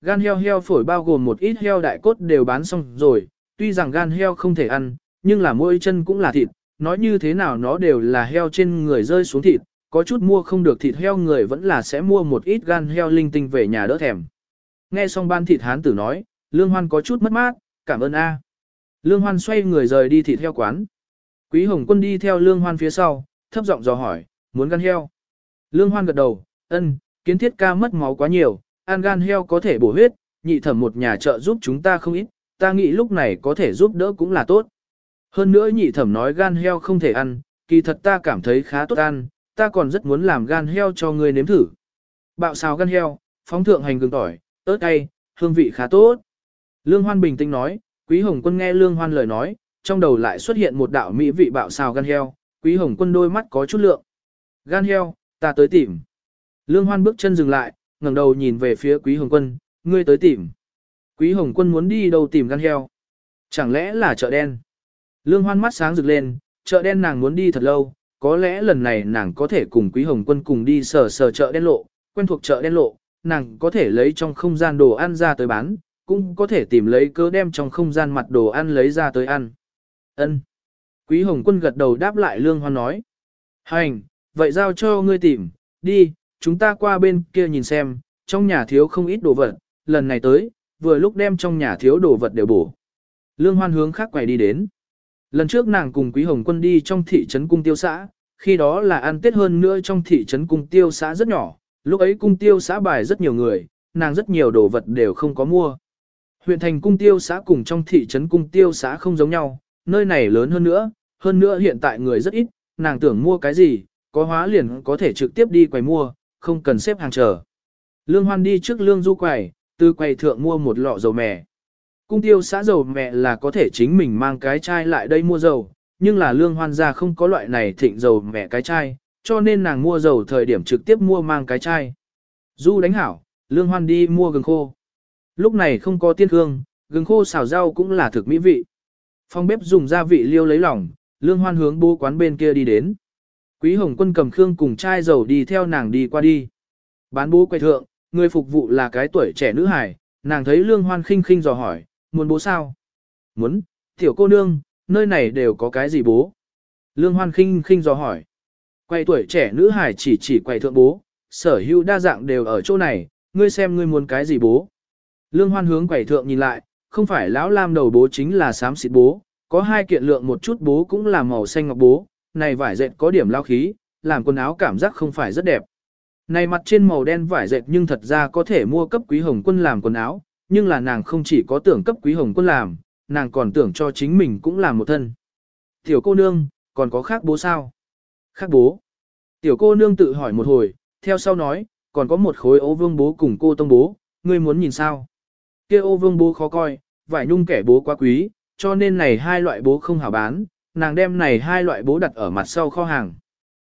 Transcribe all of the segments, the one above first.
gan heo heo phổi bao gồm một ít heo đại cốt đều bán xong rồi, tuy rằng gan heo không thể ăn, nhưng là mỗi chân cũng là thịt, nói như thế nào nó đều là heo trên người rơi xuống thịt, có chút mua không được thịt heo người vẫn là sẽ mua một ít gan heo linh tinh về nhà đỡ thèm. Nghe xong ban thịt hán tử nói, Lương Hoan có chút mất mát, cảm ơn A. Lương Hoan xoay người rời đi thịt heo quán. Quý Hồng Quân đi theo Lương Hoan phía sau, thấp giọng dò hỏi, muốn gan heo. Lương Hoan gật đầu, ân, kiến thiết ca mất máu quá nhiều, ăn gan heo có thể bổ huyết, nhị thẩm một nhà trợ giúp chúng ta không ít, ta nghĩ lúc này có thể giúp đỡ cũng là tốt. Hơn nữa nhị thẩm nói gan heo không thể ăn, kỳ thật ta cảm thấy khá tốt ăn, ta còn rất muốn làm gan heo cho ngươi nếm thử. Bạo xào gan heo, phóng thượng hành gừng tỏi, ớt cay, hương vị khá tốt. Lương Hoan bình tĩnh nói, Quý Hồng Quân nghe Lương Hoan lời nói, trong đầu lại xuất hiện một đạo mỹ vị bạo xào gan heo, Quý Hồng Quân đôi mắt có chút lượng. Gan heo, ta tới tìm. Lương Hoan bước chân dừng lại, ngẩng đầu nhìn về phía Quý Hồng Quân, ngươi tới tìm. Quý Hồng Quân muốn đi đâu tìm gan heo? Chẳng lẽ là chợ đen? Lương Hoan mắt sáng rực lên, chợ đen nàng muốn đi thật lâu, có lẽ lần này nàng có thể cùng Quý Hồng Quân cùng đi sờ sờ chợ đen lộ, quen thuộc chợ đen lộ, nàng có thể lấy trong không gian đồ ăn ra tới bán, cũng có thể tìm lấy cớ đem trong không gian mặt đồ ăn lấy ra tới ăn. Ân. Quý Hồng Quân gật đầu đáp lại Lương Hoan nói. Hành, vậy giao cho ngươi tìm, đi, chúng ta qua bên kia nhìn xem, trong nhà thiếu không ít đồ vật, lần này tới, vừa lúc đem trong nhà thiếu đồ vật đều bổ. Lương Hoan hướng khác quầy đi đến. Lần trước nàng cùng Quý Hồng Quân đi trong thị trấn cung tiêu xã, khi đó là ăn tết hơn nữa trong thị trấn cung tiêu xã rất nhỏ, lúc ấy cung tiêu xã bài rất nhiều người, nàng rất nhiều đồ vật đều không có mua. Huyện thành cung tiêu xã cùng trong thị trấn cung tiêu xã không giống nhau, nơi này lớn hơn nữa, hơn nữa hiện tại người rất ít, nàng tưởng mua cái gì, có hóa liền có thể trực tiếp đi quầy mua, không cần xếp hàng chờ. Lương Hoan đi trước lương du quầy, từ quầy thượng mua một lọ dầu mè. Cung tiêu xã dầu mẹ là có thể chính mình mang cái chai lại đây mua dầu, nhưng là lương hoan gia không có loại này thịnh dầu mẹ cái chai, cho nên nàng mua dầu thời điểm trực tiếp mua mang cái chai. Du đánh hảo, lương hoan đi mua gừng khô. Lúc này không có tiên hương, gừng khô xào rau cũng là thực mỹ vị. Phòng bếp dùng gia vị liêu lấy lòng, lương hoan hướng bố quán bên kia đi đến. Quý hồng quân cầm khương cùng chai dầu đi theo nàng đi qua đi. Bán bố quay thượng, người phục vụ là cái tuổi trẻ nữ hải, nàng thấy lương hoan khinh khinh dò hỏi, muốn bố sao? Muốn, tiểu cô nương, nơi này đều có cái gì bố? Lương hoan khinh khinh dò hỏi. Quay tuổi trẻ nữ hải chỉ chỉ quay thượng bố, sở hữu đa dạng đều ở chỗ này, ngươi xem ngươi muốn cái gì bố? Lương hoan hướng quầy thượng nhìn lại, không phải lão lam đầu bố chính là xám xịt bố, có hai kiện lượng một chút bố cũng là màu xanh ngọc bố, này vải dệt có điểm lao khí, làm quần áo cảm giác không phải rất đẹp. Này mặt trên màu đen vải dệt nhưng thật ra có thể mua cấp quý hồng quân làm quần áo, nhưng là nàng không chỉ có tưởng cấp quý hồng quân làm, nàng còn tưởng cho chính mình cũng làm một thân. Tiểu cô nương, còn có khác bố sao? Khác bố. Tiểu cô nương tự hỏi một hồi, theo sau nói, còn có một khối ô vương bố cùng cô tông bố, ngươi muốn nhìn sao? kia ô vương bố khó coi, vải nhung kẻ bố quá quý, cho nên này hai loại bố không hảo bán, nàng đem này hai loại bố đặt ở mặt sau kho hàng.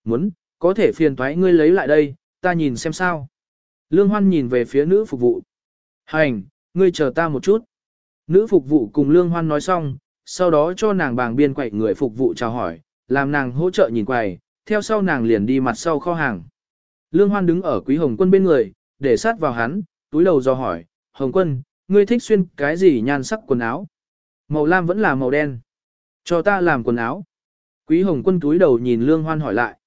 Muốn, có thể phiền toái ngươi lấy lại đây, ta nhìn xem sao. Lương Hoan nhìn về phía nữ phục vụ. Hành, ngươi chờ ta một chút. Nữ phục vụ cùng Lương Hoan nói xong, sau đó cho nàng bàng biên quậy người phục vụ chào hỏi, làm nàng hỗ trợ nhìn quầy, theo sau nàng liền đi mặt sau kho hàng. Lương Hoan đứng ở Quý Hồng Quân bên người, để sát vào hắn, túi đầu do hỏi, Hồng Quân, ngươi thích xuyên cái gì nhan sắc quần áo? Màu lam vẫn là màu đen. Cho ta làm quần áo. Quý Hồng Quân túi đầu nhìn Lương Hoan hỏi lại.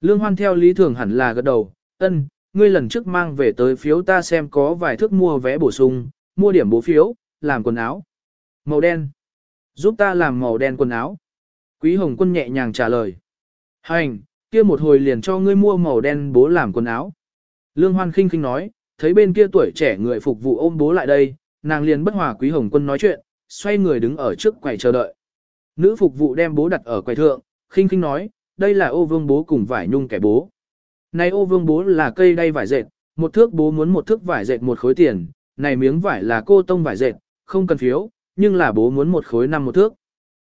Lương Hoan theo lý thường hẳn là gật đầu, ân, ngươi lần trước mang về tới phiếu ta xem có vài thước mua vé bổ sung, mua điểm bố phiếu, làm quần áo. Màu đen. Giúp ta làm màu đen quần áo. Quý Hồng Quân nhẹ nhàng trả lời. Hành, kia một hồi liền cho ngươi mua màu đen bố làm quần áo. Lương Hoan khinh khinh nói, thấy bên kia tuổi trẻ người phục vụ ôm bố lại đây, nàng liền bất hòa Quý Hồng Quân nói chuyện, xoay người đứng ở trước quầy chờ đợi. Nữ phục vụ đem bố đặt ở quầy thượng, khinh khinh nói, đây là ô vương bố cùng vải nhung kẻ bố. Này ô vương bố là cây đay vải dệt, một thước bố muốn một thước vải dệt một khối tiền, này miếng vải là cô tông vải dệt, không cần phiếu, nhưng là bố muốn một khối năm một thước.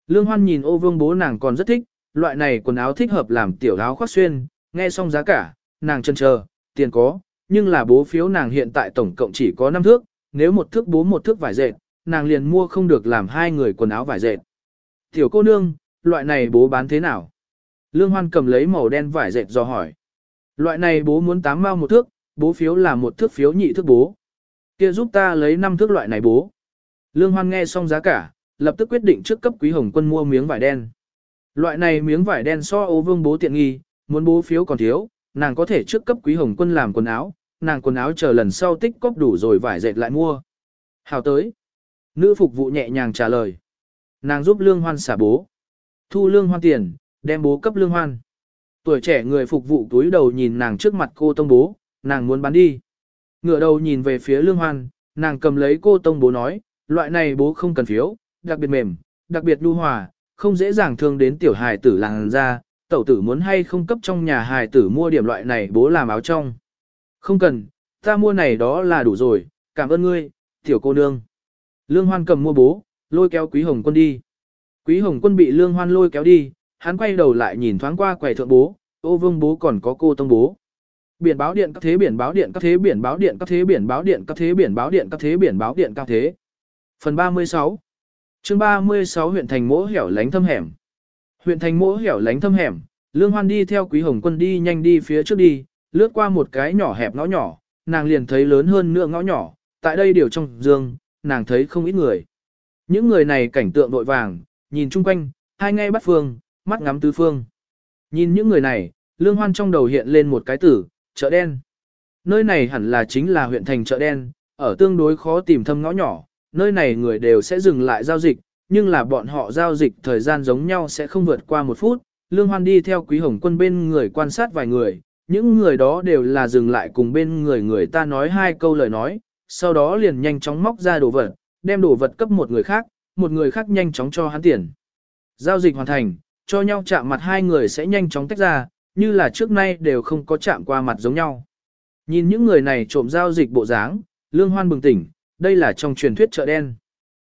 Lương Hoan nhìn ô vương bố nàng còn rất thích, loại này quần áo thích hợp làm tiểu áo khoác xuyên, nghe xong giá cả, nàng chân chờ, tiền có, nhưng là bố phiếu nàng hiện tại tổng cộng chỉ có 5 thước, nếu một thước bố một thước vải dệt, nàng liền mua không được làm hai người quần áo vải dệt. Tiểu cô nương, loại này bố bán thế nào? Lương Hoan cầm lấy màu đen vải dệt do hỏi. Loại này bố muốn tám mao một thước, bố phiếu là một thước phiếu nhị thước bố. kia giúp ta lấy năm thước loại này bố. Lương Hoan nghe xong giá cả, lập tức quyết định trước cấp Quý Hồng Quân mua miếng vải đen. Loại này miếng vải đen so ô vương bố tiện nghi, muốn bố phiếu còn thiếu, nàng có thể trước cấp Quý Hồng Quân làm quần áo, nàng quần áo chờ lần sau tích cóp đủ rồi vải dệt lại mua. Hào tới. Nữ phục vụ nhẹ nhàng trả lời. Nàng giúp Lương Hoan xả bố. Thu Lương Hoan tiền, đem bố cấp Lương Hoan. Tuổi trẻ người phục vụ túi đầu nhìn nàng trước mặt cô tông bố, nàng muốn bán đi. Ngựa đầu nhìn về phía Lương Hoan, nàng cầm lấy cô tông bố nói, loại này bố không cần phiếu, đặc biệt mềm, đặc biệt lưu hòa, không dễ dàng thương đến tiểu hài tử làng ra, tẩu tử muốn hay không cấp trong nhà hài tử mua điểm loại này bố làm áo trong. Không cần, ta mua này đó là đủ rồi, cảm ơn ngươi, tiểu cô nương. Lương Hoan cầm mua bố, lôi kéo Quý Hồng Quân đi. Quý Hồng Quân bị Lương Hoan lôi kéo đi, hắn quay đầu lại nhìn thoáng qua quầy thượng bố, ô vương bố còn có cô tông bố. Biển báo điện các thế biển báo điện các thế biển báo điện các thế biển báo điện các thế biển báo điện các thế biển báo điện các thế. Phần 36 chương 36 huyện thành mỗ hẻo lánh thâm hẻm. Huyện thành mỗ hẻo lánh thâm hẻm, Lương Hoan đi theo Quý Hồng Quân đi nhanh đi phía trước đi, lướt qua một cái nhỏ hẹp ngõ nhỏ, nàng liền thấy lớn hơn nữa ngõ nhỏ, tại đây điều trong dương, nàng thấy không ít người. Những người này cảnh tượng đội vàng, nhìn chung quanh, hai ngay bắt phương, mắt ngắm tứ phương. Nhìn những người này, Lương Hoan trong đầu hiện lên một cái tử, chợ đen. Nơi này hẳn là chính là huyện thành chợ đen, ở tương đối khó tìm thâm ngõ nhỏ, nơi này người đều sẽ dừng lại giao dịch, nhưng là bọn họ giao dịch thời gian giống nhau sẽ không vượt qua một phút. Lương Hoan đi theo Quý Hồng Quân bên người quan sát vài người, những người đó đều là dừng lại cùng bên người người ta nói hai câu lời nói, sau đó liền nhanh chóng móc ra đồ vật, đem đồ vật cấp một người khác, một người khác nhanh chóng cho hắn tiền. Giao dịch hoàn thành, cho nhau chạm mặt hai người sẽ nhanh chóng tách ra, như là trước nay đều không có chạm qua mặt giống nhau. Nhìn những người này trộm giao dịch bộ dáng, Lương Hoan bừng tỉnh, đây là trong truyền thuyết chợ đen.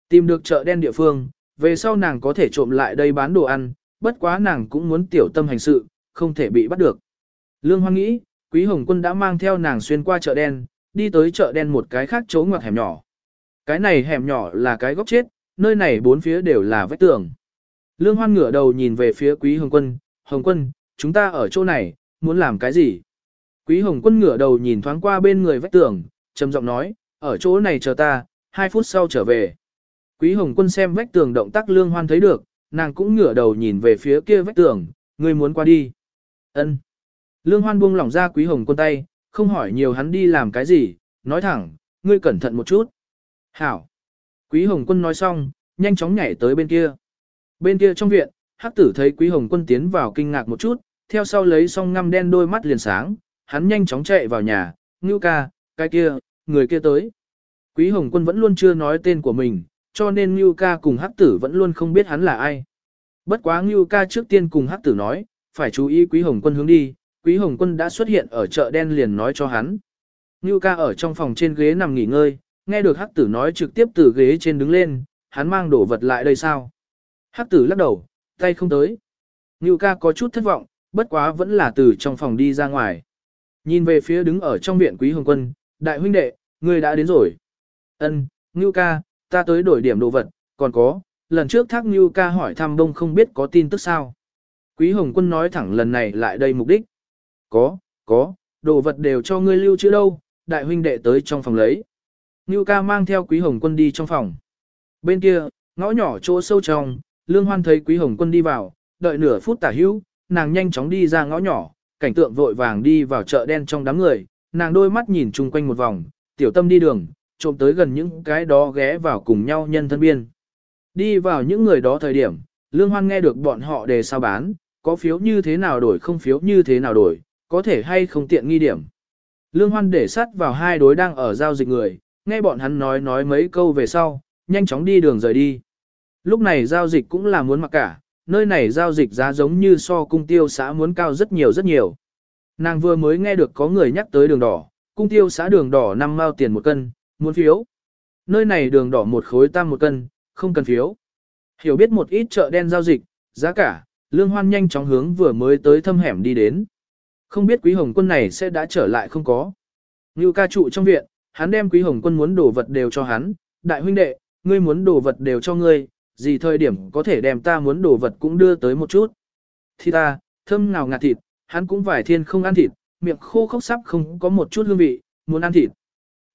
Tìm được chợ đen địa phương, về sau nàng có thể trộm lại đây bán đồ ăn, bất quá nàng cũng muốn tiểu tâm hành sự, không thể bị bắt được. Lương Hoan nghĩ, Quý Hồng Quân đã mang theo nàng xuyên qua chợ đen, đi tới chợ đen một cái khác chỗ ngoặt hẻm nhỏ. Cái này hẻm nhỏ là cái góc chết, nơi này bốn phía đều là vách tường. Lương Hoan ngửa đầu nhìn về phía Quý Hồng Quân, Hồng Quân, chúng ta ở chỗ này, muốn làm cái gì? Quý Hồng Quân ngửa đầu nhìn thoáng qua bên người vách tường, trầm giọng nói, ở chỗ này chờ ta, hai phút sau trở về. Quý Hồng Quân xem vách tường động tác Lương Hoan thấy được, nàng cũng ngửa đầu nhìn về phía kia vách tường, ngươi muốn qua đi. Ân. Lương Hoan buông lỏng ra Quý Hồng Quân tay, không hỏi nhiều hắn đi làm cái gì, nói thẳng, ngươi cẩn thận một chút. Hảo. Quý Hồng Quân nói xong, nhanh chóng nhảy tới bên kia. Bên kia trong viện, Hắc tử thấy Quý Hồng Quân tiến vào kinh ngạc một chút, theo sau lấy xong ngăm đen đôi mắt liền sáng, hắn nhanh chóng chạy vào nhà, ngưu ca, cái kia, người kia tới. Quý Hồng Quân vẫn luôn chưa nói tên của mình, cho nên ngưu ca cùng Hắc tử vẫn luôn không biết hắn là ai. Bất quá ngưu ca trước tiên cùng Hắc tử nói, phải chú ý Quý Hồng Quân hướng đi, Quý Hồng Quân đã xuất hiện ở chợ đen liền nói cho hắn. Ngưu ca ở trong phòng trên ghế nằm nghỉ ngơi, nghe được Hắc tử nói trực tiếp từ ghế trên đứng lên, hắn mang đồ vật lại đây sao? Hắc tử lắc đầu, tay không tới. Ngưu ca có chút thất vọng, bất quá vẫn là từ trong phòng đi ra ngoài. Nhìn về phía đứng ở trong viện quý hồng quân, đại huynh đệ, ngươi đã đến rồi. Ân, Ngưu ca, ta tới đổi điểm đồ vật, còn có, lần trước thác Ngưu ca hỏi thăm đông không biết có tin tức sao. Quý hồng quân nói thẳng lần này lại đây mục đích. Có, có, đồ vật đều cho ngươi lưu trữ đâu, đại huynh đệ tới trong phòng lấy. Ngưu ca mang theo quý hồng quân đi trong phòng. Bên kia, ngõ nhỏ chỗ sâu trong, Lương Hoan thấy Quý Hồng Quân đi vào, đợi nửa phút tả hữu, nàng nhanh chóng đi ra ngõ nhỏ, cảnh tượng vội vàng đi vào chợ đen trong đám người, nàng đôi mắt nhìn chung quanh một vòng, tiểu tâm đi đường, trộm tới gần những cái đó ghé vào cùng nhau nhân thân biên. Đi vào những người đó thời điểm, Lương Hoan nghe được bọn họ đề sao bán, có phiếu như thế nào đổi không phiếu như thế nào đổi, có thể hay không tiện nghi điểm. Lương Hoan để sắt vào hai đối đang ở giao dịch người, nghe bọn hắn nói nói mấy câu về sau, nhanh chóng đi đường rời đi. Lúc này giao dịch cũng là muốn mặc cả, nơi này giao dịch giá giống như so cung tiêu xã muốn cao rất nhiều rất nhiều. Nàng vừa mới nghe được có người nhắc tới đường đỏ, cung tiêu xã đường đỏ 5 mao tiền một cân, muốn phiếu. Nơi này đường đỏ một khối tam một cân, không cần phiếu. Hiểu biết một ít chợ đen giao dịch, giá cả, lương hoan nhanh chóng hướng vừa mới tới thâm hẻm đi đến. Không biết quý hồng quân này sẽ đã trở lại không có. Như ca trụ trong viện, hắn đem quý hồng quân muốn đồ vật đều cho hắn, đại huynh đệ, ngươi muốn đồ vật đều cho ngươi, gì thời điểm có thể đem ta muốn đồ vật cũng đưa tới một chút. Thì ta, thơm ngào ngạt thịt, hắn cũng vải thiên không ăn thịt, miệng khô khốc sắp không có một chút hương vị, muốn ăn thịt.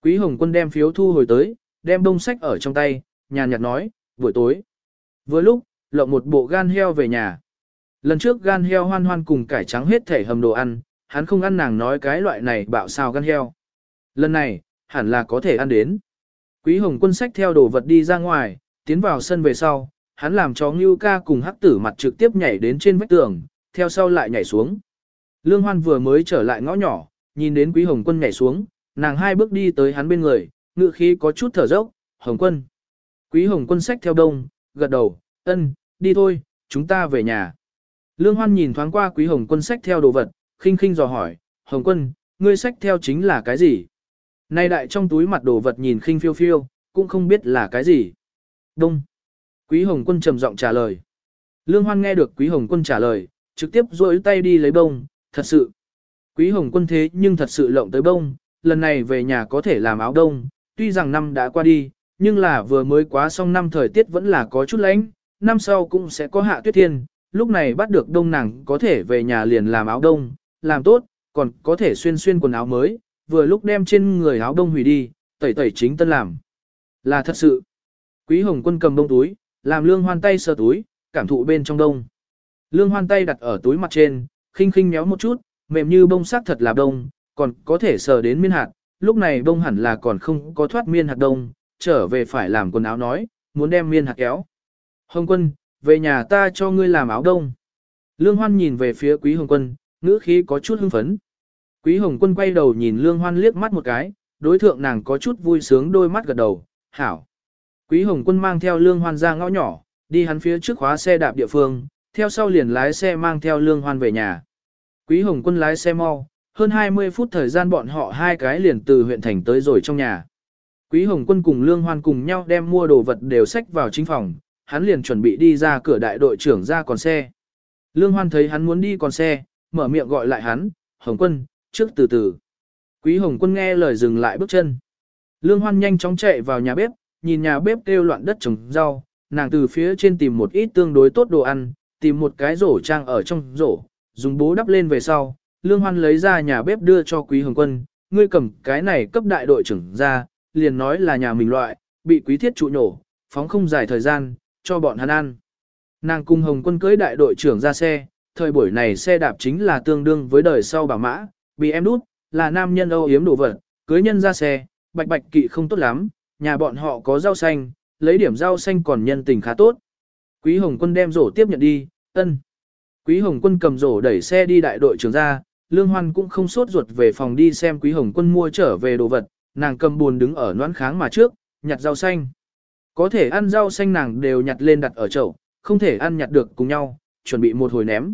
Quý Hồng Quân đem phiếu thu hồi tới, đem đông sách ở trong tay, nhàn nhạt nói, buổi tối. Vừa lúc, lộng một bộ gan heo về nhà. Lần trước gan heo hoan hoan cùng cải trắng hết thể hầm đồ ăn, hắn không ăn nàng nói cái loại này bạo sao gan heo. Lần này, hẳn là có thể ăn đến. Quý Hồng Quân sách theo đồ vật đi ra ngoài, tiến vào sân về sau, hắn làm cho Ngưu ca cùng hắc tử mặt trực tiếp nhảy đến trên vách tường, theo sau lại nhảy xuống. Lương Hoan vừa mới trở lại ngõ nhỏ, nhìn đến Quý Hồng Quân nhảy xuống, nàng hai bước đi tới hắn bên người, ngự khí có chút thở dốc, Hồng Quân. Quý Hồng Quân sách theo đông, gật đầu, ân, đi thôi, chúng ta về nhà. Lương Hoan nhìn thoáng qua Quý Hồng Quân sách theo đồ vật, khinh khinh dò hỏi, Hồng Quân, ngươi sách theo chính là cái gì? Nay đại trong túi mặt đồ vật nhìn khinh phiêu phiêu, cũng không biết là cái gì. Đông. Quý Hồng Quân trầm giọng trả lời. Lương Hoan nghe được Quý Hồng Quân trả lời, trực tiếp duỗi tay đi lấy bông, thật sự. Quý Hồng Quân thế nhưng thật sự lộng tới bông, lần này về nhà có thể làm áo đông, tuy rằng năm đã qua đi, nhưng là vừa mới quá xong năm thời tiết vẫn là có chút lạnh, năm sau cũng sẽ có hạ tuyết thiên, lúc này bắt được đông nàng có thể về nhà liền làm áo đông, làm tốt, còn có thể xuyên xuyên quần áo mới, vừa lúc đem trên người áo đông hủy đi, tẩy tẩy chính tân làm. Là thật sự. Quý Hồng Quân cầm đông túi, làm lương hoan tay sờ túi, cảm thụ bên trong đông. Lương hoan tay đặt ở túi mặt trên, khinh khinh méo một chút, mềm như bông sắc thật là đông, còn có thể sờ đến miên hạt, lúc này bông hẳn là còn không có thoát miên hạt đông, trở về phải làm quần áo nói, muốn đem miên hạt kéo. Hồng quân, về nhà ta cho ngươi làm áo đông. Lương Hoan nhìn về phía Quý Hồng Quân, ngữ khí có chút hưng phấn. Quý Hồng Quân quay đầu nhìn Lương Hoan liếc mắt một cái, đối thượng nàng có chút vui sướng đôi mắt gật đầu, hảo. Quý Hồng Quân mang theo Lương Hoan ra ngõ nhỏ, đi hắn phía trước khóa xe đạp địa phương, theo sau liền lái xe mang theo Lương Hoan về nhà. Quý Hồng Quân lái xe mau, hơn 20 phút thời gian bọn họ hai cái liền từ huyện thành tới rồi trong nhà. Quý Hồng Quân cùng Lương Hoan cùng nhau đem mua đồ vật đều xách vào chính phòng, hắn liền chuẩn bị đi ra cửa đại đội trưởng ra còn xe. Lương Hoan thấy hắn muốn đi còn xe, mở miệng gọi lại hắn, Hồng Quân, trước từ từ. Quý Hồng Quân nghe lời dừng lại bước chân. Lương Hoan nhanh chóng chạy vào nhà bếp, nhìn nhà bếp kêu loạn đất trồng rau, nàng từ phía trên tìm một ít tương đối tốt đồ ăn, tìm một cái rổ trang ở trong rổ, dùng bố đắp lên về sau, Lương Hoan lấy ra nhà bếp đưa cho Quý Hồng Quân, ngươi cầm cái này cấp đại đội trưởng ra, liền nói là nhà mình loại, bị quý thiết trụ nổ, phóng không dài thời gian, cho bọn hắn ăn. Nàng cùng Hồng Quân cưới đại đội trưởng ra xe, thời buổi này xe đạp chính là tương đương với đời sau bà mã, bị em đút, là nam nhân âu yếm đồ vật, cưới nhân ra xe, bạch bạch kỵ không tốt lắm, nhà bọn họ có rau xanh, lấy điểm rau xanh còn nhân tình khá tốt. Quý Hồng Quân đem rổ tiếp nhận đi, ân. Quý Hồng Quân cầm rổ đẩy xe đi đại đội trưởng ra, Lương Hoan cũng không sốt ruột về phòng đi xem Quý Hồng Quân mua trở về đồ vật, nàng cầm buồn đứng ở noãn kháng mà trước, nhặt rau xanh. Có thể ăn rau xanh nàng đều nhặt lên đặt ở chậu, không thể ăn nhặt được cùng nhau, chuẩn bị một hồi ném.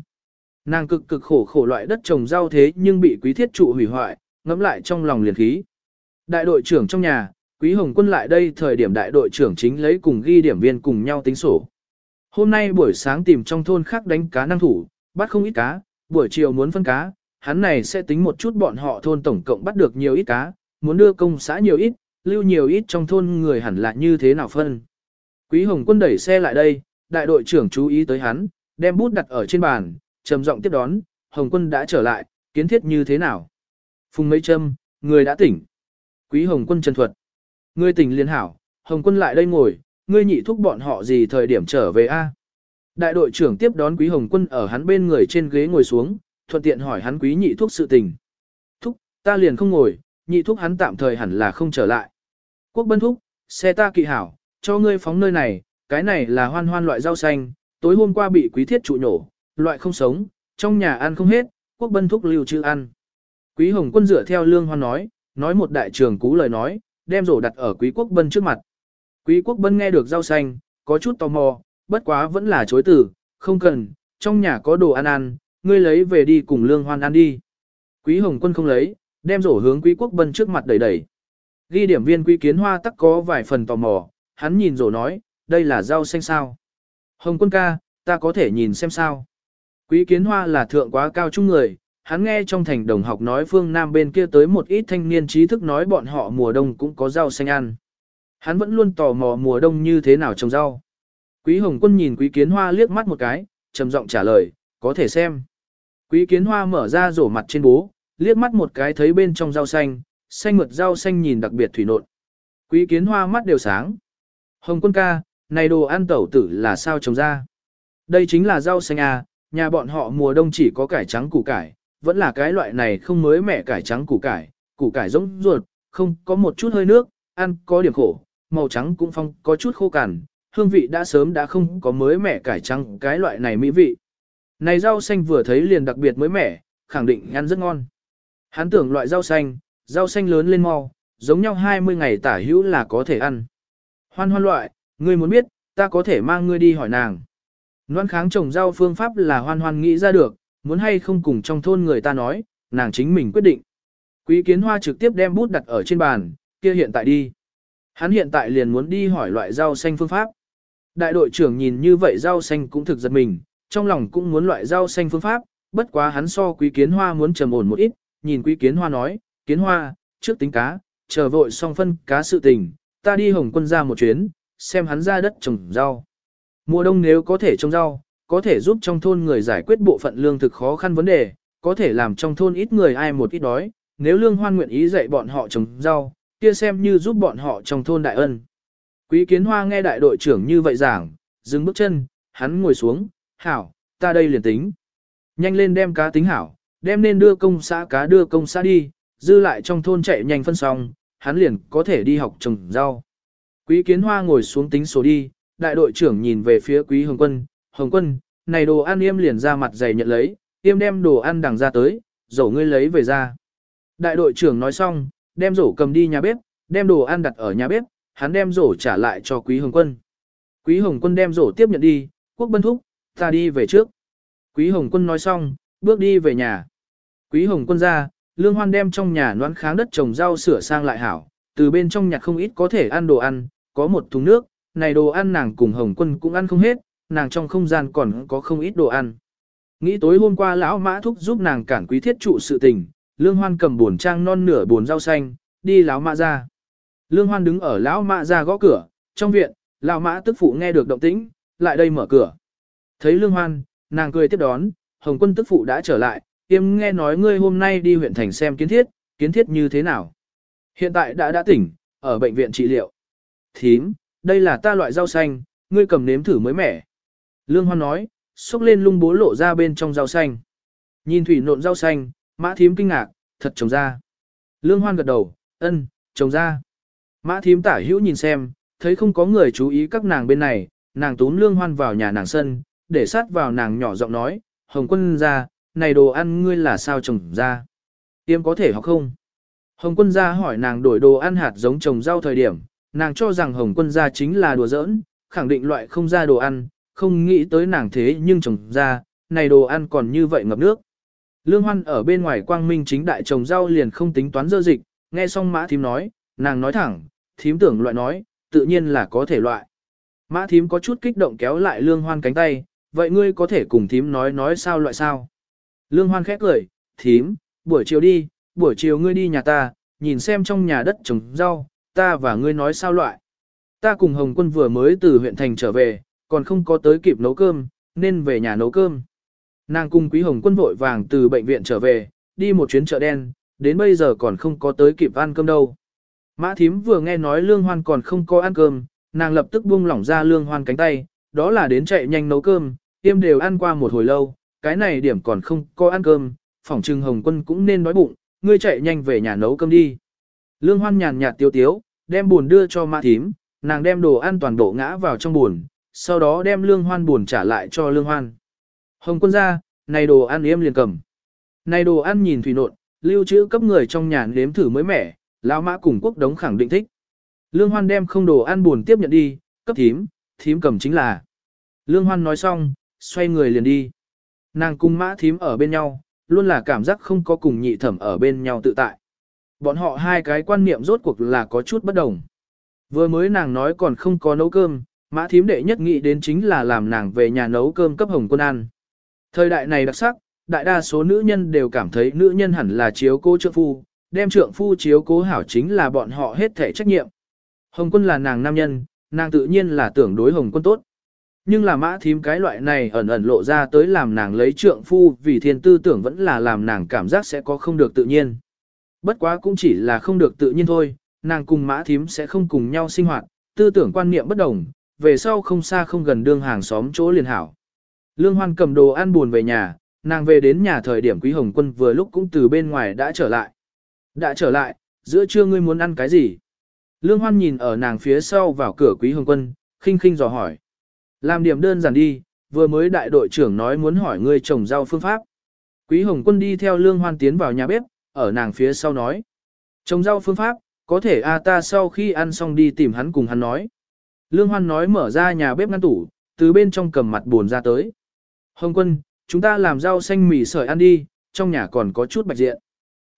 Nàng cực cực khổ khổ loại đất trồng rau thế nhưng bị quý thiết trụ hủy hoại, ngẫm lại trong lòng liền khí. Đại đội trưởng trong nhà, quý hồng quân lại đây thời điểm đại đội trưởng chính lấy cùng ghi điểm viên cùng nhau tính sổ. Hôm nay buổi sáng tìm trong thôn khác đánh cá năng thủ, bắt không ít cá, buổi chiều muốn phân cá, hắn này sẽ tính một chút bọn họ thôn tổng cộng bắt được nhiều ít cá, muốn đưa công xã nhiều ít, lưu nhiều ít trong thôn người hẳn là như thế nào phân. Quý Hồng Quân đẩy xe lại đây, đại đội trưởng chú ý tới hắn, đem bút đặt ở trên bàn, trầm giọng tiếp đón, Hồng Quân đã trở lại, kiến thiết như thế nào? Phùng mấy châm, người đã tỉnh. Quý Hồng Quân chân thuật. Ngươi tỉnh liên hảo, Hồng Quân lại đây ngồi, ngươi nhị thúc bọn họ gì thời điểm trở về a? Đại đội trưởng tiếp đón Quý Hồng Quân ở hắn bên người trên ghế ngồi xuống, thuận tiện hỏi hắn quý nhị thúc sự tình. Thúc, ta liền không ngồi, nhị thúc hắn tạm thời hẳn là không trở lại. Quốc bân thúc, xe ta kỵ hảo, cho ngươi phóng nơi này, cái này là hoan hoan loại rau xanh, tối hôm qua bị quý thiết trụ nổ, loại không sống, trong nhà ăn không hết, quốc bân thúc lưu trữ ăn. Quý hồng quân dựa theo lương hoan nói, nói một đại trường cú lời nói, đem rổ đặt ở quý quốc bân trước mặt. Quý quốc bân nghe được rau xanh, có chút tò mò, bất quá vẫn là chối từ, không cần, trong nhà có đồ ăn ăn, ngươi lấy về đi cùng lương hoan ăn đi. Quý hồng quân không lấy, đem rổ hướng quý quốc bân trước mặt đẩy đẩy. Ghi điểm viên quý kiến hoa tắc có vài phần tò mò, hắn nhìn rổ nói, đây là rau xanh sao. Hồng quân ca, ta có thể nhìn xem sao. Quý kiến hoa là thượng quá cao trung người, hắn nghe trong thành đồng học nói phương Nam bên kia tới một ít thanh niên trí thức nói bọn họ mùa đông cũng có rau xanh ăn. Hắn vẫn luôn tò mò mùa đông như thế nào trồng rau. Quý Hồng Quân nhìn Quý Kiến Hoa liếc mắt một cái, trầm giọng trả lời, có thể xem. Quý Kiến Hoa mở ra rổ mặt trên bố, liếc mắt một cái thấy bên trong rau xanh, xanh mượt rau xanh nhìn đặc biệt thủy nộn. Quý kiến hoa mắt đều sáng. Hồng quân ca, này đồ ăn tẩu tử là sao trồng ra? Đây chính là rau xanh à, nhà bọn họ mùa đông chỉ có cải trắng củ cải, vẫn là cái loại này không mới mẻ cải trắng củ cải, củ cải giống ruột, không có một chút hơi nước, ăn có điểm khổ, màu trắng cũng phong có chút khô cằn, hương vị đã sớm đã không có mới mẻ cải trắng cái loại này mỹ vị. Này rau xanh vừa thấy liền đặc biệt mới mẻ, khẳng định ăn rất ngon. Hắn tưởng loại rau xanh, rau xanh lớn lên mau, giống nhau 20 ngày tả hữu là có thể ăn. Hoan hoan loại, ngươi muốn biết, ta có thể mang ngươi đi hỏi nàng. Noan kháng trồng rau phương pháp là hoan hoan nghĩ ra được, muốn hay không cùng trong thôn người ta nói, nàng chính mình quyết định. Quý kiến hoa trực tiếp đem bút đặt ở trên bàn, kia hiện tại đi. Hắn hiện tại liền muốn đi hỏi loại rau xanh phương pháp. Đại đội trưởng nhìn như vậy rau xanh cũng thực giật mình, trong lòng cũng muốn loại rau xanh phương pháp, bất quá hắn so quý kiến hoa muốn trầm ổn một ít, nhìn quý kiến hoa nói, kiến hoa, trước tính cá, chờ vội xong phân cá sự tình, ta đi hồng quân ra một chuyến, xem hắn ra đất trồng rau. Mùa đông nếu có thể trồng rau, có thể giúp trong thôn người giải quyết bộ phận lương thực khó khăn vấn đề, có thể làm trong thôn ít người ai một ít đói, nếu lương hoan nguyện ý dạy bọn họ trồng rau, kia xem như giúp bọn họ trong thôn đại ân. Quý kiến hoa nghe đại đội trưởng như vậy giảng, dừng bước chân, hắn ngồi xuống, hảo, ta đây liền tính. Nhanh lên đem cá tính hảo, đem nên đưa công xã cá đưa công xã đi, dư lại trong thôn chạy nhanh phân xong, hắn liền có thể đi học trồng rau. Quý kiến hoa ngồi xuống tính số đi, đại đội trưởng nhìn về phía quý hồng quân, hồng quân, này đồ ăn yêm liền ra mặt dày nhận lấy, yêm đem đồ ăn đằng ra tới, rổ ngươi lấy về ra. Đại đội trưởng nói xong, đem rổ cầm đi nhà bếp, đem đồ ăn đặt ở nhà bếp, hắn đem rổ trả lại cho quý hồng quân. Quý hồng quân đem rổ tiếp nhận đi, quốc bân thúc, ta đi về trước. Quý hồng quân nói xong, bước đi về nhà. Quý hồng quân ra, lương hoan đem trong nhà noãn kháng đất trồng rau sửa sang lại hảo, từ bên trong nhặt không ít có thể ăn đồ ăn, có một thùng nước, này đồ ăn nàng cùng hồng quân cũng ăn không hết, nàng trong không gian còn có không ít đồ ăn. Nghĩ tối hôm qua lão mã thúc giúp nàng cản quý thiết trụ sự tình, lương hoan cầm buồn trang non nửa buồn rau xanh, đi lão mã ra. Lương hoan đứng ở lão mã ra gõ cửa, trong viện, lão mã tức phụ nghe được động tĩnh, lại đây mở cửa. Thấy lương hoan, nàng cười tiếp đón, hồng quân tức phụ đã trở lại, tiêm nghe nói ngươi hôm nay đi huyện thành xem kiến thiết, kiến thiết như thế nào. Hiện tại đã đã tỉnh, ở bệnh viện trị liệu. Thím, đây là ta loại rau xanh, ngươi cầm nếm thử mới mẻ. Lương Hoan nói, xúc lên lung bố lộ ra bên trong rau xanh. Nhìn thủy nộn rau xanh, mã thím kinh ngạc, thật trồng ra. Lương Hoan gật đầu, ân, trồng ra. Mã thím tả hữu nhìn xem, thấy không có người chú ý các nàng bên này, nàng túm Lương Hoan vào nhà nàng sân, để sát vào nàng nhỏ giọng nói, Hồng quân ra, này đồ ăn ngươi là sao trồng ra? Tiêm có thể học không? Hồng quân gia hỏi nàng đổi đồ ăn hạt giống trồng rau thời điểm, nàng cho rằng Hồng quân gia chính là đùa giỡn, khẳng định loại không ra đồ ăn, không nghĩ tới nàng thế nhưng trồng ra, này đồ ăn còn như vậy ngập nước. Lương Hoan ở bên ngoài quang minh chính đại trồng rau liền không tính toán dơ dịch, nghe xong mã thím nói, nàng nói thẳng, thím tưởng loại nói, tự nhiên là có thể loại. Mã thím có chút kích động kéo lại Lương Hoan cánh tay, vậy ngươi có thể cùng thím nói nói sao loại sao. Lương Hoan khét cười, thím, buổi chiều đi, buổi chiều ngươi đi nhà ta, nhìn xem trong nhà đất trồng rau, ta và ngươi nói sao loại. Ta cùng Hồng Quân vừa mới từ huyện thành trở về, còn không có tới kịp nấu cơm, nên về nhà nấu cơm. Nàng cùng Quý Hồng Quân vội vàng từ bệnh viện trở về, đi một chuyến chợ đen, đến bây giờ còn không có tới kịp ăn cơm đâu. Mã thím vừa nghe nói Lương Hoan còn không có ăn cơm, nàng lập tức buông lỏng ra Lương Hoan cánh tay, đó là đến chạy nhanh nấu cơm, tiêm đều ăn qua một hồi lâu, cái này điểm còn không có ăn cơm, phỏng trừng Hồng Quân cũng nên đói bụng, ngươi chạy nhanh về nhà nấu cơm đi. Lương Hoan nhàn nhạt tiêu tiếu, đem buồn đưa cho Mã Thím, nàng đem đồ ăn toàn bộ ngã vào trong buồn, sau đó đem Lương Hoan buồn trả lại cho Lương Hoan. Hồng Quân ra, này đồ ăn yếm liền cầm. Này đồ ăn nhìn thủy nộn, lưu trữ cấp người trong nhà nếm thử mới mẻ, lão mã cùng quốc đống khẳng định thích. Lương Hoan đem không đồ ăn buồn tiếp nhận đi, cấp thím, thím cầm chính là. Lương Hoan nói xong, xoay người liền đi. Nàng cùng mã thím ở bên nhau, luôn là cảm giác không có cùng nhị thẩm ở bên nhau tự tại. Bọn họ hai cái quan niệm rốt cuộc là có chút bất đồng. Vừa mới nàng nói còn không có nấu cơm, mã thím đệ nhất nghĩ đến chính là làm nàng về nhà nấu cơm cấp hồng quân ăn. Thời đại này đặc sắc, đại đa số nữ nhân đều cảm thấy nữ nhân hẳn là chiếu cố trượng phu, đem trượng phu chiếu cố hảo chính là bọn họ hết thể trách nhiệm. Hồng quân là nàng nam nhân, nàng tự nhiên là tưởng đối hồng quân tốt. Nhưng là mã thím cái loại này ẩn ẩn lộ ra tới làm nàng lấy trượng phu vì thiên tư tưởng vẫn là làm nàng cảm giác sẽ có không được tự nhiên. Bất quá cũng chỉ là không được tự nhiên thôi, nàng cùng mã thím sẽ không cùng nhau sinh hoạt, tư tưởng quan niệm bất đồng, về sau không xa không gần đương hàng xóm chỗ liền hảo. Lương Hoan cầm đồ ăn buồn về nhà, nàng về đến nhà thời điểm Quý Hồng Quân vừa lúc cũng từ bên ngoài đã trở lại. Đã trở lại, giữa trưa ngươi muốn ăn cái gì? Lương Hoan nhìn ở nàng phía sau vào cửa Quý Hồng Quân, khinh khinh dò hỏi. Làm điểm đơn giản đi, vừa mới đại đội trưởng nói muốn hỏi ngươi trồng rau phương pháp. Quý Hồng Quân đi theo Lương Hoan tiến vào nhà bếp, ở nàng phía sau nói. Trồng rau phương pháp, có thể a ta sau khi ăn xong đi tìm hắn cùng hắn nói. Lương Hoan nói mở ra nhà bếp ngăn tủ, từ bên trong cầm mặt buồn ra tới. Hồng Quân, chúng ta làm rau xanh mì sợi ăn đi, trong nhà còn có chút bạch diện.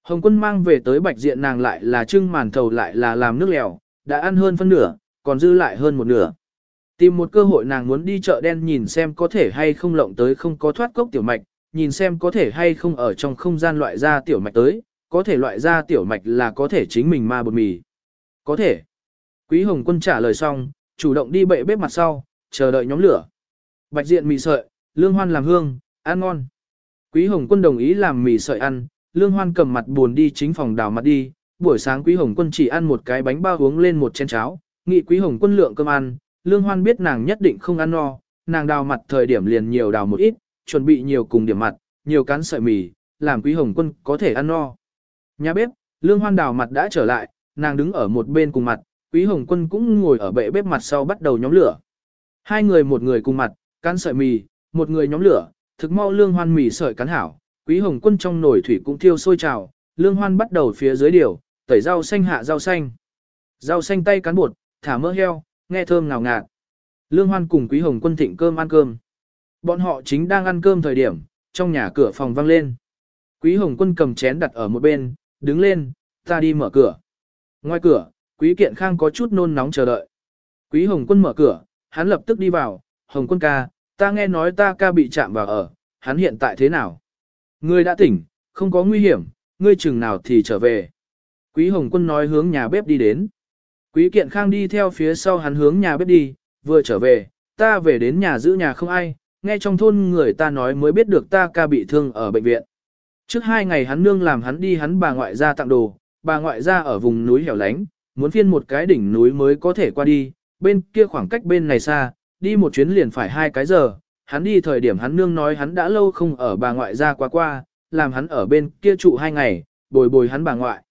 Hồng Quân mang về tới bạch diện nàng lại là trưng màn thầu lại là làm nước lèo, đã ăn hơn phân nửa, còn dư lại hơn một nửa. Tìm một cơ hội nàng muốn đi chợ đen nhìn xem có thể hay không lộng tới không có thoát cốc tiểu mạch, nhìn xem có thể hay không ở trong không gian loại ra tiểu mạch tới, có thể loại ra tiểu mạch là có thể chính mình ma bột mì. Có thể. Quý Hồng Quân trả lời xong, chủ động đi bệ bếp mặt sau, chờ đợi nhóm lửa. Bạch diện mì sợi, lương hoan làm hương, ăn ngon. Quý Hồng Quân đồng ý làm mì sợi ăn, lương hoan cầm mặt buồn đi chính phòng đào mặt đi. Buổi sáng Quý Hồng Quân chỉ ăn một cái bánh bao uống lên một chén cháo, nghị Quý Hồng Quân lượng cơm ăn, lương hoan biết nàng nhất định không ăn no, nàng đào mặt thời điểm liền nhiều đào một ít, chuẩn bị nhiều cùng điểm mặt, nhiều cán sợi mì, làm Quý Hồng Quân có thể ăn no. Nhà bếp, Lương Hoan đào mặt đã trở lại, nàng đứng ở một bên cùng mặt, Quý Hồng Quân cũng ngồi ở bệ bếp mặt sau bắt đầu nhóm lửa. Hai người một người cùng mặt, cán sợi mì, một người nhóm lửa, thực mau Lương Hoan mì sợi cán hảo, Quý Hồng Quân trong nồi thủy cũng thiêu sôi trào, Lương Hoan bắt đầu phía dưới điều, tẩy rau xanh hạ rau xanh. Rau xanh tay cán bột, thả mỡ heo, nghe thơm ngào ngạt. Lương Hoan cùng Quý Hồng Quân thịnh cơm ăn cơm. Bọn họ chính đang ăn cơm thời điểm, trong nhà cửa phòng vang lên. Quý Hồng Quân cầm chén đặt ở một bên, đứng lên, ta đi mở cửa. Ngoài cửa, Quý Kiện Khang có chút nôn nóng chờ đợi. Quý Hồng Quân mở cửa, hắn lập tức đi vào, Hồng Quân ca, ta nghe nói ta ca bị chạm vào ở, hắn hiện tại thế nào? Ngươi đã tỉnh, không có nguy hiểm, ngươi chừng nào thì trở về. Quý Hồng Quân nói hướng nhà bếp đi đến. Quý Kiện Khang đi theo phía sau hắn hướng nhà bếp đi, vừa trở về, ta về đến nhà giữ nhà không ai, nghe trong thôn người ta nói mới biết được ta ca bị thương ở bệnh viện. Trước hai ngày hắn nương làm hắn đi hắn bà ngoại ra tặng đồ, bà ngoại ra ở vùng núi hẻo lánh, muốn phiên một cái đỉnh núi mới có thể qua đi, bên kia khoảng cách bên này xa, đi một chuyến liền phải hai cái giờ, hắn đi thời điểm hắn nương nói hắn đã lâu không ở bà ngoại ra qua qua, làm hắn ở bên kia trụ hai ngày, bồi bồi hắn bà ngoại.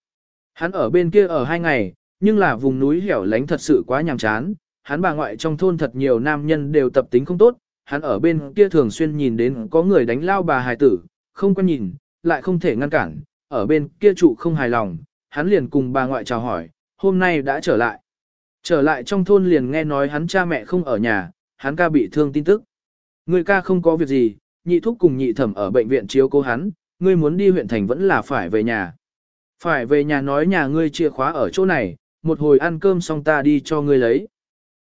Hắn ở bên kia ở hai ngày, nhưng là vùng núi hẻo lánh thật sự quá nhàm chán, hắn bà ngoại trong thôn thật nhiều nam nhân đều tập tính không tốt, hắn ở bên kia thường xuyên nhìn đến có người đánh lao bà hài tử, không quan nhìn, lại không thể ngăn cản, ở bên kia trụ không hài lòng, hắn liền cùng bà ngoại chào hỏi, hôm nay đã trở lại. Trở lại trong thôn liền nghe nói hắn cha mẹ không ở nhà, hắn ca bị thương tin tức. Người ca không có việc gì, nhị thúc cùng nhị thẩm ở bệnh viện chiếu cố hắn, ngươi muốn đi huyện thành vẫn là phải về nhà. Phải về nhà nói nhà ngươi chìa khóa ở chỗ này, một hồi ăn cơm xong ta đi cho ngươi lấy.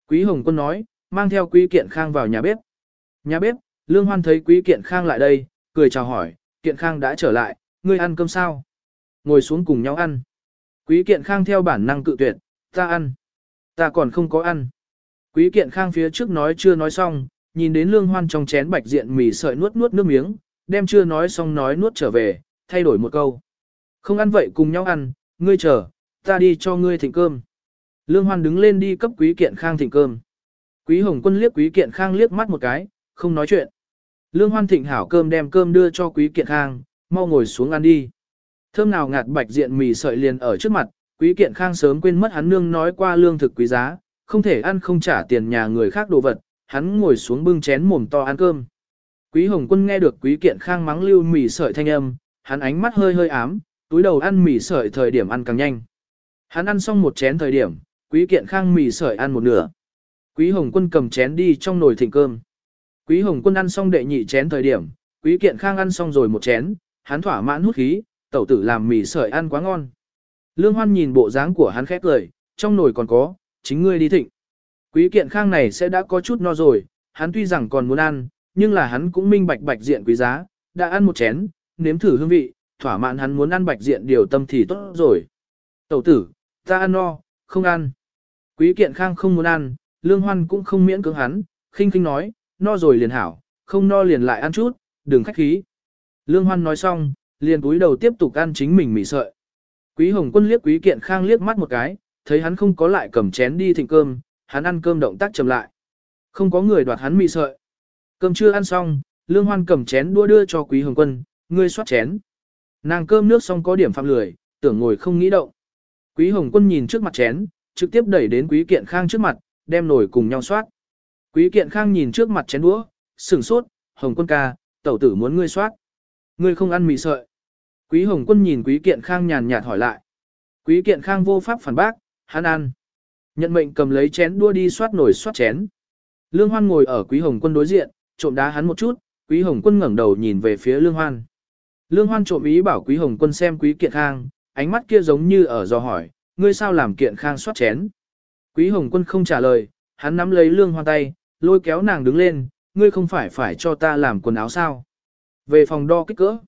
Quý Hồng Quân nói, mang theo Quý Kiện Khang vào nhà bếp. Nhà bếp, Lương Hoan thấy Quý Kiện Khang lại đây, cười chào hỏi, Kiện Khang đã trở lại, ngươi ăn cơm sao? Ngồi xuống cùng nhau ăn. Quý Kiện Khang theo bản năng cự tuyệt, ta ăn. Ta còn không có ăn. Quý Kiện Khang phía trước nói chưa nói xong, nhìn đến Lương Hoan trong chén bạch diện mì sợi nuốt nuốt nước miếng, đem chưa nói xong nói nuốt trở về, thay đổi một câu. Không ăn vậy cùng nhau ăn, ngươi chờ, ta đi cho ngươi thịnh cơm. Lương Hoan đứng lên đi cấp Quý Kiện Khang thịnh cơm. Quý Hồng Quân liếc Quý Kiện Khang liếc mắt một cái, không nói chuyện. Lương Hoan thịnh hảo cơm đem cơm đưa cho Quý Kiện Khang, mau ngồi xuống ăn đi. Thơm nào ngạt bạch diện mì sợi liền ở trước mặt, Quý Kiện Khang sớm quên mất hắn nương nói qua lương thực quý giá, không thể ăn không trả tiền nhà người khác đồ vật, hắn ngồi xuống bưng chén mồm to ăn cơm. Quý Hồng Quân nghe được Quý Kiện Khang mắng lưu mì sợi thanh âm, hắn ánh mắt hơi hơi ám, túi đầu ăn mì sợi thời điểm ăn càng nhanh. Hắn ăn xong một chén thời điểm, Quý Kiện Khang mì sợi ăn một nửa. Quý Hồng Quân cầm chén đi trong nồi thịnh cơm. Quý Hồng Quân ăn xong đệ nhị chén thời điểm, Quý Kiện Khang ăn xong rồi một chén, hắn thỏa mãn hút khí, tẩu tử làm mì sợi ăn quá ngon. Lương Hoan nhìn bộ dáng của hắn khét lời, trong nồi còn có, chính ngươi đi thịnh. Quý Kiện Khang này sẽ đã có chút no rồi, hắn tuy rằng còn muốn ăn, nhưng là hắn cũng minh bạch bạch diện quý giá, đã ăn một chén, nếm thử hương vị, thỏa mãn hắn muốn ăn bạch diện điều tâm thì tốt rồi. Tẩu tử, ta ăn no, không ăn. Quý Kiện Khang không muốn ăn, Lương Hoan cũng không miễn cưỡng hắn, khinh khinh nói, no rồi liền hảo, không no liền lại ăn chút, đừng khách khí. Lương Hoan nói xong, liền cúi đầu tiếp tục ăn chính mình mì sợi. Quý Hồng Quân liếc Quý Kiện Khang liếc mắt một cái, thấy hắn không có lại cầm chén đi thịnh cơm, hắn ăn cơm động tác chậm lại. Không có người đoạt hắn mì sợi. Cơm chưa ăn xong, Lương Hoan cầm chén đua đưa cho Quý Hồng Quân, ngươi soát chén. Nàng cơm nước xong có điểm phạm lười, tưởng ngồi không nghĩ động. Quý Hồng Quân nhìn trước mặt chén, trực tiếp đẩy đến Quý Kiện Khang trước mặt, đem nồi cùng nhau soát. Quý Kiện Khang nhìn trước mặt chén đũa, sửng sốt, Hồng Quân ca, tẩu tử muốn ngươi soát. Ngươi không ăn mì sợi. Quý Hồng Quân nhìn Quý Kiện Khang nhàn nhạt hỏi lại. Quý Kiện Khang vô pháp phản bác, hắn ăn. Nhận mệnh cầm lấy chén đua đi soát nổi soát chén. Lương Hoan ngồi ở Quý Hồng Quân đối diện, trộm đá hắn một chút, Quý Hồng Quân ngẩng đầu nhìn về phía Lương Hoan. Lương Hoan trộm ý bảo Quý Hồng Quân xem Quý Kiện Khang, ánh mắt kia giống như ở dò hỏi, ngươi sao làm Kiện Khang soát chén. Quý Hồng Quân không trả lời, hắn nắm lấy Lương Hoan tay, lôi kéo nàng đứng lên, ngươi không phải phải cho ta làm quần áo sao. Về phòng đo kích cỡ.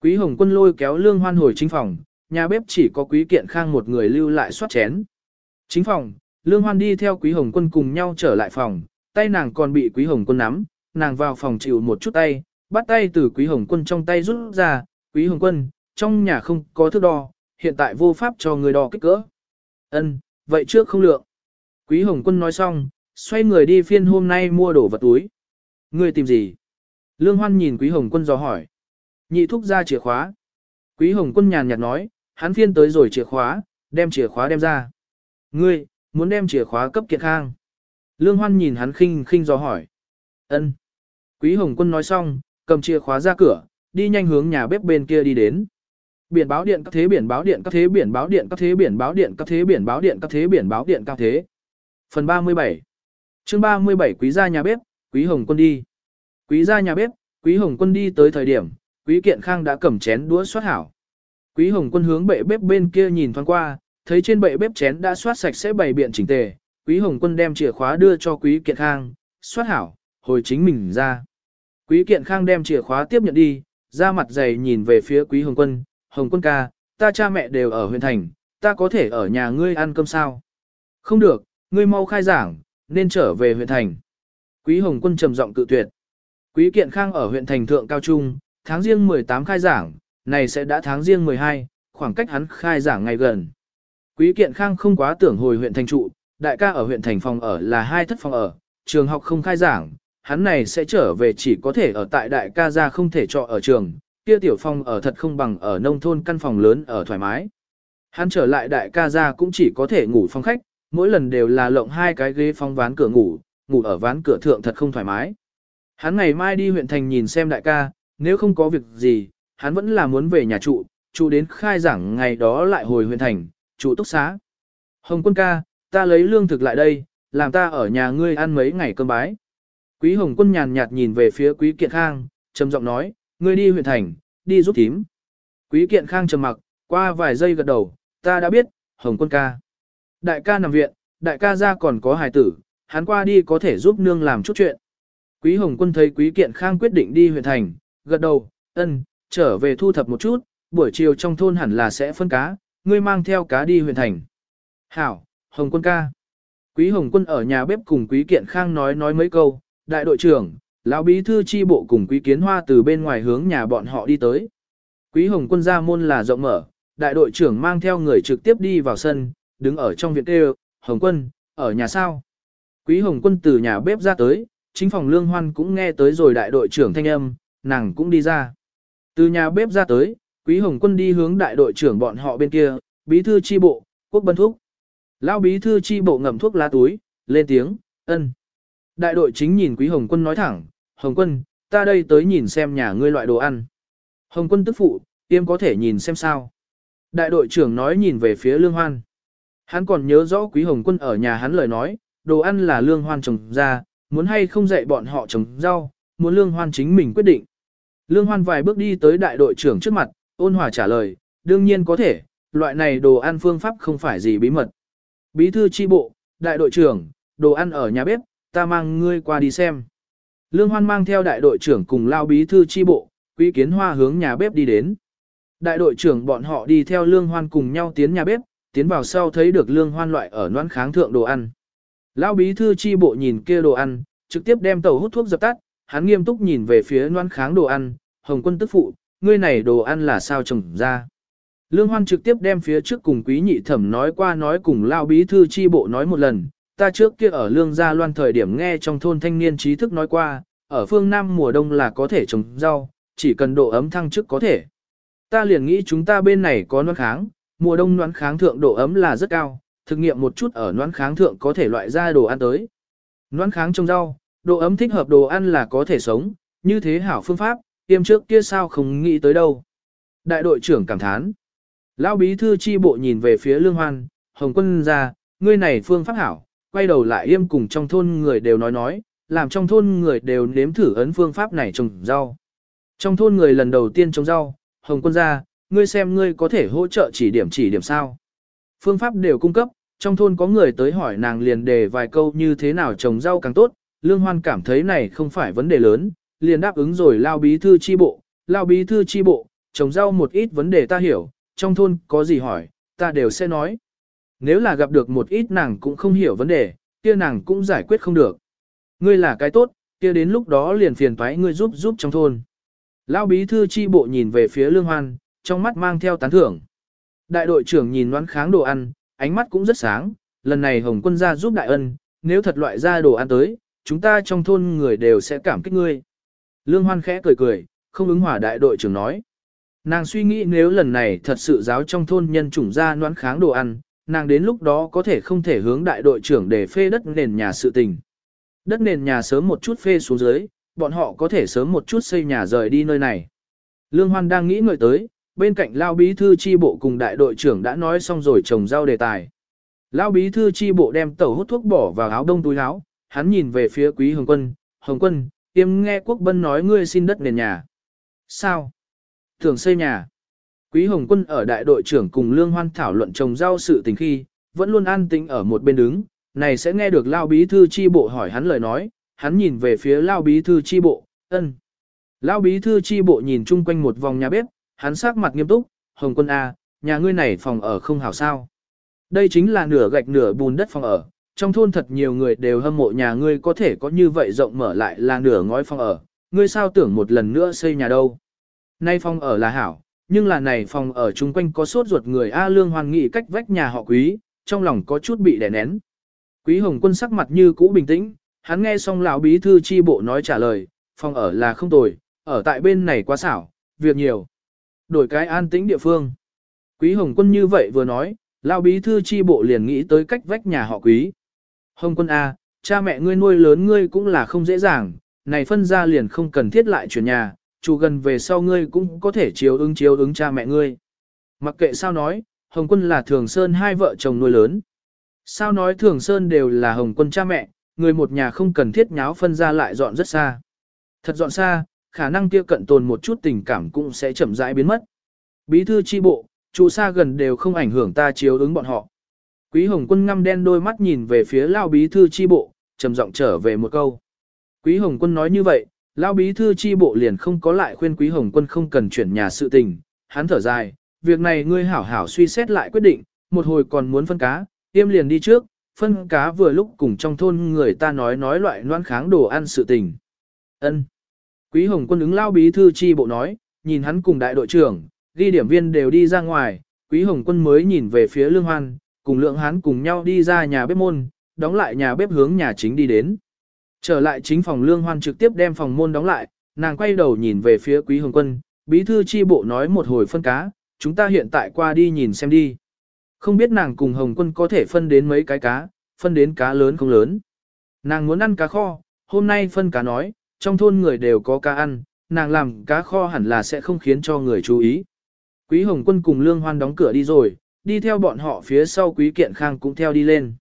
Quý Hồng Quân lôi kéo Lương Hoan hồi chính phòng, nhà bếp chỉ có Quý Kiện Khang một người lưu lại soát chén. Chính phòng, Lương Hoan đi theo Quý Hồng Quân cùng nhau trở lại phòng, tay nàng còn bị Quý Hồng Quân nắm, nàng vào phòng chịu một chút tay, bắt tay từ Quý Hồng Quân trong tay rút ra, Quý Hồng Quân, trong nhà không có thước đo, hiện tại vô pháp cho người đo kích cỡ. Ân, vậy trước không lượng. Quý Hồng Quân nói xong, xoay người đi phiên hôm nay mua đồ vật túi. Ngươi tìm gì? Lương Hoan nhìn Quý Hồng Quân dò hỏi. Nhị thúc ra chìa khóa. Quý Hồng Quân nhàn nhạt nói, hắn phiên tới rồi chìa khóa, đem chìa khóa đem ra. Ngươi, muốn đem chìa khóa cấp kiện khang. Lương Hoan nhìn hắn khinh khinh dò hỏi. Ân. Quý Hồng Quân nói xong, cầm chìa khóa ra cửa, đi nhanh hướng nhà bếp bên kia đi đến. Biển báo điện các thế biển báo điện các thế biển báo điện các thế biển báo điện các thế biển báo điện các thế biển báo điện các thế. Phần 37 chương 37 Quý gia nhà bếp, Quý Hồng Quân đi. Quý gia nhà bếp, Quý Hồng Quân đi tới thời điểm, Quý Kiện Khang đã cầm chén đũa xoát hảo. Quý Hồng Quân hướng bệ bếp bên kia nhìn thoáng qua, thấy trên bệ bếp chén đã xoát sạch sẽ bày biện chỉnh tề. Quý Hồng Quân đem chìa khóa đưa cho Quý Kiện Khang, xoát hảo, hồi chính mình ra. Quý Kiện Khang đem chìa khóa tiếp nhận đi, ra mặt dày nhìn về phía Quý Hồng Quân, Hồng Quân ca, ta cha mẹ đều ở huyện thành, ta có thể ở nhà ngươi ăn cơm sao? Không được, ngươi mau khai giảng, nên trở về huyện thành. Quý Hồng Quân trầm giọng cự tuyệt. Quý Kiện Khang ở huyện thành thượng cao trung, tháng riêng 18 khai giảng, này sẽ đã tháng riêng 12, khoảng cách hắn khai giảng ngày gần. Quý Kiện Khang không quá tưởng hồi huyện thành trụ, đại ca ở huyện thành phòng ở là hai thất phòng ở, trường học không khai giảng, hắn này sẽ trở về chỉ có thể ở tại đại ca gia không thể trọ ở trường, kia tiểu phòng ở thật không bằng ở nông thôn căn phòng lớn ở thoải mái. Hắn trở lại đại ca gia cũng chỉ có thể ngủ phòng khách, mỗi lần đều là lộng hai cái ghế phong ván cửa ngủ, ngủ ở ván cửa thượng thật không thoải mái. Hắn ngày mai đi huyện thành nhìn xem đại ca, nếu không có việc gì, hắn vẫn là muốn về nhà trụ, trụ đến khai giảng ngày đó lại hồi huyện thành, trụ túc xá. Hồng quân ca, ta lấy lương thực lại đây, làm ta ở nhà ngươi ăn mấy ngày cơm bái. Quý Hồng quân nhàn nhạt nhìn về phía Quý Kiện Khang, trầm giọng nói, ngươi đi huyện thành, đi giúp thím. Quý Kiện Khang trầm mặc, qua vài giây gật đầu, ta đã biết, Hồng quân ca. Đại ca nằm viện, đại ca ra còn có hài tử, hắn qua đi có thể giúp nương làm chút chuyện. Quý Hồng quân thấy Quý Kiện Khang quyết định đi huyện thành, gật đầu, ân, trở về thu thập một chút, buổi chiều trong thôn hẳn là sẽ phân cá, ngươi mang theo cá đi huyện thành. Hảo, Hồng quân ca. Quý Hồng quân ở nhà bếp cùng Quý Kiện Khang nói nói mấy câu, đại đội trưởng, lão bí thư chi bộ cùng Quý Kiến Hoa từ bên ngoài hướng nhà bọn họ đi tới. Quý Hồng quân ra môn là rộng mở, đại đội trưởng mang theo người trực tiếp đi vào sân, đứng ở trong viện kêu, Hồng quân, ở nhà sao? Quý Hồng quân từ nhà bếp ra tới, chính phòng lương hoan cũng nghe tới rồi đại đội trưởng thanh âm, nàng cũng đi ra. Từ nhà bếp ra tới, Quý Hồng quân đi hướng đại đội trưởng bọn họ bên kia, bí thư chi bộ, quốc bân thúc. Lão bí thư chi bộ ngậm thuốc lá túi, lên tiếng, ân. Đại đội chính nhìn Quý Hồng quân nói thẳng, Hồng quân, ta đây tới nhìn xem nhà ngươi loại đồ ăn. Hồng quân tức phụ, tiêm có thể nhìn xem sao. Đại đội trưởng nói nhìn về phía lương hoan. Hắn còn nhớ rõ Quý Hồng quân ở nhà hắn lời nói, đồ ăn là lương hoan trồng ra, muốn hay không dạy bọn họ trồng rau, muốn lương hoan chính mình quyết định. Lương hoan vài bước đi tới đại đội trưởng trước mặt, ôn hòa trả lời, đương nhiên có thể, loại này đồ ăn phương pháp không phải gì bí mật. Bí thư chi bộ, đại đội trưởng, đồ ăn ở nhà bếp, ta mang ngươi qua đi xem. Lương hoan mang theo đại đội trưởng cùng lao bí thư chi bộ, quý kiến hoa hướng nhà bếp đi đến. Đại đội trưởng bọn họ đi theo lương hoan cùng nhau tiến nhà bếp, tiến vào sau thấy được lương hoan loại ở noãn kháng thượng đồ ăn. Lão bí thư chi bộ nhìn kia đồ ăn, trực tiếp đem tàu hút thuốc dập tắt, hắn nghiêm túc nhìn về phía noãn kháng đồ ăn, hồng quân tức phụ, ngươi này đồ ăn là sao trồng ra. Lương Hoan trực tiếp đem phía trước cùng quý nhị thẩm nói qua nói cùng lão bí thư chi bộ nói một lần, ta trước kia ở lương gia loan thời điểm nghe trong thôn thanh niên trí thức nói qua, ở phương Nam mùa đông là có thể trồng rau, chỉ cần độ ấm thăng chức có thể. Ta liền nghĩ chúng ta bên này có noãn kháng, mùa đông noãn kháng thượng độ ấm là rất cao, thực nghiệm một chút ở noãn kháng thượng có thể loại ra đồ ăn tới. Noãn kháng trồng rau, độ ấm thích hợp đồ ăn là có thể sống, như thế hảo phương pháp, tiêm trước kia sao không nghĩ tới đâu. Đại đội trưởng cảm thán. Lão bí thư chi bộ nhìn về phía lương hoan, hồng quân ra, ngươi này phương pháp hảo, quay đầu lại yêm cùng trong thôn người đều nói nói, làm trong thôn người đều nếm thử ấn phương pháp này trồng rau. Trong thôn người lần đầu tiên trồng rau, hồng quân ra, ngươi xem ngươi có thể hỗ trợ chỉ điểm chỉ điểm sao. Phương pháp đều cung cấp, trong thôn có người tới hỏi nàng liền đề vài câu như thế nào trồng rau càng tốt, lương hoan cảm thấy này không phải vấn đề lớn, liền đáp ứng rồi lao bí thư chi bộ, lao bí thư chi bộ, trồng rau một ít vấn đề ta hiểu, trong thôn có gì hỏi, ta đều sẽ nói. Nếu là gặp được một ít nàng cũng không hiểu vấn đề, kia nàng cũng giải quyết không được. Ngươi là cái tốt, kia đến lúc đó liền phiền toái ngươi giúp giúp trong thôn. Lão bí thư chi bộ nhìn về phía lương hoan, trong mắt mang theo tán thưởng. Đại đội trưởng nhìn đoán kháng đồ ăn, ánh mắt cũng rất sáng, lần này Hồng quân ra giúp đại ân, nếu thật loại ra đồ ăn tới, chúng ta trong thôn người đều sẽ cảm kích ngươi. Lương hoan khẽ cười cười, không ứng hỏa đại đội trưởng nói. Nàng suy nghĩ nếu lần này thật sự giáo trong thôn nhân chủng ra noãn kháng đồ ăn, nàng đến lúc đó có thể không thể hướng đại đội trưởng để phê đất nền nhà sự tình. Đất nền nhà sớm một chút phê xuống dưới, bọn họ có thể sớm một chút xây nhà rời đi nơi này. Lương Hoan đang nghĩ ngợi tới, bên cạnh Lao Bí Thư Chi Bộ cùng đại đội trưởng đã nói xong rồi trồng rau đề tài. Lao Bí Thư Chi Bộ đem tẩu hút thuốc bỏ vào áo đông túi áo, hắn nhìn về phía Quý Hồng Quân, Hồng Quân, tiêm nghe Quốc Bân nói ngươi xin đất nền nhà. Sao? Thường xây nhà. Quý Hồng Quân ở đại đội trưởng cùng Lương Hoan thảo luận trồng rau sự tình khi, vẫn luôn an tĩnh ở một bên đứng, này sẽ nghe được Lao Bí Thư Chi Bộ hỏi hắn lời nói, hắn nhìn về phía Lao Bí Thư Chi Bộ, ân. Lao Bí Thư Chi Bộ nhìn chung quanh một vòng nhà bếp, hắn sắc mặt nghiêm túc, Hồng Quân A, nhà ngươi này phòng ở không hảo sao. Đây chính là nửa gạch nửa bùn đất phòng ở, trong thôn thật nhiều người đều hâm mộ nhà ngươi có thể có như vậy rộng mở lại là nửa ngói phòng ở, ngươi sao tưởng một lần nữa xây nhà đâu. Nay phòng ở là hảo, nhưng là này phòng ở chung quanh có sốt ruột người A Lương hoàn nghị cách vách nhà họ quý, trong lòng có chút bị đè nén. Quý Hồng Quân sắc mặt như cũ bình tĩnh, hắn nghe xong lão bí thư chi bộ nói trả lời, phòng ở là không tồi, ở tại bên này quá xảo, việc nhiều. Đổi cái an tĩnh địa phương. Quý Hồng Quân như vậy vừa nói, lão bí thư chi bộ liền nghĩ tới cách vách nhà họ quý. Hồng Quân A, cha mẹ ngươi nuôi lớn ngươi cũng là không dễ dàng, này phân ra liền không cần thiết lại chuyển nhà, chủ gần về sau ngươi cũng có thể chiếu ứng chiếu ứng cha mẹ ngươi. Mặc kệ sao nói, Hồng Quân là Thường Sơn hai vợ chồng nuôi lớn. Sao nói Thường Sơn đều là Hồng Quân cha mẹ, người một nhà không cần thiết nháo phân ra lại dọn rất xa. Thật dọn xa, khả năng kia cận tồn một chút tình cảm cũng sẽ chậm rãi biến mất. Bí thư chi bộ, trụ xa gần đều không ảnh hưởng ta chiếu ứng bọn họ. Quý Hồng Quân ngăm đen đôi mắt nhìn về phía Lao bí thư chi bộ, trầm giọng trở về một câu. Quý Hồng Quân nói như vậy, Lao bí thư chi bộ liền không có lại khuyên Quý Hồng Quân không cần chuyển nhà sự tình, hắn thở dài, việc này ngươi hảo hảo suy xét lại quyết định, một hồi còn muốn phân cá, tiêm liền đi trước, phân cá vừa lúc cùng trong thôn người ta nói nói loại noan kháng đồ ăn sự tình. Ân. Quý Hồng Quân ứng Lao bí thư chi bộ nói, nhìn hắn cùng đại đội trưởng, ghi điểm viên đều đi ra ngoài, Quý Hồng Quân mới nhìn về phía Lương Hoan, cùng lượng hắn cùng nhau đi ra nhà bếp môn, đóng lại nhà bếp hướng nhà chính đi đến. Trở lại chính phòng lương hoan trực tiếp đem phòng môn đóng lại, nàng quay đầu nhìn về phía quý hồng quân, bí thư chi bộ nói một hồi phân cá, chúng ta hiện tại qua đi nhìn xem đi. Không biết nàng cùng hồng quân có thể phân đến mấy cái cá, phân đến cá lớn không lớn. Nàng muốn ăn cá kho, hôm nay phân cá nói, trong thôn người đều có cá ăn, nàng làm cá kho hẳn là sẽ không khiến cho người chú ý. Quý hồng quân cùng lương hoan đóng cửa đi rồi, đi theo bọn họ phía sau quý kiện khang cũng theo đi lên.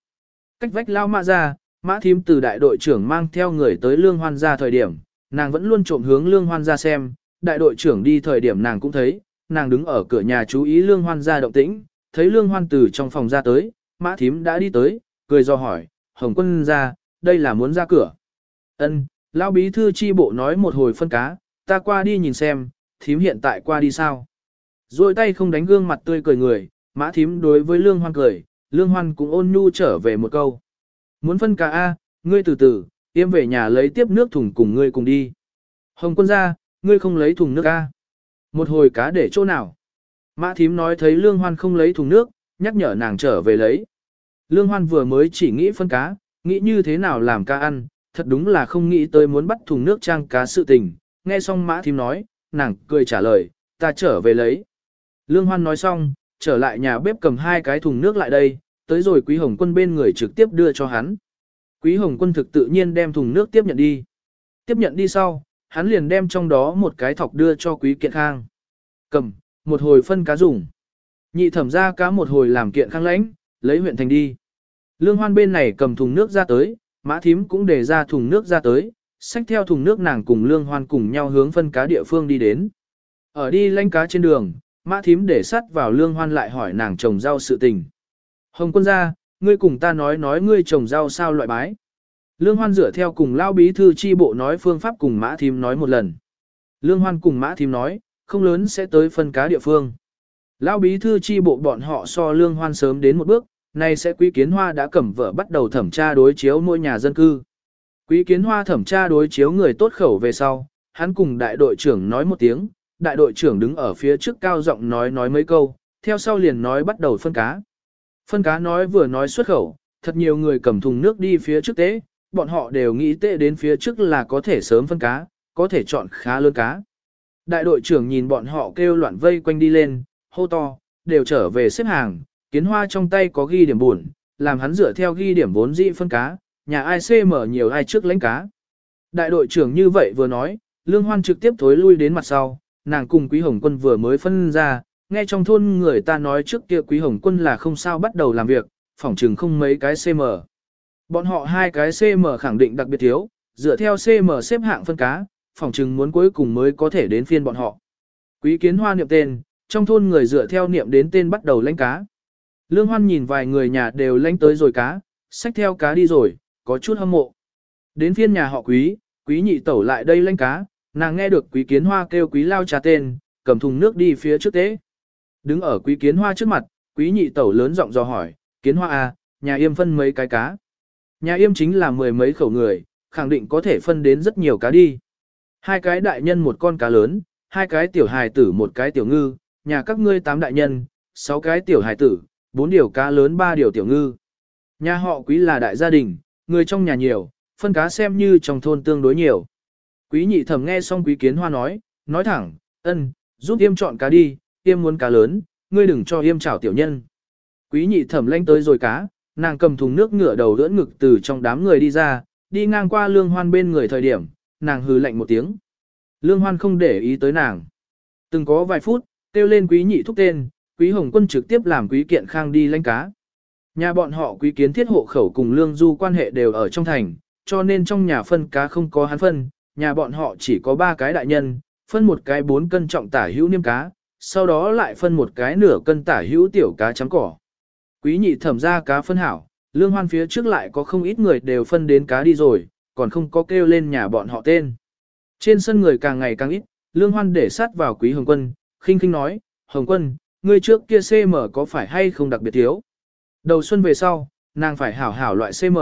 Cách vách lao mã ra, mã thím từ đại đội trưởng mang theo người tới lương hoan ra thời điểm, nàng vẫn luôn trộm hướng lương hoan ra xem, đại đội trưởng đi thời điểm nàng cũng thấy, nàng đứng ở cửa nhà chú ý lương hoan ra động tĩnh, thấy lương hoan từ trong phòng ra tới, mã thím đã đi tới, cười do hỏi, hồng quân ra, đây là muốn ra cửa. ân lão bí thư chi bộ nói một hồi phân cá, ta qua đi nhìn xem, thím hiện tại qua đi sao. Rồi tay không đánh gương mặt tươi cười người, mã thím đối với lương hoan cười, lương hoan cũng ôn nhu trở về một câu. Muốn phân cá A, ngươi từ từ, tiêm về nhà lấy tiếp nước thùng cùng ngươi cùng đi. Hồng quân ra, ngươi không lấy thùng nước A. Một hồi cá để chỗ nào? Mã thím nói thấy lương hoan không lấy thùng nước, nhắc nhở nàng trở về lấy. Lương hoan vừa mới chỉ nghĩ phân cá, nghĩ như thế nào làm cá ăn, thật đúng là không nghĩ tới muốn bắt thùng nước trang cá sự tình. Nghe xong mã thím nói, nàng cười trả lời, ta trở về lấy. Lương hoan nói xong, trở lại nhà bếp cầm hai cái thùng nước lại đây, tới rồi quý hồng quân bên người trực tiếp đưa cho hắn. Quý hồng quân thực tự nhiên đem thùng nước tiếp nhận đi. Tiếp nhận đi sau, hắn liền đem trong đó một cái thọc đưa cho quý kiện khang. Cầm, một hồi phân cá dùng. Nhị thẩm ra cá một hồi làm kiện khang lãnh, lấy huyện thành đi. Lương hoan bên này cầm thùng nước ra tới, mã thím cũng để ra thùng nước ra tới, xách theo thùng nước nàng cùng lương hoan cùng nhau hướng phân cá địa phương đi đến. Ở đi lanh cá trên đường, mã thím để sắt vào lương hoan lại hỏi nàng trồng rau sự tình. Hồng quân gia, ngươi cùng ta nói nói ngươi trồng rau sao loại bái. Lương hoan dựa theo cùng lao bí thư chi bộ nói phương pháp cùng mã thím nói một lần. Lương hoan cùng mã thím nói, không lớn sẽ tới phân cá địa phương. Lão bí thư chi bộ bọn họ so lương hoan sớm đến một bước, nay sẽ quý kiến hoa đã cầm vợ bắt đầu thẩm tra đối chiếu mỗi nhà dân cư. Quý kiến hoa thẩm tra đối chiếu người tốt khẩu về sau, hắn cùng đại đội trưởng nói một tiếng, đại đội trưởng đứng ở phía trước cao giọng nói nói mấy câu, theo sau liền nói bắt đầu phân cá. Phân cá nói vừa nói xuất khẩu, thật nhiều người cầm thùng nước đi phía trước tế, bọn họ đều nghĩ tế đến phía trước là có thể sớm phân cá, có thể chọn khá lớn cá. Đại đội trưởng nhìn bọn họ kêu loạn vây quanh đi lên, hô to, đều trở về xếp hàng, kiến hoa trong tay có ghi điểm buồn, làm hắn dựa theo ghi điểm vốn dĩ phân cá, nhà ai CM nhiều ai trước lãnh cá. Đại đội trưởng như vậy vừa nói, Lương Hoan trực tiếp thối lui đến mặt sau, nàng cùng Quý Hồng Quân vừa mới phân ra, nghe trong thôn người ta nói trước kia Quý Hồng Quân là không sao bắt đầu làm việc, phỏng chừng không mấy cái CM. Bọn họ hai cái CM khẳng định đặc biệt thiếu, dựa theo CM xếp hạng phân cá, phỏng chừng muốn cuối cùng mới có thể đến phiên bọn họ. Quý kiến hoa niệm tên, trong thôn người dựa theo niệm đến tên bắt đầu lãnh cá. Lương Hoan nhìn vài người nhà đều lanh tới rồi cá, xách theo cá đi rồi, có chút hâm mộ. Đến phiên nhà họ quý, quý nhị tẩu lại đây lanh cá, nàng nghe được quý kiến hoa kêu quý lao trà tên, cầm thùng nước đi phía trước tế. Đứng ở quý kiến hoa trước mặt, quý nhị tẩu lớn giọng dò hỏi, kiến hoa à, nhà yêm phân mấy cái cá. Nhà yêm chính là mười mấy khẩu người, khẳng định có thể phân đến rất nhiều cá đi. Hai cái đại nhân một con cá lớn, hai cái tiểu hài tử một cái tiểu ngư, nhà các ngươi tám đại nhân, sáu cái tiểu hài tử, bốn điều cá lớn ba điều tiểu ngư. Nhà họ quý là đại gia đình, người trong nhà nhiều, phân cá xem như trong thôn tương đối nhiều. Quý nhị thẩm nghe xong quý kiến hoa nói, nói thẳng, ân, giúp yêm chọn cá đi, yêm muốn cá lớn, ngươi đừng cho yêm chảo tiểu nhân. Quý nhị thẩm lanh tới rồi cá, nàng cầm thùng nước ngửa đầu đỡ ngực từ trong đám người đi ra, đi ngang qua lương hoan bên người thời điểm, nàng hừ lạnh một tiếng. Lương hoan không để ý tới nàng. Từng có vài phút, kêu lên quý nhị thúc tên, quý hồng quân trực tiếp làm quý kiện khang đi lanh cá. Nhà bọn họ quý kiến thiết hộ khẩu cùng lương du quan hệ đều ở trong thành, cho nên trong nhà phân cá không có hắn phân, nhà bọn họ chỉ có ba cái đại nhân, phân một cái bốn cân trọng tả hữu niêm cá, sau đó lại phân một cái nửa cân tả hữu tiểu cá chấm cỏ. Quý nhị thẩm ra cá phân hảo, lương hoan phía trước lại có không ít người đều phân đến cá đi rồi, còn không có kêu lên nhà bọn họ tên. Trên sân người càng ngày càng ít, lương hoan để sát vào quý hồng quân, khinh khinh nói, hồng quân, ngươi trước kia CM có phải hay không đặc biệt thiếu? Đầu xuân về sau, nàng phải hảo hảo loại CM.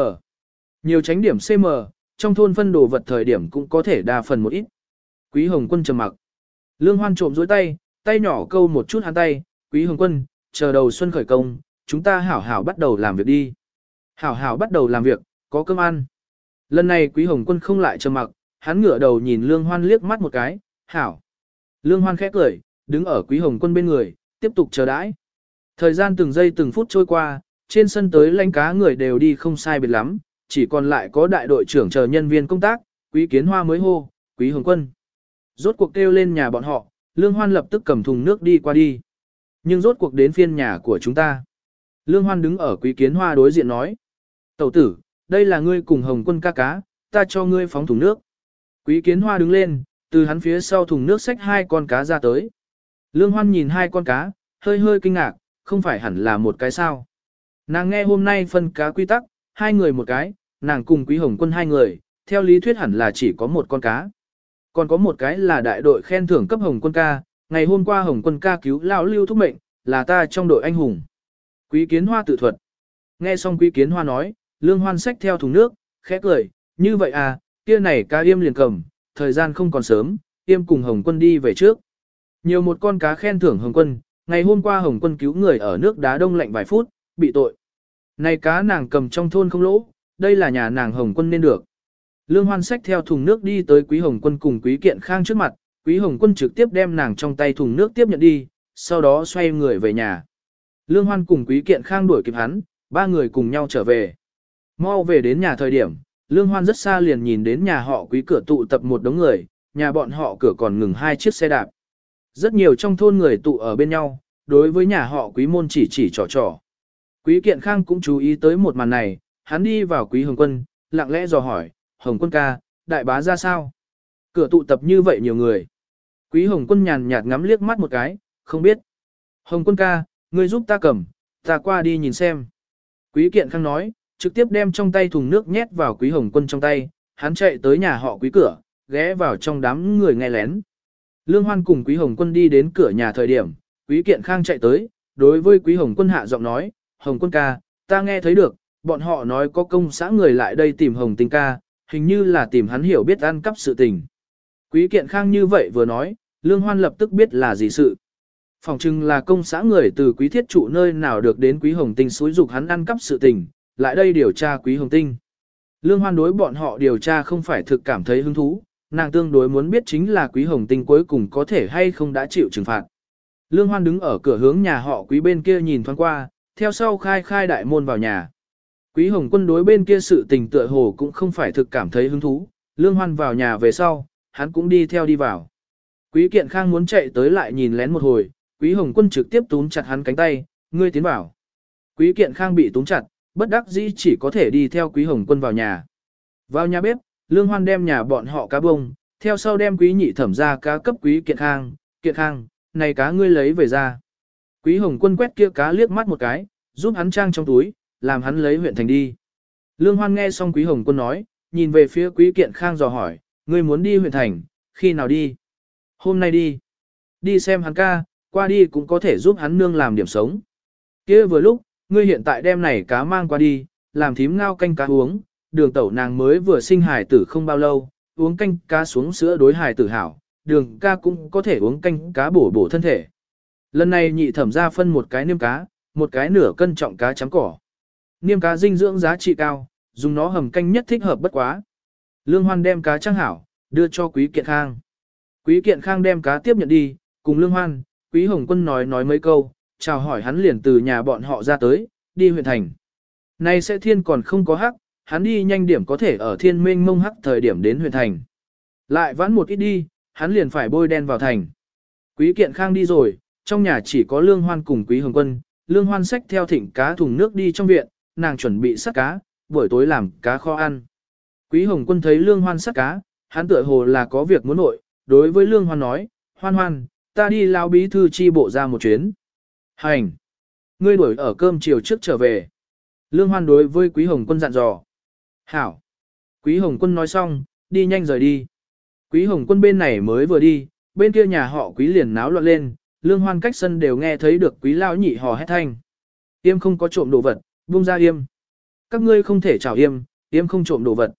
Nhiều tránh điểm CM, trong thôn phân đồ vật thời điểm cũng có thể đa phần một ít. Quý hồng quân trầm mặc. Lương hoan trộm dối tay, tay nhỏ câu một chút hắn tay, quý hồng quân, chờ đầu xuân khởi công, chúng ta hảo hảo bắt đầu làm việc đi. Hảo hảo bắt đầu làm việc, có cơm ăn. Lần này quý hồng quân không lại trầm mặc, hắn ngửa đầu nhìn lương hoan liếc mắt một cái, hảo. Lương hoan khẽ cười, đứng ở quý hồng quân bên người, tiếp tục chờ đãi. Thời gian từng giây từng phút trôi qua, trên sân tới lãnh cá người đều đi không sai biệt lắm, chỉ còn lại có đại đội trưởng chờ nhân viên công tác, quý kiến hoa mới hô, quý hồng quân. Rốt cuộc kêu lên nhà bọn họ, lương hoan lập tức cầm thùng nước đi qua đi. Nhưng rốt cuộc đến phiên nhà của chúng ta. Lương hoan đứng ở quý kiến hoa đối diện nói. Tẩu tử, đây là ngươi cùng hồng quân ca cá, ta cho ngươi phóng thùng nước. Quý kiến hoa đứng lên, từ hắn phía sau thùng nước xách hai con cá ra tới. Lương hoan nhìn hai con cá, hơi hơi kinh ngạc, không phải hẳn là một cái sao. Nàng nghe hôm nay phân cá quy tắc, hai người một cái, nàng cùng quý hồng quân hai người, theo lý thuyết hẳn là chỉ có một con cá. Còn có một cái là đại đội khen thưởng cấp hồng quân ca, ngày hôm qua hồng quân ca cứu lão lưu thúc mệnh, là ta trong đội anh hùng. Quý kiến hoa tự thuật. Nghe xong quý kiến hoa nói, lương hoan xách theo thùng nước, khẽ cười, như vậy à, kia này ca yêm liền cầm, thời gian không còn sớm, yêm cùng hồng quân đi về trước. Nhiều một con cá khen thưởng hồng quân, ngày hôm qua Hồng Quân cứu người ở nước đá đông lạnh vài phút, bị tội. Này cá nàng cầm trong thôn không lỗ, đây là nhà nàng Hồng Quân nên được. Lương Hoan xách theo thùng nước đi tới Quý Hồng Quân cùng Quý Kiện Khang trước mặt, Quý Hồng Quân trực tiếp đem nàng trong tay thùng nước tiếp nhận đi, sau đó xoay người về nhà. Lương Hoan cùng Quý Kiện Khang đuổi kịp hắn, ba người cùng nhau trở về. Mau về đến nhà thời điểm, Lương Hoan rất xa liền nhìn đến nhà họ Quý cửa tụ tập một đống người, nhà bọn họ cửa còn ngừng hai chiếc xe đạp. Rất nhiều trong thôn người tụ ở bên nhau, đối với nhà họ Quý môn chỉ chỉ trò trò. Quý Kiện Khang cũng chú ý tới một màn này, hắn đi vào Quý Hồng Quân, lặng lẽ dò hỏi, Hồng Quân ca, đại bá ra sao? Cửa tụ tập như vậy nhiều người. Quý Hồng Quân nhàn nhạt ngắm liếc mắt một cái, không biết. Hồng Quân ca, ngươi giúp ta cầm, ta qua đi nhìn xem. Quý Kiện Khang nói, trực tiếp đem trong tay thùng nước nhét vào Quý Hồng Quân trong tay, hắn chạy tới nhà họ Quý cửa, ghé vào trong đám người nghe lén. Lương Hoan cùng Quý Hồng Quân đi đến cửa nhà thời điểm, Quý Kiện Khang chạy tới, đối với Quý Hồng Quân hạ giọng nói, Hồng Quân ca, ta nghe thấy được, bọn họ nói có công xã người lại đây tìm Hồng Tinh ca, hình như là tìm hắn hiểu biết ăn cắp sự tình. Quý Kiện Khang như vậy vừa nói, Lương Hoan lập tức biết là gì sự. Phòng trưng là công xã người từ quý thiết trụ nơi nào được đến quý hồng tinh xúi dục hắn ăn cắp sự tình, lại đây điều tra quý hồng tinh. Lương Hoan đối bọn họ điều tra không phải thực cảm thấy hứng thú, nàng tương đối muốn biết chính là quý hồng tinh cuối cùng có thể hay không đã chịu trừng phạt. Lương Hoan đứng ở cửa hướng nhà họ quý bên kia nhìn thoáng qua, theo sau khai khai đại môn vào nhà. Quý hồng quân đối bên kia sự tình tựa hồ cũng không phải thực cảm thấy hứng thú, Lương Hoan vào nhà về sau, hắn cũng đi theo đi vào. Quý kiện khang muốn chạy tới lại nhìn lén một hồi, quý hồng quân trực tiếp túm chặt hắn cánh tay, ngươi tiến vào. Quý kiện khang bị túm chặt, bất đắc dĩ chỉ có thể đi theo quý hồng quân vào nhà. Vào nhà bếp, lương hoan đem nhà bọn họ cá bông, theo sau đem quý nhị thẩm ra cá cấp quý kiện khang, kiện khang, này cá ngươi lấy về ra. Quý hồng quân quét kia cá liếc mắt một cái, giúp hắn trang trong túi, làm hắn lấy huyện thành đi. Lương hoan nghe xong quý hồng quân nói, nhìn về phía quý kiện khang dò hỏi, ngươi muốn đi huyện thành, khi nào đi? Hôm nay đi. Đi xem hắn ca, qua đi cũng có thể giúp hắn nương làm điểm sống. kia vừa lúc, ngươi hiện tại đem này cá mang qua đi, làm thím ngao canh cá uống, đường tẩu nàng mới vừa sinh hài tử không bao lâu, uống canh cá xuống sữa đối hài tử hảo, đường ca cũng có thể uống canh cá bổ bổ thân thể. Lần này nhị thẩm ra phân một cái niêm cá, một cái nửa cân trọng cá trắng cỏ. Niêm cá dinh dưỡng giá trị cao, dùng nó hầm canh nhất thích hợp bất quá. Lương Hoan đem cá trắng hảo, đưa cho Quý Kiện Khang. Quý Kiện Khang đem cá tiếp nhận đi, cùng Lương Hoan, Quý Hồng Quân nói nói mấy câu, chào hỏi hắn liền từ nhà bọn họ ra tới, đi huyện thành. Nay sẽ thiên còn không có hắc, hắn đi nhanh điểm có thể ở thiên minh mông hắc thời điểm đến huyện thành. Lại vãn một ít đi, hắn liền phải bôi đen vào thành. Quý Kiện Khang đi rồi, trong nhà chỉ có Lương Hoan cùng Quý Hồng Quân, Lương Hoan xách theo thịnh cá thùng nước đi trong viện, nàng chuẩn bị sắt cá, buổi tối làm cá kho ăn. Quý Hồng Quân thấy Lương Hoan sắt cá, hắn tựa hồ là có việc muốn nội, đối với Lương Hoan nói, Hoan Hoan, ta đi lao bí thư chi bộ ra một chuyến. Hành! Ngươi đuổi ở cơm chiều trước trở về. Lương Hoan đối với Quý Hồng Quân dặn dò. Hảo! Quý Hồng Quân nói xong, đi nhanh rời đi. Quý Hồng Quân bên này mới vừa đi, bên kia nhà họ Quý liền náo loạn lên, Lương Hoan cách sân đều nghe thấy được Quý Lao nhị hò hét thanh. Yêm không có trộm đồ vật, buông ra Yêm. Các ngươi không thể chào Yêm, Yêm không trộm đồ vật.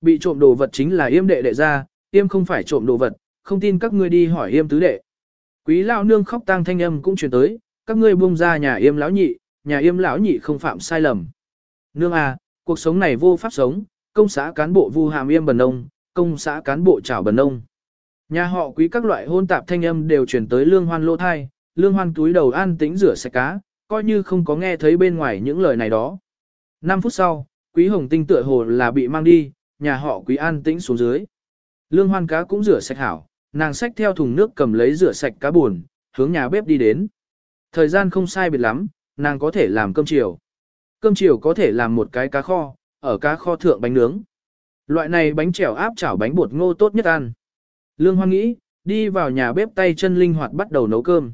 Bị trộm đồ vật chính là Yêm đệ đệ ra, Yêm không phải trộm đồ vật, không tin các ngươi đi hỏi Yêm tứ đệ. Quý lão nương khóc tang thanh âm cũng truyền tới, các ngươi buông ra nhà Yêm lão nhị, nhà Yêm lão nhị không phạm sai lầm. Nương à, cuộc sống này vô pháp sống, công xã cán bộ vu hàm Yêm bần nông, công xã cán bộ chảo bần nông. Nhà họ quý các loại hôn tạp thanh âm đều truyền tới lương hoan lô thai, lương hoan túi đầu an tĩnh rửa sạch cá, coi như không có nghe thấy bên ngoài những lời này đó. 5 phút sau, quý hồng tinh tựa hồ là bị mang đi, nhà họ quý an tĩnh xuống dưới. Lương hoan cá cũng rửa sạch hảo, nàng xách theo thùng nước cầm lấy rửa sạch cá buồn, hướng nhà bếp đi đến. Thời gian không sai biệt lắm, nàng có thể làm cơm chiều. Cơm chiều có thể làm một cái cá kho, ở cá kho thượng bánh nướng. Loại này bánh chèo áp chảo bánh bột ngô tốt nhất ăn. Lương Hoan nghĩ, đi vào nhà bếp tay chân linh hoạt bắt đầu nấu cơm.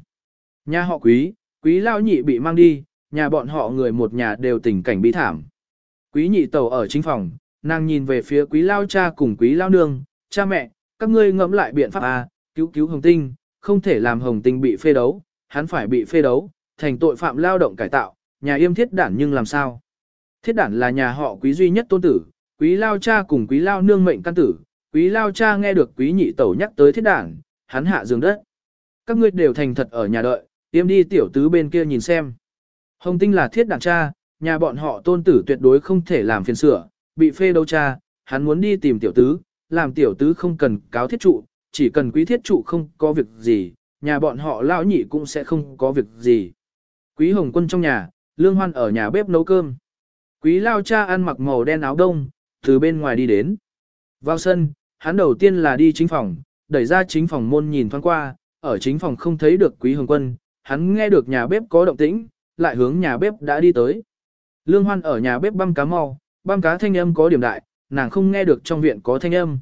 Nhà họ quý, quý lao nhị bị mang đi, nhà bọn họ người một nhà đều tình cảnh bi thảm. Quý nhị tàu ở chính phòng, nàng nhìn về phía quý lao cha cùng quý lao nương, cha mẹ, các ngươi ngẫm lại biện pháp à, cứu cứu hồng tinh, không thể làm hồng tinh bị phê đấu, hắn phải bị phê đấu, thành tội phạm lao động cải tạo, nhà yêm thiết đản nhưng làm sao? Thiết đản là nhà họ quý duy nhất tôn tử, quý lao cha cùng quý lao nương mệnh căn tử, quý lao cha nghe được quý nhị tẩu nhắc tới thiết đản, hắn hạ giường đất. Các ngươi đều thành thật ở nhà đợi, Yêm đi tiểu tứ bên kia nhìn xem. Hồng Tinh là thiết Đản cha, nhà bọn họ tôn tử tuyệt đối không thể làm phiền sửa, bị phê đâu cha, hắn muốn đi tìm tiểu tứ, làm tiểu tứ không cần cáo thiết trụ, chỉ cần quý thiết trụ không có việc gì, nhà bọn họ lão nhị cũng sẽ không có việc gì. Quý Hồng Quân trong nhà, Lương Hoan ở nhà bếp nấu cơm. Quý Lao cha ăn mặc màu đen áo đông, từ bên ngoài đi đến. Vào sân, hắn đầu tiên là đi chính phòng, đẩy ra chính phòng môn nhìn thoáng qua, ở chính phòng không thấy được Quý Hồng Quân, hắn nghe được nhà bếp có động tĩnh, lại hướng nhà bếp đã đi tới. Lương Hoan ở nhà bếp băm cá mau, băm cá thanh âm có điểm đại, nàng không nghe được trong viện có thanh âm.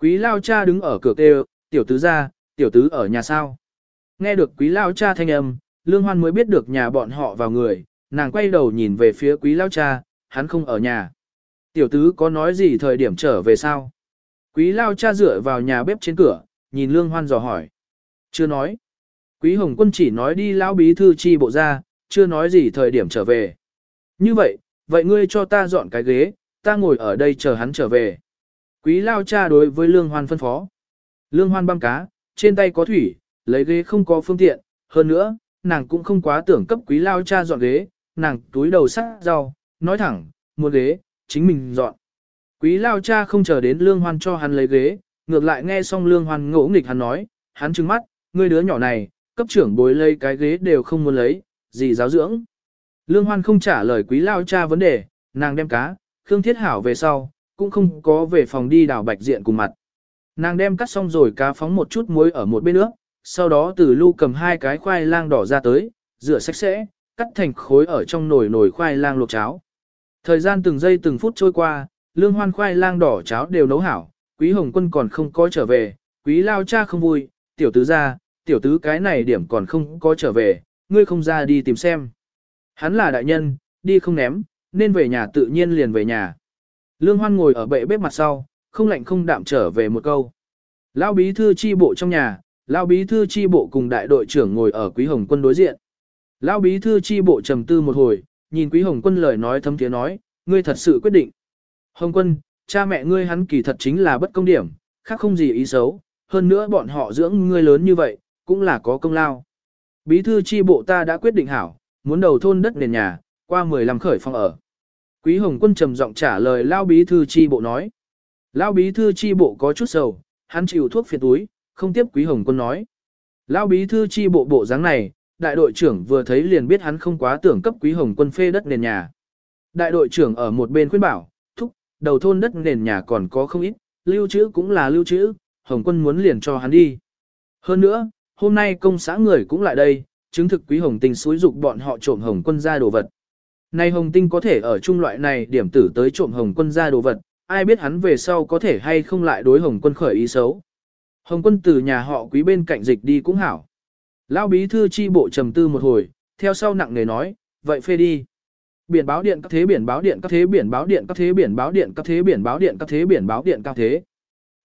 Quý Lao cha đứng ở cửa kêu, tiểu tứ ra, tiểu tứ ở nhà sao. Nghe được Quý Lao cha thanh âm, Lương Hoan mới biết được nhà bọn họ vào người, nàng quay đầu nhìn về phía Quý Lao cha, hắn không ở nhà. Tiểu tứ có nói gì thời điểm trở về sao? Quý Lao cha dựa vào nhà bếp trên cửa, nhìn Lương Hoan dò hỏi. Chưa nói. Quý Hồng Quân chỉ nói đi lão bí thư chi bộ ra, chưa nói gì thời điểm trở về. Như vậy, vậy ngươi cho ta dọn cái ghế, ta ngồi ở đây chờ hắn trở về. Quý lao cha đối với Lương Hoan phân phó. Lương Hoan băm cá, trên tay có thủy, lấy ghế không có phương tiện, hơn nữa, nàng cũng không quá tưởng cấp quý lao cha dọn ghế, nàng túi đầu sắc rau, nói thẳng, muốn ghế, chính mình dọn. Quý lao cha không chờ đến Lương Hoan cho hắn lấy ghế, ngược lại nghe xong Lương Hoan ngỗ nghịch hắn nói, hắn trừng mắt, ngươi đứa nhỏ này, cấp trưởng bối lấy cái ghế đều không muốn lấy, gì giáo dưỡng. Lương Hoan không trả lời quý lao cha vấn đề, nàng đem cá, Khương Thiết Hảo về sau, cũng không có về phòng đi đào bạch diện cùng mặt. Nàng đem cắt xong rồi cá phóng một chút muối ở một bên nước, sau đó từ lưu cầm hai cái khoai lang đỏ ra tới, rửa sạch sẽ, cắt thành khối ở trong nồi nồi khoai lang luộc cháo. Thời gian từng giây từng phút trôi qua, lương hoan khoai lang đỏ cháo đều nấu hảo, quý hồng quân còn không có trở về, quý lao cha không vui, tiểu tứ ra, tiểu tứ cái này điểm còn không có trở về, ngươi không ra đi tìm xem. Hắn là đại nhân, đi không ném, nên về nhà tự nhiên liền về nhà. Lương Hoan ngồi ở bệ bếp mặt sau, không lạnh không đạm trở về một câu. Lão bí thư chi bộ trong nhà, lão bí thư chi bộ cùng đại đội trưởng ngồi ở Quý Hồng Quân đối diện. Lão bí thư chi bộ trầm tư một hồi, nhìn Quý Hồng Quân lời nói thấm tiếng nói, ngươi thật sự quyết định. Hồng Quân, cha mẹ ngươi hắn kỳ thật chính là bất công điểm, khác không gì ý xấu, hơn nữa bọn họ dưỡng ngươi lớn như vậy, cũng là có công lao. Bí thư chi bộ ta đã quyết định hảo, muốn đầu thôn đất nền nhà, qua 15 khởi phong ở. Quý Hồng Quân trầm giọng trả lời lão Bí Thư Chi Bộ nói. lão Bí Thư Chi Bộ có chút sầu, hắn chịu thuốc phiệt túi, không tiếp Quý Hồng Quân nói. Lão Bí Thư Chi Bộ bộ dáng này, đại đội trưởng vừa thấy liền biết hắn không quá tưởng cấp Quý Hồng Quân phê đất nền nhà. Đại đội trưởng ở một bên khuyên bảo, thúc, đầu thôn đất nền nhà còn có không ít, lưu trữ cũng là lưu trữ, Hồng Quân muốn liền cho hắn đi. Hơn nữa, hôm nay công xã người cũng lại đây, chứng thực Quý Hồng Tinh xúi dục bọn họ trộm Hồng Quân ra đồ vật. Nay hồng tinh có thể ở trung loại này điểm tử tới trộm hồng quân ra đồ vật, ai biết hắn về sau có thể hay không lại đối hồng quân khởi ý xấu. Hồng quân từ nhà họ quý bên cạnh dịch đi cũng hảo. Lão bí thư chi bộ trầm tư một hồi, theo sau nặng nề nói, vậy phê đi. Biển báo điện các thế biển báo điện các thế biển báo điện các thế biển báo điện các thế biển báo điện các thế biển báo điện các thế.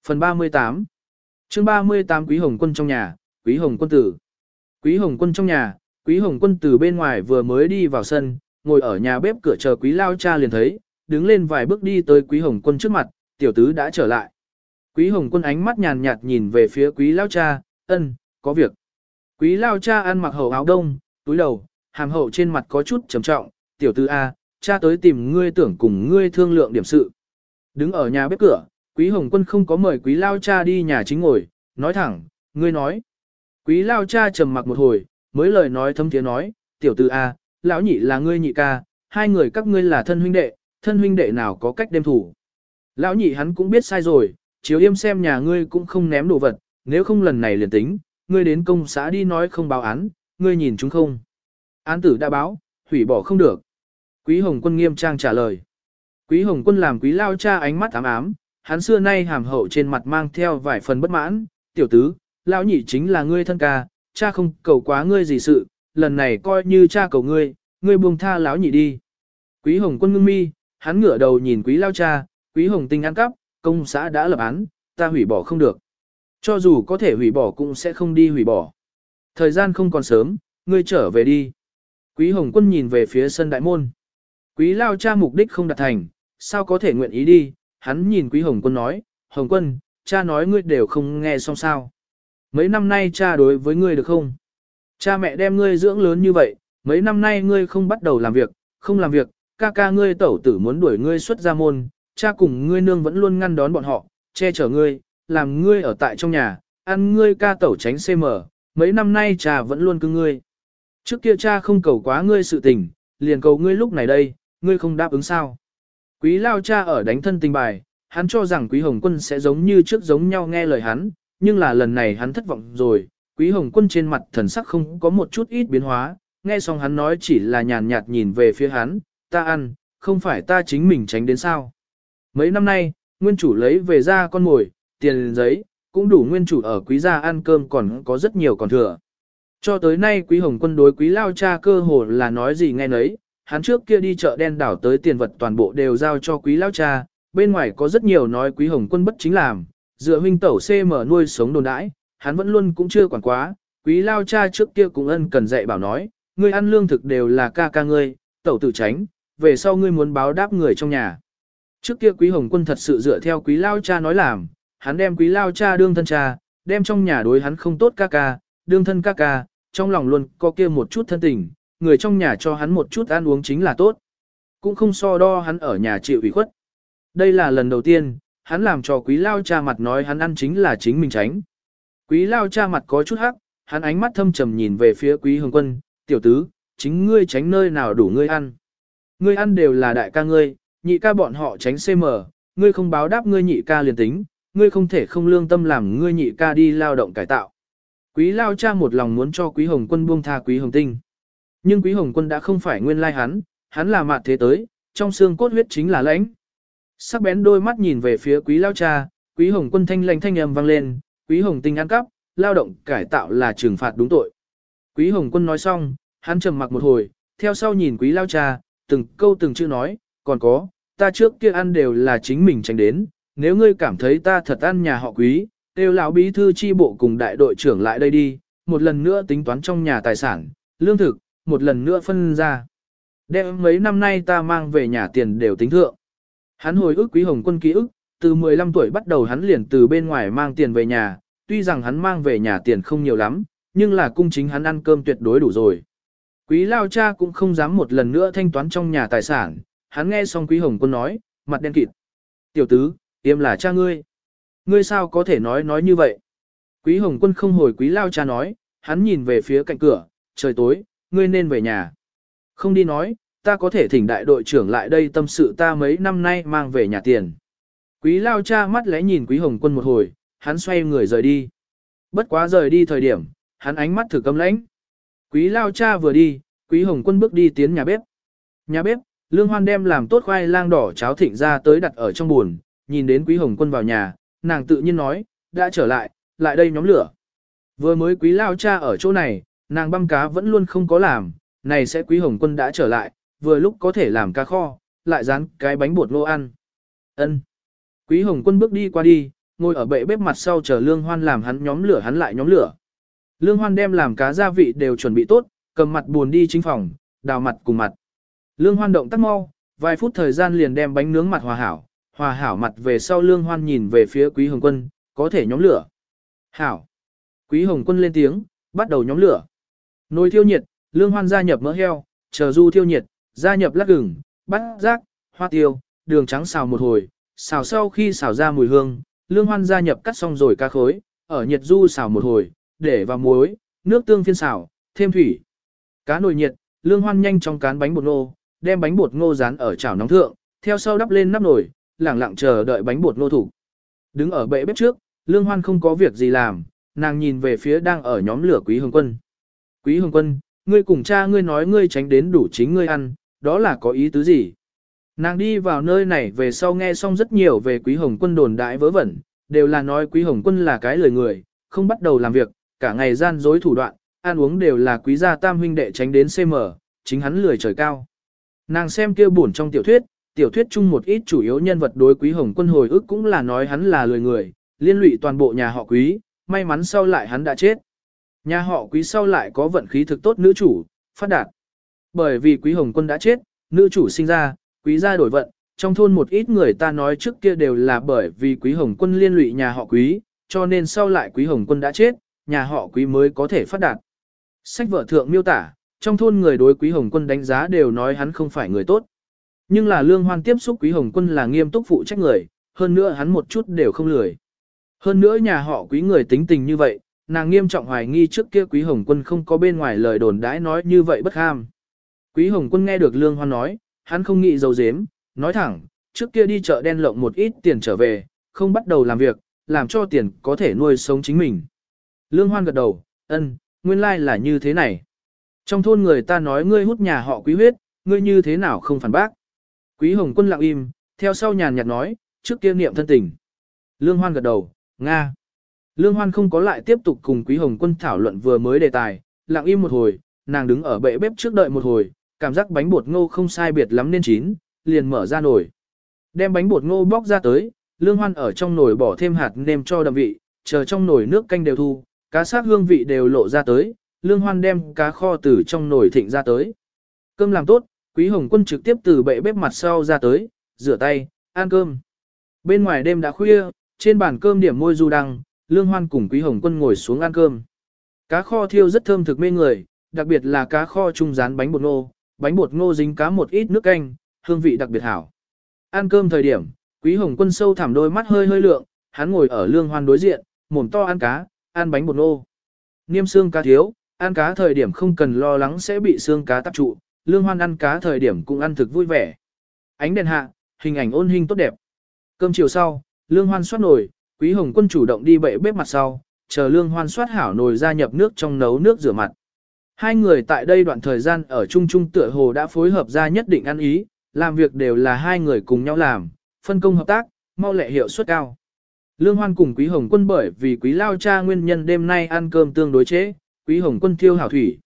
Phần 38 chương 38 Quý Hồng Quân trong nhà, Quý Hồng Quân tử. Quý Hồng Quân trong nhà, Quý Hồng Quân từ bên ngoài vừa mới đi vào sân, ngồi ở nhà bếp cửa chờ quý lao cha liền thấy, đứng lên vài bước đi tới quý hồng quân trước mặt, tiểu tứ đã trở lại. Quý hồng quân ánh mắt nhàn nhạt nhìn về phía quý lao cha, ân, có việc. Quý lao cha ăn mặc hậu áo đông, túi đầu, hàm hậu trên mặt có chút trầm trọng, tiểu Tư A, cha tới tìm ngươi tưởng cùng ngươi thương lượng điểm sự. Đứng ở nhà bếp cửa, quý hồng quân không có mời quý lao cha đi nhà chính ngồi, nói thẳng, ngươi nói. Quý lao cha trầm mặc một hồi, mới lời nói thâm tiếng nói, tiểu Tư A, lão nhị là ngươi nhị ca, hai người các ngươi là thân huynh đệ, thân huynh đệ nào có cách đem thủ. Lão nhị hắn cũng biết sai rồi, chiếu yêm xem nhà ngươi cũng không ném đồ vật, nếu không lần này liền tính, ngươi đến công xã đi nói không báo án, ngươi nhìn chúng không. Án tử đã báo, hủy bỏ không được. Quý Hồng Quân nghiêm trang trả lời. Quý Hồng Quân làm quý lao cha ánh mắt ám ám, hắn xưa nay hàm hậu trên mặt mang theo vài phần bất mãn, tiểu tứ, lão nhị chính là ngươi thân ca, cha không cầu quá ngươi gì sự, lần này coi như cha cầu ngươi, ngươi buông tha Lão nhị đi. Quý Hồng quân ngưng mi, hắn ngửa đầu nhìn quý lao cha, quý Hồng tinh ăn cắp, công xã đã lập án, ta hủy bỏ không được. Cho dù có thể hủy bỏ cũng sẽ không đi hủy bỏ. Thời gian không còn sớm, ngươi trở về đi. Quý Hồng quân nhìn về phía sân đại môn. Quý lao cha mục đích không đạt thành, sao có thể nguyện ý đi, hắn nhìn quý Hồng quân nói, Hồng quân, cha nói ngươi đều không nghe xong sao. Mấy năm nay cha đối với ngươi được không? Cha mẹ đem ngươi dưỡng lớn như vậy, mấy năm nay ngươi không bắt đầu làm việc, không làm việc, ca ca ngươi tẩu tử muốn đuổi ngươi xuất ra môn, cha cùng ngươi nương vẫn luôn ngăn đón bọn họ, che chở ngươi, làm ngươi ở tại trong nhà, ăn ngươi ca tẩu tránh CM, mấy năm nay cha vẫn luôn cưng ngươi. Trước kia cha không cầu quá ngươi sự tình, liền cầu ngươi lúc này đây, ngươi không đáp ứng sao. Quý lao cha ở đánh thân tình bài, hắn cho rằng quý hồng quân sẽ giống như trước giống nhau nghe lời hắn, nhưng là lần này hắn thất vọng rồi, quý hồng quân trên mặt thần sắc không có một chút ít biến hóa, nghe xong hắn nói chỉ là nhàn nhạt nhìn về phía hắn, ta ăn, không phải ta chính mình tránh đến sao. Mấy năm nay, nguyên chủ lấy về ra con mồi, tiền giấy, cũng đủ nguyên chủ ở quý gia ăn cơm còn có rất nhiều còn thừa. Cho tới nay quý hồng quân đối quý lao cha cơ hồ là nói gì nghe nấy, hắn trước kia đi chợ đen đảo tới tiền vật toàn bộ đều giao cho quý lao cha, bên ngoài có rất nhiều nói quý hồng quân bất chính làm, dựa huynh tẩu CM nuôi sống đồn đãi, hắn vẫn luôn cũng chưa quản quá, quý lao cha trước kia cũng ân cần dạy bảo nói, ngươi ăn lương thực đều là ca ca ngươi, tẩu tử tránh, về sau ngươi muốn báo đáp người trong nhà. Trước kia quý hồng quân thật sự dựa theo quý lao cha nói làm, hắn đem quý lao cha đương thân cha, đem trong nhà đối hắn không tốt ca ca, đương thân ca ca, trong lòng luôn có kia một chút thân tình, người trong nhà cho hắn một chút ăn uống chính là tốt. Cũng không so đo hắn ở nhà chịu ủy khuất. Đây là lần đầu tiên, hắn làm cho quý lao cha mặt nói hắn ăn chính là chính mình tránh. Quý lao cha mặt có chút hắc, hắn ánh mắt thâm trầm nhìn về phía quý hồng quân, tiểu tứ, chính ngươi tránh nơi nào đủ ngươi ăn. Ngươi ăn đều là đại ca ngươi, nhị ca bọn họ tránh CM, ngươi không báo đáp ngươi nhị ca liền tính, ngươi không thể không lương tâm làm ngươi nhị ca đi lao động cải tạo. Quý lao cha một lòng muốn cho quý hồng quân buông tha quý hồng tinh. Nhưng quý hồng quân đã không phải nguyên lai hắn, hắn là mạt thế tới, trong xương cốt huyết chính là lãnh. Sắc bén đôi mắt nhìn về phía quý lao cha, quý hồng quân thanh lành thanh âm vang lên, quý hồng tinh ăn cắp, lao động cải tạo là trừng phạt đúng tội. Quý hồng quân nói xong, hắn trầm mặc một hồi, theo sau nhìn quý lao cha, từng câu từng chữ nói, còn có, ta trước kia ăn đều là chính mình tránh đến, nếu ngươi cảm thấy ta thật ăn nhà họ quý, đều lão bí thư chi bộ cùng đại đội trưởng lại đây đi, một lần nữa tính toán trong nhà tài sản, lương thực, một lần nữa phân ra. Đem mấy năm nay ta mang về nhà tiền đều tính thượng. Hắn hồi ức quý hồng quân ký ức, từ 15 tuổi bắt đầu hắn liền từ bên ngoài mang tiền về nhà, tuy rằng hắn mang về nhà tiền không nhiều lắm, nhưng là cung chính hắn ăn cơm tuyệt đối đủ rồi. Quý lao cha cũng không dám một lần nữa thanh toán trong nhà tài sản, hắn nghe xong quý hồng quân nói, mặt đen kịt. Tiểu tứ, Tiêm là cha ngươi. Ngươi sao có thể nói nói như vậy? Quý Hồng Quân không hồi quý lao cha nói, hắn nhìn về phía cạnh cửa, trời tối, ngươi nên về nhà. Không đi nói, ta có thể thỉnh đại đội trưởng lại đây tâm sự ta mấy năm nay mang về nhà tiền. Quý lao cha mắt lẽ nhìn quý Hồng Quân một hồi, hắn xoay người rời đi. Bất quá rời đi thời điểm, hắn ánh mắt thử cấm lãnh. Quý lao cha vừa đi, quý Hồng Quân bước đi tiến nhà bếp. Nhà bếp, Lương Hoan đem làm tốt khoai lang đỏ cháo thịnh ra tới đặt ở trong buồn, nhìn đến quý hồng quân vào nhà, nàng tự nhiên nói, đã trở lại, lại đây nhóm lửa. Vừa mới quý lao cha ở chỗ này, nàng băm cá vẫn luôn không có làm, này sẽ quý hồng quân đã trở lại, vừa lúc có thể làm cá kho, lại dán cái bánh bột lô ăn. ân Quý hồng quân bước đi qua đi, ngồi ở bệ bếp mặt sau chờ lương hoan làm hắn nhóm lửa hắn lại nhóm lửa. Lương hoan đem làm cá gia vị đều chuẩn bị tốt, cầm mặt buồn đi chính phòng, đào mặt cùng mặt. Lương hoan động tác mau, vài phút thời gian liền đem bánh nướng mặt hòa hảo, Hòa hảo mặt về sau lương hoan nhìn về phía quý hồng quân, có thể nhóm lửa. Hảo. Quý hồng quân lên tiếng, bắt đầu nhóm lửa. Nồi thiêu nhiệt, lương hoan gia nhập mỡ heo, chờ du thiêu nhiệt, gia nhập lát gừng, bát rác, hoa tiêu, đường trắng xào một hồi, xào sau khi xào ra mùi hương, lương hoan gia nhập cắt xong rồi cá khối, ở nhiệt du xào một hồi, để vào muối, nước tương phiên xào, thêm thủy. Cá nồi nhiệt, lương hoan nhanh trong cán bánh bột ngô, đem bánh bột ngô rán ở chảo nóng thượng, theo sau đắp lên nắp nồi, lẳng lặng chờ đợi bánh bột nô thủ. Đứng ở bệ bếp trước, Lương Hoan không có việc gì làm, nàng nhìn về phía đang ở nhóm lửa Quý Hồng Quân. Quý Hồng Quân, ngươi cùng cha ngươi nói ngươi tránh đến đủ chính ngươi ăn, đó là có ý tứ gì? Nàng đi vào nơi này về sau nghe xong rất nhiều về Quý Hồng Quân đồn đại vớ vẩn, đều là nói Quý Hồng Quân là cái lời người, không bắt đầu làm việc, cả ngày gian dối thủ đoạn, ăn uống đều là quý gia tam huynh đệ tránh đến CM, chính hắn lười trời cao. Nàng xem kia buồn trong tiểu thuyết, tiểu thuyết chung một ít chủ yếu nhân vật đối quý hồng quân hồi ức cũng là nói hắn là lười người, liên lụy toàn bộ nhà họ quý, may mắn sau lại hắn đã chết. Nhà họ quý sau lại có vận khí thực tốt nữ chủ, phát đạt. Bởi vì quý hồng quân đã chết, nữ chủ sinh ra, quý gia đổi vận, trong thôn một ít người ta nói trước kia đều là bởi vì quý hồng quân liên lụy nhà họ quý, cho nên sau lại quý hồng quân đã chết, nhà họ quý mới có thể phát đạt. Sách vợ thượng miêu tả, trong thôn người đối Quý Hồng Quân đánh giá đều nói hắn không phải người tốt. Nhưng là Lương Hoan tiếp xúc Quý Hồng Quân là nghiêm túc phụ trách người, hơn nữa hắn một chút đều không lười. Hơn nữa nhà họ Quý người tính tình như vậy, nàng nghiêm trọng hoài nghi trước kia Quý Hồng Quân không có bên ngoài lời đồn đãi nói như vậy bất ham. Quý Hồng Quân nghe được Lương Hoan nói, hắn không nghĩ dầu dếm, nói thẳng, trước kia đi chợ đen lộng một ít tiền trở về, không bắt đầu làm việc, làm cho tiền có thể nuôi sống chính mình. Lương Hoan gật đầu, ân, nguyên lai like là như thế này. Trong thôn người ta nói ngươi hút nhà họ quý huyết, ngươi như thế nào không phản bác. Quý Hồng Quân lặng im, theo sau nhàn nhạt nói, trước kia niệm thân tình. Lương Hoan gật đầu, Nga. Lương Hoan không có lại tiếp tục cùng Quý Hồng Quân thảo luận vừa mới đề tài, lặng im một hồi, nàng đứng ở bệ bếp trước đợi một hồi, cảm giác bánh bột ngô không sai biệt lắm nên chín, liền mở ra nồi. Đem bánh bột ngô bóc ra tới, Lương Hoan ở trong nồi bỏ thêm hạt nêm cho đậm vị, chờ trong nồi nước canh đều thu, cá sát hương vị đều lộ ra tới, Lương Hoan đem cá kho từ trong nồi thịnh ra tới. Cơm làm tốt, Quý Hồng Quân trực tiếp từ bệ bếp mặt sau ra tới, rửa tay, ăn cơm. Bên ngoài đêm đã khuya, trên bàn cơm điểm môi du đăng, Lương Hoan cùng Quý Hồng Quân ngồi xuống ăn cơm. Cá kho thiêu rất thơm thực mê người, đặc biệt là cá kho trung rán bánh bột ngô, bánh bột ngô dính cá một ít nước canh, hương vị đặc biệt hảo. Ăn cơm thời điểm, Quý Hồng Quân sâu thẳm đôi mắt hơi hơi lượng, hắn ngồi ở Lương Hoan đối diện, mồm to ăn cá, ăn bánh bột ngô. Niêm xương cá thiếu, ăn cá thời điểm không cần lo lắng sẽ bị xương cá tạp trụ, Lương Hoan ăn cá thời điểm cũng ăn thực vui vẻ. Ánh đèn hạ, hình ảnh ôn hình tốt đẹp. Cơm chiều sau, Lương Hoan xoát nồi, Quý Hồng Quân chủ động đi bệ bếp mặt sau, chờ Lương Hoan xoát hảo nồi ra nhập nước trong nấu nước rửa mặt. Hai người tại đây đoạn thời gian ở chung chung tựa hồ đã phối hợp ra nhất định ăn ý, làm việc đều là hai người cùng nhau làm, phân công hợp tác, mau lẹ hiệu suất cao. Lương Hoan cùng Quý Hồng Quân bởi vì Quý Lao Cha nguyên nhân đêm nay ăn cơm tương đối chế, Quý Hồng Quân thiêu hảo thủy.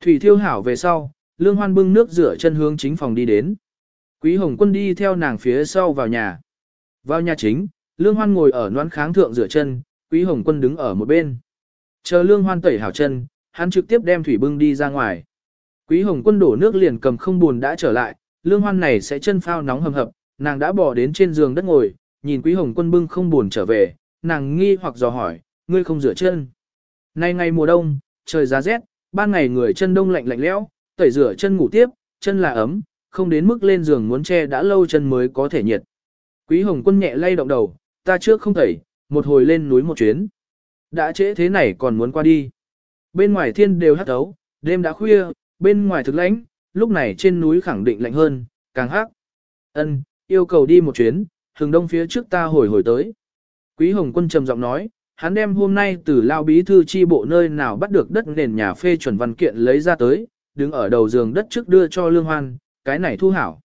Thủy thiêu hảo về sau, Lương Hoan bưng nước rửa chân hướng chính phòng đi đến. Quý Hồng Quân đi theo nàng phía sau vào nhà. Vào nhà chính, Lương Hoan ngồi ở noan kháng thượng rửa chân, Quý Hồng Quân đứng ở một bên. Chờ Lương Hoan tẩy hảo chân, hắn trực tiếp đem thủy bưng đi ra ngoài. Quý Hồng Quân đổ nước liền cầm không buồn đã trở lại, Lương Hoan này sẽ chân phao nóng hầm hập, nàng đã bỏ đến trên giường đất ngồi, nhìn Quý Hồng Quân bưng không buồn trở về, nàng nghi hoặc dò hỏi, ngươi không rửa chân. Nay ngày mùa đông, trời giá rét, ban ngày người chân đông lạnh lạnh lẽo, tẩy rửa chân ngủ tiếp, chân là ấm, không đến mức lên giường muốn che đã lâu chân mới có thể nhiệt. Quý Hồng Quân nhẹ lay động đầu, ta trước không tẩy, một hồi lên núi một chuyến. Đã trễ thế này còn muốn qua đi. Bên ngoài thiên đều hắt ấu, đêm đã khuya, bên ngoài thực lãnh, lúc này trên núi khẳng định lạnh hơn, càng hắc. Ân, yêu cầu đi một chuyến, hừng đông phía trước ta hồi hồi tới. Quý Hồng Quân trầm giọng nói, hắn đem hôm nay từ lao bí thư chi bộ nơi nào bắt được đất nền nhà phê chuẩn văn kiện lấy ra tới, đứng ở đầu giường đất trước đưa cho Lương Hoan, cái này thu hảo.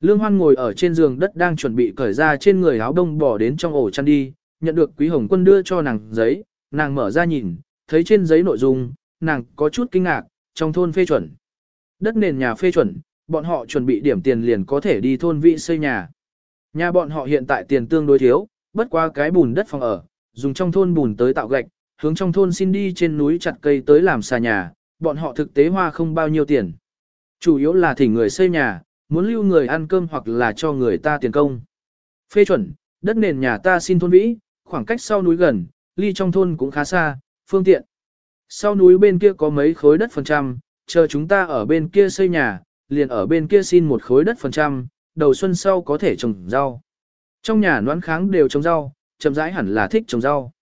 Lương Hoan ngồi ở trên giường đất đang chuẩn bị cởi ra trên người áo đông bỏ đến trong ổ chăn đi, nhận được Quý Hồng Quân đưa cho nàng giấy, nàng mở ra nhìn, thấy trên giấy nội dung, nàng có chút kinh ngạc, trong thôn phê chuẩn. Đất nền nhà phê chuẩn, bọn họ chuẩn bị điểm tiền liền có thể đi thôn vị xây nhà. Nhà bọn họ hiện tại tiền tương đối thiếu, bất qua cái bùn đất phòng ở, dùng trong thôn bùn tới tạo gạch, hướng trong thôn xin đi trên núi chặt cây tới làm xà nhà, bọn họ thực tế hoa không bao nhiêu tiền. Chủ yếu là thỉnh người xây nhà, muốn lưu người ăn cơm hoặc là cho người ta tiền công. Phê chuẩn, đất nền nhà ta xin thôn vĩ, khoảng cách sau núi gần, ly trong thôn cũng khá xa, phương tiện. Sau núi bên kia có mấy khối đất phần trăm, chờ chúng ta ở bên kia xây nhà, liền ở bên kia xin một khối đất phần trăm, đầu xuân sau có thể trồng rau. Trong nhà noán kháng đều trồng rau, chậm rãi hẳn là thích trồng rau.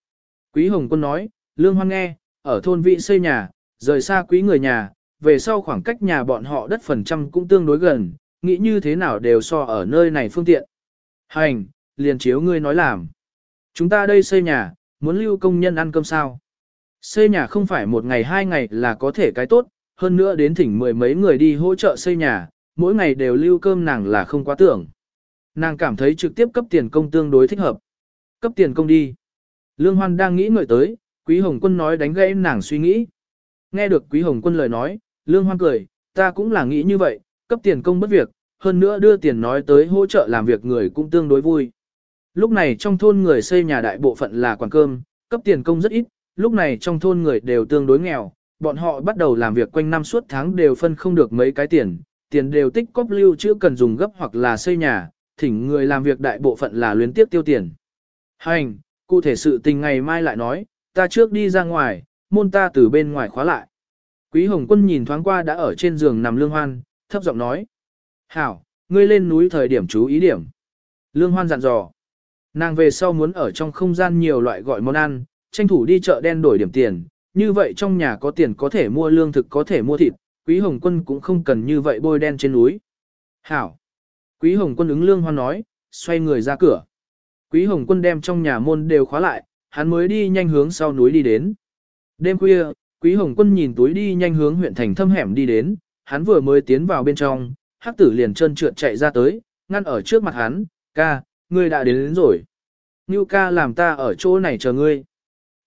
Quý Hồng Quân nói, Lương Hoan nghe, ở thôn vị xây nhà, rời xa quý người nhà, về sau khoảng cách nhà bọn họ đất phần trăm cũng tương đối gần, nghĩ như thế nào đều so ở nơi này phương tiện. Hành, liền chiếu ngươi nói làm. Chúng ta đây xây nhà, muốn lưu công nhân ăn cơm sao? Xây nhà không phải một ngày hai ngày là có thể cái tốt, hơn nữa đến thỉnh mười mấy người đi hỗ trợ xây nhà, mỗi ngày đều lưu cơm nàng là không quá tưởng. Nàng cảm thấy trực tiếp cấp tiền công tương đối thích hợp. Cấp tiền công đi. Lương Hoan đang nghĩ ngợi tới, Quý Hồng Quân nói đánh gãy nàng suy nghĩ. Nghe được Quý Hồng Quân lời nói, Lương Hoan cười, ta cũng là nghĩ như vậy, cấp tiền công bất việc, hơn nữa đưa tiền nói tới hỗ trợ làm việc người cũng tương đối vui. Lúc này trong thôn người xây nhà đại bộ phận là quản cơm, cấp tiền công rất ít, lúc này trong thôn người đều tương đối nghèo, bọn họ bắt đầu làm việc quanh năm suốt tháng đều phân không được mấy cái tiền, tiền đều tích cóp lưu chứ cần dùng gấp hoặc là xây nhà, thỉnh người làm việc đại bộ phận là luyến tiếp tiêu tiền. Hành, cụ thể sự tình ngày mai lại nói, ta trước đi ra ngoài, môn ta từ bên ngoài khóa lại. Quý Hồng Quân nhìn thoáng qua đã ở trên giường nằm Lương Hoan, thấp giọng nói. Hảo, ngươi lên núi thời điểm chú ý điểm. Lương Hoan dặn dò. Nàng về sau muốn ở trong không gian nhiều loại gọi món ăn, tranh thủ đi chợ đen đổi điểm tiền, như vậy trong nhà có tiền có thể mua lương thực có thể mua thịt, Quý Hồng Quân cũng không cần như vậy bôi đen trên núi. Hảo. Quý Hồng Quân ứng Lương Hoan nói, xoay người ra cửa. Quý Hồng Quân đem trong nhà môn đều khóa lại, hắn mới đi nhanh hướng sau núi đi đến. Đêm khuya, Quý Hồng Quân nhìn túi đi nhanh hướng huyện thành thâm hẻm đi đến, hắn vừa mới tiến vào bên trong, hắc tử liền chân trượt chạy ra tới, ngăn ở trước mặt hắn, ca, ngươi đã đến, đến rồi. Ngưu ca làm ta ở chỗ này chờ ngươi.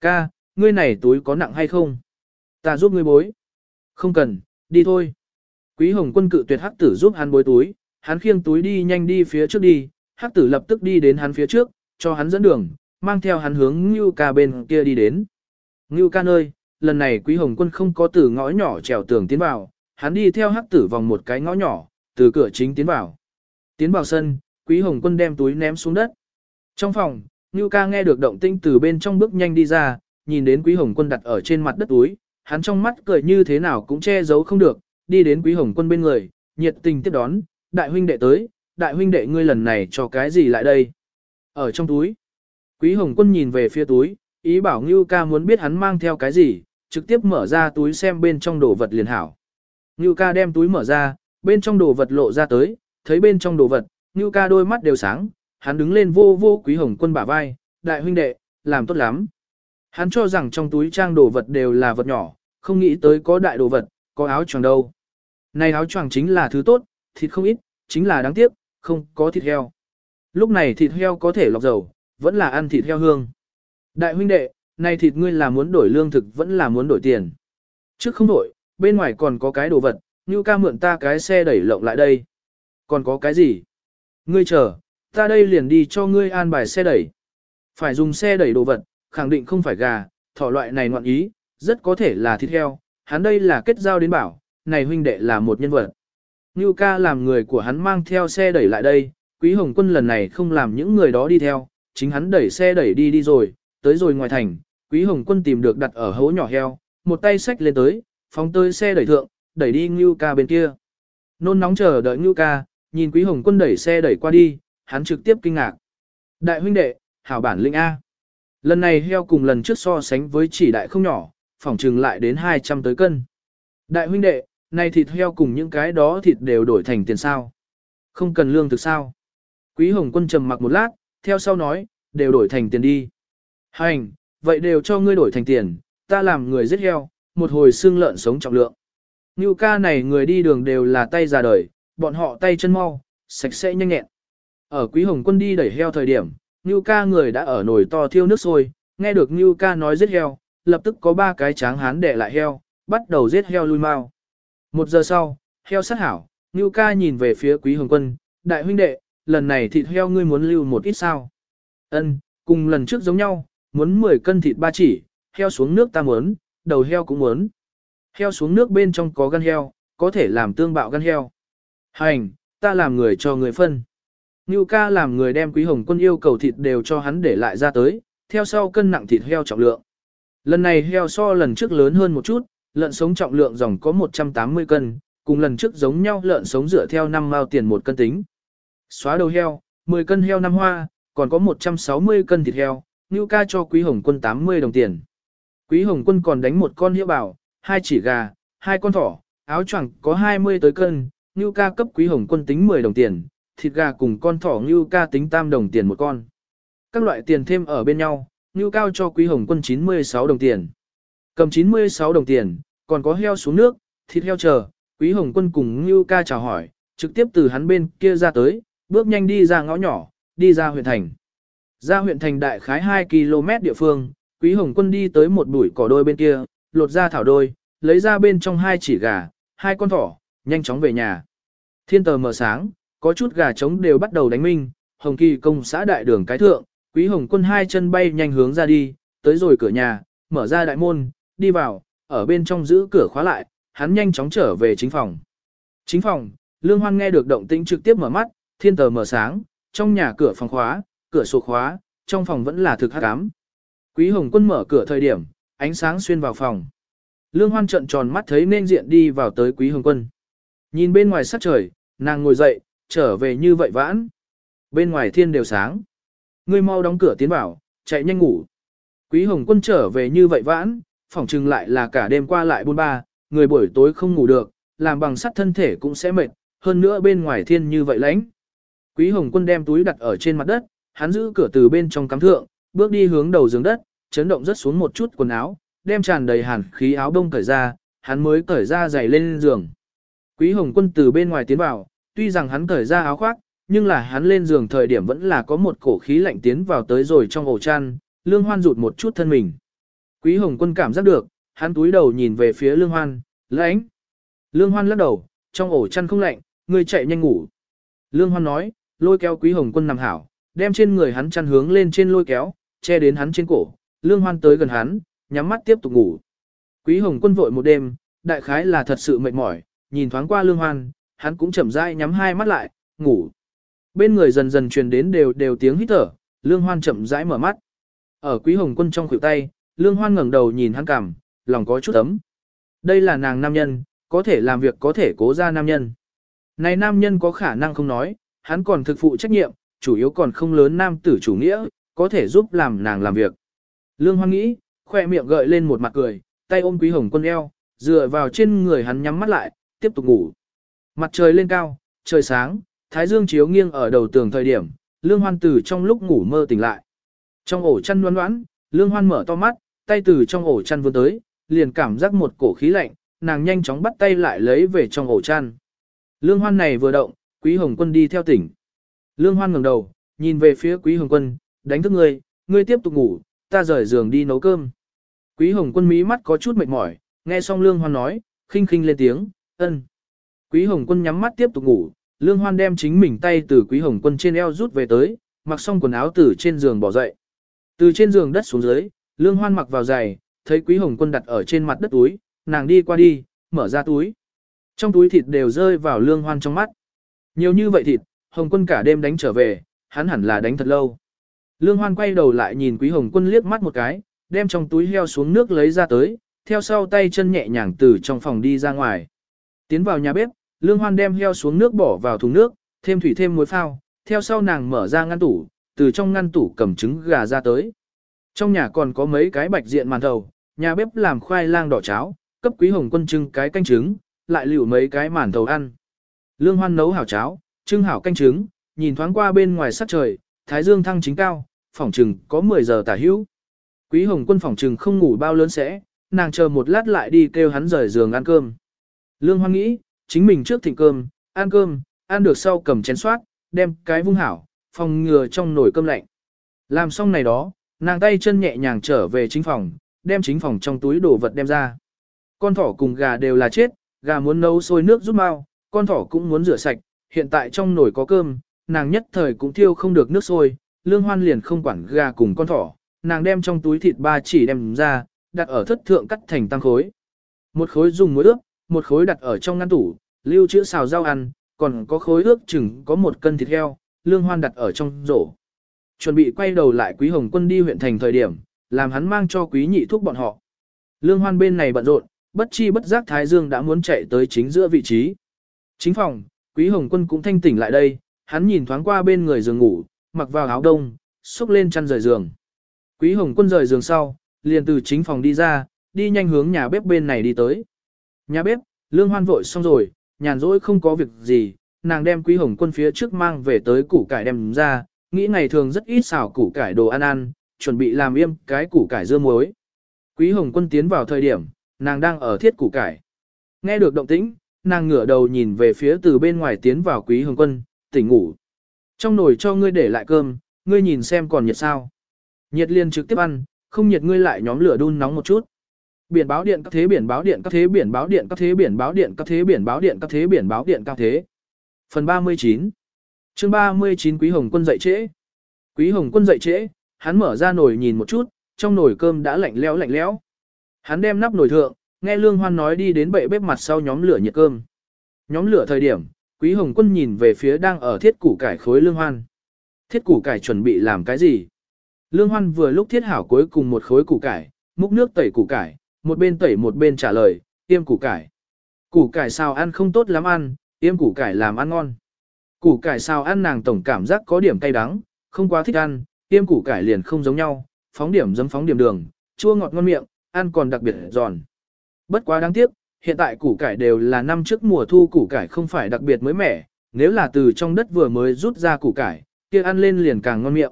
Ca, ngươi này túi có nặng hay không? Ta giúp ngươi bối. Không cần, đi thôi. Quý Hồng Quân cự tuyệt hắc tử giúp hắn bối túi, hắn khiêng túi đi nhanh đi phía trước đi, hắc tử lập tức đi đến hắn phía trước, cho hắn dẫn đường, mang theo hắn hướng Ngưu ca bên kia đi đến. Ngưu ca nơi, lần này Quý Hồng Quân không có từ ngõ nhỏ trèo tường tiến vào, hắn đi theo hắc tử vòng một cái ngõ nhỏ, từ cửa chính tiến vào. Tiến vào sân, Quý Hồng Quân đem túi ném xuống đất. Trong phòng, Ngưu ca nghe được động tinh từ bên trong bước nhanh đi ra, nhìn đến Quý Hồng Quân đặt ở trên mặt đất túi, hắn trong mắt cười như thế nào cũng che giấu không được, đi đến Quý Hồng Quân bên người, nhiệt tình tiếp đón, đại huynh đệ tới, đại huynh đệ ngươi lần này cho cái gì lại đây? Ở trong túi. Quý Hồng Quân nhìn về phía túi, ý bảo Ngưu ca muốn biết hắn mang theo cái gì, trực tiếp mở ra túi xem bên trong đồ vật liền hảo. Ngưu ca đem túi mở ra, bên trong đồ vật lộ ra tới, thấy bên trong đồ vật, Ngưu ca đôi mắt đều sáng, hắn đứng lên vô vô Quý Hồng Quân bả vai, đại huynh đệ, làm tốt lắm. Hắn cho rằng trong túi trang đồ vật đều là vật nhỏ, không nghĩ tới có đại đồ vật, có áo choàng đâu. Này áo choàng chính là thứ tốt, thịt không ít, chính là đáng tiếc, không có thịt heo. Lúc này thịt heo có thể lọc dầu, vẫn là ăn thịt heo hương. Đại huynh đệ, này thịt ngươi là muốn đổi lương thực vẫn là muốn đổi tiền. Trước không đổi, bên ngoài còn có cái đồ vật, như ca mượn ta cái xe đẩy lộng lại đây. Còn có cái gì? Ngươi chờ, ta đây liền đi cho ngươi an bài xe đẩy. Phải dùng xe đẩy đồ vật, khẳng định không phải gà, thỏ loại này ngoạn ý, rất có thể là thịt heo, hắn đây là kết giao đến bảo, này huynh đệ là một nhân vật. Như ca làm người của hắn mang theo xe đẩy lại đây, quý hồng quân lần này không làm những người đó đi theo, chính hắn đẩy xe đẩy đi đi rồi, tới rồi ngoài thành, quý hồng quân tìm được đặt ở hố nhỏ heo, một tay xách lên tới, phóng tới xe đẩy thượng, đẩy đi Ngưu ca bên kia. Nôn nóng chờ đợi Ngưu ca, nhìn quý hồng quân đẩy xe đẩy qua đi, hắn trực tiếp kinh ngạc. Đại huynh đệ, hảo bản linh A. Lần này heo cùng lần trước so sánh với chỉ đại không nhỏ, phỏng trừng lại đến 200 tới cân. Đại huynh đệ, này thịt heo cùng những cái đó thịt đều đổi thành tiền sao. Không cần lương thực sao. Quý hồng quân trầm mặc một lát, theo sau nói, đều đổi thành tiền đi. Hành, vậy đều cho ngươi đổi thành tiền, ta làm người giết heo, một hồi xương lợn sống trọng lượng. Như ca này người đi đường đều là tay già đời, bọn họ tay chân mau, sạch sẽ nhanh nhẹn. Ở quý hồng quân đi đẩy heo thời điểm, Như ca người đã ở nồi to thiêu nước sôi, nghe được Như ca nói giết heo, lập tức có ba cái tráng hán để lại heo, bắt đầu giết heo lui mau. Một giờ sau, heo sát hảo, Như ca nhìn về phía quý hồng quân, đại huynh đệ, lần này thịt heo ngươi muốn lưu một ít sao. Ân, cùng lần trước giống nhau, muốn 10 cân thịt ba chỉ, heo xuống nước ta muốn, đầu heo cũng muốn. Heo xuống nước bên trong có gan heo, có thể làm tương bạo gan heo. Hành, ta làm người cho người phân. Ngưu ca làm người đem quý hồng quân yêu cầu thịt đều cho hắn để lại ra tới, theo sau cân nặng thịt heo trọng lượng. Lần này heo so lần trước lớn hơn một chút, lợn sống trọng lượng dòng có 180 cân, cùng lần trước giống nhau lợn sống dựa theo 5 mao tiền một cân tính. Xóa đầu heo, 10 cân heo năm hoa, còn có 160 cân thịt heo, Ngưu ca cho quý hồng quân 80 đồng tiền. Quý hồng quân còn đánh một con hiệu bảo, hai chỉ gà, hai con thỏ, áo choàng có 20 tới cân, Ngưu ca cấp quý hồng quân tính 10 đồng tiền, thịt gà cùng con thỏ Ngưu ca tính tam đồng tiền một con. Các loại tiền thêm ở bên nhau, Ngưu cao cho quý hồng quân 96 đồng tiền. Cầm 96 đồng tiền, còn có heo xuống nước, thịt heo chờ, quý hồng quân cùng Ngưu ca chào hỏi, trực tiếp từ hắn bên kia ra tới, bước nhanh đi ra ngõ nhỏ, đi ra huyện thành. Ra huyện thành đại khái 2 km địa phương, quý hồng quân đi tới một bụi cỏ đôi bên kia, lột ra thảo đôi, lấy ra bên trong hai chỉ gà, hai con thỏ, nhanh chóng về nhà. Thiên tờ mở sáng, có chút gà trống đều bắt đầu đánh minh, hồng kỳ công xã đại đường cái thượng, quý hồng quân hai chân bay nhanh hướng ra đi, tới rồi cửa nhà, mở ra đại môn, đi vào, ở bên trong giữ cửa khóa lại, hắn nhanh chóng trở về chính phòng. Chính phòng, Lương Hoan nghe được động tĩnh trực tiếp mở mắt, thiên tờ mở sáng, trong nhà cửa phòng khóa, cửa sổ khóa, trong phòng vẫn là thực hắc ám. Quý Hồng Quân mở cửa thời điểm, ánh sáng xuyên vào phòng. Lương Hoan trận tròn mắt thấy nên diện đi vào tới Quý Hồng Quân. Nhìn bên ngoài sắc trời, nàng ngồi dậy, trở về như vậy vãn. Bên ngoài thiên đều sáng. Ngươi mau đóng cửa tiến vào, chạy nhanh ngủ. Quý Hồng Quân trở về như vậy vãn, phòng trừng lại là cả đêm qua lại buôn ba, người buổi tối không ngủ được, làm bằng sắt thân thể cũng sẽ mệt, hơn nữa bên ngoài thiên như vậy lánh. Quý Hồng Quân đem túi đặt ở trên mặt đất, hắn giữ cửa từ bên trong cắm thượng, bước đi hướng đầu giường đất, chấn động rất xuống một chút quần áo, đem tràn đầy hàn khí áo đông cởi ra, hắn mới cởi ra giày lên giường. Quý Hồng Quân từ bên ngoài tiến vào, tuy rằng hắn cởi ra áo khoác, nhưng là hắn lên giường thời điểm vẫn là có một cổ khí lạnh tiến vào tới rồi trong ổ chăn, Lương Hoan rụt một chút thân mình. Quý Hồng Quân cảm giác được, hắn túi đầu nhìn về phía Lương Hoan, lãnh. Lương Hoan lắc đầu, trong ổ chăn không lạnh, ngươi chạy nhanh ngủ. Lương Hoan nói, lôi kéo Quý Hồng Quân nằm hảo, đem trên người hắn chăn hướng lên trên lôi kéo, che đến hắn trên cổ. Lương Hoan tới gần hắn, nhắm mắt tiếp tục ngủ. Quý Hồng Quân vội một đêm, đại khái là thật sự mệt mỏi, nhìn thoáng qua Lương Hoan, hắn cũng chậm rãi nhắm hai mắt lại, ngủ. Bên người dần dần truyền đến đều đều tiếng hít thở, Lương Hoan chậm rãi mở mắt. Ở Quý Hồng Quân trong khuỷu tay, Lương Hoan ngẩng đầu nhìn hắn cằm, lòng có chút ấm. Đây là nàng nam nhân, có thể làm việc có thể cố ra nam nhân. Này nam nhân có khả năng không nói, hắn còn thực phụ trách nhiệm, chủ yếu còn không lớn nam tử chủ nghĩa, có thể giúp làm nàng làm việc. Lương Hoan nghĩ, khoe miệng gợi lên một mặt cười, tay ôm Quý Hồng Quân eo, dựa vào trên người hắn nhắm mắt lại, tiếp tục ngủ. Mặt trời lên cao, trời sáng, thái dương chiếu nghiêng ở đầu tường thời điểm, Lương Hoan từ trong lúc ngủ mơ tỉnh lại. Trong ổ chăn đoán đoán, Lương Hoan mở to mắt, tay từ trong ổ chăn vươn tới, liền cảm giác một cổ khí lạnh, nàng nhanh chóng bắt tay lại lấy về trong ổ chăn. Lương Hoan này vừa động, Quý Hồng Quân đi theo tỉnh. Lương Hoan ngẩng đầu, nhìn về phía Quý Hồng Quân, đánh thức ngươi, ngươi tiếp tục ngủ, ta rời giường đi nấu cơm. Quý Hồng Quân mí mắt có chút mệt mỏi, nghe xong Lương Hoan nói, khinh khinh lên tiếng, ân. Quý Hồng Quân nhắm mắt tiếp tục ngủ, Lương Hoan đem chính mình tay từ Quý Hồng Quân trên eo rút về tới, mặc xong quần áo từ trên giường bỏ dậy. Từ trên giường đất xuống dưới, Lương Hoan mặc vào giày, thấy Quý Hồng Quân đặt ở trên mặt đất túi, nàng đi qua đi, mở ra túi. Trong túi thịt đều rơi vào Lương Hoan trong mắt. Nhiều như vậy thịt, Hồng Quân cả đêm đánh trở về, hắn hẳn là đánh thật lâu. Lương Hoan quay đầu lại nhìn Quý Hồng Quân liếc mắt một cái, đem trong túi heo xuống nước lấy ra tới, theo sau tay chân nhẹ nhàng từ trong phòng đi ra ngoài. Tiến vào nhà bếp, Lương Hoan đem heo xuống nước bỏ vào thùng nước, thêm thủy thêm muối phao, theo sau nàng mở ra ngăn tủ, từ trong ngăn tủ cầm trứng gà ra tới. Trong nhà còn có mấy cái bạch diện màn thầu, nhà bếp làm khoai lang đỏ cháo, cấp quý hồng quân trưng cái canh trứng, lại liều mấy cái màn thầu ăn. Lương Hoan nấu hảo cháo, trưng hảo canh trứng, nhìn thoáng qua bên ngoài sắc trời, thái dương thăng chính cao, phòng trừng có 10 giờ tả hữu. Quý hồng quân phòng trừng không ngủ bao lớn sẽ, nàng chờ một lát lại đi kêu hắn rời giường ăn cơm. Lương Hoan nghĩ, chính mình trước thịnh cơm, ăn cơm, ăn được sau cầm chén soát, đem cái vung hảo, phòng ngừa trong nồi cơm lạnh. Làm xong này đó, nàng tay chân nhẹ nhàng trở về chính phòng, đem chính phòng trong túi đồ vật đem ra. Con thỏ cùng gà đều là chết, gà muốn nấu sôi nước giúp mau, con thỏ cũng muốn rửa sạch, hiện tại trong nồi có cơm, nàng nhất thời cũng thiêu không được nước sôi, lương hoan liền không quản gà cùng con thỏ, nàng đem trong túi thịt ba chỉ đem ra, đặt ở thất thượng cắt thành tăng khối. Một khối dùng muối ướp, một khối đặt ở trong ngăn tủ, lưu trữ xào rau ăn, còn có khối ước chừng có một cân thịt heo, lương hoan đặt ở trong rổ. Chuẩn bị quay đầu lại quý hồng quân đi huyện thành thời điểm, làm hắn mang cho quý nhị thuốc bọn họ. Lương hoan bên này bận rộn, bất chi bất giác Thái Dương đã muốn chạy tới chính giữa vị trí. Chính phòng, quý hồng quân cũng thanh tỉnh lại đây, hắn nhìn thoáng qua bên người giường ngủ, mặc vào áo đông, xúc lên chăn rời giường. Quý hồng quân rời giường sau, liền từ chính phòng đi ra, đi nhanh hướng nhà bếp bên này đi tới. Nhà bếp, lương hoan vội xong rồi, nhàn rỗi không có việc gì, nàng đem quý hồng quân phía trước mang về tới củ cải đem ra, nghĩ ngày thường rất ít xào củ cải đồ ăn ăn, chuẩn bị làm yêm cái củ cải dưa muối. Quý hồng quân tiến vào thời điểm, nàng đang ở thiết củ cải. Nghe được động tĩnh, nàng ngửa đầu nhìn về phía từ bên ngoài tiến vào quý hồng quân, tỉnh ngủ. Trong nồi cho ngươi để lại cơm, ngươi nhìn xem còn nhiệt sao. Nhiệt liền trực tiếp ăn, không nhiệt ngươi lại nhóm lửa đun nóng một chút. Biển báo điện các thế biển báo điện các thế biển báo điện các thế biển báo điện các thế biển báo điện các thế biển báo điện các thế. Phần 39 chương 39 Quý Hồng Quân dậy trễ. Quý Hồng Quân dậy trễ, hắn mở ra nồi nhìn một chút, trong nồi cơm đã lạnh lẽo lạnh lẽo. Hắn đem nắp nồi thượng, nghe Lương Hoan nói đi đến bệ bếp mặt sau nhóm lửa nhiệt cơm. Nhóm lửa thời điểm, Quý Hồng Quân nhìn về phía đang ở thiết củ cải khối Lương Hoan. Thiết củ cải chuẩn bị làm cái gì? Lương Hoan vừa lúc thiết hảo cuối cùng một khối củ cải, múc nước tẩy củ cải, một bên tẩy một bên trả lời, tiêm củ cải. Củ cải xào ăn không tốt lắm ăn, tiêm củ cải làm ăn ngon. Củ cải xào ăn nàng tổng cảm giác có điểm cay đắng, không quá thích ăn, tiêm củ cải liền không giống nhau, phóng điểm giấm phóng điểm đường, chua ngọt ngon miệng, ăn còn đặc biệt giòn. Bất quá đáng tiếc, hiện tại củ cải đều là năm trước mùa thu củ cải không phải đặc biệt mới mẻ, nếu là từ trong đất vừa mới rút ra củ cải, kia ăn lên liền càng ngon miệng.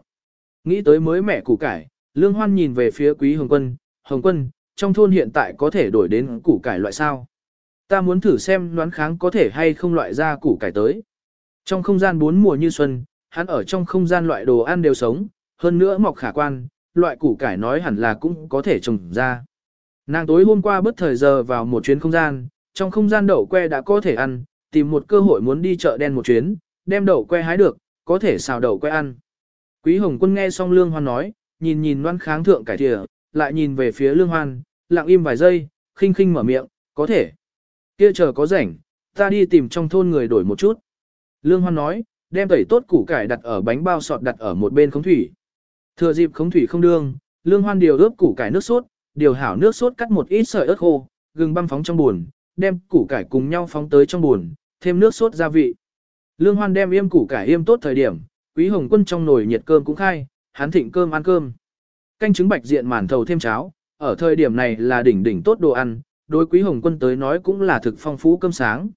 Nghĩ tới mới mẻ củ cải, Lương Hoan nhìn về phía Quý Hồng Quân, Hồng Quân, trong thôn hiện tại có thể đổi đến củ cải loại sao? Ta muốn thử xem đoán kháng có thể hay không loại ra củ cải tới. Trong không gian bốn mùa như xuân, hắn ở trong không gian loại đồ ăn đều sống, hơn nữa mọc khả quan, loại củ cải nói hẳn là cũng có thể trồng ra. Nàng tối hôm qua bất thời giờ vào một chuyến không gian, trong không gian đậu que đã có thể ăn, tìm một cơ hội muốn đi chợ đen một chuyến, đem đậu que hái được, có thể xào đậu que ăn. Quý Hồng Quân nghe xong Lương Hoan nói, nhìn nhìn loan kháng thượng cải thìa, lại nhìn về phía Lương Hoan, lặng im vài giây, khinh khinh mở miệng, có thể. Kia chờ có rảnh, ta đi tìm trong thôn người đổi một chút. Lương Hoan nói, đem tẩy tốt củ cải đặt ở bánh bao sọt đặt ở một bên khống thủy. Thừa dịp khống thủy không đương, Lương Hoan điều ướp củ cải nước sốt, điều hảo nước sốt cắt một ít sợi ớt khô, gừng băm phóng trong buồn, đem củ cải cùng nhau phóng tới trong buồn, thêm nước sốt gia vị. Lương Hoan đem yêm củ cải yêm tốt thời điểm, Quý Hồng Quân trong nồi nhiệt cơm cũng khai, hắn thịnh cơm ăn cơm. Canh trứng bạch diện màn thầu thêm cháo, ở thời điểm này là đỉnh đỉnh tốt đồ ăn, đối Quý Hồng Quân tới nói cũng là thực phong phú cơm sáng.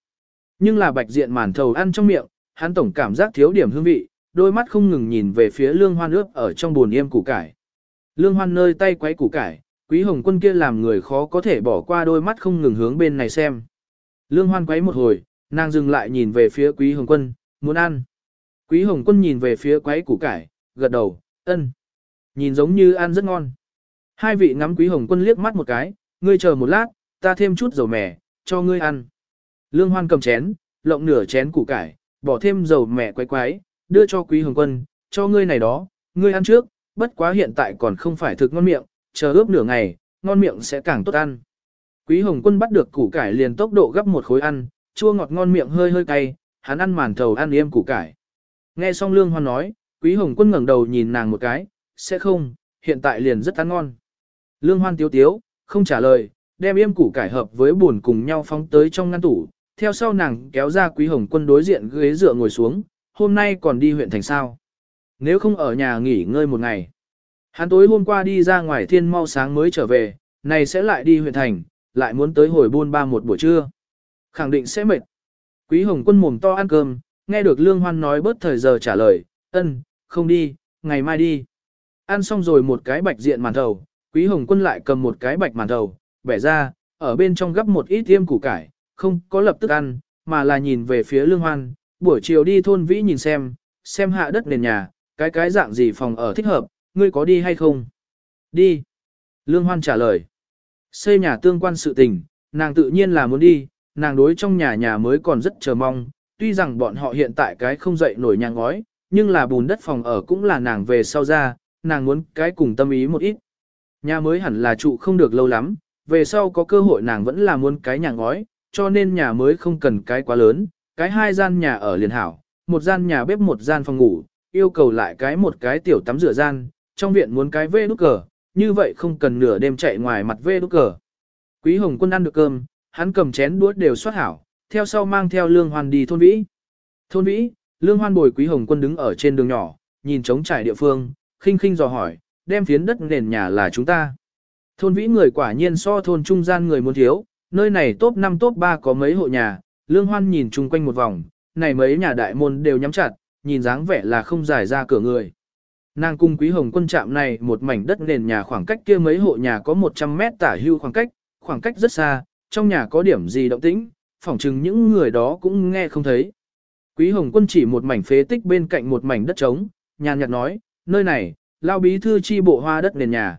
Nhưng là bạch diện màn thầu ăn trong miệng, hắn tổng cảm giác thiếu điểm hương vị, đôi mắt không ngừng nhìn về phía Lương Hoan ướp ở trong buồn yêm củ cải. Lương Hoan nơi tay quấy củ cải, Quý Hồng Quân kia làm người khó có thể bỏ qua đôi mắt không ngừng hướng bên này xem. Lương Hoan quấy một hồi, nàng dừng lại nhìn về phía Quý Hồng Quân, muốn ăn. Quý Hồng Quân nhìn về phía quấy củ cải, gật đầu, ân. Nhìn giống như ăn rất ngon. Hai vị ngắm Quý Hồng Quân liếc mắt một cái, ngươi chờ một lát, ta thêm chút dầu mè, cho ngươi ăn. Lương Hoan cầm chén, lộng nửa chén củ cải, bỏ thêm dầu mè quấy quấy, đưa cho Quý Hồng Quân, cho ngươi này đó, ngươi ăn trước, bất quá hiện tại còn không phải thực ngon miệng, chờ ướp nửa ngày, ngon miệng sẽ càng tốt ăn. Quý Hồng Quân bắt được củ cải liền tốc độ gấp một khối ăn, chua ngọt ngon miệng hơi hơi cay, hắn ăn màn thầu ăn yêm củ cải. Nghe xong Lương Hoan nói, Quý Hồng Quân ngẩng đầu nhìn nàng một cái, sẽ không, hiện tại liền rất ăn ngon. Lương Hoan tiếu tiếu, không trả lời, đem yêm củ cải hợp với buồn cùng nhau phóng tới trong ngăn tủ, theo sau nàng kéo ra Quý Hồng Quân đối diện ghế dựa ngồi xuống, hôm nay còn đi huyện thành sao. Nếu không ở nhà nghỉ ngơi một ngày. Hắn tối hôm qua đi ra ngoài thiên mau sáng mới trở về, này sẽ lại đi huyện thành, lại muốn tới hồi buôn ba một buổi trưa. Khẳng định sẽ mệt. Quý Hồng Quân mồm to ăn cơm, nghe được Lương Hoan nói bớt thời giờ trả lời, ân, không đi, ngày mai đi. Ăn xong rồi một cái bạch diện màn thầu, Quý Hồng Quân lại cầm một cái bạch màn thầu, bẻ ra, ở bên trong gấp một ít tiêm củ cải, không có lập tức ăn, mà là nhìn về phía Lương Hoan, buổi chiều đi thôn vĩ nhìn xem, xem hạ đất nền nhà, cái cái dạng gì phòng ở thích hợp, ngươi có đi hay không? Đi. Lương Hoan trả lời. Xây nhà tương quan sự tình, nàng tự nhiên là muốn đi, nàng đối trong nhà nhà mới còn rất chờ mong, tuy rằng bọn họ hiện tại cái không dậy nổi nhà ngói, nhưng là bùn đất phòng ở cũng là nàng về sau ra, nàng muốn cái cùng tâm ý một ít. Nhà mới hẳn là trụ không được lâu lắm, về sau có cơ hội nàng vẫn là muốn cái nhà ngói, cho nên nhà mới không cần cái quá lớn, cái hai gian nhà ở liền hảo, một gian nhà bếp một gian phòng ngủ, yêu cầu lại cái một cái tiểu tắm rửa gian, trong viện muốn cái vê nút cờ, như vậy không cần nửa đêm chạy ngoài mặt vê nút cờ. Quý Hồng Quân ăn được cơm, hắn cầm chén đũa đều soát hảo, theo sau mang theo Lương Hoan đi thôn vĩ. Thôn vĩ, Lương Hoan bồi Quý Hồng Quân đứng ở trên đường nhỏ, nhìn trống trải địa phương, khinh khinh dò hỏi, đem phiến đất nền nhà là chúng ta. Thôn vĩ người quả nhiên so thôn trung gian người muốn thiếu, nơi này top 5 top 3 có mấy hộ nhà, Lương Hoan nhìn chung quanh một vòng, này mấy nhà đại môn đều nhắm chặt, nhìn dáng vẻ là không giải ra cửa người. Nàng cung quý hồng quân trạm này một mảnh đất nền nhà khoảng cách kia mấy hộ nhà có 100 mét tả hưu khoảng cách, khoảng cách rất xa, trong nhà có điểm gì động tĩnh, phỏng chừng những người đó cũng nghe không thấy. Quý hồng quân chỉ một mảnh phế tích bên cạnh một mảnh đất trống, nhàn nhạt nói, nơi này, lao bí thư chi bộ hoa đất nền nhà.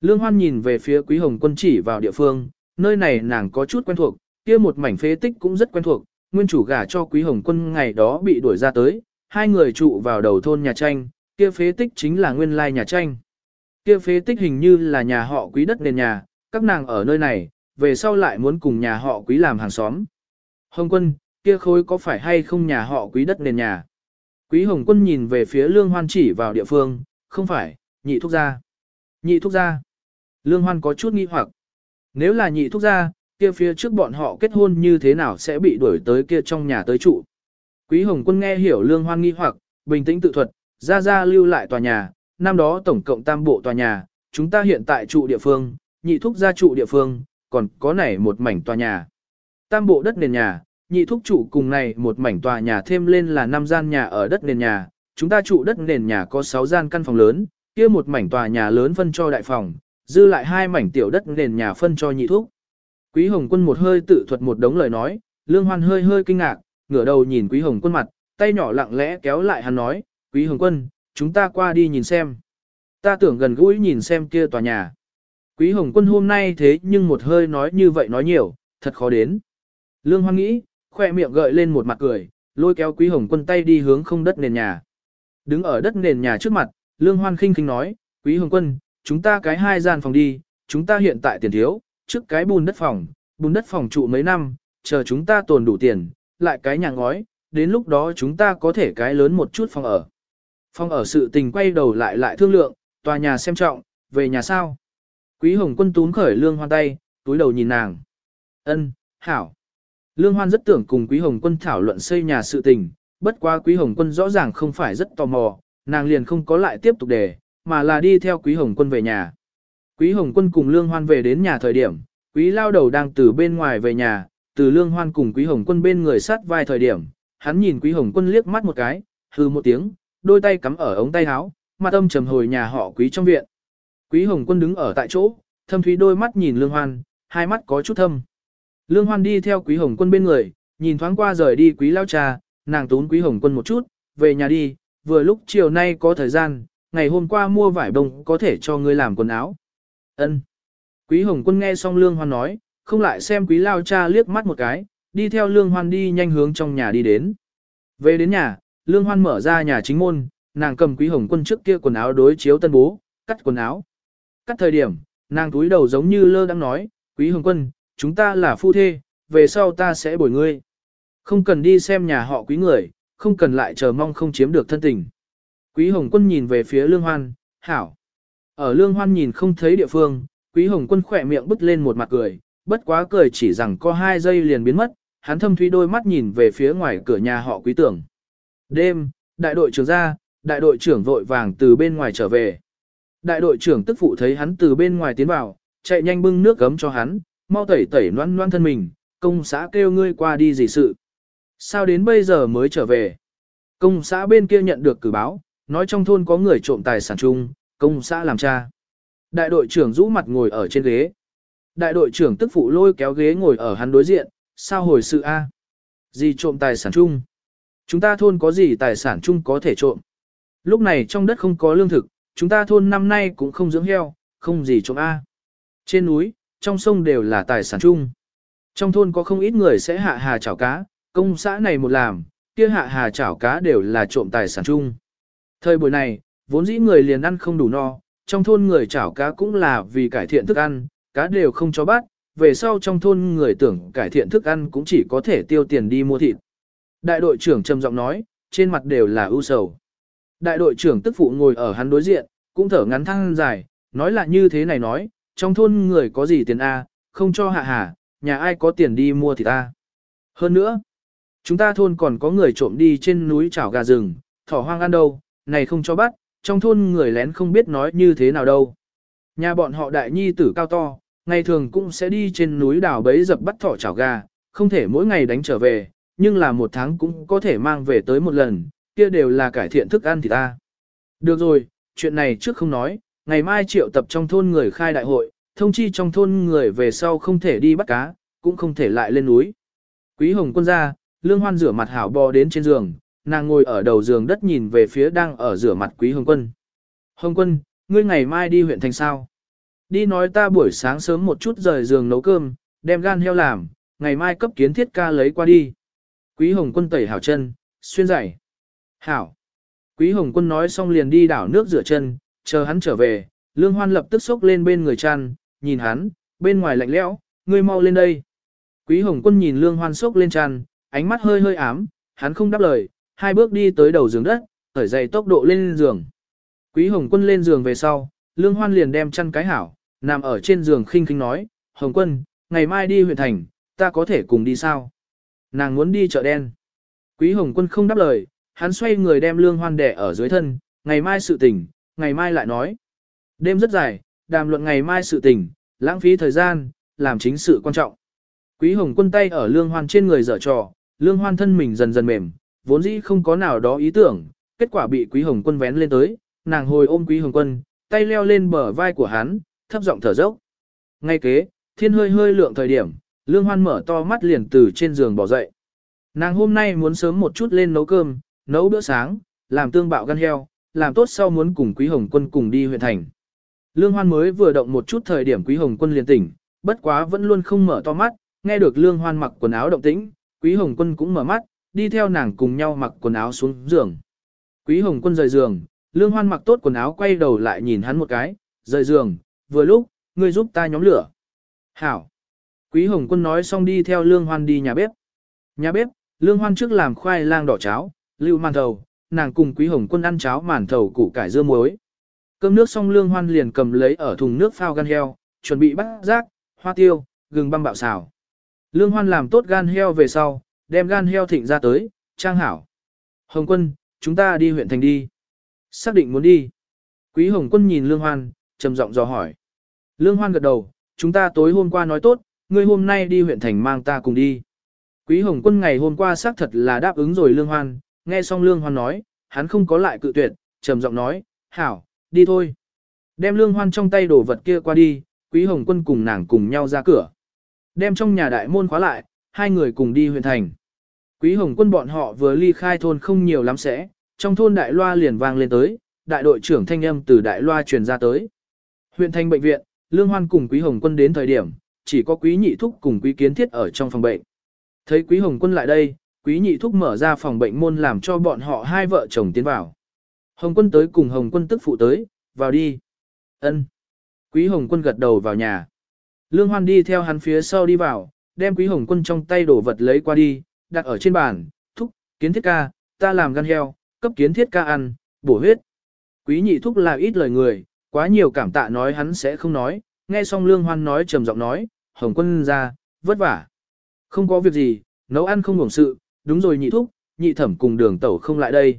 Lương Hoan nhìn về phía quý hồng quân chỉ vào địa phương, nơi này nàng có chút quen thuộc, kia một mảnh phế tích cũng rất quen thuộc, nguyên chủ gả cho quý hồng quân ngày đó bị đuổi ra tới, hai người trụ vào đầu thôn nhà tranh, kia phế tích chính là nguyên lai nhà tranh. Kia phế tích hình như là nhà họ quý đất nền nhà, các nàng ở nơi này, về sau lại muốn cùng nhà họ quý làm hàng xóm. Hồng quân, kia khối có phải hay không nhà họ quý đất nền nhà? Quý Hồng quân nhìn về phía Lương Hoan chỉ vào địa phương, không phải, nhị thúc gia. Nhị thúc gia. Lương Hoan có chút nghi hoặc. Nếu là nhị thúc gia, kia phía trước bọn họ kết hôn như thế nào sẽ bị đuổi tới kia trong nhà tới trụ. Quý Hồng Quân nghe hiểu lương hoan nghi hoặc, bình tĩnh tự thuật, ra ra lưu lại tòa nhà, năm đó tổng cộng tam bộ tòa nhà, chúng ta hiện tại trụ địa phương, nhị thúc gia trụ địa phương, còn có này một mảnh tòa nhà. Tam bộ đất nền nhà, nhị thúc trụ cùng này một mảnh tòa nhà thêm lên là năm gian nhà ở đất nền nhà, chúng ta trụ đất nền nhà có 6 gian căn phòng lớn, kia một mảnh tòa nhà lớn phân cho đại phòng, dư lại hai mảnh tiểu đất nền nhà phân cho nhị thúc. Quý Hồng Quân một hơi tự thuật một đống lời nói, Lương Hoan hơi hơi kinh ngạc, ngửa đầu nhìn Quý Hồng Quân mặt, tay nhỏ lặng lẽ kéo lại hắn nói, Quý Hồng Quân, chúng ta qua đi nhìn xem. Ta tưởng gần gũi nhìn xem kia tòa nhà. Quý Hồng Quân hôm nay thế nhưng một hơi nói như vậy nói nhiều, thật khó đến. Lương Hoan nghĩ, khoe miệng gợi lên một mặt cười, lôi kéo Quý Hồng Quân tay đi hướng không đất nền nhà. Đứng ở đất nền nhà trước mặt, Lương Hoan khinh khinh nói, Quý Hồng Quân, chúng ta cái hai gian phòng đi, chúng ta hiện tại tiền thiếu, trước cái bùn đất phòng, bùn đất phòng trụ mấy năm, chờ chúng ta tồn đủ tiền, lại cái nhà ngói, đến lúc đó chúng ta có thể cái lớn một chút phòng ở. Phong ở sự tình quay đầu lại lại thương lượng, tòa nhà xem trọng, về nhà sao. Quý Hồng Quân túm khởi Lương Hoan tay, túi đầu nhìn nàng. Ân, hảo. Lương Hoan rất tưởng cùng Quý Hồng Quân thảo luận xây nhà sự tình, bất quá Quý Hồng Quân rõ ràng không phải rất tò mò, nàng liền không có lại tiếp tục đề, mà là đi theo Quý Hồng Quân về nhà. Quý Hồng Quân cùng Lương Hoan về đến nhà thời điểm, Quý Lao Đầu đang từ bên ngoài về nhà, từ Lương Hoan cùng Quý Hồng Quân bên người sát vai thời điểm, hắn nhìn Quý Hồng Quân liếc mắt một cái, hư một tiếng, đôi tay cắm ở ống tay áo, mặt âm trầm hồi nhà họ Quý trong viện. Quý Hồng Quân đứng ở tại chỗ, thâm thúy đôi mắt nhìn Lương Hoan, hai mắt có chút thâm. Lương Hoan đi theo Quý Hồng Quân bên người, nhìn thoáng qua rời đi Quý Lao Trà, nàng tốn Quý Hồng Quân một chút, về nhà đi, vừa lúc chiều nay có thời gian, ngày hôm qua mua vải bông có thể cho ngươi làm quần áo. Ân. Quý Hồng Quân nghe xong Lương Hoan nói, không lại xem Quý Lao Cha liếc mắt một cái, đi theo Lương Hoan đi nhanh hướng trong nhà đi đến. Về đến nhà, Lương Hoan mở ra nhà chính môn, nàng cầm Quý Hồng Quân trước kia quần áo đối chiếu tân bố, cắt quần áo. Cắt thời điểm, nàng túi đầu giống như lơ đang nói, Quý Hồng Quân, chúng ta là phu thê, về sau ta sẽ bồi ngươi. Không cần đi xem nhà họ quý người, không cần lại chờ mong không chiếm được thân tình. Quý Hồng Quân nhìn về phía Lương Hoan, hảo. Ở Lương Hoan nhìn không thấy địa phương, Quý Hồng Quân khỏe miệng bứt lên một mặt cười, bất quá cười chỉ rằng có hai giây liền biến mất, hắn thâm thúy đôi mắt nhìn về phía ngoài cửa nhà họ Quý Tưởng. Đêm, đại đội trưởng ra, đại đội trưởng vội vàng từ bên ngoài trở về. Đại đội trưởng tức phụ thấy hắn từ bên ngoài tiến vào, chạy nhanh bưng nước gấm cho hắn, mau tẩy tẩy loan loan thân mình, công xã kêu ngươi qua đi gì sự. Sao đến bây giờ mới trở về? Công xã bên kia nhận được cử báo, nói trong thôn có người trộm tài sản chung, công xã làm cha. Đại đội trưởng rũ mặt ngồi ở trên ghế. Đại đội trưởng tức phụ lôi kéo ghế ngồi ở hắn đối diện, sao hồi sự A? Gì trộm tài sản chung? Chúng ta thôn có gì tài sản chung có thể trộm? Lúc này trong đất không có lương thực, chúng ta thôn năm nay cũng không dưỡng heo, không gì trộm A. Trên núi, trong sông đều là tài sản chung. Trong thôn có không ít người sẽ hạ hà chảo cá, công xã này một làm, kia hạ hà chảo cá đều là trộm tài sản chung. Thời buổi này, vốn dĩ người liền ăn không đủ no, trong thôn người chảo cá cũng là vì cải thiện thức ăn, cá đều không cho bắt, về sau trong thôn người tưởng cải thiện thức ăn cũng chỉ có thể tiêu tiền đi mua thịt. Đại đội trưởng trầm giọng nói, trên mặt đều là ưu sầu. Đại đội trưởng tức phụ ngồi ở hắn đối diện, cũng thở ngắn thăng dài, nói là như thế này nói, trong thôn người có gì tiền A, không cho hạ hà, nhà ai có tiền đi mua thì ta. Hơn nữa, chúng ta thôn còn có người trộm đi trên núi chảo gà rừng, thỏ hoang ăn đâu, này không cho bắt, trong thôn người lén không biết nói như thế nào đâu. Nhà bọn họ đại nhi tử cao to, ngày thường cũng sẽ đi trên núi đảo bấy dập bắt thỏ chảo gà, không thể mỗi ngày đánh trở về, nhưng là một tháng cũng có thể mang về tới một lần, kia đều là cải thiện thức ăn thì ta. Được rồi, chuyện này trước không nói, ngày mai triệu tập trong thôn người khai đại hội, thông chi trong thôn người về sau không thể đi bắt cá, cũng không thể lại lên núi. Quý Hồng quân ra, Lương Hoan rửa mặt hảo bò đến trên giường, nàng ngồi ở đầu giường đất nhìn về phía đang ở rửa mặt Quý Hồng quân. Hồng quân, ngươi ngày mai đi huyện thành sao? Đi nói ta buổi sáng sớm một chút rời giường nấu cơm, đem gan heo làm, ngày mai cấp kiến thiết ca lấy qua đi. Quý Hồng quân tẩy hảo chân, xuyên giày. Hảo. Quý Hồng quân nói xong liền đi đảo nước rửa chân, chờ hắn trở về, Lương Hoan lập tức xốc lên bên người chăn, nhìn hắn, bên ngoài lạnh lẽo, ngươi mau lên đây. Quý Hồng quân nhìn Lương Hoan xốc lên chăn, ánh mắt hơi hơi ám, hắn không đáp lời, hai bước đi tới đầu giường đất, thở dậy tốc độ lên giường. Quý Hồng quân lên giường về sau, Lương Hoan liền đem chăn cái hảo, nằm ở trên giường khinh khinh nói, Hồng Quân, ngày mai đi huyện thành, ta có thể cùng đi sao? Nàng muốn đi chợ đen. Quý Hồng Quân không đáp lời, hắn xoay người đem lương hoan đẻ ở dưới thân, ngày mai sự tình, ngày mai lại nói. Đêm rất dài, đàm luận ngày mai sự tình, lãng phí thời gian, làm chính sự quan trọng. Quý Hồng Quân tay ở lương hoan trên người dở trò, lương hoan thân mình dần dần mềm, vốn dĩ không có nào đó ý tưởng, kết quả bị Quý Hồng Quân vén lên tới, nàng hồi ôm Quý Hồng Quân, tay leo lên bờ vai của hắn, thấp giọng thở dốc. Ngay kế, thiên hơi hơi lượng thời điểm, lương hoan mở to mắt liền từ trên giường bỏ dậy. Nàng hôm nay muốn sớm một chút lên nấu cơm, nấu bữa sáng, làm tương bạo gan heo, làm tốt sau muốn cùng Quý Hồng Quân cùng đi huyện thành. Lương Hoan mới vừa động một chút thời điểm Quý Hồng Quân liền tỉnh, bất quá vẫn luôn không mở to mắt, nghe được Lương Hoan mặc quần áo động tĩnh, Quý Hồng Quân cũng mở mắt, đi theo nàng cùng nhau mặc quần áo xuống giường. Quý Hồng Quân rời giường, Lương Hoan mặc tốt quần áo quay đầu lại nhìn hắn một cái, rời giường, vừa lúc, ngươi giúp ta nhóm lửa. Hảo. Quý Hồng Quân nói xong đi theo Lương Hoan đi nhà bếp. Nhà bếp, Lương Hoan trước làm khoai lang đỏ cháo, lưu màn thầu, nàng cùng Quý Hồng Quân ăn cháo màn thầu củ cải dưa muối. Cơm nước xong Lương Hoan liền cầm lấy ở thùng nước phao gan heo, chuẩn bị bắt rác, hoa tiêu, gừng băm bạo xào. Lương Hoan làm tốt gan heo về sau, đem gan heo thịnh ra tới, trang hảo. Hồng Quân, chúng ta đi huyện thành đi. Xác định muốn đi. Quý Hồng Quân nhìn Lương Hoan, trầm giọng dò hỏi. Lương Hoan gật đầu, chúng ta tối hôm qua nói tốt, ngươi hôm nay đi huyện thành mang ta cùng đi. Quý Hồng Quân ngày hôm qua xác thật là đáp ứng rồi Lương Hoan, nghe xong Lương Hoan nói, hắn không có lại cự tuyệt, trầm giọng nói, hảo, đi thôi. Đem Lương Hoan trong tay đổ vật kia qua đi, Quý Hồng Quân cùng nàng cùng nhau ra cửa. Đem trong nhà đại môn khóa lại, hai người cùng đi huyện thành. Quý Hồng Quân bọn họ vừa ly khai thôn không nhiều lắm sẽ, trong thôn đại loa liền vang lên tới, đại đội trưởng thanh âm từ đại loa truyền ra tới. Huyện thành bệnh viện, Lương Hoan cùng Quý Hồng Quân đến thời điểm, chỉ có Quý Nhị Thúc cùng Quý Kiến Thiết ở trong phòng bệnh. Thấy Quý Hồng Quân lại đây, Quý Nhị Thúc mở ra phòng bệnh môn làm cho bọn họ hai vợ chồng tiến vào. Hồng Quân tới cùng Hồng Quân tức phụ tới, vào đi. Ân. Quý Hồng Quân gật đầu vào nhà. Lương Hoan đi theo hắn phía sau đi vào, đem Quý Hồng Quân trong tay đổ vật lấy qua đi, đặt ở trên bàn, thúc, kiến thiết ca, ta làm gan heo, cấp kiến thiết ca ăn, bổ huyết. Quý nhị thúc là ít lời người, quá nhiều cảm tạ nói hắn sẽ không nói, nghe xong Lương Hoan nói trầm giọng nói, Hồng Quân ra, vất vả. Không có việc gì, nấu ăn không hưởng sự, đúng rồi nhị thúc, nhị thẩm cùng đường tẩu không lại đây.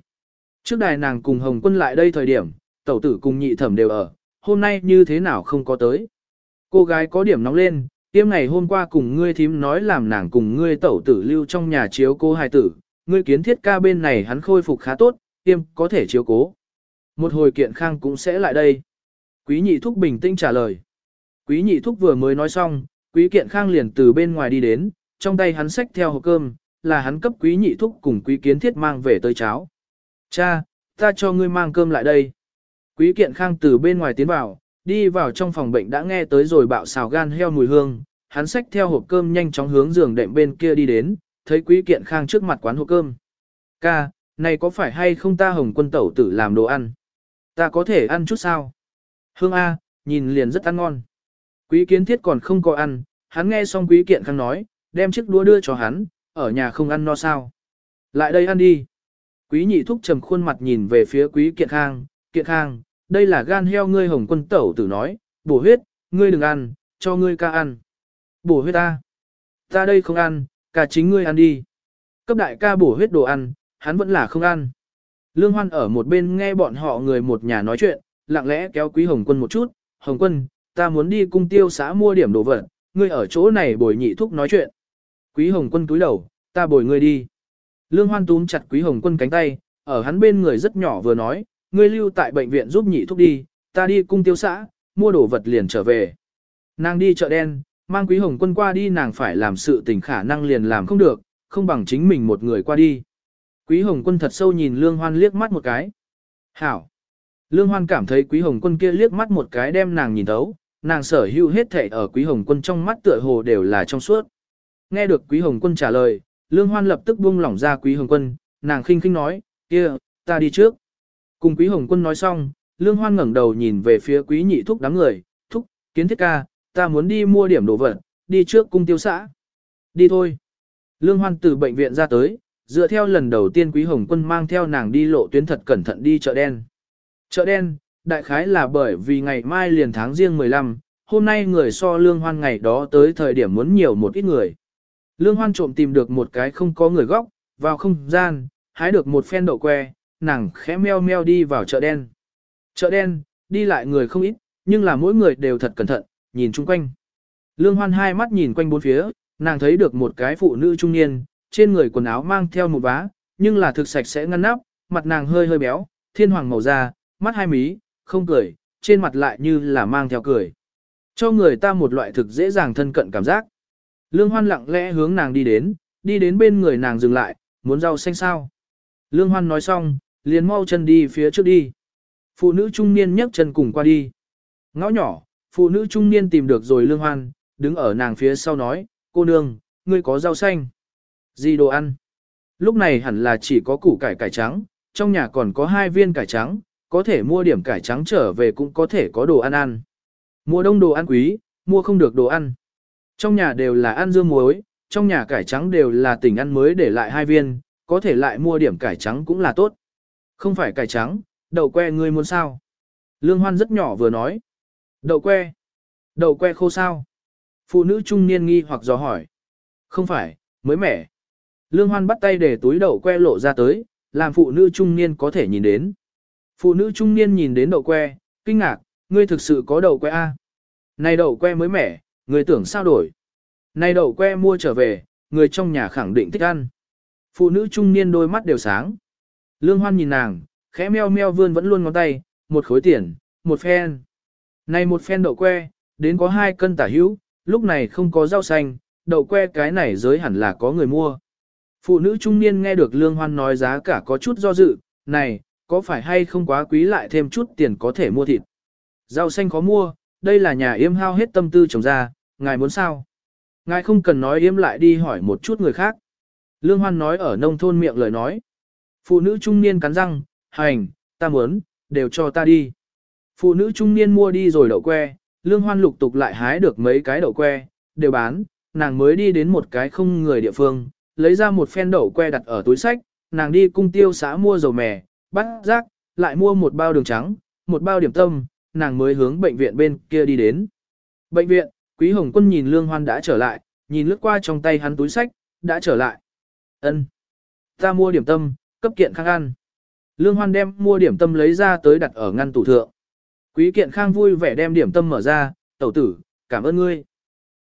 Trước đài nàng cùng Hồng Quân lại đây thời điểm, tẩu tử cùng nhị thẩm đều ở, hôm nay như thế nào không có tới. Cô gái có điểm nóng lên, tiêm ngày hôm qua cùng ngươi thím nói làm nàng cùng ngươi tẩu tử lưu trong nhà chiếu cố hài tử, ngươi kiến thiết ca bên này hắn khôi phục khá tốt, tiêm có thể chiếu cố. Một hồi kiện khang cũng sẽ lại đây. Quý nhị thúc bình tĩnh trả lời. Quý nhị thúc vừa mới nói xong, quý kiện khang liền từ bên ngoài đi đến, trong tay hắn xách theo hộp cơm, là hắn cấp quý nhị thúc cùng quý kiến thiết mang về tới cháo. Cha, ta cho ngươi mang cơm lại đây. Quý kiện khang từ bên ngoài tiến vào, đi vào trong phòng bệnh đã nghe tới rồi bạo xào gan heo mùi hương, hắn xách theo hộp cơm nhanh chóng hướng giường đệm bên kia đi đến, thấy quý kiện khang trước mặt quán hộp cơm. Ca, này có phải hay không ta hồng quân tẩu tử làm đồ ăn? Ta có thể ăn chút sao? Hương A, nhìn liền rất ăn ngon. Quý kiến thiết còn không có ăn, hắn nghe xong quý kiện khang nói, đem chiếc đũa đưa cho hắn, ở nhà không ăn no sao. Lại đây ăn đi. Quý nhị thúc trầm khuôn mặt nhìn về phía quý kiện khang, kiện khang, đây là gan heo ngươi hồng quân tẩu tử nói, bổ huyết, ngươi đừng ăn, cho ngươi ca ăn. Bổ huyết ta. Ta đây không ăn, cả chính ngươi ăn đi. Cấp đại ca bổ huyết đồ ăn, hắn vẫn là không ăn. Lương Hoan ở một bên nghe bọn họ người một nhà nói chuyện, lặng lẽ kéo quý hồng quân một chút, hồng quân, ta muốn đi cung tiêu xã mua điểm đồ vật, ngươi ở chỗ này bồi nhị thúc nói chuyện. Quý hồng quân cúi đầu, ta bồi ngươi đi. Lương Hoan túm chặt quý hồng quân cánh tay, ở hắn bên người rất nhỏ vừa nói, ngươi lưu tại bệnh viện giúp nhị thúc đi, ta đi cung tiêu xã, mua đồ vật liền trở về. Nàng đi chợ đen, mang quý hồng quân qua đi nàng phải làm sự tình khả năng liền làm không được, không bằng chính mình một người qua đi. Quý hồng quân thật sâu nhìn lương hoan liếc mắt một cái. Hảo! Lương hoan cảm thấy quý hồng quân kia liếc mắt một cái đem nàng nhìn thấu, nàng sở hữu hết thể ở quý hồng quân trong mắt tựa hồ đều là trong suốt. Nghe được quý hồng quân trả lời, lương hoan lập tức buông lỏng ra quý hồng quân, nàng khinh khinh nói, kia, ta đi trước. Cùng quý hồng quân nói xong, lương hoan ngẩng đầu nhìn về phía quý nhị thúc đám người, thúc, kiến thiết ca, ta muốn đi mua điểm đồ vật, đi trước cung tiêu xã. Đi thôi. Lương hoan từ bệnh viện ra tới, dựa theo lần đầu tiên quý hồng quân mang theo nàng đi lộ tuyến thật cẩn thận đi chợ đen. Chợ đen, đại khái là bởi vì ngày mai liền tháng riêng 15, hôm nay người so lương hoan ngày đó tới thời điểm muốn nhiều một ít người. Lương hoan trộm tìm được một cái không có người góc, vào không gian, hái được một phen đậu que, nàng khẽ meo meo đi vào chợ đen. Chợ đen, đi lại người không ít, nhưng là mỗi người đều thật cẩn thận, nhìn chung quanh. Lương hoan hai mắt nhìn quanh bốn phía, nàng thấy được một cái phụ nữ trung niên, trên người quần áo mang theo một vá, nhưng là thực sạch sẽ ngăn nắp, mặt nàng hơi hơi béo, thiên hoàng màu da, mắt hai mí, không cười, trên mặt lại như là mang theo cười. Cho người ta một loại thực dễ dàng thân cận cảm giác. Lương Hoan lặng lẽ hướng nàng đi đến, đi đến bên người nàng dừng lại, muốn rau xanh sao. Lương Hoan nói xong, liền mau chân đi phía trước đi. Phụ nữ trung niên nhấc chân cùng qua đi. Ngõ nhỏ, phụ nữ trung niên tìm được rồi Lương Hoan, đứng ở nàng phía sau nói, cô nương, ngươi có rau xanh. Gì đồ ăn? Lúc này hẳn là chỉ có củ cải cải trắng, trong nhà còn có hai viên cải trắng, có thể mua điểm cải trắng trở về cũng có thể có đồ ăn ăn. Mùa đông đồ ăn quý, mua không được đồ ăn. Trong nhà đều là ăn dưa muối, trong nhà cải trắng đều là tỉnh ăn mới để lại hai viên, có thể lại mua điểm cải trắng cũng là tốt. Không phải cải trắng, đậu que ngươi muốn sao? Lương Hoan rất nhỏ vừa nói. Đậu que? Đậu que khô sao? Phụ nữ trung niên nghi hoặc dò hỏi. Không phải, mới mẻ. Lương Hoan bắt tay để túi đậu que lộ ra tới, làm phụ nữ trung niên có thể nhìn đến. Phụ nữ trung niên nhìn đến đậu que, kinh ngạc, ngươi thực sự có đậu que A. Này đậu que mới mẻ, người tưởng sao đổi. Này đậu que mua trở về, người trong nhà khẳng định thích ăn. Phụ nữ trung niên đôi mắt đều sáng. Lương Hoan nhìn nàng, khẽ meo meo vươn vẫn luôn ngón tay, một khối tiền, một phen. Này một phen đậu que, đến có hai cân tả hữu, lúc này không có rau xanh, đậu que cái này giới hẳn là có người mua. Phụ nữ trung niên nghe được Lương Hoan nói giá cả có chút do dự, này, có phải hay không quá quý lại thêm chút tiền có thể mua thịt. Rau xanh khó mua, đây là nhà yêm hao hết tâm tư trồng ra, ngài muốn sao? Ngài không cần nói yêm lại đi hỏi một chút người khác. Lương Hoan nói ở nông thôn miệng lời nói. Phụ nữ trung niên cắn răng, hành, ta muốn, đều cho ta đi. Phụ nữ trung niên mua đi rồi đậu que, Lương Hoan lục tục lại hái được mấy cái đậu que, đều bán, nàng mới đi đến một cái không người địa phương, lấy ra một phen đậu que đặt ở túi sách, nàng đi cung tiêu xã mua dầu mè, bắt rác, lại mua một bao đường trắng, một bao điểm tâm, nàng mới hướng bệnh viện bên kia đi đến. Bệnh viện, Quý Hồng Quân nhìn Lương Hoan đã trở lại, nhìn lướt qua trong tay hắn túi sách, đã trở lại. Ân, Ta mua điểm tâm, cấp kiện khang ăn. Lương Hoan đem mua điểm tâm lấy ra tới đặt ở ngăn tủ thượng. Quý kiện khang vui vẻ đem điểm tâm mở ra, tẩu tử, cảm ơn ngươi.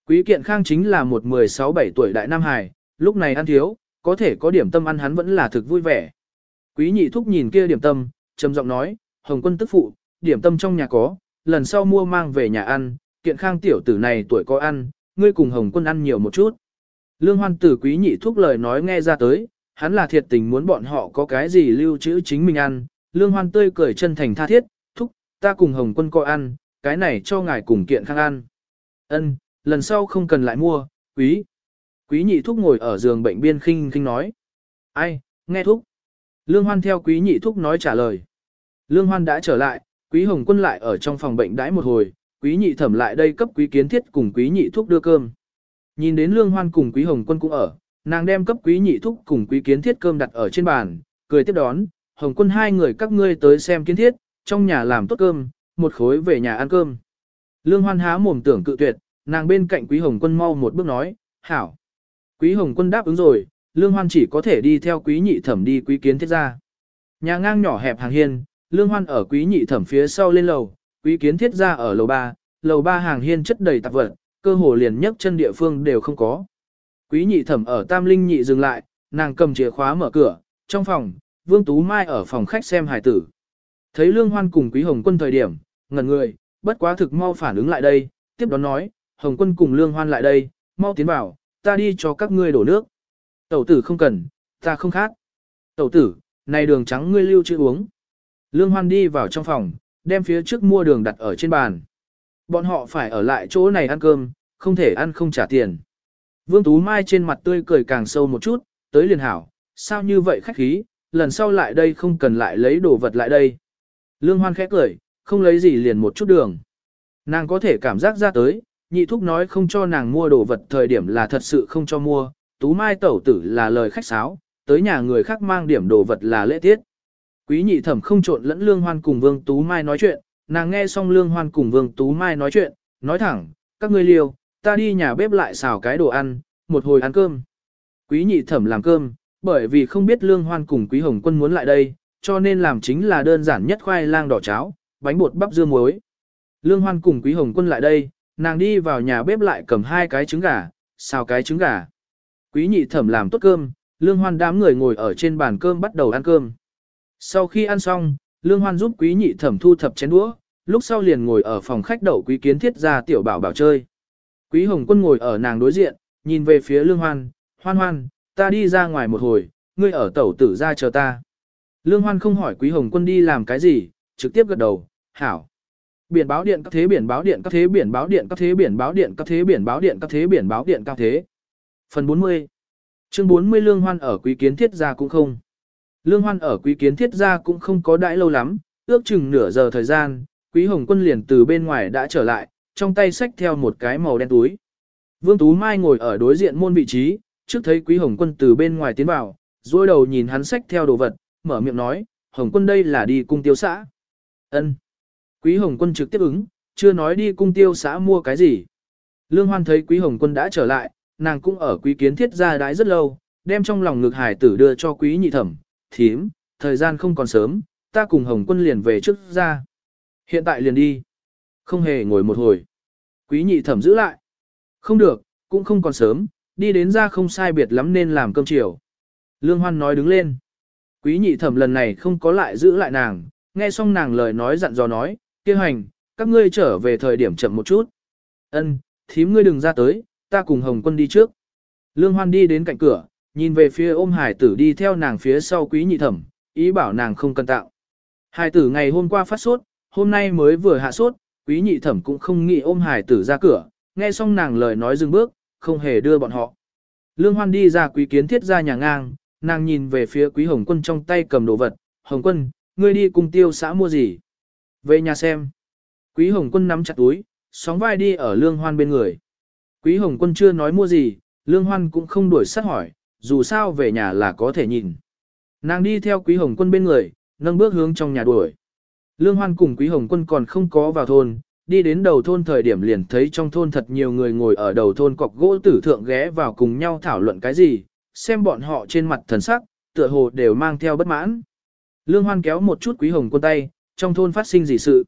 Quý kiện khang chính là một 16-17 tuổi đại nam hài, lúc này ăn thiếu, có thể có điểm tâm ăn hắn vẫn là thực vui vẻ. Quý nhị thúc nhìn kia điểm tâm, trầm giọng nói, Hồng quân tức phụ, điểm tâm trong nhà có, lần sau mua mang về nhà ăn, kiện khang tiểu tử này tuổi có ăn, ngươi cùng Hồng quân ăn nhiều một chút. Lương hoan tử quý nhị thúc lời nói nghe ra tới, hắn là thiệt tình muốn bọn họ có cái gì lưu trữ chính mình ăn. Lương hoan tươi cười chân thành tha thiết, thúc, ta cùng Hồng quân coi ăn, cái này cho ngài cùng kiện khang ăn. Ân, lần sau không cần lại mua, quý. Quý nhị thúc ngồi ở giường bệnh biên khinh khinh nói. Ai, nghe thúc. Lương Hoan theo quý nhị thúc nói trả lời. Lương Hoan đã trở lại, quý hồng quân lại ở trong phòng bệnh đãi một hồi, quý nhị thẩm lại đây cấp quý kiến thiết cùng quý nhị thúc đưa cơm. Nhìn đến Lương Hoan cùng quý hồng quân cũng ở, nàng đem cấp quý nhị thúc cùng quý kiến thiết cơm đặt ở trên bàn, cười tiếp đón, hồng quân hai người các ngươi tới xem kiến thiết, trong nhà làm tốt cơm, một khối về nhà ăn cơm. Lương Hoan há mồm tưởng cự tuyệt, nàng bên cạnh quý hồng quân mau một bước nói, hảo. Quý hồng quân đáp ứng rồi, Lương Hoan chỉ có thể đi theo quý nhị thẩm đi quý kiến thiết Gia. Nhà ngang nhỏ hẹp hàng hiên, Lương Hoan ở quý nhị thẩm phía sau lên lầu, quý kiến thiết Gia ở lầu 3, lầu 3 hàng hiên chất đầy tạp vật, cơ hồ liền nhấc chân địa phương đều không có. Quý nhị thẩm ở Tam Linh nhị dừng lại, nàng cầm chìa khóa mở cửa, trong phòng, Vương Tú Mai ở phòng khách xem hài tử. Thấy Lương Hoan cùng Quý Hồng Quân thời điểm, ngẩn người, bất quá thực mau phản ứng lại đây, tiếp đó nói, Hồng Quân cùng Lương Hoan lại đây, mau tiến vào, ta đi cho các ngươi đổ nước. Tẩu tử không cần, ta không khác. Tẩu tử, này đường trắng ngươi lưu chưa uống. Lương Hoan đi vào trong phòng, đem phía trước mua đường đặt ở trên bàn. Bọn họ phải ở lại chỗ này ăn cơm, không thể ăn không trả tiền. Vương Tú Mai trên mặt tươi cười càng sâu một chút, tới liền hảo, sao như vậy khách khí, lần sau lại đây không cần lại lấy đồ vật lại đây. Lương Hoan khẽ cười, không lấy gì liền một chút đường. Nàng có thể cảm giác ra tới, nhị thúc nói không cho nàng mua đồ vật thời điểm là thật sự không cho mua, Tú Mai tẩu tử là lời khách sáo, tới nhà người khác mang điểm đồ vật là lễ tiết. Quý nhị thẩm không trộn lẫn Lương Hoan cùng Vương Tú Mai nói chuyện, nàng nghe xong Lương Hoan cùng Vương Tú Mai nói chuyện, nói thẳng, các ngươi liêu, ta đi nhà bếp lại xào cái đồ ăn, một hồi ăn cơm. Quý nhị thẩm làm cơm, bởi vì không biết lương hoan cùng quý hồng quân muốn lại đây, cho nên làm chính là đơn giản nhất khoai lang đỏ cháo, bánh bột bắp dưa muối. Lương hoan cùng quý hồng quân lại đây, nàng đi vào nhà bếp lại cầm hai cái trứng gà, xào cái trứng gà. Quý nhị thẩm làm tốt cơm, lương hoan đám người ngồi ở trên bàn cơm bắt đầu ăn cơm. Sau khi ăn xong, lương hoan giúp quý nhị thẩm thu thập chén đũa, lúc sau liền ngồi ở phòng khách đậu quý kiến thiết ra tiểu bảo bảo chơi. Quý hồng quân ngồi ở nàng đối diện, nhìn về phía lương hoan, hoan hoan, ta đi ra ngoài một hồi, ngươi ở tẩu tử ra chờ ta. Lương hoan không hỏi quý hồng quân đi làm cái gì, trực tiếp gật đầu, hảo. Biển báo điện các thế biển báo điện các thế biển báo điện các thế biển báo điện các thế biển báo điện các thế biển báo điện các thế. Phần 40 Chương 40 Lương Hoan ở quý kiến thiết gia cũng không. Lương Hoan ở quý kiến thiết gia cũng không có đãi lâu lắm, ước chừng nửa giờ thời gian, quý hồng quân liền từ bên ngoài đã trở lại, trong tay xách theo một cái màu đen túi. Vương Tú Mai ngồi ở đối diện môn vị trí, trước thấy quý hồng quân từ bên ngoài tiến vào, dôi đầu nhìn hắn xách theo đồ vật, mở miệng nói, hồng quân đây là đi cung tiêu xã. ân Quý hồng quân trực tiếp ứng, chưa nói đi cung tiêu xã mua cái gì. Lương Hoan thấy quý hồng quân đã trở lại, nàng cũng ở quý kiến thiết gia đái rất lâu, đem trong lòng ngực hải tử đưa cho quý nhị thẩm, thím, thời gian không còn sớm, ta cùng hồng quân liền về trước ra. Hiện tại liền đi. Không hề ngồi một hồi. Quý nhị thẩm giữ lại. Không được, cũng không còn sớm, đi đến ra không sai biệt lắm nên làm cơm chiều. Lương Hoan nói đứng lên. Quý nhị thẩm lần này không có lại giữ lại nàng, nghe xong nàng lời nói dặn dò nói, kia hành, các ngươi trở về thời điểm chậm một chút. Ân, thím ngươi đừng ra tới, ta cùng Hồng Quân đi trước. Lương Hoan đi đến cạnh cửa, nhìn về phía ôm hải tử đi theo nàng phía sau quý nhị thẩm, ý bảo nàng không cần tạo. Hải tử ngày hôm qua phát sốt, hôm nay mới vừa hạ sốt, quý nhị thẩm cũng không nghĩ ôm hải tử ra cửa, nghe xong nàng lời nói dừng bước, không hề đưa bọn họ. Lương Hoan đi ra quý kiến thiết ra nhà ngang, nàng nhìn về phía quý Hồng Quân trong tay cầm đồ vật, Hồng Quân, ngươi đi cùng tiêu xã mua gì? Về nhà xem. Quý Hồng Quân nắm chặt túi, sóng vai đi ở Lương Hoan bên người. Quý Hồng Quân chưa nói mua gì, Lương Hoan cũng không đuổi sát hỏi, dù sao về nhà là có thể nhìn. Nàng đi theo Quý Hồng Quân bên người, nâng bước hướng trong nhà đuổi. Lương Hoan cùng Quý Hồng Quân còn không có vào thôn, đi đến đầu thôn thời điểm liền thấy trong thôn thật nhiều người ngồi ở đầu thôn cọc gỗ tử thượng ghé vào cùng nhau thảo luận cái gì, xem bọn họ trên mặt thần sắc, tựa hồ đều mang theo bất mãn. Lương Hoan kéo một chút Quý Hồng Quân tay, trong thôn phát sinh gì sự.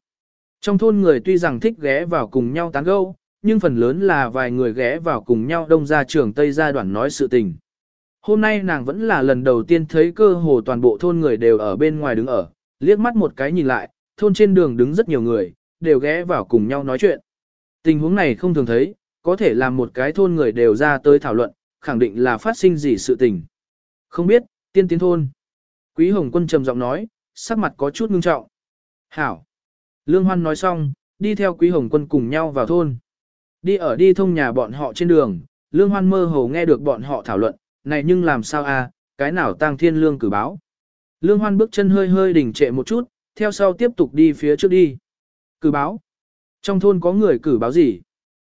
Trong thôn người tuy rằng thích ghé vào cùng nhau tán gẫu, nhưng phần lớn là vài người ghé vào cùng nhau đông ra trường Tây gia đoàn nói sự tình. Hôm nay nàng vẫn là lần đầu tiên thấy cơ hồ toàn bộ thôn người đều ở bên ngoài đứng ở, liếc mắt một cái nhìn lại, thôn trên đường đứng rất nhiều người, đều ghé vào cùng nhau nói chuyện. Tình huống này không thường thấy, có thể làm một cái thôn người đều ra tới thảo luận, khẳng định là phát sinh gì sự tình. Không biết, tiên tiến thôn. Quý Hồng Quân trầm giọng nói, sắc mặt có chút ngưng trọng. Hảo. Lương Hoan nói xong, đi theo Quý Hồng Quân cùng nhau vào thôn. Đi ở đi thông nhà bọn họ trên đường, Lương Hoan mơ hồ nghe được bọn họ thảo luận, này nhưng làm sao a? À, cái nào tăng thiên lương cử báo. Lương Hoan bước chân hơi hơi đỉnh trệ một chút, theo sau tiếp tục đi phía trước đi. Cử báo. Trong thôn có người cử báo gì?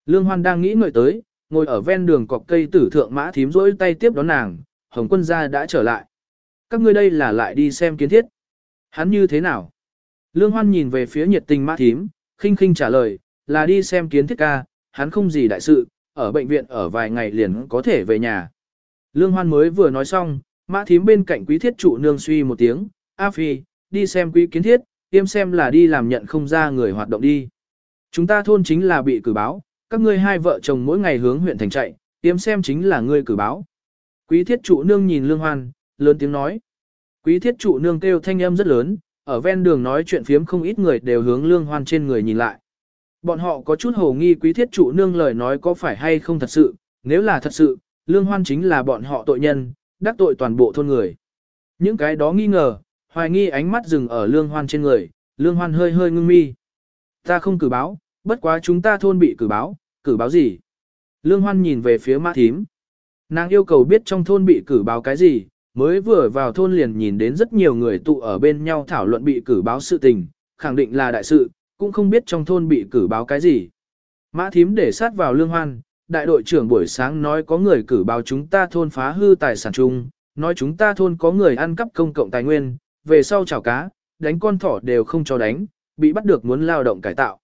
Lương Hoan đang nghĩ ngợi tới, ngồi ở ven đường cọc cây tử thượng mã thím rỗi tay tiếp đón nàng, Hồng quân gia đã trở lại. Các ngươi đây là lại đi xem kiến thiết. Hắn như thế nào? Lương Hoan nhìn về phía nhiệt tình mã thím, khinh khinh trả lời, là đi xem kiến thiết ca, hắn không gì đại sự, ở bệnh viện ở vài ngày liền có thể về nhà. Lương Hoan mới vừa nói xong, mã thím bên cạnh quý thiết trụ nương suy một tiếng, A Phi, đi xem quý kiến thiết, tiêm xem là đi làm nhận không ra người hoạt động đi. Chúng ta thôn chính là bị cử báo, các ngươi hai vợ chồng mỗi ngày hướng huyện thành chạy, tiêm xem chính là ngươi cử báo. Quý thiết trụ nương nhìn Lương Hoan, lớn tiếng nói. Quý thiết trụ nương kêu thanh âm rất lớn, ở ven đường nói chuyện phiếm không ít người đều hướng Lương Hoan trên người nhìn lại. Bọn họ có chút hồ nghi quý thiết trụ nương lời nói có phải hay không thật sự, nếu là thật sự, Lương Hoan chính là bọn họ tội nhân, đắc tội toàn bộ thôn người. Những cái đó nghi ngờ, hoài nghi ánh mắt dừng ở Lương Hoan trên người, Lương Hoan hơi hơi ngưng mi. Ta không cử báo, bất quá chúng ta thôn bị cử báo, cử báo gì? Lương Hoan nhìn về phía mã thím. Nàng yêu cầu biết trong thôn bị cử báo cái gì, mới vừa vào thôn liền nhìn đến rất nhiều người tụ ở bên nhau thảo luận bị cử báo sự tình, khẳng định là đại sự, cũng không biết trong thôn bị cử báo cái gì. Mã thím để sát vào lương hoan, đại đội trưởng buổi sáng nói có người cử báo chúng ta thôn phá hư tài sản chung, nói chúng ta thôn có người ăn cắp công cộng tài nguyên, về sau chảo cá, đánh con thỏ đều không cho đánh, bị bắt được muốn lao động cải tạo.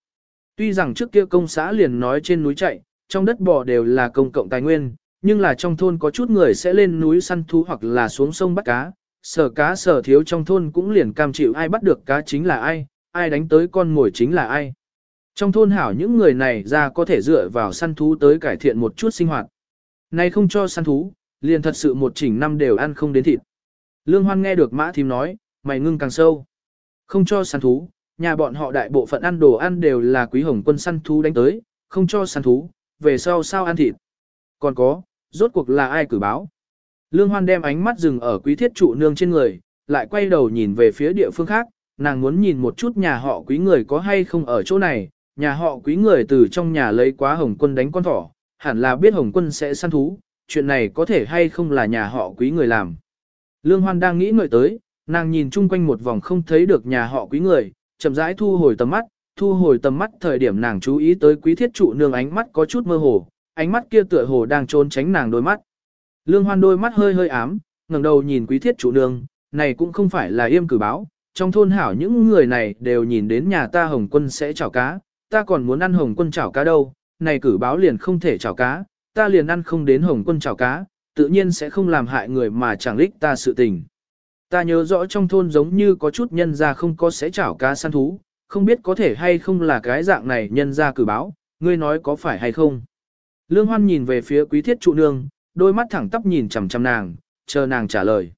Tuy rằng trước kia công xã liền nói trên núi chạy, trong đất bò đều là công cộng tài nguyên, nhưng là trong thôn có chút người sẽ lên núi săn thú hoặc là xuống sông bắt cá, sở cá sở thiếu trong thôn cũng liền cam chịu ai bắt được cá chính là ai, ai đánh tới con mồi chính là ai. Trong thôn hảo những người này ra có thể dựa vào săn thú tới cải thiện một chút sinh hoạt. Nay không cho săn thú, liền thật sự một chỉnh năm đều ăn không đến thịt. Lương Hoan nghe được mã thím nói, mày ngưng càng sâu. Không cho săn thú, nhà bọn họ đại bộ phận ăn đồ ăn đều là quý hồng quân săn thú đánh tới, không cho săn thú, về sau sao ăn thịt. Còn có, rốt cuộc là ai cử báo. Lương Hoan đem ánh mắt dừng ở quý thiết trụ nương trên người, lại quay đầu nhìn về phía địa phương khác, nàng muốn nhìn một chút nhà họ quý người có hay không ở chỗ này, nhà họ quý người từ trong nhà lấy quá hồng quân đánh con thỏ, hẳn là biết hồng quân sẽ săn thú, chuyện này có thể hay không là nhà họ quý người làm. Lương Hoan đang nghĩ ngợi tới, nàng nhìn chung quanh một vòng không thấy được nhà họ quý người, chậm rãi thu hồi tầm mắt, thu hồi tầm mắt thời điểm nàng chú ý tới quý thiết trụ nương ánh mắt có chút mơ hồ, ánh mắt kia tựa hồ đang trốn tránh nàng đôi mắt. Lương Hoan đôi mắt hơi hơi ám, ngẩng đầu nhìn quý thiết trụ nương, này cũng không phải là yêm cử báo, trong thôn hảo những người này đều nhìn đến nhà ta hồng quân sẽ chảo cá, ta còn muốn ăn hồng quân chảo cá đâu, này cử báo liền không thể chảo cá, ta liền ăn không đến hồng quân chảo cá, tự nhiên sẽ không làm hại người mà chẳng lích ta sự tình. Ta nhớ rõ trong thôn giống như có chút nhân gia không có sẽ chảo cá săn thú, không biết có thể hay không là cái dạng này nhân gia cử báo, ngươi nói có phải hay không. Lương Hoan nhìn về phía quý thiết trụ nương, đôi mắt thẳng tắp nhìn chằm chằm nàng, chờ nàng trả lời.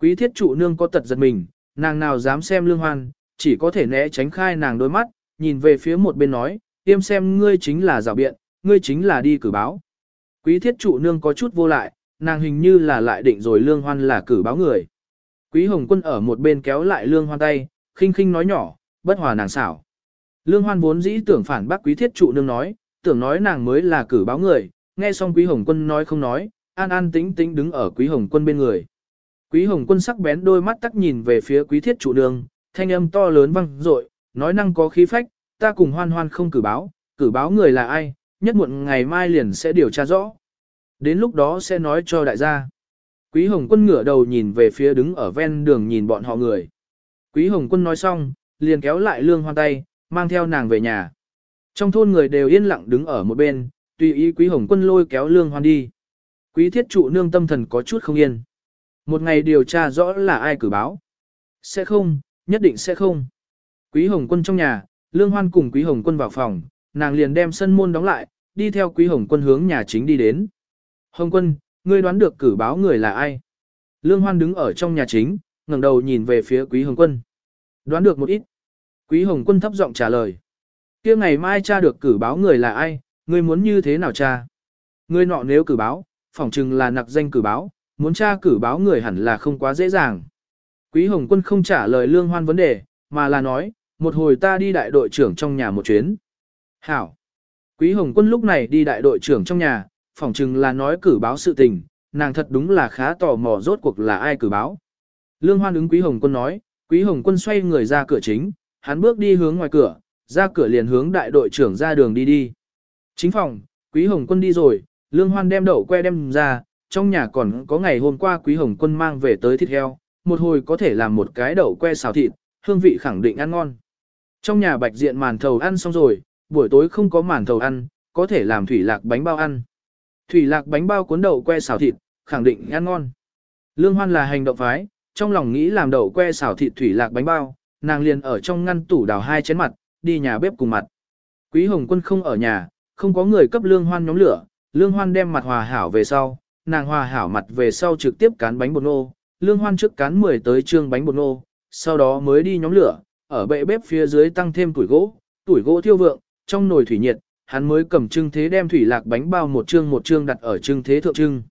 Quý thiết trụ nương có tật giật mình, nàng nào dám xem Lương Hoan, chỉ có thể né tránh khai nàng đôi mắt, nhìn về phía một bên nói, tiêm xem ngươi chính là rào biện, ngươi chính là đi cử báo. Quý thiết trụ nương có chút vô lại, nàng hình như là lại định rồi Lương Hoan là cử báo người. Quý Hồng Quân ở một bên kéo lại Lương Hoan tay, khinh khinh nói nhỏ, bất hòa nàng xảo. Lương Hoan vốn dĩ tưởng phản bác Quý Thiết Trụ nương nói, tưởng nói nàng mới là cử báo người, nghe xong Quý Hồng Quân nói không nói, an an tĩnh tĩnh đứng ở Quý Hồng Quân bên người. Quý Hồng Quân sắc bén đôi mắt tắc nhìn về phía Quý Thiết Trụ nương, thanh âm to lớn vang dội, nói năng có khí phách, ta cùng Hoan Hoan không cử báo, cử báo người là ai, nhất muộn ngày mai liền sẽ điều tra rõ. Đến lúc đó sẽ nói cho đại gia. Quý Hồng Quân ngửa đầu nhìn về phía đứng ở ven đường nhìn bọn họ người. Quý Hồng Quân nói xong, liền kéo lại lương hoan tay, mang theo nàng về nhà. Trong thôn người đều yên lặng đứng ở một bên, tùy ý Quý Hồng Quân lôi kéo lương hoan đi. Quý thiết trụ nương tâm thần có chút không yên. Một ngày điều tra rõ là ai cử báo. Sẽ không, nhất định sẽ không. Quý Hồng Quân trong nhà, lương hoan cùng Quý Hồng Quân vào phòng, nàng liền đem sân môn đóng lại, đi theo Quý Hồng Quân hướng nhà chính đi đến. Hồng Quân, ngươi đoán được cử báo người là ai? Lương Hoan đứng ở trong nhà chính, ngẩng đầu nhìn về phía Quý Hồng Quân. Đoán được một ít. Quý Hồng Quân thấp giọng trả lời. kia ngày mai cha được cử báo người là ai, ngươi muốn như thế nào cha? Ngươi nọ nếu cử báo, phỏng chừng là nặc danh cử báo, muốn tra cử báo người hẳn là không quá dễ dàng. Quý Hồng Quân không trả lời Lương Hoan vấn đề, mà là nói, một hồi ta đi đại đội trưởng trong nhà một chuyến. Hảo. Quý Hồng Quân lúc này đi đại đội trưởng trong nhà, phỏng chừng là nói cử báo sự tình, nàng thật đúng là khá tò mò rốt cuộc là ai cử báo. Lương Hoan ứng Quý Hồng Quân nói, Quý Hồng Quân xoay người ra cửa chính, hắn bước đi hướng ngoài cửa, ra cửa liền hướng đại đội trưởng ra đường đi đi. Chính phòng, Quý Hồng Quân đi rồi, Lương Hoan đem đậu que đem ra, trong nhà còn có ngày hôm qua Quý Hồng Quân mang về tới thịt heo, một hồi có thể làm một cái đậu que xào thịt, hương vị khẳng định ăn ngon. Trong nhà bạch diện màn thầu ăn xong rồi, buổi tối không có màn thầu ăn, có thể làm thủy lạc bánh bao ăn. Thủy lạc bánh bao cuốn đậu que xào thịt, khẳng định ăn ngon. Lương Hoan là hành động phái, trong lòng nghĩ làm đậu que xào thịt thủy lạc bánh bao, nàng liền ở trong ngăn tủ đào hai chén mặt, đi nhà bếp cùng mặt. Quý Hồng Quân không ở nhà, không có người cấp Lương Hoan nhóm lửa, Lương Hoan đem mặt hòa hảo về sau, nàng hòa hảo mặt về sau trực tiếp cán bánh bột nô, Lương Hoan trước cán 10 tới trương bánh bột nô, sau đó mới đi nhóm lửa, ở bệ bếp phía dưới tăng thêm tuổi gỗ, tuổi gỗ thiêu vượng, trong nồi thủy nhiệt, hắn mới cầm trưng thế đem thủy lạc bánh bao một trương một trương đặt ở trưng thế thượng trưng.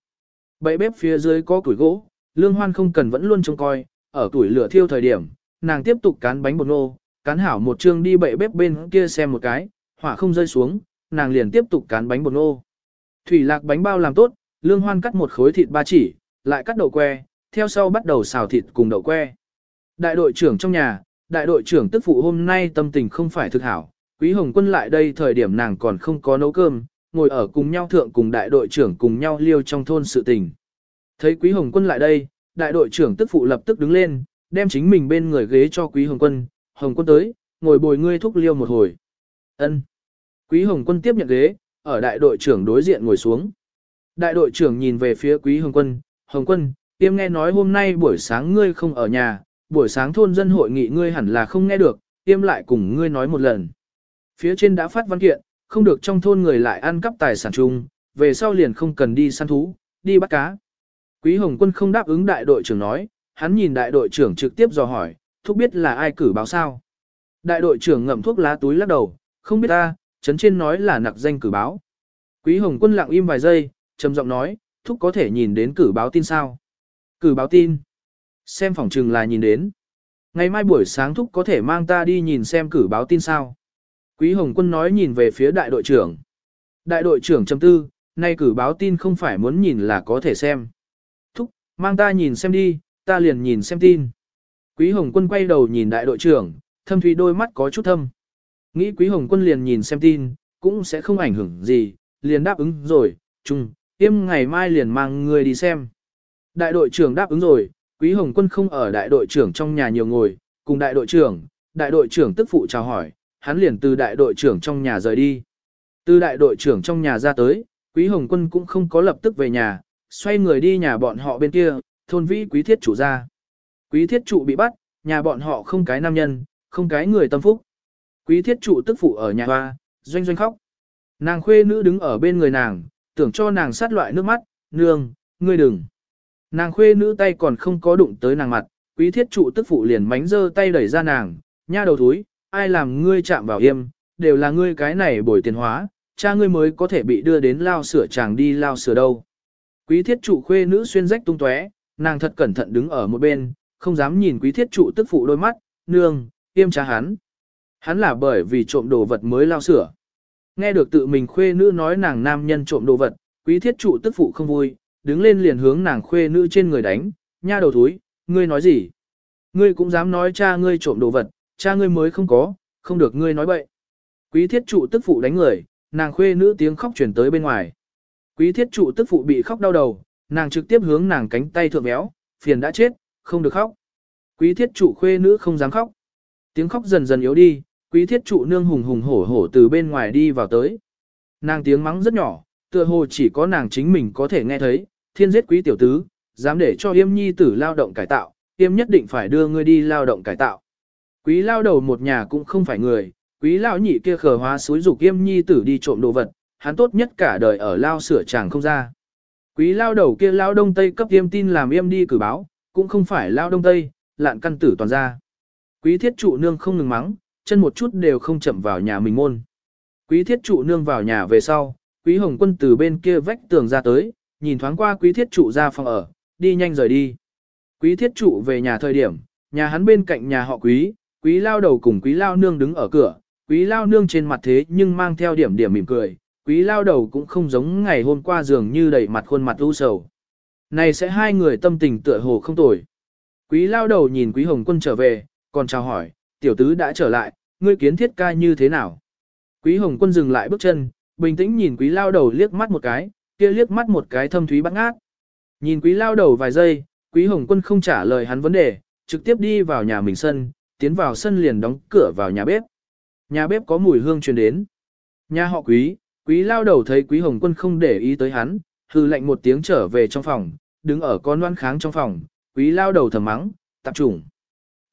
Bệ bếp phía dưới có củi gỗ, lương hoan không cần vẫn luôn trông coi, ở tuổi lửa thiêu thời điểm, nàng tiếp tục cán bánh bột nô, cán hảo một trương đi bệ bếp bên kia xem một cái, hỏa không rơi xuống, nàng liền tiếp tục cán bánh bột nô. Thủy lạc bánh bao làm tốt, lương hoan cắt một khối thịt ba chỉ, lại cắt đậu que, theo sau bắt đầu xào thịt cùng đậu que. Đại đội trưởng trong nhà, đại đội trưởng tức phụ hôm nay tâm tình không phải thực hảo, Quý Hồng Quân lại đây thời điểm nàng còn không có nấu cơm, ngồi ở cùng nhau thượng cùng đại đội trưởng cùng nhau liêu trong thôn sự tình. Thấy Quý Hồng Quân lại đây, đại đội trưởng tức phụ lập tức đứng lên, đem chính mình bên người ghế cho Quý Hồng Quân, Hồng Quân tới, ngồi bồi ngươi thúc liêu một hồi. Ân. Quý Hồng Quân tiếp nhận ghế, ở đại đội trưởng đối diện ngồi xuống. Đại đội trưởng nhìn về phía Quý Hồng Quân, Hồng Quân, tiêm nghe nói hôm nay buổi sáng ngươi không ở nhà, buổi sáng thôn dân hội nghị ngươi hẳn là không nghe được, tiêm lại cùng ngươi nói một lần. Phía trên đã phát văn kiện, không được trong thôn người lại ăn cắp tài sản chung, về sau liền không cần đi săn thú, đi bắt cá. Quý Hồng Quân không đáp ứng đại đội trưởng nói, hắn nhìn đại đội trưởng trực tiếp dò hỏi, thúc biết là ai cử báo sao. Đại đội trưởng ngậm thuốc lá túi lắc đầu, không biết ta, chấn trên nói là nặc danh cử báo. Quý Hồng Quân lặng im vài giây, trầm giọng nói, thúc có thể nhìn đến cử báo tin sao. Cử báo tin. Xem phòng trừng là nhìn đến. Ngày mai buổi sáng thúc có thể mang ta đi nhìn xem cử báo tin sao. Quý Hồng Quân nói nhìn về phía đại đội trưởng. Đại đội trưởng trầm tư, nay cử báo tin không phải muốn nhìn là có thể xem. Thúc, mang ta nhìn xem đi, ta liền nhìn xem tin. Quý Hồng Quân quay đầu nhìn đại đội trưởng, thâm thủy đôi mắt có chút thâm. Nghĩ Quý Hồng Quân liền nhìn xem tin, cũng sẽ không ảnh hưởng gì, liền đáp ứng rồi, chung, tiêm ngày mai liền mang người đi xem. Đại đội trưởng đáp ứng rồi, Quý Hồng Quân không ở đại đội trưởng trong nhà nhiều ngồi, cùng đại đội trưởng, đại đội trưởng tức phụ chào hỏi, hắn liền từ đại đội trưởng trong nhà rời đi. Từ đại đội trưởng trong nhà ra tới, Quý Hồng Quân cũng không có lập tức về nhà, xoay người đi nhà bọn họ bên kia, thôn vĩ quý thiết chủ ra. Quý thiết trụ bị bắt, nhà bọn họ không cái nam nhân, không cái người tâm phúc. Quý thiết trụ tức phụ ở nhà hoa, doanh doanh khóc. Nàng khuê nữ đứng ở bên người nàng, tưởng cho nàng sát loại nước mắt, nương, ngươi đừng. Nàng khuê nữ tay còn không có đụng tới nàng mặt, quý thiết trụ tức phụ liền mánh dơ tay đẩy ra nàng, nha đầu thúi, ai làm ngươi chạm vào yêm, đều là ngươi cái này bồi tiền hóa, cha ngươi mới có thể bị đưa đến lao sửa chàng đi lao sửa đâu. Quý thiết trụ khuê nữ xuyên rách tung tóe, nàng thật cẩn thận đứng ở một bên, không dám nhìn quý thiết trụ tức phụ đôi mắt, nương, yêm cha hắn. Hắn là bởi vì trộm đồ vật mới lao sửa. Nghe được tự mình khuê nữ nói nàng nam nhân trộm đồ vật, quý thiết trụ tức phụ không vui, đứng lên liền hướng nàng khuê nữ trên người đánh, nha đầu thúi, ngươi nói gì? Ngươi cũng dám nói cha ngươi trộm đồ vật, cha ngươi mới không có, không được ngươi nói bậy. Quý thiết trụ tức phụ đánh người, nàng khuê nữ tiếng khóc chuyển tới bên ngoài. Quý thiết trụ tức phụ bị khóc đau đầu, nàng trực tiếp hướng nàng cánh tay thượng béo, phiền đã chết, không được khóc. Quý thiết trụ khuê nữ không dám khóc. Tiếng khóc dần dần yếu đi, quý thiết trụ nương hùng hùng hổ hổ từ bên ngoài đi vào tới. Nàng tiếng mắng rất nhỏ, tựa hồ chỉ có nàng chính mình có thể nghe thấy, thiên giết quý tiểu tứ, dám để cho yêm nhi tử lao động cải tạo, yêm nhất định phải đưa ngươi đi lao động cải tạo. Quý lao đầu một nhà cũng không phải người, quý lao nhị kia khờ hóa suối dục yêm nhi tử đi trộm đồ vật, hắn tốt nhất cả đời ở lao sửa chàng không ra. Quý lao đầu kia lao đông tây cấp yêm tin làm yêm đi cử báo, cũng không phải lao đông tây, lạn căn tử toàn ra. Quý thiết trụ nương không ngừng mắng, chân một chút đều không chậm vào nhà mình môn. Quý thiết trụ nương vào nhà về sau, quý hồng quân từ bên kia vách tường ra tới, nhìn thoáng qua quý thiết trụ ra phòng ở, đi nhanh rời đi. Quý thiết trụ về nhà thời điểm, nhà hắn bên cạnh nhà họ quý, quý lao đầu cùng quý lao nương đứng ở cửa, quý lao nương trên mặt thế nhưng mang theo điểm điểm mỉm cười, quý lao đầu cũng không giống ngày hôm qua dường như đầy mặt khuôn mặt u sầu. Này sẽ hai người tâm tình tựa hồ không tồi. Quý lao đầu nhìn quý hồng quân trở về, còn chào hỏi, tiểu tứ đã trở lại, ngươi kiến thiết ca như thế nào? Quý hồng quân dừng lại bước chân, bình tĩnh nhìn quý lao đầu liếc mắt một cái, kia liếc mắt một cái thâm thúy bắt ngát. Nhìn quý lao đầu vài giây, quý hồng quân không trả lời hắn vấn đề, trực tiếp đi vào nhà mình sân, tiến vào sân liền đóng cửa vào nhà bếp. Nhà bếp có mùi hương truyền đến. Nhà họ quý, quý lao đầu thấy quý hồng quân không để ý tới hắn, hư lệnh một tiếng trở về trong phòng, đứng ở con loan kháng trong phòng, quý lao đầu thầm mắng, tập trùng.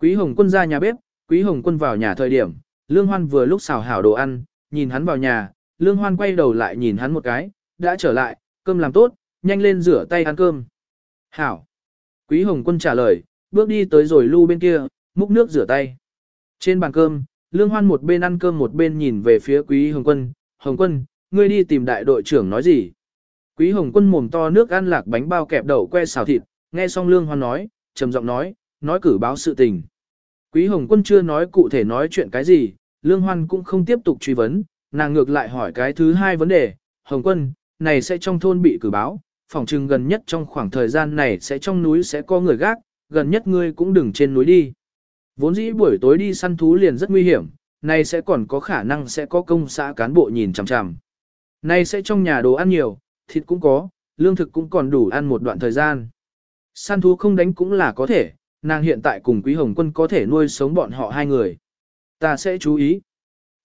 Quý hồng quân ra nhà bếp, quý hồng quân vào nhà thời điểm, lương hoan vừa lúc xào hảo đồ ăn, nhìn hắn vào nhà, lương hoan quay đầu lại nhìn hắn một cái, đã trở lại, cơm làm tốt, nhanh lên rửa tay ăn cơm. Hảo. Quý Hồng Quân trả lời, bước đi tới rồi lưu bên kia, múc nước rửa tay. Trên bàn cơm, Lương Hoan một bên ăn cơm một bên nhìn về phía Quý Hồng Quân. Hồng Quân, ngươi đi tìm đại đội trưởng nói gì? Quý Hồng Quân mồm to nước ăn lạc bánh bao kẹp đậu que xào thịt, nghe xong Lương Hoan nói, trầm giọng nói, nói cử báo sự tình. Quý Hồng Quân chưa nói cụ thể nói chuyện cái gì, Lương Hoan cũng không tiếp tục truy vấn, nàng ngược lại hỏi cái thứ hai vấn đề, Hồng Quân, này sẽ trong thôn bị cử báo, phòng trừng gần nhất trong khoảng thời gian này sẽ trong núi sẽ có người gác, gần nhất ngươi cũng đừng trên núi đi. Vốn dĩ buổi tối đi săn thú liền rất nguy hiểm, này sẽ còn có khả năng sẽ có công xã cán bộ nhìn chằm chằm. Này sẽ trong nhà đồ ăn nhiều, thịt cũng có, lương thực cũng còn đủ ăn một đoạn thời gian. Săn thú không đánh cũng là có thể, nàng hiện tại cùng Quý Hồng Quân có thể nuôi sống bọn họ hai người. Ta sẽ chú ý.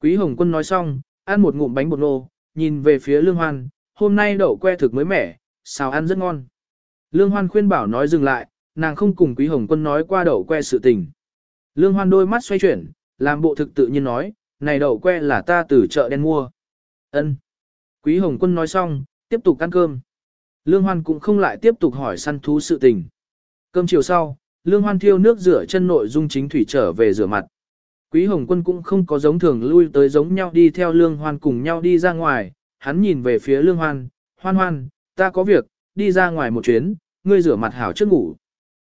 Quý Hồng Quân nói xong, ăn một ngụm bánh bột nô, nhìn về phía Lương Hoan, hôm nay đậu que thực mới mẻ, xào ăn rất ngon. Lương Hoan khuyên bảo nói dừng lại, nàng không cùng Quý Hồng Quân nói qua đậu que sự tình. Lương Hoan đôi mắt xoay chuyển, làm bộ thực tự nhiên nói, này đậu que là ta từ chợ đen mua. Ân. Quý Hồng Quân nói xong, tiếp tục ăn cơm. Lương Hoan cũng không lại tiếp tục hỏi săn thú sự tình. Cơm chiều sau, Lương Hoan thiêu nước rửa chân nội dung chính thủy trở về rửa mặt. Quý Hồng Quân cũng không có giống thường lui tới giống nhau đi theo Lương Hoan cùng nhau đi ra ngoài, hắn nhìn về phía Lương Hoan, hoan hoan, ta có việc, đi ra ngoài một chuyến, ngươi rửa mặt hảo trước ngủ.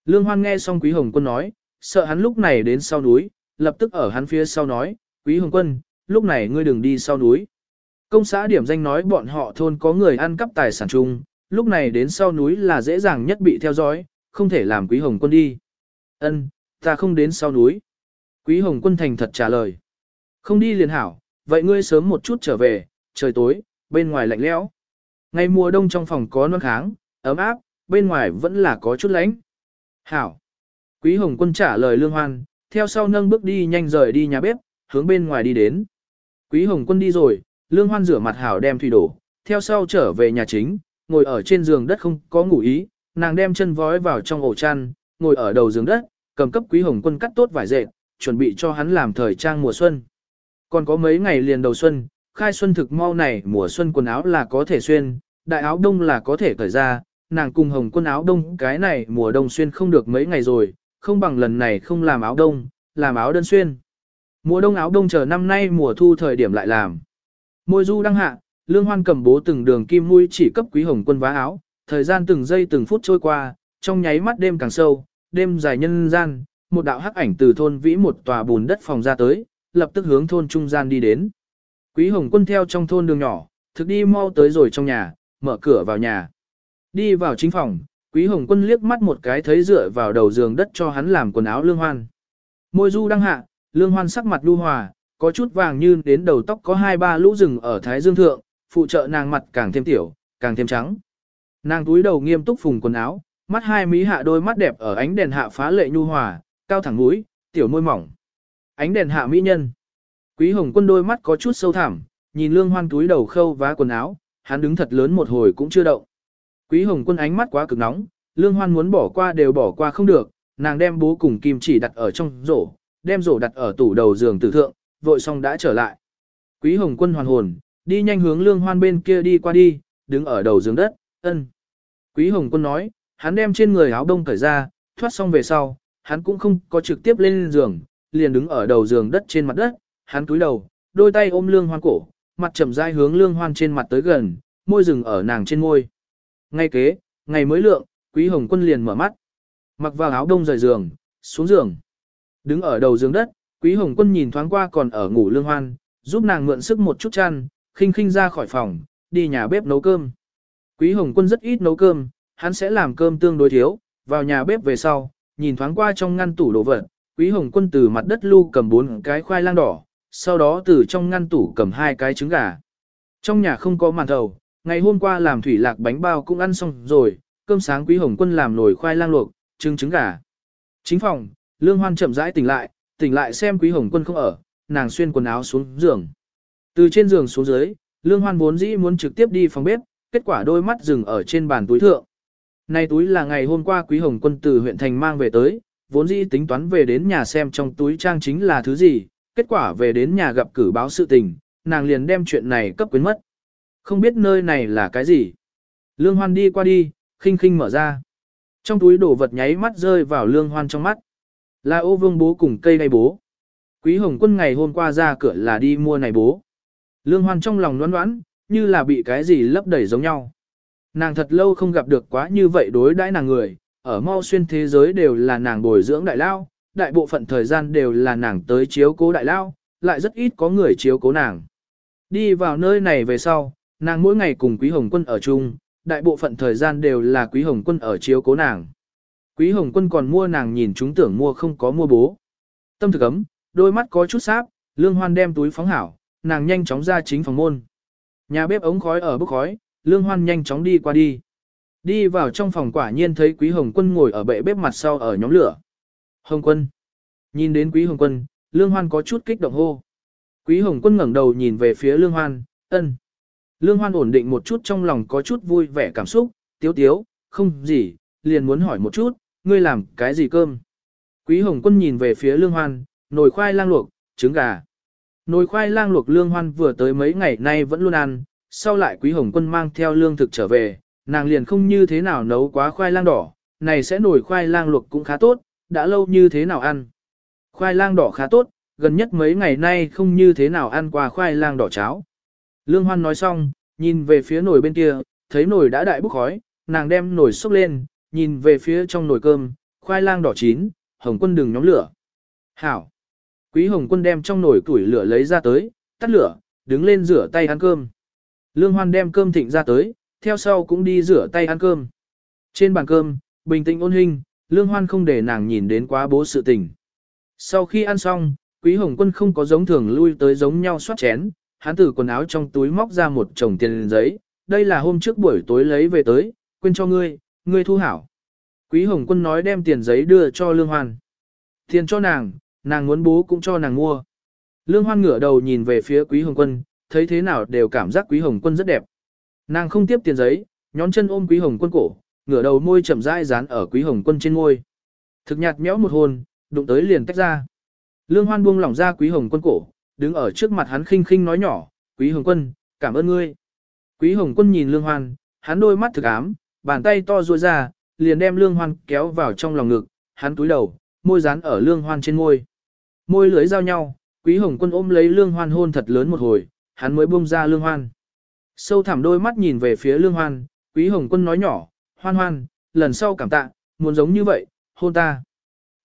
Lương Hoan nghe xong Quý Hồng Quân nói, sợ hắn lúc này đến sau núi, lập tức ở hắn phía sau nói, Quý Hồng Quân, lúc này ngươi đừng đi sau núi. Công xã điểm danh nói bọn họ thôn có người ăn cắp tài sản chung, lúc này đến sau núi là dễ dàng nhất bị theo dõi, không thể làm Quý Hồng Quân đi. Ân, ta không đến sau núi. Quý Hồng Quân thành thật trả lời. Không đi liền hảo, vậy ngươi sớm một chút trở về, trời tối, bên ngoài lạnh lẽo. Ngày mùa đông trong phòng có nón kháng, ấm áp, bên ngoài vẫn là có chút lạnh. Hảo. Quý Hồng Quân trả lời Lương Hoan, theo sau nâng bước đi nhanh rời đi nhà bếp, hướng bên ngoài đi đến. Quý Hồng Quân đi rồi, Lương Hoan rửa mặt hảo đem thủy đổ, theo sau trở về nhà chính, ngồi ở trên giường đất không có ngủ ý, nàng đem chân vói vào trong ổ chăn, ngồi ở đầu giường đất, cầm cấp Quý Hồng Quân cắt tốt vải dệt, chuẩn bị cho hắn làm thời trang mùa xuân. Còn có mấy ngày liền đầu xuân, khai xuân thực mau này mùa xuân quần áo là có thể xuyên, đại áo đông là có thể cởi ra, nàng cùng hồng quân áo đông cái này mùa đông xuyên không được mấy ngày rồi, không bằng lần này không làm áo đông, làm áo đơn xuyên. Mùa đông áo đông chờ năm nay mùa thu thời điểm lại làm. Môi du đăng hạ, lương hoan cầm bố từng đường kim mũi chỉ cấp quý hồng quân vá áo, thời gian từng giây từng phút trôi qua, trong nháy mắt đêm càng sâu, đêm dài nhân gian, một đạo hắc ảnh từ thôn vĩ một tòa bùn đất phòng ra tới, lập tức hướng thôn trung gian đi đến. Quý hồng quân theo trong thôn đường nhỏ, thực đi mau tới rồi trong nhà, mở cửa vào nhà. Đi vào chính phòng, Quý Hồng Quân liếc mắt một cái thấy dựa vào đầu giường đất cho hắn làm quần áo lương hoan. Môi du đang hạ, lương hoan sắc mặt lưu hòa, có chút vàng như đến đầu tóc có hai ba lũ rừng ở thái dương thượng, phụ trợ nàng mặt càng thêm tiểu, càng thêm trắng. Nàng túi đầu nghiêm túc phùng quần áo, mắt hai mí hạ đôi mắt đẹp ở ánh đèn hạ phá lệ nhu hòa, cao thẳng mũi, tiểu môi mỏng. Ánh đèn hạ mỹ nhân. Quý Hồng Quân đôi mắt có chút sâu thẳm, nhìn Lương Hoan túi đầu khâu vá quần áo, hắn đứng thật lớn một hồi cũng chưa động. Quý Hồng Quân ánh mắt quá cực nóng, Lương Hoan muốn bỏ qua đều bỏ qua không được, nàng đem bố cùng kim chỉ đặt ở trong rổ, đem rổ đặt ở tủ đầu giường tử thượng, vội xong đã trở lại. Quý Hồng Quân hoàn hồn, đi nhanh hướng Lương Hoan bên kia đi qua đi, đứng ở đầu giường đất, ân. Quý Hồng Quân nói, hắn đem trên người áo đông cởi ra, thoát xong về sau, hắn cũng không có trực tiếp lên giường, liền đứng ở đầu giường đất trên mặt đất, hắn cúi đầu, đôi tay ôm Lương Hoan cổ, mặt chậm rãi hướng Lương Hoan trên mặt tới gần, môi rừng ở nàng trên môi. Ngay kế, ngày mới lượng, Quý Hồng Quân liền mở mắt. Mặc vào áo đông rời giường, xuống giường. Đứng ở đầu giường đất, Quý Hồng Quân nhìn thoáng qua còn ở ngủ lương hoan, giúp nàng mượn sức một chút chăn, khinh khinh ra khỏi phòng, đi nhà bếp nấu cơm. Quý Hồng Quân rất ít nấu cơm, hắn sẽ làm cơm tương đối thiếu, vào nhà bếp về sau, nhìn thoáng qua trong ngăn tủ đồ vật, Quý Hồng Quân từ mặt đất lu cầm bốn cái khoai lang đỏ, sau đó từ trong ngăn tủ cầm hai cái trứng gà. Trong nhà không có màn thầu, ngày hôm qua làm thủy lạc bánh bao cũng ăn xong rồi, cơm sáng quý hồng quân làm nồi khoai lang luộc, trứng trứng gà. Chính phòng, lương hoan chậm rãi tỉnh lại, tỉnh lại xem quý hồng quân không ở, nàng xuyên quần áo xuống giường. Từ trên giường xuống dưới, lương hoan vốn dĩ muốn trực tiếp đi phòng bếp, kết quả đôi mắt dừng ở trên bàn túi thượng. Này túi là ngày hôm qua quý hồng quân từ huyện thành mang về tới, vốn dĩ tính toán về đến nhà xem trong túi trang chính là thứ gì, kết quả về đến nhà gặp cử báo sự tình, nàng liền đem chuyện này cấp quyến mất. Không biết nơi này là cái gì. Lương Hoan đi qua đi, khinh khinh mở ra. Trong túi đồ vật nháy mắt rơi vào Lương Hoan trong mắt. Là ô vương bố cùng cây đay bố. Quý Hồng Quân ngày hôm qua ra cửa là đi mua này bố. Lương Hoan trong lòng đoán đoán, như là bị cái gì lấp đầy giống nhau. Nàng thật lâu không gặp được quá như vậy đối đãi nàng người, ở mau xuyên thế giới đều là nàng bồi dưỡng đại lao, đại bộ phận thời gian đều là nàng tới chiếu cố đại lao, lại rất ít có người chiếu cố nàng. Đi vào nơi này về sau, Nàng mỗi ngày cùng Quý Hồng Quân ở chung, đại bộ phận thời gian đều là Quý Hồng Quân ở chiếu cố nàng. Quý Hồng Quân còn mua nàng nhìn chúng tưởng mua không có mua bố. Tâm thực ấm, đôi mắt có chút sáp, Lương Hoan đem túi phóng hảo, nàng nhanh chóng ra chính phòng môn. Nhà bếp ống khói ở bức khói, Lương Hoan nhanh chóng đi qua đi. Đi vào trong phòng quả nhiên thấy Quý Hồng Quân ngồi ở bệ bếp mặt sau ở nhóm lửa. Hồng Quân. Nhìn đến Quý Hồng Quân, Lương Hoan có chút kích động hô. Quý Hồng Quân ngẩng đầu nhìn về phía Lương Hoan, ân. Lương Hoan ổn định một chút trong lòng có chút vui vẻ cảm xúc, tiếu tiếu, không gì, liền muốn hỏi một chút, ngươi làm cái gì cơm? Quý Hồng Quân nhìn về phía Lương Hoan, nồi khoai lang luộc, trứng gà. Nồi khoai lang luộc Lương Hoan vừa tới mấy ngày nay vẫn luôn ăn, sau lại Quý Hồng Quân mang theo lương thực trở về, nàng liền không như thế nào nấu quá khoai lang đỏ, này sẽ nổi khoai lang luộc cũng khá tốt, đã lâu như thế nào ăn. Khoai lang đỏ khá tốt, gần nhất mấy ngày nay không như thế nào ăn qua khoai lang đỏ cháo. Lương Hoan nói xong, nhìn về phía nồi bên kia, thấy nồi đã đại bốc khói, nàng đem nồi xúc lên, nhìn về phía trong nồi cơm, khoai lang đỏ chín, Hồng Quân đừng nhóm lửa. Hảo! Quý Hồng Quân đem trong nồi củi lửa lấy ra tới, tắt lửa, đứng lên rửa tay ăn cơm. Lương Hoan đem cơm thịnh ra tới, theo sau cũng đi rửa tay ăn cơm. Trên bàn cơm, bình tĩnh ôn hình, Lương Hoan không để nàng nhìn đến quá bố sự tình. Sau khi ăn xong, Quý Hồng Quân không có giống thường lui tới giống nhau soát chén, hắn từ quần áo trong túi móc ra một chồng tiền giấy, đây là hôm trước buổi tối lấy về tới, quên cho ngươi, ngươi thu hảo. Quý Hồng Quân nói đem tiền giấy đưa cho Lương Hoan. Tiền cho nàng, nàng muốn bố cũng cho nàng mua. Lương Hoan ngửa đầu nhìn về phía Quý Hồng Quân, thấy thế nào đều cảm giác Quý Hồng Quân rất đẹp. Nàng không tiếp tiền giấy, nhón chân ôm Quý Hồng Quân cổ, ngửa đầu môi chậm rãi dán ở Quý Hồng Quân trên môi. Thực nhạt méo một hồn, đụng tới liền tách ra. Lương Hoan buông lỏng ra Quý Hồng Quân cổ, đứng ở trước mặt hắn khinh khinh nói nhỏ, Quý Hồng Quân, cảm ơn ngươi. Quý Hồng Quân nhìn Lương Hoan, hắn đôi mắt thực ám, bàn tay to ruôi ra, liền đem Lương Hoan kéo vào trong lòng ngực, hắn túi đầu, môi dán ở Lương Hoan trên môi. Môi lưỡi giao nhau, Quý Hồng Quân ôm lấy Lương Hoan hôn thật lớn một hồi, hắn mới buông ra Lương Hoan. Sâu thẳm đôi mắt nhìn về phía Lương Hoan, Quý Hồng Quân nói nhỏ, Hoan Hoan, lần sau cảm tạ, muốn giống như vậy, hôn ta.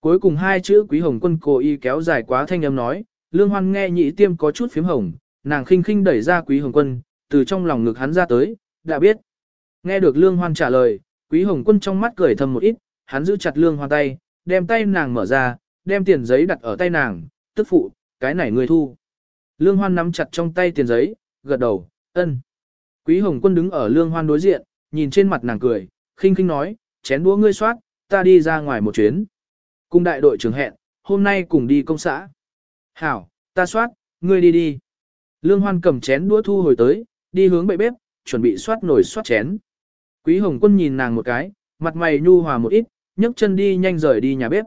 Cuối cùng hai chữ Quý Hồng Quân cố ý kéo dài quá thanh âm nói, Lương Hoan nghe nhị tiêm có chút phím hồng, nàng khinh khinh đẩy ra Quý Hồng Quân, từ trong lòng ngực hắn ra tới, đã biết. Nghe được Lương Hoan trả lời, Quý Hồng Quân trong mắt cười thầm một ít, hắn giữ chặt Lương Hoan tay, đem tay nàng mở ra, đem tiền giấy đặt ở tay nàng, tức phụ, cái này người thu. Lương Hoan nắm chặt trong tay tiền giấy, gật đầu, ân. Quý Hồng Quân đứng ở Lương Hoan đối diện, nhìn trên mặt nàng cười, khinh khinh nói, chén đũa ngươi soát, ta đi ra ngoài một chuyến. Cùng đại đội trưởng hẹn, hôm nay cùng đi công xã. Hảo, ta soát, ngươi đi đi. Lương Hoan cầm chén đũa thu hồi tới, đi hướng bệ bếp, chuẩn bị soát nồi soát chén. Quý Hồng Quân nhìn nàng một cái, mặt mày nhu hòa một ít, nhấc chân đi nhanh rời đi nhà bếp.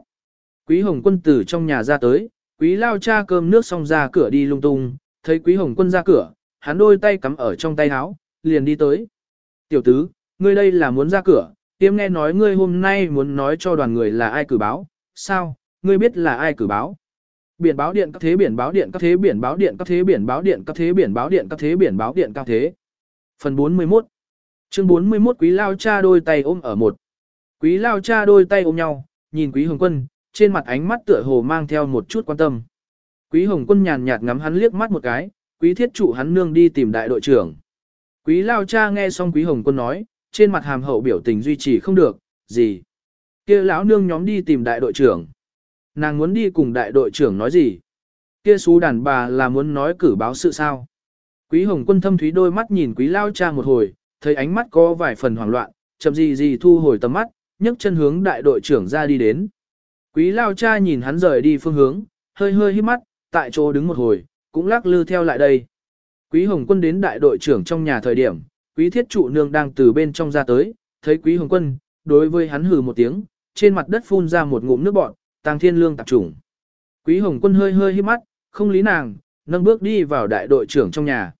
Quý Hồng Quân từ trong nhà ra tới, Quý Lao cha cơm nước xong ra cửa đi lung tung, thấy Quý Hồng Quân ra cửa, hắn đôi tay cắm ở trong tay áo, liền đi tới. Tiểu tứ, ngươi đây là muốn ra cửa, tiêm nghe nói ngươi hôm nay muốn nói cho đoàn người là ai cử báo, sao, ngươi biết là ai cử báo. Biển báo điện các thế biển báo điện các thế biển báo điện các thế biển báo điện các thế biển báo điện các thế biển báo điện các thế. Phần 41 Chương 41 Quý Lao cha đôi tay ôm ở một. Quý Lao cha đôi tay ôm nhau, nhìn Quý Hồng Quân, trên mặt ánh mắt tựa hồ mang theo một chút quan tâm. Quý Hồng Quân nhàn nhạt ngắm hắn liếc mắt một cái, Quý Thiết trụ hắn nương đi tìm đại đội trưởng. Quý Lao cha nghe xong Quý Hồng Quân nói, trên mặt hàm hậu biểu tình duy trì không được, gì? Kia lão nương nhóm đi tìm đại đội trưởng. Nàng muốn đi cùng đại đội trưởng nói gì? Kia xú đàn bà là muốn nói cử báo sự sao? Quý Hồng Quân thâm thúy đôi mắt nhìn Quý Lao cha một hồi, thấy ánh mắt có vài phần hoảng loạn, chậm gì gì thu hồi tầm mắt, nhấc chân hướng đại đội trưởng ra đi đến. Quý Lao cha nhìn hắn rời đi phương hướng, hơi hơi hít mắt, tại chỗ đứng một hồi, cũng lắc lư theo lại đây. Quý Hồng Quân đến đại đội trưởng trong nhà thời điểm, Quý Thiết Trụ Nương đang từ bên trong ra tới, thấy Quý Hồng Quân, đối với hắn hừ một tiếng, trên mặt đất phun ra một ngụm nước bọt, tăng thiên lương tạp trùng. Quý Hồng Quân hơi hơi hít mắt, không lý nàng, nâng bước đi vào đại đội trưởng trong nhà.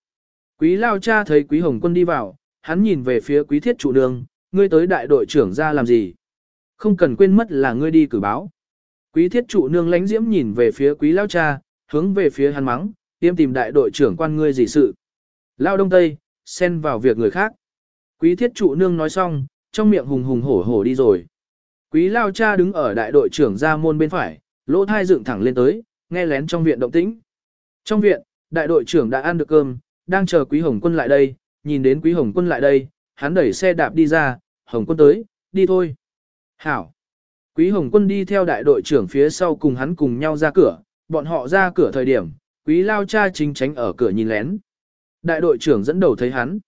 Quý Lao cha thấy Quý Hồng Quân đi vào, hắn nhìn về phía Quý Thiết Trụ Nương, ngươi tới đại đội trưởng ra làm gì? Không cần quên mất là ngươi đi cử báo. Quý Thiết Trụ Nương lánh diễm nhìn về phía Quý Lao cha, hướng về phía hắn mắng, tiêm tìm đại đội trưởng quan ngươi gì sự. Lao Đông Tây, xen vào việc người khác. Quý Thiết Trụ Nương nói xong, trong miệng hùng hùng hổ hổ đi rồi. Quý Lao cha đứng ở đại đội trưởng ra môn bên phải, lỗ thai dựng thẳng lên tới, nghe lén trong viện động tĩnh. Trong viện, đại đội trưởng đã ăn được cơm, đang chờ Quý Hồng Quân lại đây, nhìn đến Quý Hồng Quân lại đây, hắn đẩy xe đạp đi ra, Hồng Quân tới, đi thôi. Hảo. Quý Hồng Quân đi theo đại đội trưởng phía sau cùng hắn cùng nhau ra cửa, bọn họ ra cửa thời điểm, Quý Lao cha chính tránh ở cửa nhìn lén. Đại đội trưởng dẫn đầu thấy hắn.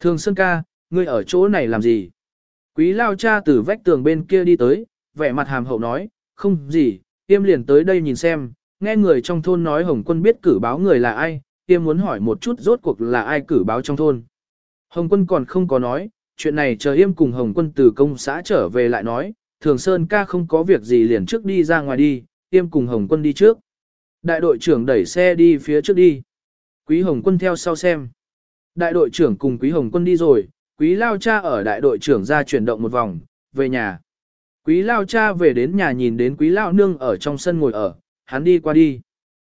Thường Sơn ca, ngươi ở chỗ này làm gì? Quý lao cha từ vách tường bên kia đi tới, vẻ mặt hàm hậu nói, không gì, tiêm liền tới đây nhìn xem, nghe người trong thôn nói Hồng Quân biết cử báo người là ai, tiêm muốn hỏi một chút rốt cuộc là ai cử báo trong thôn. Hồng Quân còn không có nói, chuyện này chờ yêm cùng Hồng Quân từ công xã trở về lại nói, Thường Sơn ca không có việc gì liền trước đi ra ngoài đi, tiêm cùng Hồng Quân đi trước. Đại đội trưởng đẩy xe đi phía trước đi. Quý Hồng Quân theo sau xem. Đại đội trưởng cùng Quý Hồng Quân đi rồi, Quý Lao Cha ở đại đội trưởng ra chuyển động một vòng, về nhà. Quý Lao Cha về đến nhà nhìn đến Quý Lao Nương ở trong sân ngồi ở, hắn đi qua đi.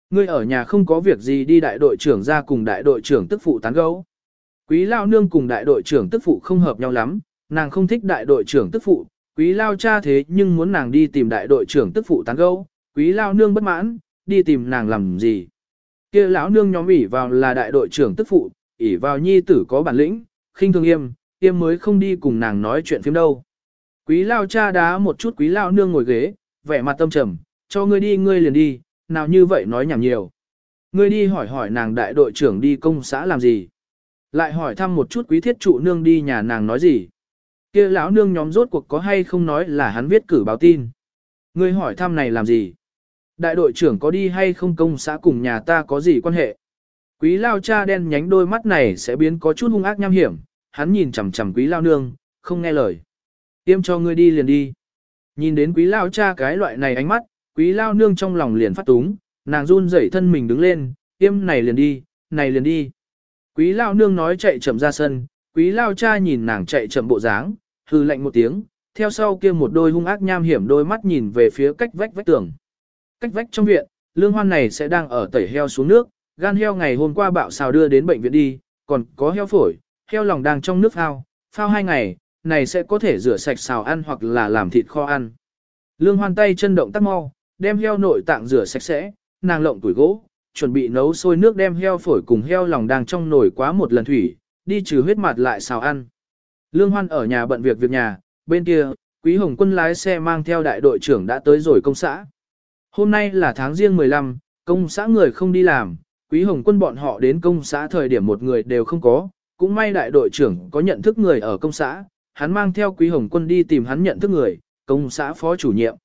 Ngươi ở nhà không có việc gì đi đại đội trưởng ra cùng đại đội trưởng tức phụ tán gấu. Quý Lao Nương cùng đại đội trưởng tức phụ không hợp nhau lắm, nàng không thích đại đội trưởng tức phụ, Quý Lao Cha thế nhưng muốn nàng đi tìm đại đội trưởng tức phụ tán gấu. Quý Lao Nương bất mãn, đi tìm nàng làm gì. kia lão nương nhóm ỉ vào là đại đội trưởng tức phụ, ỉ vào nhi tử có bản lĩnh, khinh thường yêm, yêm mới không đi cùng nàng nói chuyện phim đâu. Quý lao cha đá một chút quý lao nương ngồi ghế, vẻ mặt tâm trầm, cho ngươi đi ngươi liền đi, nào như vậy nói nhảm nhiều. Ngươi đi hỏi hỏi nàng đại đội trưởng đi công xã làm gì. Lại hỏi thăm một chút quý thiết trụ nương đi nhà nàng nói gì kia lão nương nhóm rốt cuộc có hay không nói là hắn viết cử báo tin. Ngươi hỏi thăm này làm gì? Đại đội trưởng có đi hay không công xã cùng nhà ta có gì quan hệ? Quý lao cha đen nhánh đôi mắt này sẽ biến có chút hung ác nham hiểm, hắn nhìn chằm chằm quý lao nương, không nghe lời. Tiêm cho ngươi đi liền đi. Nhìn đến quý lao cha cái loại này ánh mắt, quý lao nương trong lòng liền phát túng, nàng run rẩy thân mình đứng lên, tiêm này liền đi, này liền đi. Quý lao nương nói chạy chậm ra sân, quý lao cha nhìn nàng chạy chậm bộ dáng, hư lạnh một tiếng, theo sau kia một đôi hung ác nham hiểm đôi mắt nhìn về phía cách vách vách tường. Cách vách trong viện, lương hoan này sẽ đang ở tẩy heo xuống nước, gan heo ngày hôm qua bạo xào đưa đến bệnh viện đi, còn có heo phổi, heo lòng đang trong nước phao, phao hai ngày, này sẽ có thể rửa sạch xào ăn hoặc là làm thịt kho ăn. Lương hoan tay chân động tác mau, đem heo nội tạng rửa sạch sẽ, nàng lộng tuổi gỗ, chuẩn bị nấu sôi nước đem heo phổi cùng heo lòng đang trong nồi quá một lần thủy, đi trừ huyết mặt lại xào ăn. Lương hoan ở nhà bận việc việc nhà, bên kia, quý hồng quân lái xe mang theo đại đội trưởng đã tới rồi công xã. Hôm nay là tháng riêng 15, công xã người không đi làm, quý hồng quân bọn họ đến công xã thời điểm một người đều không có, cũng may đại đội trưởng có nhận thức người ở công xã, hắn mang theo quý hồng quân đi tìm hắn nhận thức người, công xã phó chủ nhiệm.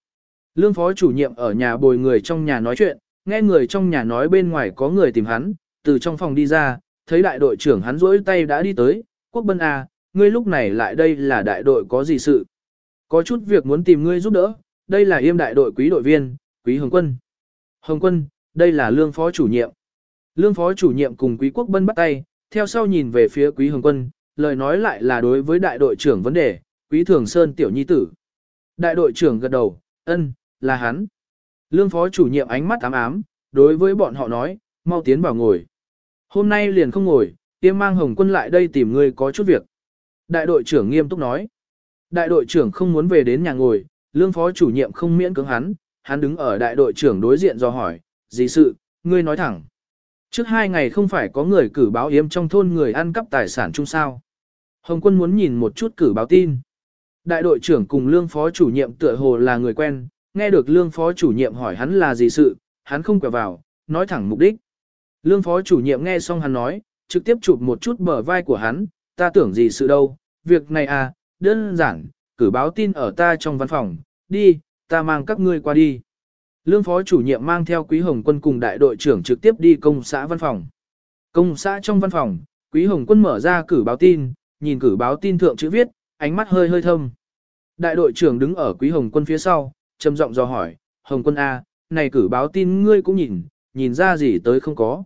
Lương phó chủ nhiệm ở nhà bồi người trong nhà nói chuyện, nghe người trong nhà nói bên ngoài có người tìm hắn, từ trong phòng đi ra, thấy đại đội trưởng hắn rỗi tay đã đi tới, quốc bân à, ngươi lúc này lại đây là đại đội có gì sự. Có chút việc muốn tìm ngươi giúp đỡ, đây là yêm đại đội quý đội viên, quý hồng quân. Hồng quân, đây là lương phó chủ nhiệm. Lương phó chủ nhiệm cùng quý quốc bân bắt tay, theo sau nhìn về phía quý hồng quân, lời nói lại là đối với đại đội trưởng vấn đề, quý thường sơn tiểu nhi tử. Đại đội trưởng gật đầu, ân, là hắn. Lương phó chủ nhiệm ánh mắt ám ám, đối với bọn họ nói, mau tiến vào ngồi. Hôm nay liền không ngồi, tiêm mang hồng quân lại đây tìm ngươi có chút việc. Đại đội trưởng nghiêm túc nói. Đại đội trưởng không muốn về đến nhà ngồi, lương phó chủ nhiệm không miễn cưỡng hắn, hắn đứng ở đại đội trưởng đối diện do hỏi, gì sự, ngươi nói thẳng. Trước hai ngày không phải có người cử báo yếm trong thôn người ăn cắp tài sản chung sao. Hồng quân muốn nhìn một chút cử báo tin. Đại đội trưởng cùng lương phó chủ nhiệm tựa hồ là người quen, nghe được lương phó chủ nhiệm hỏi hắn là gì sự, hắn không quẹo vào, nói thẳng mục đích. Lương phó chủ nhiệm nghe xong hắn nói, trực tiếp chụp một chút bờ vai của hắn, ta tưởng gì sự đâu, việc này à, đơn giản, cử báo tin ở ta trong văn phòng, đi, ta mang các ngươi qua đi. Lương phó chủ nhiệm mang theo Quý Hồng Quân cùng đại đội trưởng trực tiếp đi công xã văn phòng. Công xã trong văn phòng, Quý Hồng Quân mở ra cử báo tin, nhìn cử báo tin thượng chữ viết, ánh mắt hơi hơi thâm. Đại đội trưởng đứng ở Quý Hồng Quân phía sau, trầm giọng dò hỏi, Hồng Quân A, này cử báo tin ngươi cũng nhìn, nhìn ra gì tới không có.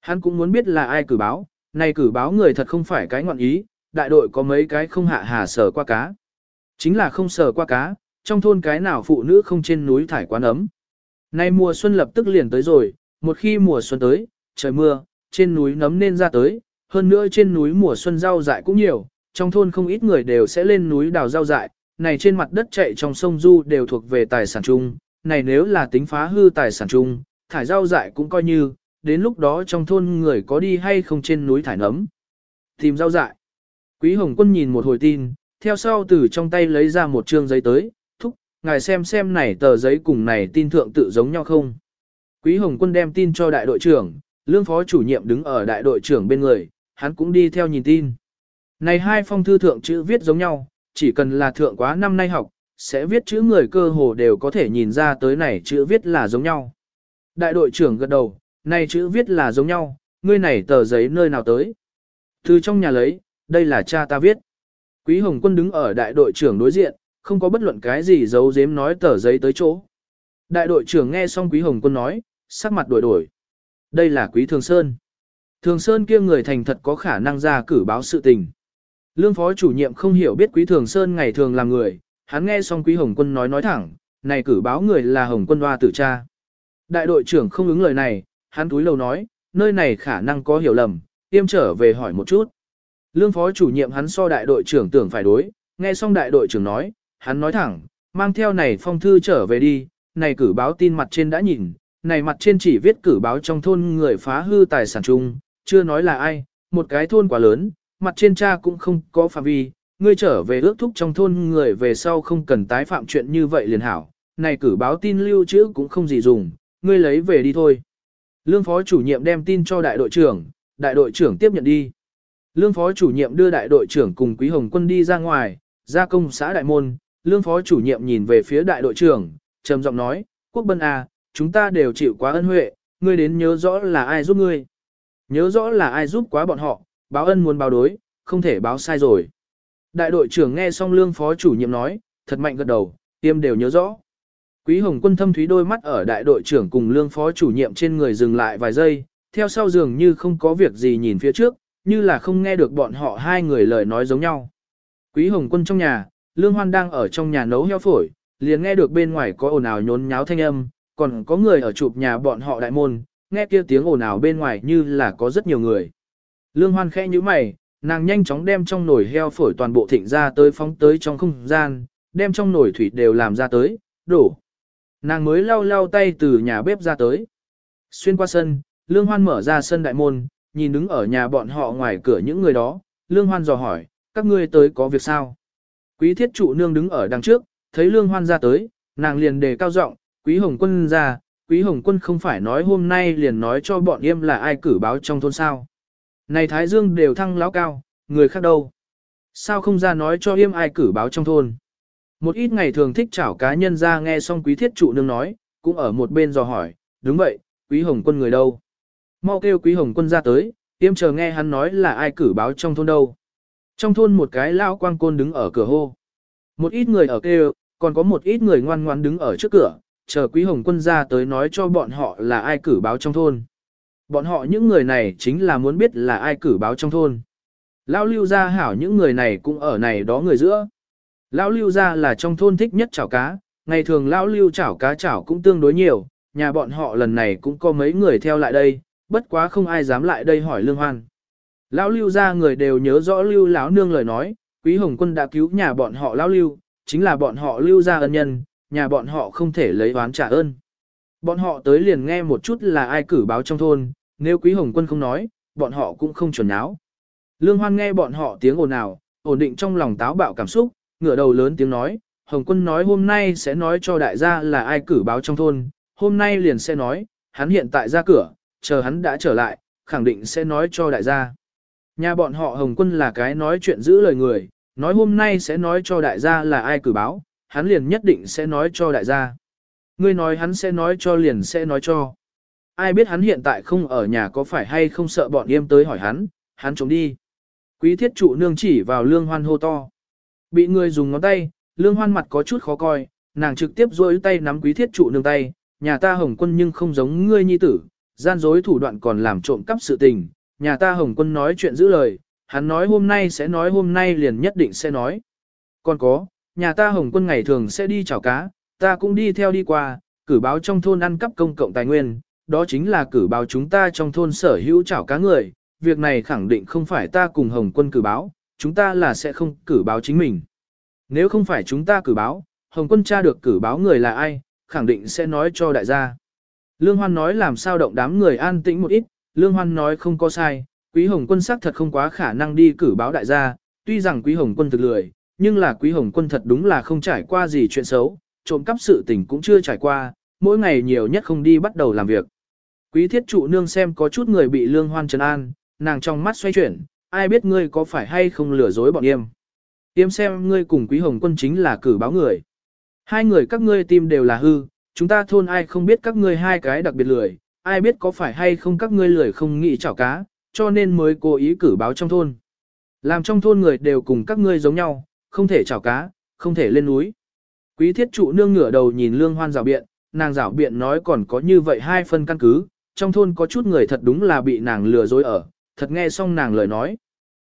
Hắn cũng muốn biết là ai cử báo, này cử báo người thật không phải cái ngọn ý, đại đội có mấy cái không hạ hà sở qua cá. Chính là không sở qua cá, trong thôn cái nào phụ nữ không trên núi thải quán ấm. Nay mùa xuân lập tức liền tới rồi, một khi mùa xuân tới, trời mưa, trên núi nấm nên ra tới, hơn nữa trên núi mùa xuân rau dại cũng nhiều, trong thôn không ít người đều sẽ lên núi đào rau dại, này trên mặt đất chạy trong sông Du đều thuộc về tài sản chung, này nếu là tính phá hư tài sản chung, thải rau dại cũng coi như, đến lúc đó trong thôn người có đi hay không trên núi thải nấm. Tìm rau dại. Quý Hồng Quân nhìn một hồi tin, theo sau từ trong tay lấy ra một trương giấy tới, thúc ngài xem xem này tờ giấy cùng này tin thượng tự giống nhau không. Quý Hồng Quân đem tin cho đại đội trưởng, lương phó chủ nhiệm đứng ở đại đội trưởng bên người, hắn cũng đi theo nhìn tin. Này hai phong thư thượng chữ viết giống nhau, chỉ cần là thượng quá năm nay học, sẽ viết chữ người cơ hồ đều có thể nhìn ra tới này chữ viết là giống nhau. Đại đội trưởng gật đầu, này chữ viết là giống nhau, ngươi này tờ giấy nơi nào tới. Từ trong nhà lấy, đây là cha ta viết. Quý Hồng Quân đứng ở đại đội trưởng đối diện, không có bất luận cái gì giấu giếm nói tờ giấy tới chỗ. Đại đội trưởng nghe xong Quý Hồng Quân nói, sắc mặt đổi đổi. Đây là Quý Thường Sơn. Thường Sơn kia người thành thật có khả năng ra cử báo sự tình. Lương phó chủ nhiệm không hiểu biết Quý Thường Sơn ngày thường làm người, hắn nghe xong Quý Hồng Quân nói nói thẳng, này cử báo người là Hồng Quân Hoa tử cha. Đại đội trưởng không ứng lời này, hắn túi lầu nói, nơi này khả năng có hiểu lầm, tiêm trở về hỏi một chút. Lương phó chủ nhiệm hắn so đại đội trưởng tưởng phải đối, nghe xong đại đội trưởng nói, hắn nói thẳng, mang theo này phong thư trở về đi, này cử báo tin mặt trên đã nhìn, này mặt trên chỉ viết cử báo trong thôn người phá hư tài sản chung, chưa nói là ai, một cái thôn quá lớn, mặt trên cha cũng không có phạm vi, ngươi trở về ước thúc trong thôn người về sau không cần tái phạm chuyện như vậy liền hảo, này cử báo tin lưu trữ cũng không gì dùng, ngươi lấy về đi thôi. Lương phó chủ nhiệm đem tin cho đại đội trưởng, đại đội trưởng tiếp nhận đi. Lương phó chủ nhiệm đưa đại đội trưởng cùng Quý Hồng Quân đi ra ngoài, ra công xã đại môn, lương phó chủ nhiệm nhìn về phía đại đội trưởng, trầm giọng nói, quốc bân à, chúng ta đều chịu quá ân huệ, ngươi đến nhớ rõ là ai giúp ngươi. Nhớ rõ là ai giúp quá bọn họ, báo ân muốn báo đối, không thể báo sai rồi. Đại đội trưởng nghe xong lương phó chủ nhiệm nói, thật mạnh gật đầu, tiêm đều nhớ rõ. Quý Hồng Quân thâm thúy đôi mắt ở đại đội trưởng cùng lương phó chủ nhiệm trên người dừng lại vài giây, theo sau dường như không có việc gì nhìn phía trước, như là không nghe được bọn họ hai người lời nói giống nhau. Quý Hồng Quân trong nhà, Lương Hoan đang ở trong nhà nấu heo phổi, liền nghe được bên ngoài có ồn ào nhốn nháo thanh âm, còn có người ở chụp nhà bọn họ đại môn, nghe kia tiếng ồn ào bên ngoài như là có rất nhiều người. Lương Hoan khẽ như mày, nàng nhanh chóng đem trong nồi heo phổi toàn bộ thịnh ra tới phóng tới trong không gian, đem trong nồi thủy đều làm ra tới, đổ. Nàng mới lau lau tay từ nhà bếp ra tới. Xuyên qua sân, Lương Hoan mở ra sân đại môn, nhìn đứng ở nhà bọn họ ngoài cửa những người đó, Lương Hoan dò hỏi, các ngươi tới có việc sao? Quý thiết trụ nương đứng ở đằng trước, thấy Lương Hoan ra tới, nàng liền đề cao giọng, Quý Hồng Quân ra, Quý Hồng Quân không phải nói hôm nay liền nói cho bọn em là ai cử báo trong thôn sao. Này Thái Dương đều thăng láo cao, người khác đâu? Sao không ra nói cho em ai cử báo trong thôn? Một ít ngày thường thích chảo cá nhân ra nghe xong quý thiết trụ nương nói, cũng ở một bên dò hỏi, đúng vậy, quý hồng quân người đâu? Mau kêu quý hồng quân ra tới, tiêm chờ nghe hắn nói là ai cử báo trong thôn đâu. Trong thôn một cái lao quang côn đứng ở cửa hô. Một ít người ở kêu, còn có một ít người ngoan ngoan đứng ở trước cửa, chờ quý hồng quân ra tới nói cho bọn họ là ai cử báo trong thôn. Bọn họ những người này chính là muốn biết là ai cử báo trong thôn. Lao lưu ra hảo những người này cũng ở này đó người giữa. Lão lưu ra là trong thôn thích nhất chảo cá, ngày thường lão lưu chảo cá chảo cũng tương đối nhiều, nhà bọn họ lần này cũng có mấy người theo lại đây, bất quá không ai dám lại đây hỏi lương hoan. Lão lưu ra người đều nhớ rõ lưu lão nương lời nói, quý hồng quân đã cứu nhà bọn họ lão lưu, chính là bọn họ lưu ra ân nhân, nhà bọn họ không thể lấy oán trả ơn. Bọn họ tới liền nghe một chút là ai cử báo trong thôn, nếu quý hồng quân không nói, bọn họ cũng không chuẩn áo. Lương hoan nghe bọn họ tiếng ồn ào, ổn định trong lòng táo bạo cảm xúc, ngửa đầu lớn tiếng nói, Hồng quân nói hôm nay sẽ nói cho đại gia là ai cử báo trong thôn, hôm nay liền sẽ nói, hắn hiện tại ra cửa, chờ hắn đã trở lại, khẳng định sẽ nói cho đại gia. Nhà bọn họ Hồng quân là cái nói chuyện giữ lời người, nói hôm nay sẽ nói cho đại gia là ai cử báo, hắn liền nhất định sẽ nói cho đại gia. Ngươi nói hắn sẽ nói cho liền sẽ nói cho. Ai biết hắn hiện tại không ở nhà có phải hay không sợ bọn em tới hỏi hắn, hắn trốn đi. Quý thiết trụ nương chỉ vào lương hoan hô to. Bị người dùng ngón tay, lương hoan mặt có chút khó coi, nàng trực tiếp rôi tay nắm quý thiết trụ nương tay, nhà ta hồng quân nhưng không giống ngươi nhi tử, gian dối thủ đoạn còn làm trộm cắp sự tình, nhà ta hồng quân nói chuyện giữ lời, hắn nói hôm nay sẽ nói hôm nay liền nhất định sẽ nói. Còn có, nhà ta hồng quân ngày thường sẽ đi chảo cá, ta cũng đi theo đi qua, cử báo trong thôn ăn cắp công cộng tài nguyên, đó chính là cử báo chúng ta trong thôn sở hữu chảo cá người, việc này khẳng định không phải ta cùng hồng quân cử báo, chúng ta là sẽ không cử báo chính mình. Nếu không phải chúng ta cử báo, Hồng quân cha được cử báo người là ai, khẳng định sẽ nói cho đại gia. Lương Hoan nói làm sao động đám người an tĩnh một ít, Lương Hoan nói không có sai, Quý Hồng quân xác thật không quá khả năng đi cử báo đại gia, tuy rằng Quý Hồng quân thực lười, nhưng là Quý Hồng quân thật đúng là không trải qua gì chuyện xấu, trộm cắp sự tình cũng chưa trải qua, mỗi ngày nhiều nhất không đi bắt đầu làm việc. Quý thiết trụ nương xem có chút người bị Lương Hoan trấn an, nàng trong mắt xoay chuyển, ai biết ngươi có phải hay không lừa dối bọn em. Tiêm xem ngươi cùng quý hồng quân chính là cử báo người. Hai người các ngươi tim đều là hư, chúng ta thôn ai không biết các ngươi hai cái đặc biệt lười, ai biết có phải hay không các ngươi lười không nghĩ chảo cá, cho nên mới cố ý cử báo trong thôn. Làm trong thôn người đều cùng các ngươi giống nhau, không thể chảo cá, không thể lên núi. Quý thiết trụ nương ngửa đầu nhìn lương hoan rào biện, nàng rào biện nói còn có như vậy hai phân căn cứ, trong thôn có chút người thật đúng là bị nàng lừa dối ở, thật nghe xong nàng lời nói.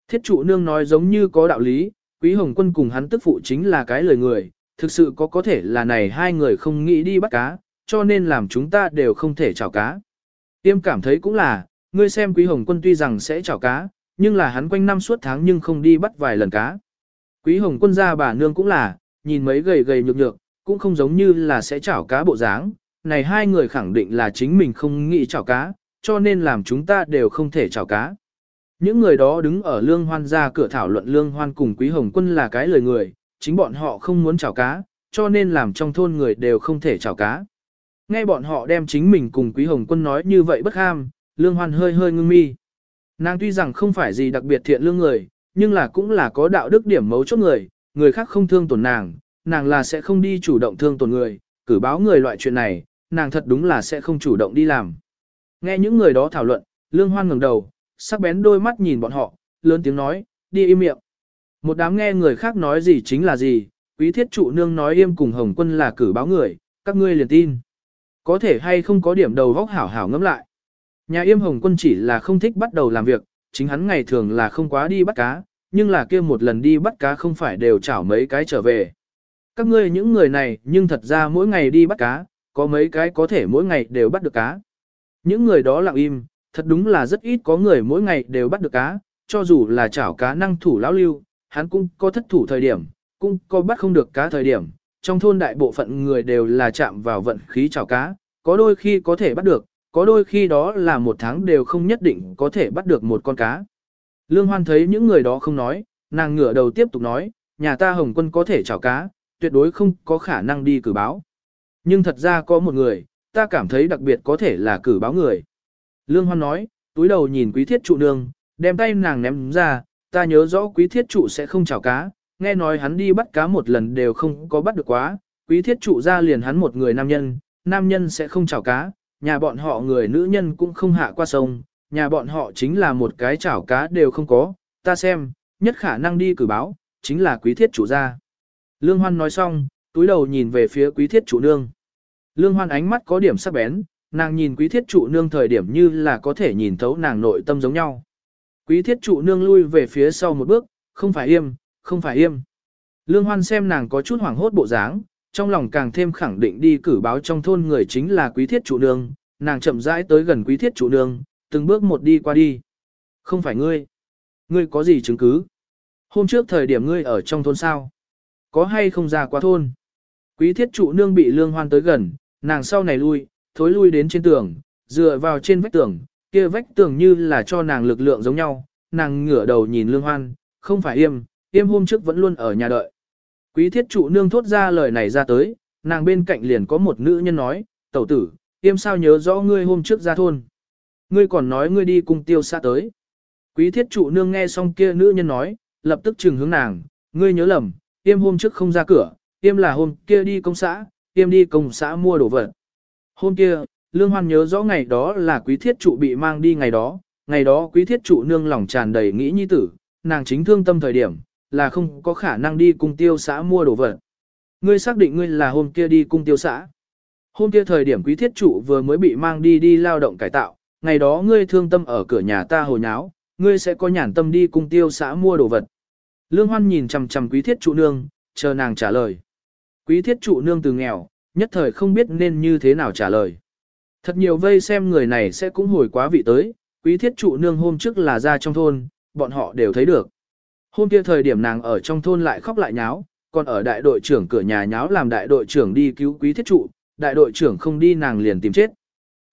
Thiết trụ nương nói giống như có đạo lý, quý hồng quân cùng hắn tức phụ chính là cái lời người, thực sự có có thể là này hai người không nghĩ đi bắt cá, cho nên làm chúng ta đều không thể chảo cá. Tiêm cảm thấy cũng là, ngươi xem quý hồng quân tuy rằng sẽ chảo cá, nhưng là hắn quanh năm suốt tháng nhưng không đi bắt vài lần cá. Quý hồng quân gia bà nương cũng là, nhìn mấy gầy gầy nhược nhược, cũng không giống như là sẽ chảo cá bộ dáng. Này hai người khẳng định là chính mình không nghĩ chảo cá, cho nên làm chúng ta đều không thể chảo cá. Những người đó đứng ở lương hoan ra cửa thảo luận lương hoan cùng quý hồng quân là cái lời người, chính bọn họ không muốn chảo cá, cho nên làm trong thôn người đều không thể chảo cá. Nghe bọn họ đem chính mình cùng quý hồng quân nói như vậy bất ham, lương hoan hơi hơi ngưng mi. Nàng tuy rằng không phải gì đặc biệt thiện lương người, nhưng là cũng là có đạo đức điểm mấu chốt người, người khác không thương tổn nàng, nàng là sẽ không đi chủ động thương tổn người, cử báo người loại chuyện này, nàng thật đúng là sẽ không chủ động đi làm. Nghe những người đó thảo luận, lương hoan ngẩng đầu, sắc bén đôi mắt nhìn bọn họ, lớn tiếng nói, đi im miệng. Một đám nghe người khác nói gì chính là gì, quý thiết trụ nương nói im cùng hồng quân là cử báo người, các ngươi liền tin. Có thể hay không có điểm đầu vóc hảo hảo ngẫm lại. Nhà yêm hồng quân chỉ là không thích bắt đầu làm việc, chính hắn ngày thường là không quá đi bắt cá, nhưng là kia một lần đi bắt cá không phải đều chảo mấy cái trở về. Các ngươi những người này nhưng thật ra mỗi ngày đi bắt cá, có mấy cái có thể mỗi ngày đều bắt được cá. Những người đó lặng im, thật đúng là rất ít có người mỗi ngày đều bắt được cá, cho dù là chảo cá năng thủ lão lưu, hắn cũng có thất thủ thời điểm, cũng có bắt không được cá thời điểm. Trong thôn đại bộ phận người đều là chạm vào vận khí chảo cá, có đôi khi có thể bắt được, có đôi khi đó là một tháng đều không nhất định có thể bắt được một con cá. Lương Hoan thấy những người đó không nói, nàng ngửa đầu tiếp tục nói, nhà ta Hồng Quân có thể chảo cá, tuyệt đối không có khả năng đi cử báo. Nhưng thật ra có một người, ta cảm thấy đặc biệt có thể là cử báo người. Lương Hoan nói, túi đầu nhìn quý thiết trụ nương, đem tay nàng ném ra, ta nhớ rõ quý thiết trụ sẽ không chảo cá, nghe nói hắn đi bắt cá một lần đều không có bắt được quá, quý thiết trụ ra liền hắn một người nam nhân, nam nhân sẽ không chảo cá, nhà bọn họ người nữ nhân cũng không hạ qua sông, nhà bọn họ chính là một cái chảo cá đều không có, ta xem, nhất khả năng đi cử báo, chính là quý thiết chủ gia. Lương Hoan nói xong, túi đầu nhìn về phía quý thiết chủ nương. Lương Hoan ánh mắt có điểm sắc bén, nàng nhìn quý thiết trụ nương thời điểm như là có thể nhìn thấu nàng nội tâm giống nhau. Quý thiết trụ nương lui về phía sau một bước, không phải im, không phải im. Lương Hoan xem nàng có chút hoảng hốt bộ dáng, trong lòng càng thêm khẳng định đi cử báo trong thôn người chính là quý thiết trụ nương, nàng chậm rãi tới gần quý thiết trụ nương, từng bước một đi qua đi. Không phải ngươi. Ngươi có gì chứng cứ? Hôm trước thời điểm ngươi ở trong thôn sao? Có hay không ra qua thôn? Quý thiết trụ nương bị lương hoan tới gần, nàng sau này lui, thối lui đến trên tường, dựa vào trên vách tường, kia vách tường như là cho nàng lực lượng giống nhau, nàng ngửa đầu nhìn lương hoan, không phải im, im hôm trước vẫn luôn ở nhà đợi. Quý thiết trụ nương thốt ra lời này ra tới, nàng bên cạnh liền có một nữ nhân nói, tẩu tử, im sao nhớ rõ ngươi hôm trước ra thôn. Ngươi còn nói ngươi đi cùng tiêu xa tới. Quý thiết trụ nương nghe xong kia nữ nhân nói, lập tức trừng hướng nàng, ngươi nhớ lầm, im hôm trước không ra cửa, im là hôm kia đi công xã, im đi công xã mua đồ vật. Hôm kia, Lương Hoan nhớ rõ ngày đó là quý thiết trụ bị mang đi ngày đó, ngày đó quý thiết trụ nương lòng tràn đầy nghĩ nhi tử, nàng chính thương tâm thời điểm, là không có khả năng đi cung tiêu xã mua đồ vật. Ngươi xác định ngươi là hôm kia đi cung tiêu xã. Hôm kia thời điểm quý thiết trụ vừa mới bị mang đi đi lao động cải tạo, ngày đó ngươi thương tâm ở cửa nhà ta hồi nháo, ngươi sẽ có nhàn tâm đi cung tiêu xã mua đồ vật. Lương Hoan nhìn chằm chằm quý thiết trụ nương, chờ nàng trả lời. Quý thiết trụ nương từ nghèo, nhất thời không biết nên như thế nào trả lời. Thật nhiều vây xem người này sẽ cũng hồi quá vị tới, quý thiết trụ nương hôm trước là ra trong thôn, bọn họ đều thấy được. Hôm kia thời điểm nàng ở trong thôn lại khóc lại nháo, còn ở đại đội trưởng cửa nhà nháo làm đại đội trưởng đi cứu quý thiết trụ, đại đội trưởng không đi nàng liền tìm chết.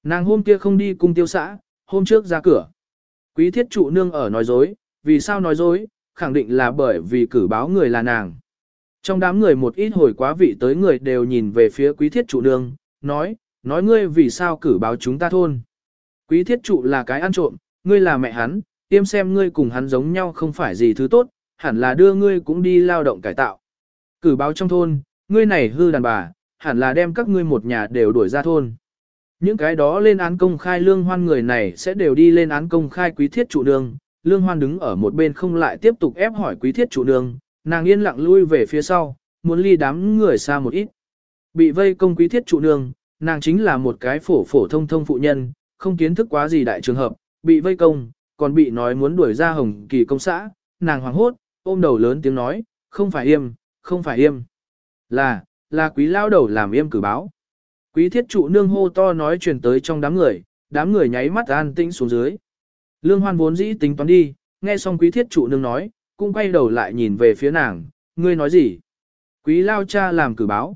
Nàng hôm kia không đi cung tiêu xã, hôm trước ra cửa. Quý thiết trụ nương ở nói dối, vì sao nói dối, khẳng định là bởi vì cử báo người là nàng. Trong đám người một ít hồi quá vị tới người đều nhìn về phía quý thiết trụ nương, nói, nói ngươi vì sao cử báo chúng ta thôn. Quý thiết trụ là cái ăn trộm, ngươi là mẹ hắn, tiêm xem ngươi cùng hắn giống nhau không phải gì thứ tốt, hẳn là đưa ngươi cũng đi lao động cải tạo. Cử báo trong thôn, ngươi này hư đàn bà, hẳn là đem các ngươi một nhà đều đuổi ra thôn. Những cái đó lên án công khai lương hoan người này sẽ đều đi lên án công khai quý thiết trụ đường, lương hoan đứng ở một bên không lại tiếp tục ép hỏi quý thiết trụ đường, nàng yên lặng lui về phía sau, muốn ly đám người xa một ít. Bị vây công quý thiết trụ đường nàng chính là một cái phổ phổ thông thông phụ nhân, không kiến thức quá gì đại trường hợp, bị vây công, còn bị nói muốn đuổi ra hồng kỳ công xã, nàng hoảng hốt, ôm đầu lớn tiếng nói, không phải im, không phải im. Là, là quý lao đầu làm im cử báo. Quý thiết trụ nương hô to nói truyền tới trong đám người, đám người nháy mắt an tĩnh xuống dưới. Lương hoan vốn dĩ tính toán đi, nghe xong quý thiết trụ nương nói, cũng quay đầu lại nhìn về phía nàng, ngươi nói gì? Quý lao cha làm cử báo.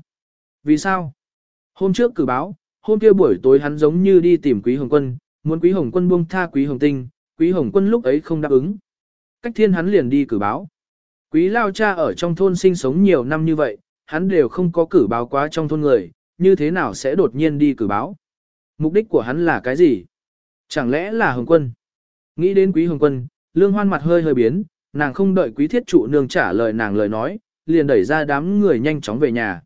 Vì sao? Hôm trước cử báo, hôm kia buổi tối hắn giống như đi tìm quý hồng quân, muốn quý hồng quân buông tha quý hồng tinh, quý hồng quân lúc ấy không đáp ứng. Cách thiên hắn liền đi cử báo. Quý lao cha ở trong thôn sinh sống nhiều năm như vậy, hắn đều không có cử báo quá trong thôn người, như thế nào sẽ đột nhiên đi cử báo? Mục đích của hắn là cái gì? Chẳng lẽ là Hồng Quân? Nghĩ đến Quý Hồng Quân, Lương Hoan mặt hơi hơi biến, nàng không đợi Quý Thiết Trụ nương trả lời nàng lời nói, liền đẩy ra đám người nhanh chóng về nhà.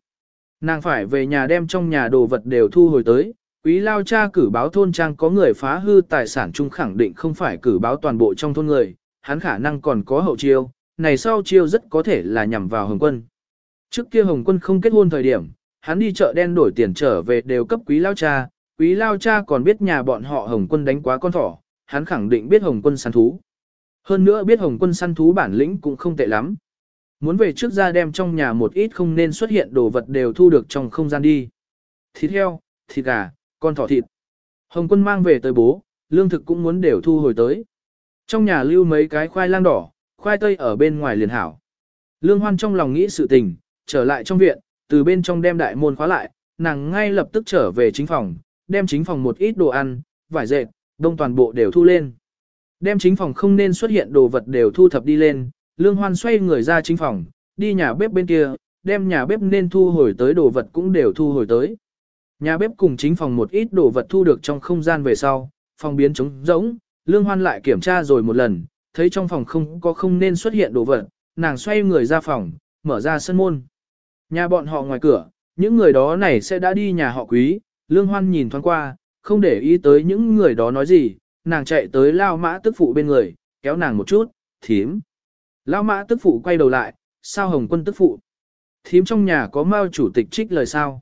Nàng phải về nhà đem trong nhà đồ vật đều thu hồi tới, Quý Lao cha cử báo thôn trang có người phá hư tài sản chung khẳng định không phải cử báo toàn bộ trong thôn người, hắn khả năng còn có hậu chiêu, này sau chiêu rất có thể là nhằm vào Hồng Quân. Trước kia Hồng Quân không kết hôn thời điểm, hắn đi chợ đen đổi tiền trở về đều cấp quý lao cha, quý lao cha còn biết nhà bọn họ Hồng quân đánh quá con thỏ, hắn khẳng định biết Hồng quân săn thú. Hơn nữa biết Hồng quân săn thú bản lĩnh cũng không tệ lắm. Muốn về trước ra đem trong nhà một ít không nên xuất hiện đồ vật đều thu được trong không gian đi. Thịt heo, thịt gà, con thỏ thịt. Hồng quân mang về tới bố, lương thực cũng muốn đều thu hồi tới. Trong nhà lưu mấy cái khoai lang đỏ, khoai tây ở bên ngoài liền hảo. Lương hoan trong lòng nghĩ sự tình, trở lại trong viện, từ bên trong đem đại môn khóa lại, nàng ngay lập tức trở về chính phòng, đem chính phòng một ít đồ ăn, vải dệt, đông toàn bộ đều thu lên. Đem chính phòng không nên xuất hiện đồ vật đều thu thập đi lên, lương hoan xoay người ra chính phòng, đi nhà bếp bên kia, đem nhà bếp nên thu hồi tới đồ vật cũng đều thu hồi tới. Nhà bếp cùng chính phòng một ít đồ vật thu được trong không gian về sau, phòng biến trống rỗng, lương hoan lại kiểm tra rồi một lần, thấy trong phòng không có không nên xuất hiện đồ vật, nàng xoay người ra phòng, mở ra sân môn. Nhà bọn họ ngoài cửa, những người đó này sẽ đã đi nhà họ quý, Lương Hoan nhìn thoáng qua, không để ý tới những người đó nói gì, nàng chạy tới Lao Mã tức phụ bên người, kéo nàng một chút, thím. Lão Mã tức phụ quay đầu lại, sao Hồng quân tức phụ? Thím trong nhà có Mao chủ tịch trích lời sao?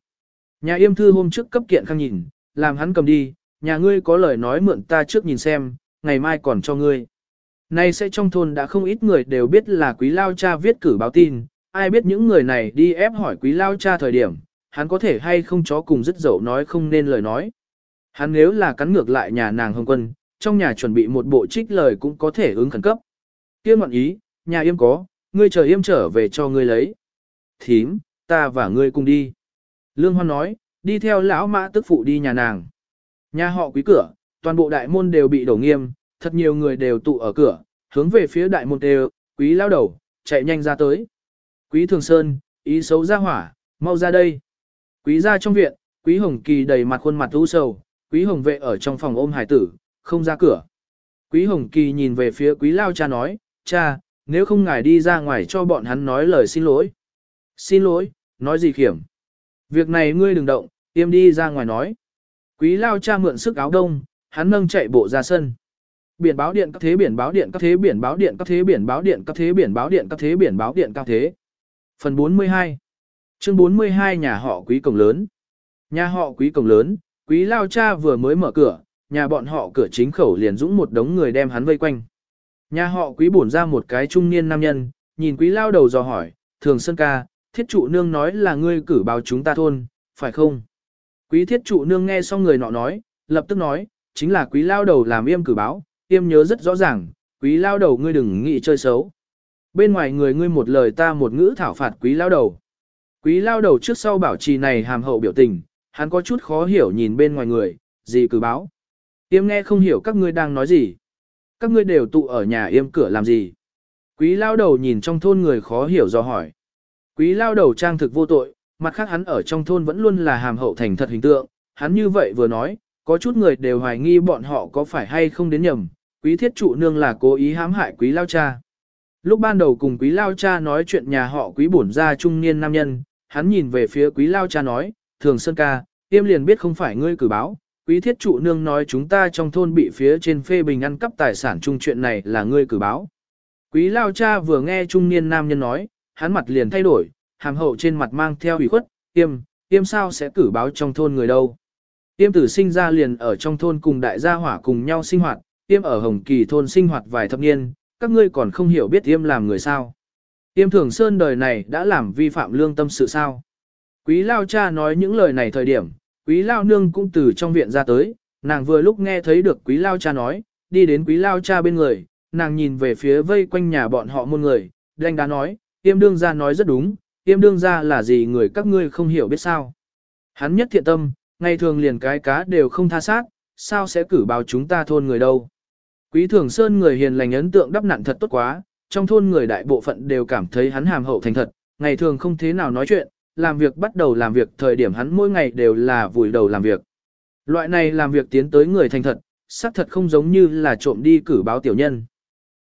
Nhà yêm thư hôm trước cấp kiện khang nhìn, làm hắn cầm đi, nhà ngươi có lời nói mượn ta trước nhìn xem, ngày mai còn cho ngươi. Nay sẽ trong thôn đã không ít người đều biết là quý lao cha viết cử báo tin, ai biết những người này đi ép hỏi quý lao cha thời điểm, hắn có thể hay không chó cùng dứt dậu nói không nên lời nói. Hắn nếu là cắn ngược lại nhà nàng hồng quân, trong nhà chuẩn bị một bộ trích lời cũng có thể ứng khẩn cấp. Kia ngoạn ý, nhà yêm có, ngươi chờ yêm trở về cho ngươi lấy. Thím, ta và ngươi cùng đi. Lương Hoan nói, đi theo lão mã tức phụ đi nhà nàng. Nhà họ quý cửa, toàn bộ đại môn đều bị đổ nghiêm, thật nhiều người đều tụ ở cửa, hướng về phía đại môn đều, quý lao đầu, chạy nhanh ra tới. Quý Thường Sơn, ý xấu ra hỏa, mau ra đây. Quý ra trong viện, Quý Hồng Kỳ đầy mặt khuôn mặt u sầu, Quý Hồng vệ ở trong phòng ôm hải tử, không ra cửa. Quý Hồng Kỳ nhìn về phía Quý Lao cha nói, cha, nếu không ngài đi ra ngoài cho bọn hắn nói lời xin lỗi. Xin lỗi, nói gì khiểm. Việc này ngươi đừng động, tiêm đi ra ngoài nói. Quý Lao cha mượn sức áo đông, hắn nâng chạy bộ ra sân. Biển báo điện các thế biển báo điện các thế biển báo điện các thế biển báo điện các thế biển báo điện các thế biển báo điện các thế. Phần 42 Chương 42 nhà họ quý cổng lớn Nhà họ quý cổng lớn, quý lao cha vừa mới mở cửa, nhà bọn họ cửa chính khẩu liền dũng một đống người đem hắn vây quanh. Nhà họ quý bổn ra một cái trung niên nam nhân, nhìn quý lao đầu dò hỏi, thường sơn ca, thiết trụ nương nói là ngươi cử báo chúng ta thôn, phải không? Quý thiết trụ nương nghe xong người nọ nói, lập tức nói, chính là quý lao đầu làm yêm cử báo, yêm nhớ rất rõ ràng, quý lao đầu ngươi đừng nghĩ chơi xấu. Bên ngoài người ngươi một lời ta một ngữ thảo phạt quý lao đầu. Quý lao đầu trước sau bảo trì này hàm hậu biểu tình, hắn có chút khó hiểu nhìn bên ngoài người, gì cử báo. Yêm nghe không hiểu các ngươi đang nói gì. Các ngươi đều tụ ở nhà yêm cửa làm gì. Quý lao đầu nhìn trong thôn người khó hiểu do hỏi. Quý lao đầu trang thực vô tội, mặt khác hắn ở trong thôn vẫn luôn là hàm hậu thành thật hình tượng. Hắn như vậy vừa nói, có chút người đều hoài nghi bọn họ có phải hay không đến nhầm. Quý thiết trụ nương là cố ý hãm hại quý lao cha. Lúc ban đầu cùng quý lao cha nói chuyện nhà họ quý bổn ra trung niên nam nhân, hắn nhìn về phía quý lao cha nói, thường sơn ca, tiêm liền biết không phải ngươi cử báo, quý thiết trụ nương nói chúng ta trong thôn bị phía trên phê bình ăn cắp tài sản chung chuyện này là ngươi cử báo. Quý lao cha vừa nghe trung niên nam nhân nói, hắn mặt liền thay đổi, hàm hậu trên mặt mang theo ủy khuất, tiêm, tiêm sao sẽ cử báo trong thôn người đâu. Tiêm tử sinh ra liền ở trong thôn cùng đại gia hỏa cùng nhau sinh hoạt, tiêm ở Hồng Kỳ thôn sinh hoạt vài thập niên, các ngươi còn không hiểu biết tiêm làm người sao. Tiêm thường sơn đời này đã làm vi phạm lương tâm sự sao. Quý lao cha nói những lời này thời điểm, quý lao nương cũng từ trong viện ra tới, nàng vừa lúc nghe thấy được quý lao cha nói, đi đến quý lao cha bên người, nàng nhìn về phía vây quanh nhà bọn họ muôn người, đanh đá nói, tiêm đương ra nói rất đúng, tiêm đương ra là gì người các ngươi không hiểu biết sao. Hắn nhất thiện tâm, ngày thường liền cái cá đều không tha sát, sao sẽ cử báo chúng ta thôn người đâu. Quý thường sơn người hiền lành ấn tượng đắp nặn thật tốt quá, trong thôn người đại bộ phận đều cảm thấy hắn hàm hậu thành thật, ngày thường không thế nào nói chuyện, làm việc bắt đầu làm việc thời điểm hắn mỗi ngày đều là vùi đầu làm việc. Loại này làm việc tiến tới người thành thật, xác thật không giống như là trộm đi cử báo tiểu nhân.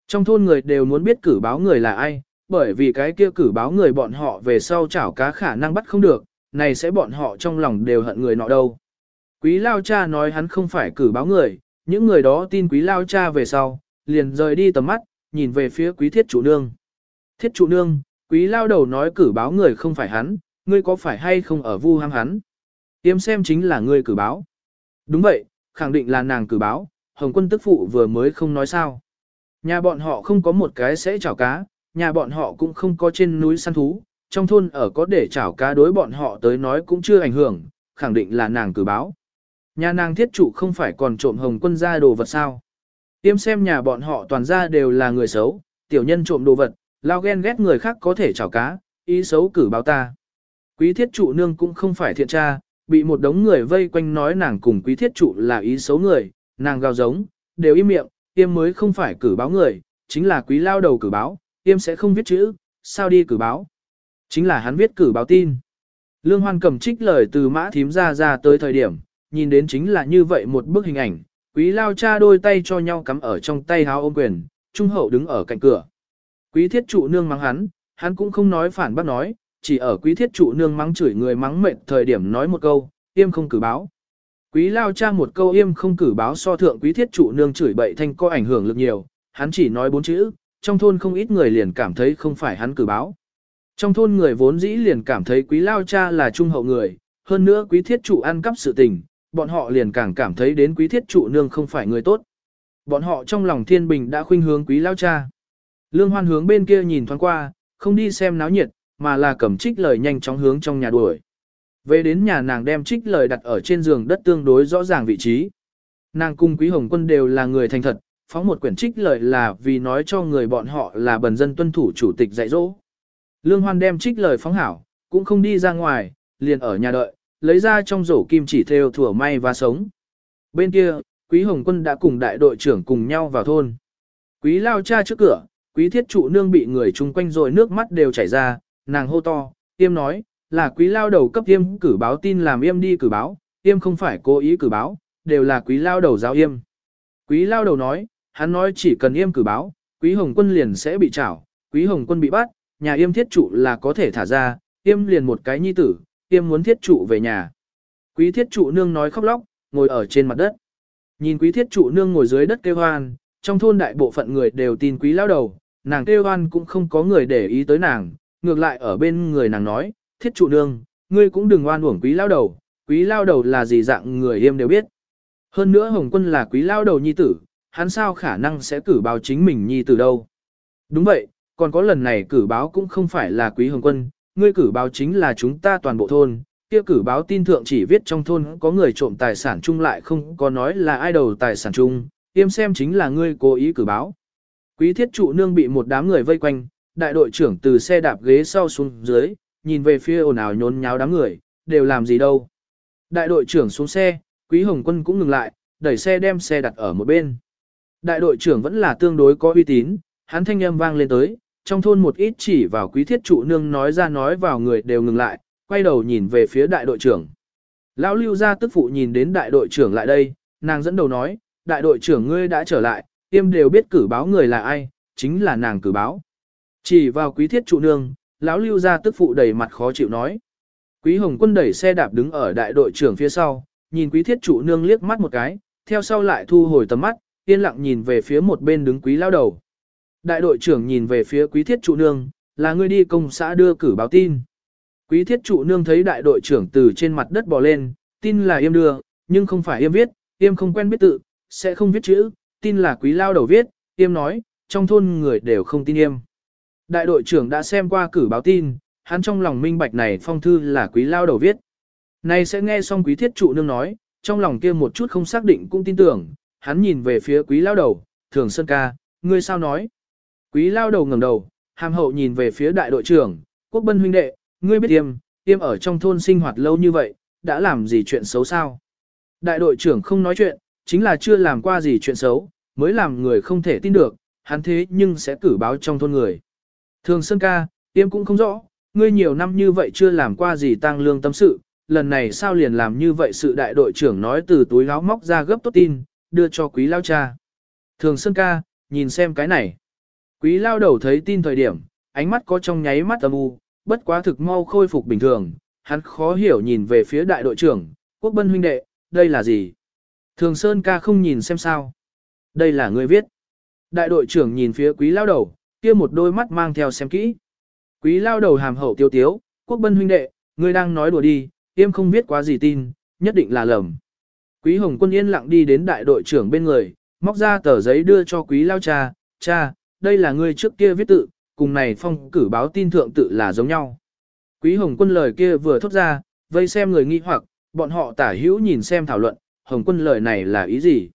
Trong thôn người đều muốn biết cử báo người là ai, bởi vì cái kia cử báo người bọn họ về sau chảo cá khả năng bắt không được, này sẽ bọn họ trong lòng đều hận người nọ đâu. Quý lao cha nói hắn không phải cử báo người, những người đó tin quý lao cha về sau, liền rời đi tầm mắt, nhìn về phía quý thiết chủ nương. Thiết chủ nương, quý lao đầu nói cử báo người không phải hắn, ngươi có phải hay không ở vu hăng hắn? Tiêm xem chính là ngươi cử báo. Đúng vậy, khẳng định là nàng cử báo, Hồng quân tức phụ vừa mới không nói sao. Nhà bọn họ không có một cái sẽ chảo cá, nhà bọn họ cũng không có trên núi săn thú, trong thôn ở có để chảo cá đối bọn họ tới nói cũng chưa ảnh hưởng, khẳng định là nàng cử báo. Nhà nàng thiết chủ không phải còn trộm hồng quân ra đồ vật sao. Tiêm xem nhà bọn họ toàn ra đều là người xấu, tiểu nhân trộm đồ vật, lao ghen ghét người khác có thể chảo cá, ý xấu cử báo ta. Quý thiết trụ nương cũng không phải thiện tra, bị một đống người vây quanh nói nàng cùng quý thiết trụ là ý xấu người, nàng gào giống, đều im miệng, tiêm mới không phải cử báo người, chính là quý lao đầu cử báo, tiêm sẽ không viết chữ, sao đi cử báo. Chính là hắn viết cử báo tin. Lương Hoan cầm trích lời từ mã thím ra ra tới thời điểm, nhìn đến chính là như vậy một bức hình ảnh, quý lao cha đôi tay cho nhau cắm ở trong tay háo ôm quyền, trung hậu đứng ở cạnh cửa. Quý thiết trụ nương mắng hắn, hắn cũng không nói phản bác nói, chỉ ở quý thiết trụ nương mắng chửi người mắng mệt thời điểm nói một câu, im không cử báo. Quý lao cha một câu im không cử báo so thượng quý thiết trụ nương chửi bậy thanh có ảnh hưởng lực nhiều, hắn chỉ nói bốn chữ, trong thôn không ít người liền cảm thấy không phải hắn cử báo. Trong thôn người vốn dĩ liền cảm thấy quý lao cha là trung hậu người, hơn nữa quý thiết trụ ăn cắp sự tình, bọn họ liền càng cảm thấy đến quý thiết trụ nương không phải người tốt. Bọn họ trong lòng thiên bình đã khuynh hướng quý lao cha. Lương hoan hướng bên kia nhìn thoáng qua, không đi xem náo nhiệt, mà là cầm trích lời nhanh chóng hướng trong nhà đuổi. Về đến nhà nàng đem trích lời đặt ở trên giường đất tương đối rõ ràng vị trí. Nàng cung quý hồng quân đều là người thành thật, phóng một quyển trích lời là vì nói cho người bọn họ là bần dân tuân thủ chủ tịch dạy dỗ. Lương Hoan đem trích lời phóng hảo, cũng không đi ra ngoài, liền ở nhà đợi, lấy ra trong rổ kim chỉ theo thủa may và sống. Bên kia, Quý Hồng Quân đã cùng đại đội trưởng cùng nhau vào thôn. Quý lao cha trước cửa, Quý thiết trụ nương bị người chung quanh rồi nước mắt đều chảy ra, nàng hô to, tiêm nói, là quý lao đầu cấp tiêm cử báo tin làm yêm đi cử báo, tiêm không phải cố ý cử báo, đều là quý lao đầu giáo yêm. Quý lao đầu nói, hắn nói chỉ cần yêm cử báo, quý hồng quân liền sẽ bị trảo, quý hồng quân bị bắt, nhà yêm thiết trụ là có thể thả ra, yêm liền một cái nhi tử, yêm muốn thiết trụ về nhà. Quý thiết trụ nương nói khóc lóc, ngồi ở trên mặt đất. Nhìn quý thiết trụ nương ngồi dưới đất kêu hoan, trong thôn đại bộ phận người đều tin quý lao đầu, nàng kêu hoan cũng không có người để ý tới nàng, ngược lại ở bên người nàng nói, thiết trụ nương, ngươi cũng đừng oan uổng quý lao đầu, quý lao đầu là gì dạng người yêm đều biết. Hơn nữa Hồng quân là quý lao đầu nhi tử, hắn sao khả năng sẽ cử báo chính mình nhi tử đâu. Đúng vậy, còn có lần này cử báo cũng không phải là quý Hồng quân, ngươi cử báo chính là chúng ta toàn bộ thôn, kia cử báo tin thượng chỉ viết trong thôn có người trộm tài sản chung lại không có nói là ai đầu tài sản chung, tiêm xem chính là ngươi cố ý cử báo. Quý thiết trụ nương bị một đám người vây quanh, đại đội trưởng từ xe đạp ghế sau xuống dưới, nhìn về phía ồn ào nhốn nháo đám người, đều làm gì đâu. Đại đội trưởng xuống xe, Quý Hồng Quân cũng ngừng lại, đẩy xe đem xe đặt ở một bên. Đại đội trưởng vẫn là tương đối có uy tín, hắn thanh âm vang lên tới, trong thôn một ít chỉ vào quý thiết trụ nương nói ra nói vào người đều ngừng lại, quay đầu nhìn về phía đại đội trưởng. Lão lưu ra tức phụ nhìn đến đại đội trưởng lại đây, nàng dẫn đầu nói, đại đội trưởng ngươi đã trở lại, tiêm đều biết cử báo người là ai, chính là nàng cử báo. Chỉ vào quý thiết trụ nương, lão lưu ra tức phụ đầy mặt khó chịu nói. Quý Hồng Quân đẩy xe đạp đứng ở đại đội trưởng phía sau, nhìn Quý Thiết Trụ Nương liếc mắt một cái, theo sau lại thu hồi tầm mắt, yên lặng nhìn về phía một bên đứng Quý lao đầu. Đại đội trưởng nhìn về phía Quý Thiết Trụ Nương, là người đi công xã đưa cử báo tin. Quý Thiết Trụ Nương thấy đại đội trưởng từ trên mặt đất bò lên, tin là yêm đưa, nhưng không phải yêm viết, yêm không quen biết tự, sẽ không viết chữ, tin là Quý lao đầu viết, yêm nói, trong thôn người đều không tin yêm. Đại đội trưởng đã xem qua cử báo tin, hắn trong lòng minh bạch này phong thư là quý lao đầu viết. Này sẽ nghe xong quý thiết trụ nương nói, trong lòng kia một chút không xác định cũng tin tưởng, hắn nhìn về phía quý lao đầu, thường sơn ca, ngươi sao nói. Quý lao đầu ngẩng đầu, hàm hậu nhìn về phía đại đội trưởng, quốc bân huynh đệ, ngươi biết tiêm, tiêm ở trong thôn sinh hoạt lâu như vậy, đã làm gì chuyện xấu sao. Đại đội trưởng không nói chuyện, chính là chưa làm qua gì chuyện xấu, mới làm người không thể tin được, hắn thế nhưng sẽ cử báo trong thôn người. Thường Sơn ca, tiêm cũng không rõ, ngươi nhiều năm như vậy chưa làm qua gì tăng lương tâm sự, lần này sao liền làm như vậy sự đại đội trưởng nói từ túi áo móc ra gấp tốt tin, đưa cho quý lao cha. Thường Sơn ca, nhìn xem cái này. Quý lao đầu thấy tin thời điểm, ánh mắt có trong nháy mắt âm u, bất quá thực mau khôi phục bình thường, hắn khó hiểu nhìn về phía đại đội trưởng, quốc bân huynh đệ, đây là gì? Thường Sơn ca không nhìn xem sao. Đây là người viết. Đại đội trưởng nhìn phía quý lao đầu, kia một đôi mắt mang theo xem kỹ. Quý lao đầu hàm hậu tiêu tiếu, quốc bân huynh đệ, ngươi đang nói đùa đi, tiêm không biết quá gì tin, nhất định là lầm. Quý hồng quân yên lặng đi đến đại đội trưởng bên người, móc ra tờ giấy đưa cho quý lao cha, cha, đây là ngươi trước kia viết tự, cùng này phong cử báo tin thượng tự là giống nhau. Quý hồng quân lời kia vừa thốt ra, vây xem người nghi hoặc, bọn họ tả hữu nhìn xem thảo luận, hồng quân lời này là ý gì.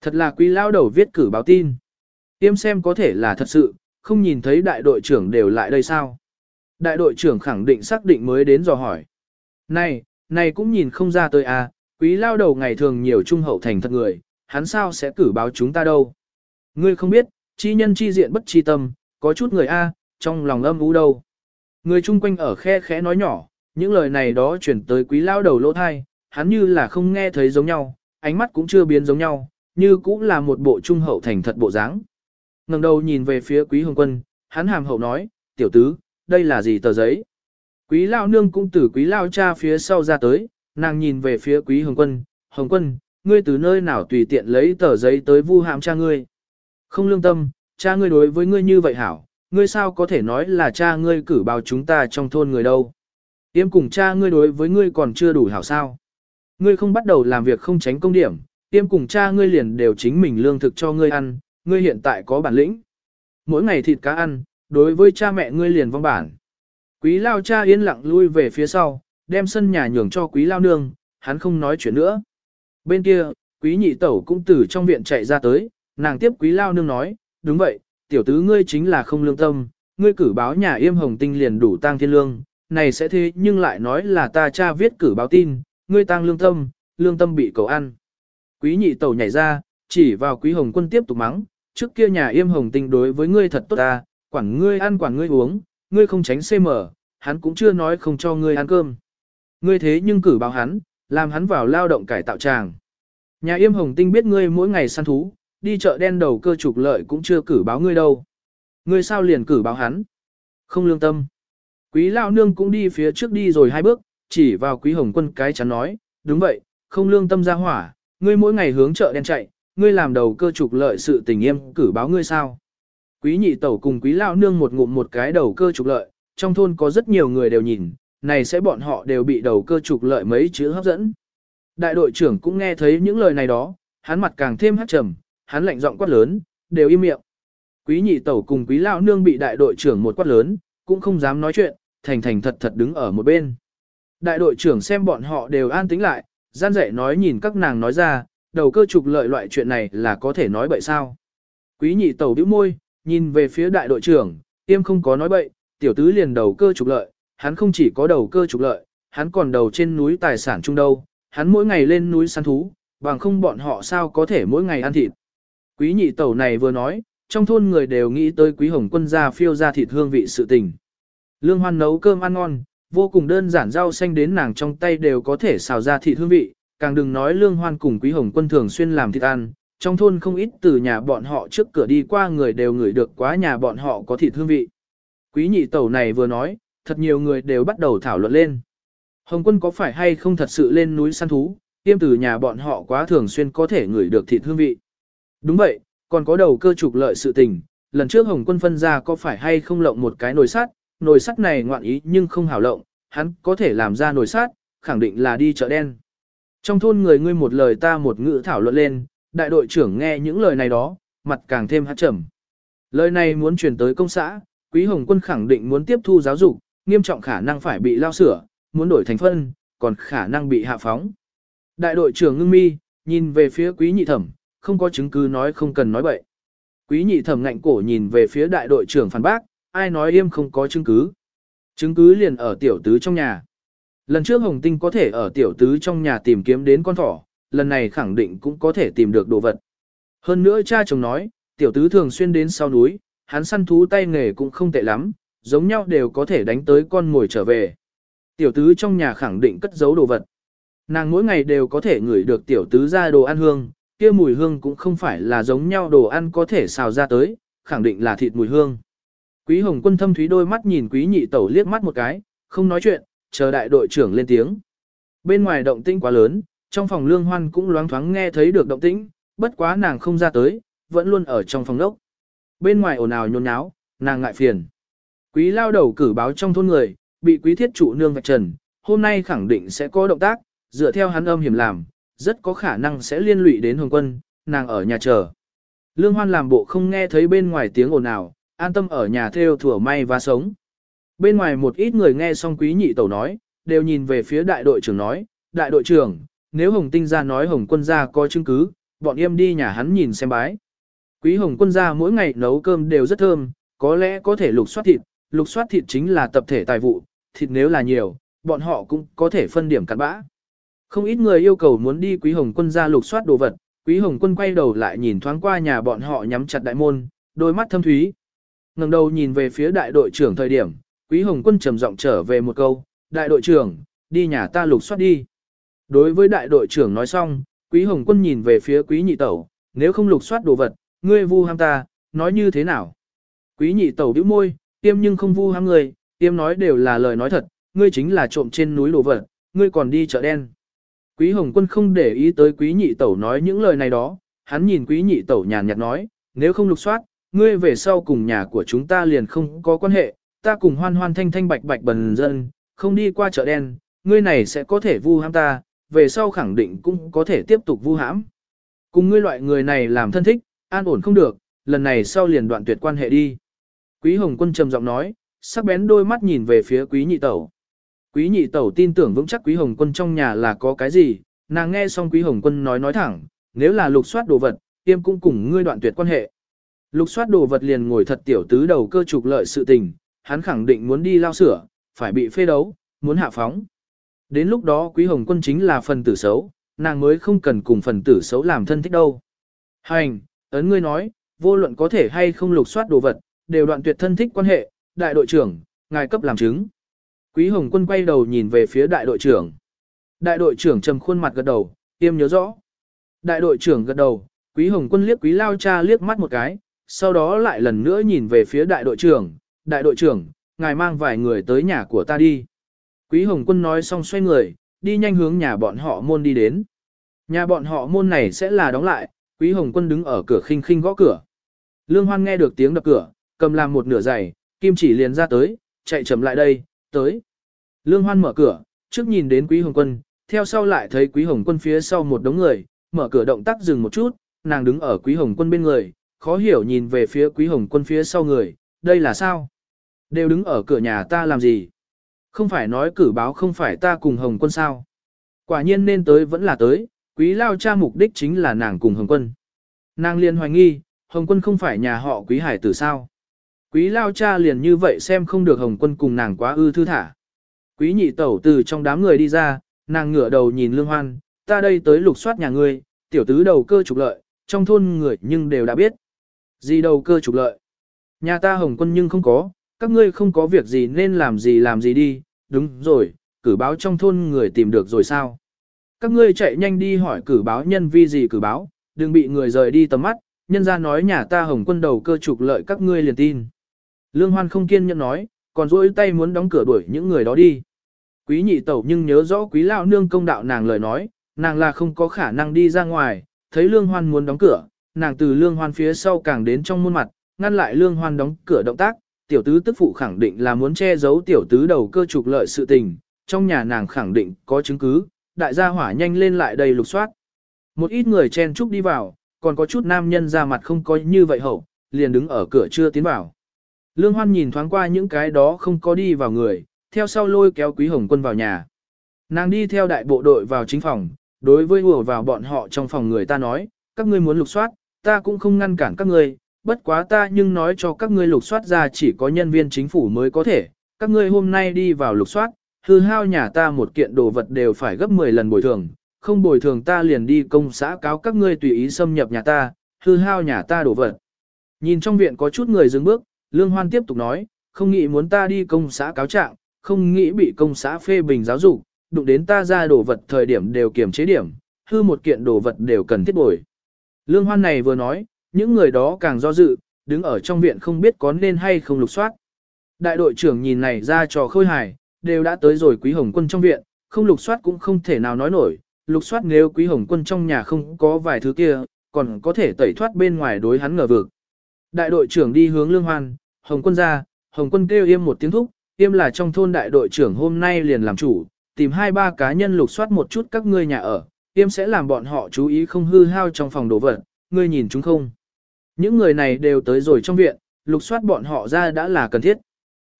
Thật là quý lao đầu viết cử báo tin. Tiêm xem có thể là thật sự, không nhìn thấy đại đội trưởng đều lại đây sao. Đại đội trưởng khẳng định xác định mới đến dò hỏi. Này, này cũng nhìn không ra tôi à, quý lao đầu ngày thường nhiều trung hậu thành thật người, hắn sao sẽ cử báo chúng ta đâu. Ngươi không biết, chi nhân chi diện bất chi tâm, có chút người a, trong lòng âm u đâu. Người chung quanh ở khe khẽ nói nhỏ, những lời này đó chuyển tới quý lao đầu lỗ thai, hắn như là không nghe thấy giống nhau, ánh mắt cũng chưa biến giống nhau, như cũng là một bộ trung hậu thành thật bộ dáng ngẩng đầu nhìn về phía quý hồng quân, hắn hàm hậu nói, tiểu tứ, đây là gì tờ giấy? Quý lao nương cũng từ quý lao cha phía sau ra tới, nàng nhìn về phía quý hồng quân, hồng quân, ngươi từ nơi nào tùy tiện lấy tờ giấy tới vu hạm cha ngươi. Không lương tâm, cha ngươi đối với ngươi như vậy hảo, ngươi sao có thể nói là cha ngươi cử bao chúng ta trong thôn người đâu. Tiêm cùng cha ngươi đối với ngươi còn chưa đủ hảo sao. Ngươi không bắt đầu làm việc không tránh công điểm, tiêm cùng cha ngươi liền đều chính mình lương thực cho ngươi ăn, ngươi hiện tại có bản lĩnh. Mỗi ngày thịt cá ăn, đối với cha mẹ ngươi liền vong bản. Quý lao cha yên lặng lui về phía sau, đem sân nhà nhường cho quý lao nương, hắn không nói chuyện nữa. Bên kia, quý nhị tẩu cũng từ trong viện chạy ra tới, nàng tiếp quý lao nương nói, đúng vậy, tiểu tứ ngươi chính là không lương tâm, ngươi cử báo nhà yêm hồng tinh liền đủ tang thiên lương, này sẽ thế nhưng lại nói là ta cha viết cử báo tin, ngươi tang lương tâm, lương tâm bị cầu ăn. Quý nhị tẩu nhảy ra, chỉ vào quý hồng quân tiếp tục mắng, trước kia nhà yêm hồng tinh đối với ngươi thật tốt ta, quản ngươi ăn quản ngươi uống, ngươi không tránh CM, hắn cũng chưa nói không cho ngươi ăn cơm. Ngươi thế nhưng cử báo hắn, làm hắn vào lao động cải tạo tràng. Nhà yêm hồng tinh biết ngươi mỗi ngày săn thú, đi chợ đen đầu cơ trục lợi cũng chưa cử báo ngươi đâu. Ngươi sao liền cử báo hắn? Không lương tâm. Quý lao nương cũng đi phía trước đi rồi hai bước, chỉ vào quý hồng quân cái chắn nói, đúng vậy, không lương tâm ra hỏa, ngươi mỗi ngày hướng chợ đen chạy, ngươi làm đầu cơ trục lợi sự tình em cử báo ngươi sao? Quý nhị tẩu cùng quý lao nương một ngụm một cái đầu cơ trục lợi, trong thôn có rất nhiều người đều nhìn, này sẽ bọn họ đều bị đầu cơ trục lợi mấy chữ hấp dẫn. Đại đội trưởng cũng nghe thấy những lời này đó, hắn mặt càng thêm hắt trầm, hắn lạnh giọng quát lớn, đều im miệng. Quý nhị tẩu cùng quý lao nương bị đại đội trưởng một quát lớn, cũng không dám nói chuyện, thành thành thật thật đứng ở một bên. Đại đội trưởng xem bọn họ đều an tĩnh lại, gian dạy nói nhìn các nàng nói ra, đầu cơ trục lợi loại chuyện này là có thể nói bậy sao. Quý nhị tẩu bĩu môi, nhìn về phía đại đội trưởng, tiêm không có nói bậy, tiểu tứ liền đầu cơ trục lợi, hắn không chỉ có đầu cơ trục lợi, hắn còn đầu trên núi tài sản chung đâu, hắn mỗi ngày lên núi săn thú, bằng không bọn họ sao có thể mỗi ngày ăn thịt. Quý nhị tẩu này vừa nói, trong thôn người đều nghĩ tới quý hồng quân gia phiêu ra thịt hương vị sự tình. Lương hoan nấu cơm ăn ngon, vô cùng đơn giản rau xanh đến nàng trong tay đều có thể xào ra thịt hương vị, càng đừng nói lương hoan cùng quý hồng quân thường xuyên làm thịt ăn, trong thôn không ít từ nhà bọn họ trước cửa đi qua người đều ngửi được quá nhà bọn họ có thịt hương vị. Quý nhị tẩu này vừa nói, thật nhiều người đều bắt đầu thảo luận lên. Hồng quân có phải hay không thật sự lên núi săn thú, tiêm từ nhà bọn họ quá thường xuyên có thể ngửi được thịt hương vị. Đúng vậy, còn có đầu cơ trục lợi sự tình, lần trước Hồng quân phân ra có phải hay không lộng một cái nồi sắt, nồi sắt này ngoạn ý nhưng không hảo lộng, hắn có thể làm ra nồi sắt, khẳng định là đi chợ đen. Trong thôn người ngươi một lời ta một ngữ thảo luận lên, đại đội trưởng nghe những lời này đó, mặt càng thêm hát trầm. Lời này muốn truyền tới công xã, Quý Hồng Quân khẳng định muốn tiếp thu giáo dục, nghiêm trọng khả năng phải bị lao sửa, muốn đổi thành phân, còn khả năng bị hạ phóng. Đại đội trưởng ngưng mi, nhìn về phía quý nhị thẩm, không có chứng cứ nói không cần nói bậy. Quý nhị thẩm ngạnh cổ nhìn về phía đại đội trưởng phản bác, ai nói im không có chứng cứ. Chứng cứ liền ở tiểu tứ trong nhà. Lần trước Hồng Tinh có thể ở tiểu tứ trong nhà tìm kiếm đến con thỏ, lần này khẳng định cũng có thể tìm được đồ vật. Hơn nữa cha chồng nói, tiểu tứ thường xuyên đến sau núi, hắn săn thú tay nghề cũng không tệ lắm, giống nhau đều có thể đánh tới con ngồi trở về. Tiểu tứ trong nhà khẳng định cất giấu đồ vật. Nàng mỗi ngày đều có thể ngửi được tiểu tứ ra đồ ăn hương, kia mùi hương cũng không phải là giống nhau đồ ăn có thể xào ra tới, khẳng định là thịt mùi hương. Quý Hồng Quân thâm thúy đôi mắt nhìn Quý Nhị Tẩu liếc mắt một cái, không nói chuyện, chờ đại đội trưởng lên tiếng. Bên ngoài động tĩnh quá lớn, trong phòng lương hoan cũng loáng thoáng nghe thấy được động tĩnh, bất quá nàng không ra tới, vẫn luôn ở trong phòng đốc. Bên ngoài ồn ào nhôn nháo, nàng ngại phiền. Quý lao đầu cử báo trong thôn người, bị quý thiết trụ nương vạch trần, hôm nay khẳng định sẽ có động tác, dựa theo hắn âm hiểm làm, rất có khả năng sẽ liên lụy đến hồng quân, nàng ở nhà chờ. Lương hoan làm bộ không nghe thấy bên ngoài tiếng ồn ào, an tâm ở nhà theo thủa may và sống. Bên ngoài một ít người nghe xong quý nhị tẩu nói, đều nhìn về phía đại đội trưởng nói, đại đội trưởng, nếu hồng tinh ra nói hồng quân ra có chứng cứ, bọn em đi nhà hắn nhìn xem bái. Quý hồng quân ra mỗi ngày nấu cơm đều rất thơm, có lẽ có thể lục soát thịt, lục soát thịt chính là tập thể tài vụ, thịt nếu là nhiều, bọn họ cũng có thể phân điểm cặn bã. Không ít người yêu cầu muốn đi quý hồng quân ra lục soát đồ vật, quý hồng quân quay đầu lại nhìn thoáng qua nhà bọn họ nhắm chặt đại môn, đôi mắt thâm thúy. ngẩng đầu nhìn về phía đại đội trưởng thời điểm, quý hồng quân trầm giọng trở về một câu, đại đội trưởng, đi nhà ta lục soát đi. Đối với đại đội trưởng nói xong, quý hồng quân nhìn về phía quý nhị tẩu, nếu không lục soát đồ vật, ngươi vu ham ta, nói như thế nào? Quý nhị tẩu bĩu môi, tiêm nhưng không vu ham người, tiêm nói đều là lời nói thật, ngươi chính là trộm trên núi đồ vật, ngươi còn đi chợ đen. Quý Hồng Quân không để ý tới quý nhị tẩu nói những lời này đó, hắn nhìn quý nhị tẩu nhàn nhạt nói, nếu không lục soát, ngươi về sau cùng nhà của chúng ta liền không có quan hệ, ta cùng hoan hoan thanh thanh bạch bạch bần dân, không đi qua chợ đen, ngươi này sẽ có thể vu hãm ta, về sau khẳng định cũng có thể tiếp tục vu hãm. Cùng ngươi loại người này làm thân thích, an ổn không được, lần này sau liền đoạn tuyệt quan hệ đi. Quý Hồng Quân trầm giọng nói, sắc bén đôi mắt nhìn về phía Quý Nhị Tẩu. Quý Nhị Tẩu tin tưởng vững chắc Quý Hồng Quân trong nhà là có cái gì, nàng nghe xong Quý Hồng Quân nói nói thẳng, nếu là lục soát đồ vật, tiêm cũng cùng ngươi đoạn tuyệt quan hệ. Lục soát đồ vật liền ngồi thật tiểu tứ đầu cơ trục lợi sự tình, hắn khẳng định muốn đi lao sửa, phải bị phê đấu, muốn hạ phóng. Đến lúc đó Quý Hồng Quân chính là phần tử xấu, nàng mới không cần cùng phần tử xấu làm thân thích đâu. Hành, ấn ngươi nói, vô luận có thể hay không lục soát đồ vật, đều đoạn tuyệt thân thích quan hệ, đại đội trưởng, ngài cấp làm chứng. Quý Hồng Quân quay đầu nhìn về phía đại đội trưởng. Đại đội trưởng trầm khuôn mặt gật đầu, tiêm nhớ rõ. Đại đội trưởng gật đầu, Quý Hồng Quân liếc Quý Lao Cha liếc mắt một cái, sau đó lại lần nữa nhìn về phía đại đội trưởng. Đại đội trưởng, ngài mang vài người tới nhà của ta đi. Quý Hồng Quân nói xong xoay người, đi nhanh hướng nhà bọn họ môn đi đến. Nhà bọn họ môn này sẽ là đóng lại, Quý Hồng Quân đứng ở cửa khinh khinh gõ cửa. Lương Hoan nghe được tiếng đập cửa, cầm làm một nửa giày, kim chỉ liền ra tới, chạy chậm lại đây, tới. Lương Hoan mở cửa, trước nhìn đến Quý Hồng Quân, theo sau lại thấy Quý Hồng Quân phía sau một đống người, mở cửa động tác dừng một chút, nàng đứng ở Quý Hồng Quân bên người, khó hiểu nhìn về phía Quý Hồng Quân phía sau người, đây là sao? Đều đứng ở cửa nhà ta làm gì? Không phải nói cử báo không phải ta cùng Hồng Quân sao? Quả nhiên nên tới vẫn là tới, Quý Lao cha mục đích chính là nàng cùng Hồng Quân. Nàng liền hoài nghi, Hồng Quân không phải nhà họ Quý Hải tử sao? Quý lao cha liền như vậy xem không được hồng quân cùng nàng quá ư thư thả. Quý nhị tẩu từ trong đám người đi ra, nàng ngửa đầu nhìn lương hoan, ta đây tới lục soát nhà ngươi, tiểu tứ đầu cơ trục lợi, trong thôn người nhưng đều đã biết. Gì đầu cơ trục lợi? Nhà ta hồng quân nhưng không có, các ngươi không có việc gì nên làm gì làm gì đi, đúng rồi, cử báo trong thôn người tìm được rồi sao? Các ngươi chạy nhanh đi hỏi cử báo nhân vi gì cử báo, đừng bị người rời đi tầm mắt, nhân ra nói nhà ta hồng quân đầu cơ trục lợi các ngươi liền tin. Lương Hoan không kiên nhẫn nói, còn duỗi tay muốn đóng cửa đuổi những người đó đi. Quý nhị tẩu nhưng nhớ rõ quý lão nương công đạo nàng lời nói, nàng là không có khả năng đi ra ngoài, thấy lương hoan muốn đóng cửa, nàng từ lương hoan phía sau càng đến trong muôn mặt, ngăn lại lương hoan đóng cửa động tác, tiểu tứ tức phụ khẳng định là muốn che giấu tiểu tứ đầu cơ trục lợi sự tình, trong nhà nàng khẳng định có chứng cứ, đại gia hỏa nhanh lên lại đầy lục soát. Một ít người chen chúc đi vào, còn có chút nam nhân ra mặt không có như vậy hậu, liền đứng ở cửa chưa tiến vào. Lương Hoan nhìn thoáng qua những cái đó không có đi vào người, theo sau lôi kéo Quý Hồng Quân vào nhà. Nàng đi theo đại bộ đội vào chính phòng, đối với ùa vào bọn họ trong phòng người ta nói, các ngươi muốn lục soát, ta cũng không ngăn cản các ngươi, bất quá ta nhưng nói cho các ngươi lục soát ra chỉ có nhân viên chính phủ mới có thể, các ngươi hôm nay đi vào lục soát, hư hao nhà ta một kiện đồ vật đều phải gấp 10 lần bồi thường, không bồi thường ta liền đi công xã cáo các ngươi tùy ý xâm nhập nhà ta, hư hao nhà ta đồ vật. Nhìn trong viện có chút người dừng bước, Lương Hoan tiếp tục nói, không nghĩ muốn ta đi công xã cáo trạng, không nghĩ bị công xã phê bình giáo dục, đụng đến ta ra đồ vật thời điểm đều kiểm chế điểm, hư một kiện đồ vật đều cần thiết bồi. Lương Hoan này vừa nói, những người đó càng do dự, đứng ở trong viện không biết có nên hay không lục soát. Đại đội trưởng nhìn này ra trò khôi hài, đều đã tới rồi quý hồng quân trong viện, không lục soát cũng không thể nào nói nổi, lục soát nếu quý hồng quân trong nhà không có vài thứ kia, còn có thể tẩy thoát bên ngoài đối hắn ngờ vực. Đại đội trưởng đi hướng lương hoan, hồng quân ra, hồng quân kêu im một tiếng thúc, im là trong thôn đại đội trưởng hôm nay liền làm chủ, tìm hai ba cá nhân lục soát một chút các ngươi nhà ở, im sẽ làm bọn họ chú ý không hư hao trong phòng đồ vật, ngươi nhìn chúng không. Những người này đều tới rồi trong viện, lục soát bọn họ ra đã là cần thiết.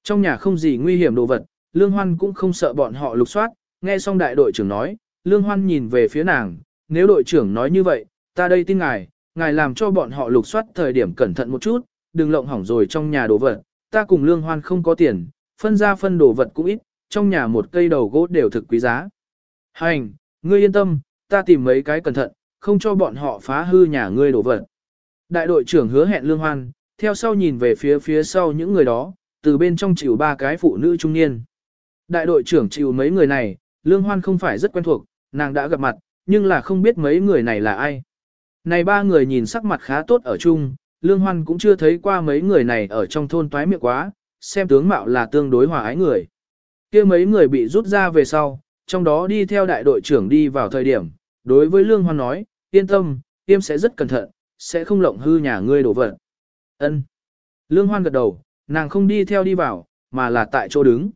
Trong nhà không gì nguy hiểm đồ vật, Lương Hoan cũng không sợ bọn họ lục soát, nghe xong đại đội trưởng nói, Lương Hoan nhìn về phía nàng, nếu đội trưởng nói như vậy, ta đây tin ngài, ngài làm cho bọn họ lục soát thời điểm cẩn thận một chút, đừng lộng hỏng rồi trong nhà đồ vật, ta cùng Lương Hoan không có tiền, phân ra phân đồ vật cũng ít, trong nhà một cây đầu gỗ đều thực quý giá. Hành, ngươi yên tâm, ta tìm mấy cái cẩn thận, không cho bọn họ phá hư nhà ngươi đồ vật. Đại đội trưởng hứa hẹn Lương Hoan, theo sau nhìn về phía phía sau những người đó, từ bên trong chịu ba cái phụ nữ trung niên. Đại đội trưởng chịu mấy người này, Lương Hoan không phải rất quen thuộc, nàng đã gặp mặt, nhưng là không biết mấy người này là ai. Này ba người nhìn sắc mặt khá tốt ở chung, Lương Hoan cũng chưa thấy qua mấy người này ở trong thôn toái miệng quá, xem tướng mạo là tương đối hòa ái người. kia mấy người bị rút ra về sau, trong đó đi theo đại đội trưởng đi vào thời điểm, đối với Lương Hoan nói, yên tâm, tiêm sẽ rất cẩn thận, sẽ không lộng hư nhà ngươi đổ vật. Ân. Lương Hoan gật đầu, nàng không đi theo đi vào, mà là tại chỗ đứng.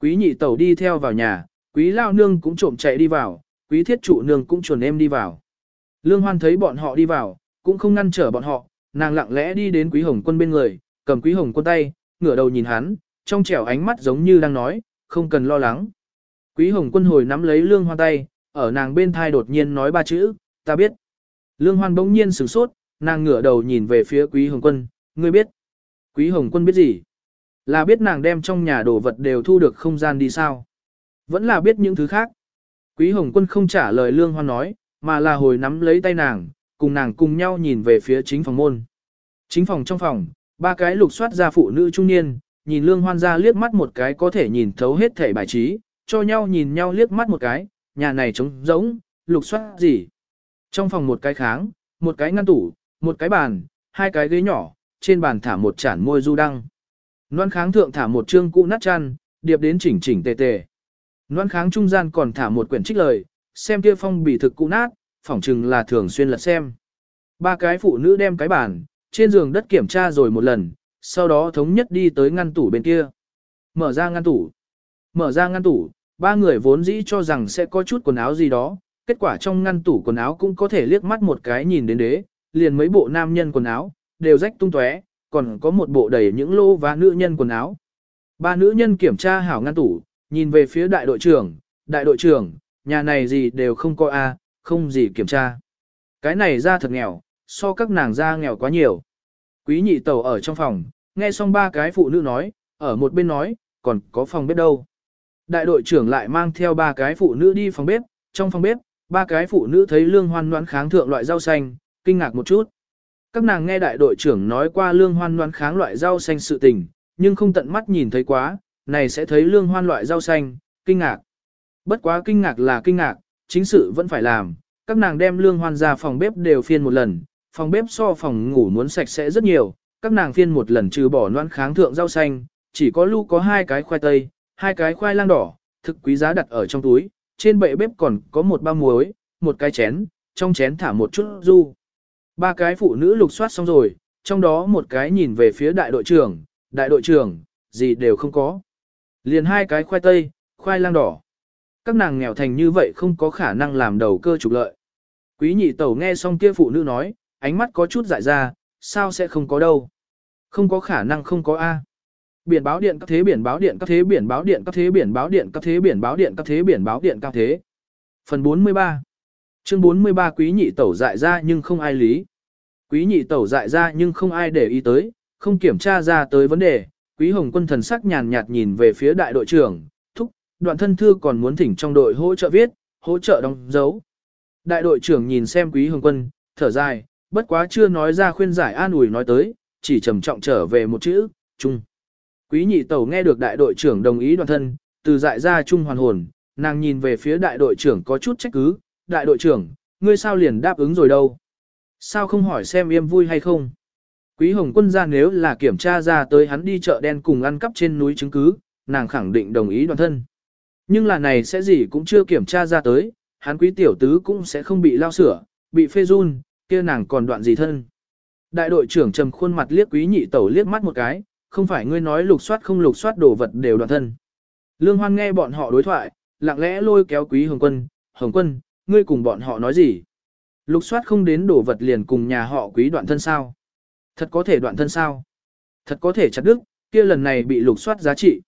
Quý nhị tẩu đi theo vào nhà, quý lao nương cũng trộm chạy đi vào, quý thiết trụ nương cũng chuẩn em đi vào. Lương Hoan thấy bọn họ đi vào, cũng không ngăn trở bọn họ, nàng lặng lẽ đi đến quý hồng quân bên người, cầm quý hồng quân tay, ngửa đầu nhìn hắn, trong trẻo ánh mắt giống như đang nói, không cần lo lắng. Quý hồng quân hồi nắm lấy lương hoan tay, ở nàng bên thai đột nhiên nói ba chữ, ta biết. Lương hoan bỗng nhiên sửng sốt, nàng ngửa đầu nhìn về phía quý hồng quân, ngươi biết. Quý hồng quân biết gì? Là biết nàng đem trong nhà đồ vật đều thu được không gian đi sao? Vẫn là biết những thứ khác. Quý hồng quân không trả lời lương hoan nói, mà là hồi nắm lấy tay nàng, cùng nàng cùng nhau nhìn về phía chính phòng môn. Chính phòng trong phòng, ba cái lục soát ra phụ nữ trung niên, nhìn lương hoan ra liếc mắt một cái có thể nhìn thấu hết thể bài trí, cho nhau nhìn nhau liếc mắt một cái, nhà này trống rỗng, lục soát gì. Trong phòng một cái kháng, một cái ngăn tủ, một cái bàn, hai cái ghế nhỏ, trên bàn thả một chản môi du đăng. Loan kháng thượng thả một chương cũ nát chăn, điệp đến chỉnh chỉnh tề tề. Loan kháng trung gian còn thả một quyển trích lời, xem kia phong bì thực cũ nát, phỏng chừng là thường xuyên lật xem. Ba cái phụ nữ đem cái bàn, trên giường đất kiểm tra rồi một lần, sau đó thống nhất đi tới ngăn tủ bên kia. Mở ra ngăn tủ. Mở ra ngăn tủ, ba người vốn dĩ cho rằng sẽ có chút quần áo gì đó, kết quả trong ngăn tủ quần áo cũng có thể liếc mắt một cái nhìn đến đế, liền mấy bộ nam nhân quần áo, đều rách tung tóe, còn có một bộ đầy những lô và nữ nhân quần áo. Ba nữ nhân kiểm tra hảo ngăn tủ, nhìn về phía đại đội trưởng, đại đội trưởng, nhà này gì đều không có a, không gì kiểm tra. Cái này ra thật nghèo, so các nàng ra nghèo quá nhiều. Quý nhị tẩu ở trong phòng, nghe xong ba cái phụ nữ nói, ở một bên nói, còn có phòng bếp đâu. Đại đội trưởng lại mang theo ba cái phụ nữ đi phòng bếp, trong phòng bếp, ba cái phụ nữ thấy lương hoan đoán kháng thượng loại rau xanh, kinh ngạc một chút. Các nàng nghe đại đội trưởng nói qua lương hoan đoán kháng loại rau xanh sự tình, nhưng không tận mắt nhìn thấy quá, này sẽ thấy lương hoan loại rau xanh, kinh ngạc. Bất quá kinh ngạc là kinh ngạc, chính sự vẫn phải làm, các nàng đem lương hoan ra phòng bếp đều phiên một lần, phòng bếp so phòng ngủ muốn sạch sẽ rất nhiều, các nàng phiên một lần trừ bỏ noan kháng thượng rau xanh, chỉ có lưu có hai cái khoai tây, hai cái khoai lang đỏ, thực quý giá đặt ở trong túi, trên bệ bếp còn có một bao muối, một cái chén, trong chén thả một chút du. Ba cái phụ nữ lục soát xong rồi, trong đó một cái nhìn về phía đại đội trưởng, đại đội trưởng, gì đều không có. Liền hai cái khoai tây, khoai lang đỏ. Các nàng nghèo thành như vậy không có khả năng làm đầu cơ trục lợi. Quý nhị tẩu nghe xong kia phụ nữ nói, ánh mắt có chút dại ra, sao sẽ không có đâu. Không có khả năng không có A. Biển báo điện các thế biển báo điện các thế biển báo điện các thế biển báo điện các thế biển báo điện các thế biển báo điện các thế. Phần 43 Chương 43 quý nhị tẩu dại ra nhưng không ai lý. Quý nhị tẩu dại ra nhưng không ai để ý tới, không kiểm tra ra tới vấn đề. Quý hồng quân thần sắc nhàn nhạt nhìn về phía đại đội trưởng, thúc, đoạn thân thư còn muốn thỉnh trong đội hỗ trợ viết, hỗ trợ đóng dấu. Đại đội trưởng nhìn xem quý hồng quân, thở dài, bất quá chưa nói ra khuyên giải an ủi nói tới, chỉ trầm trọng trở về một chữ, chung. Quý nhị tẩu nghe được đại đội trưởng đồng ý đoàn thân, từ dại ra chung hoàn hồn, nàng nhìn về phía đại đội trưởng có chút trách cứ, đại đội trưởng, ngươi sao liền đáp ứng rồi đâu? Sao không hỏi xem yêm vui hay không? Quý hồng quân ra nếu là kiểm tra ra tới hắn đi chợ đen cùng ăn cắp trên núi chứng cứ, nàng khẳng định đồng ý đoàn thân. Nhưng là này sẽ gì cũng chưa kiểm tra ra tới, hắn quý tiểu tứ cũng sẽ không bị lao sửa, bị phê run, kia nàng còn đoạn gì thân. Đại đội trưởng trầm khuôn mặt liếc quý nhị tẩu liếc mắt một cái, không phải ngươi nói lục soát không lục soát đồ vật đều đoạn thân. Lương Hoan nghe bọn họ đối thoại, lặng lẽ lôi kéo quý Hồng Quân, Hồng Quân, ngươi cùng bọn họ nói gì? Lục soát không đến đồ vật liền cùng nhà họ quý đoạn thân sao? Thật có thể đoạn thân sao? Thật có thể chặt đứt, kia lần này bị lục soát giá trị.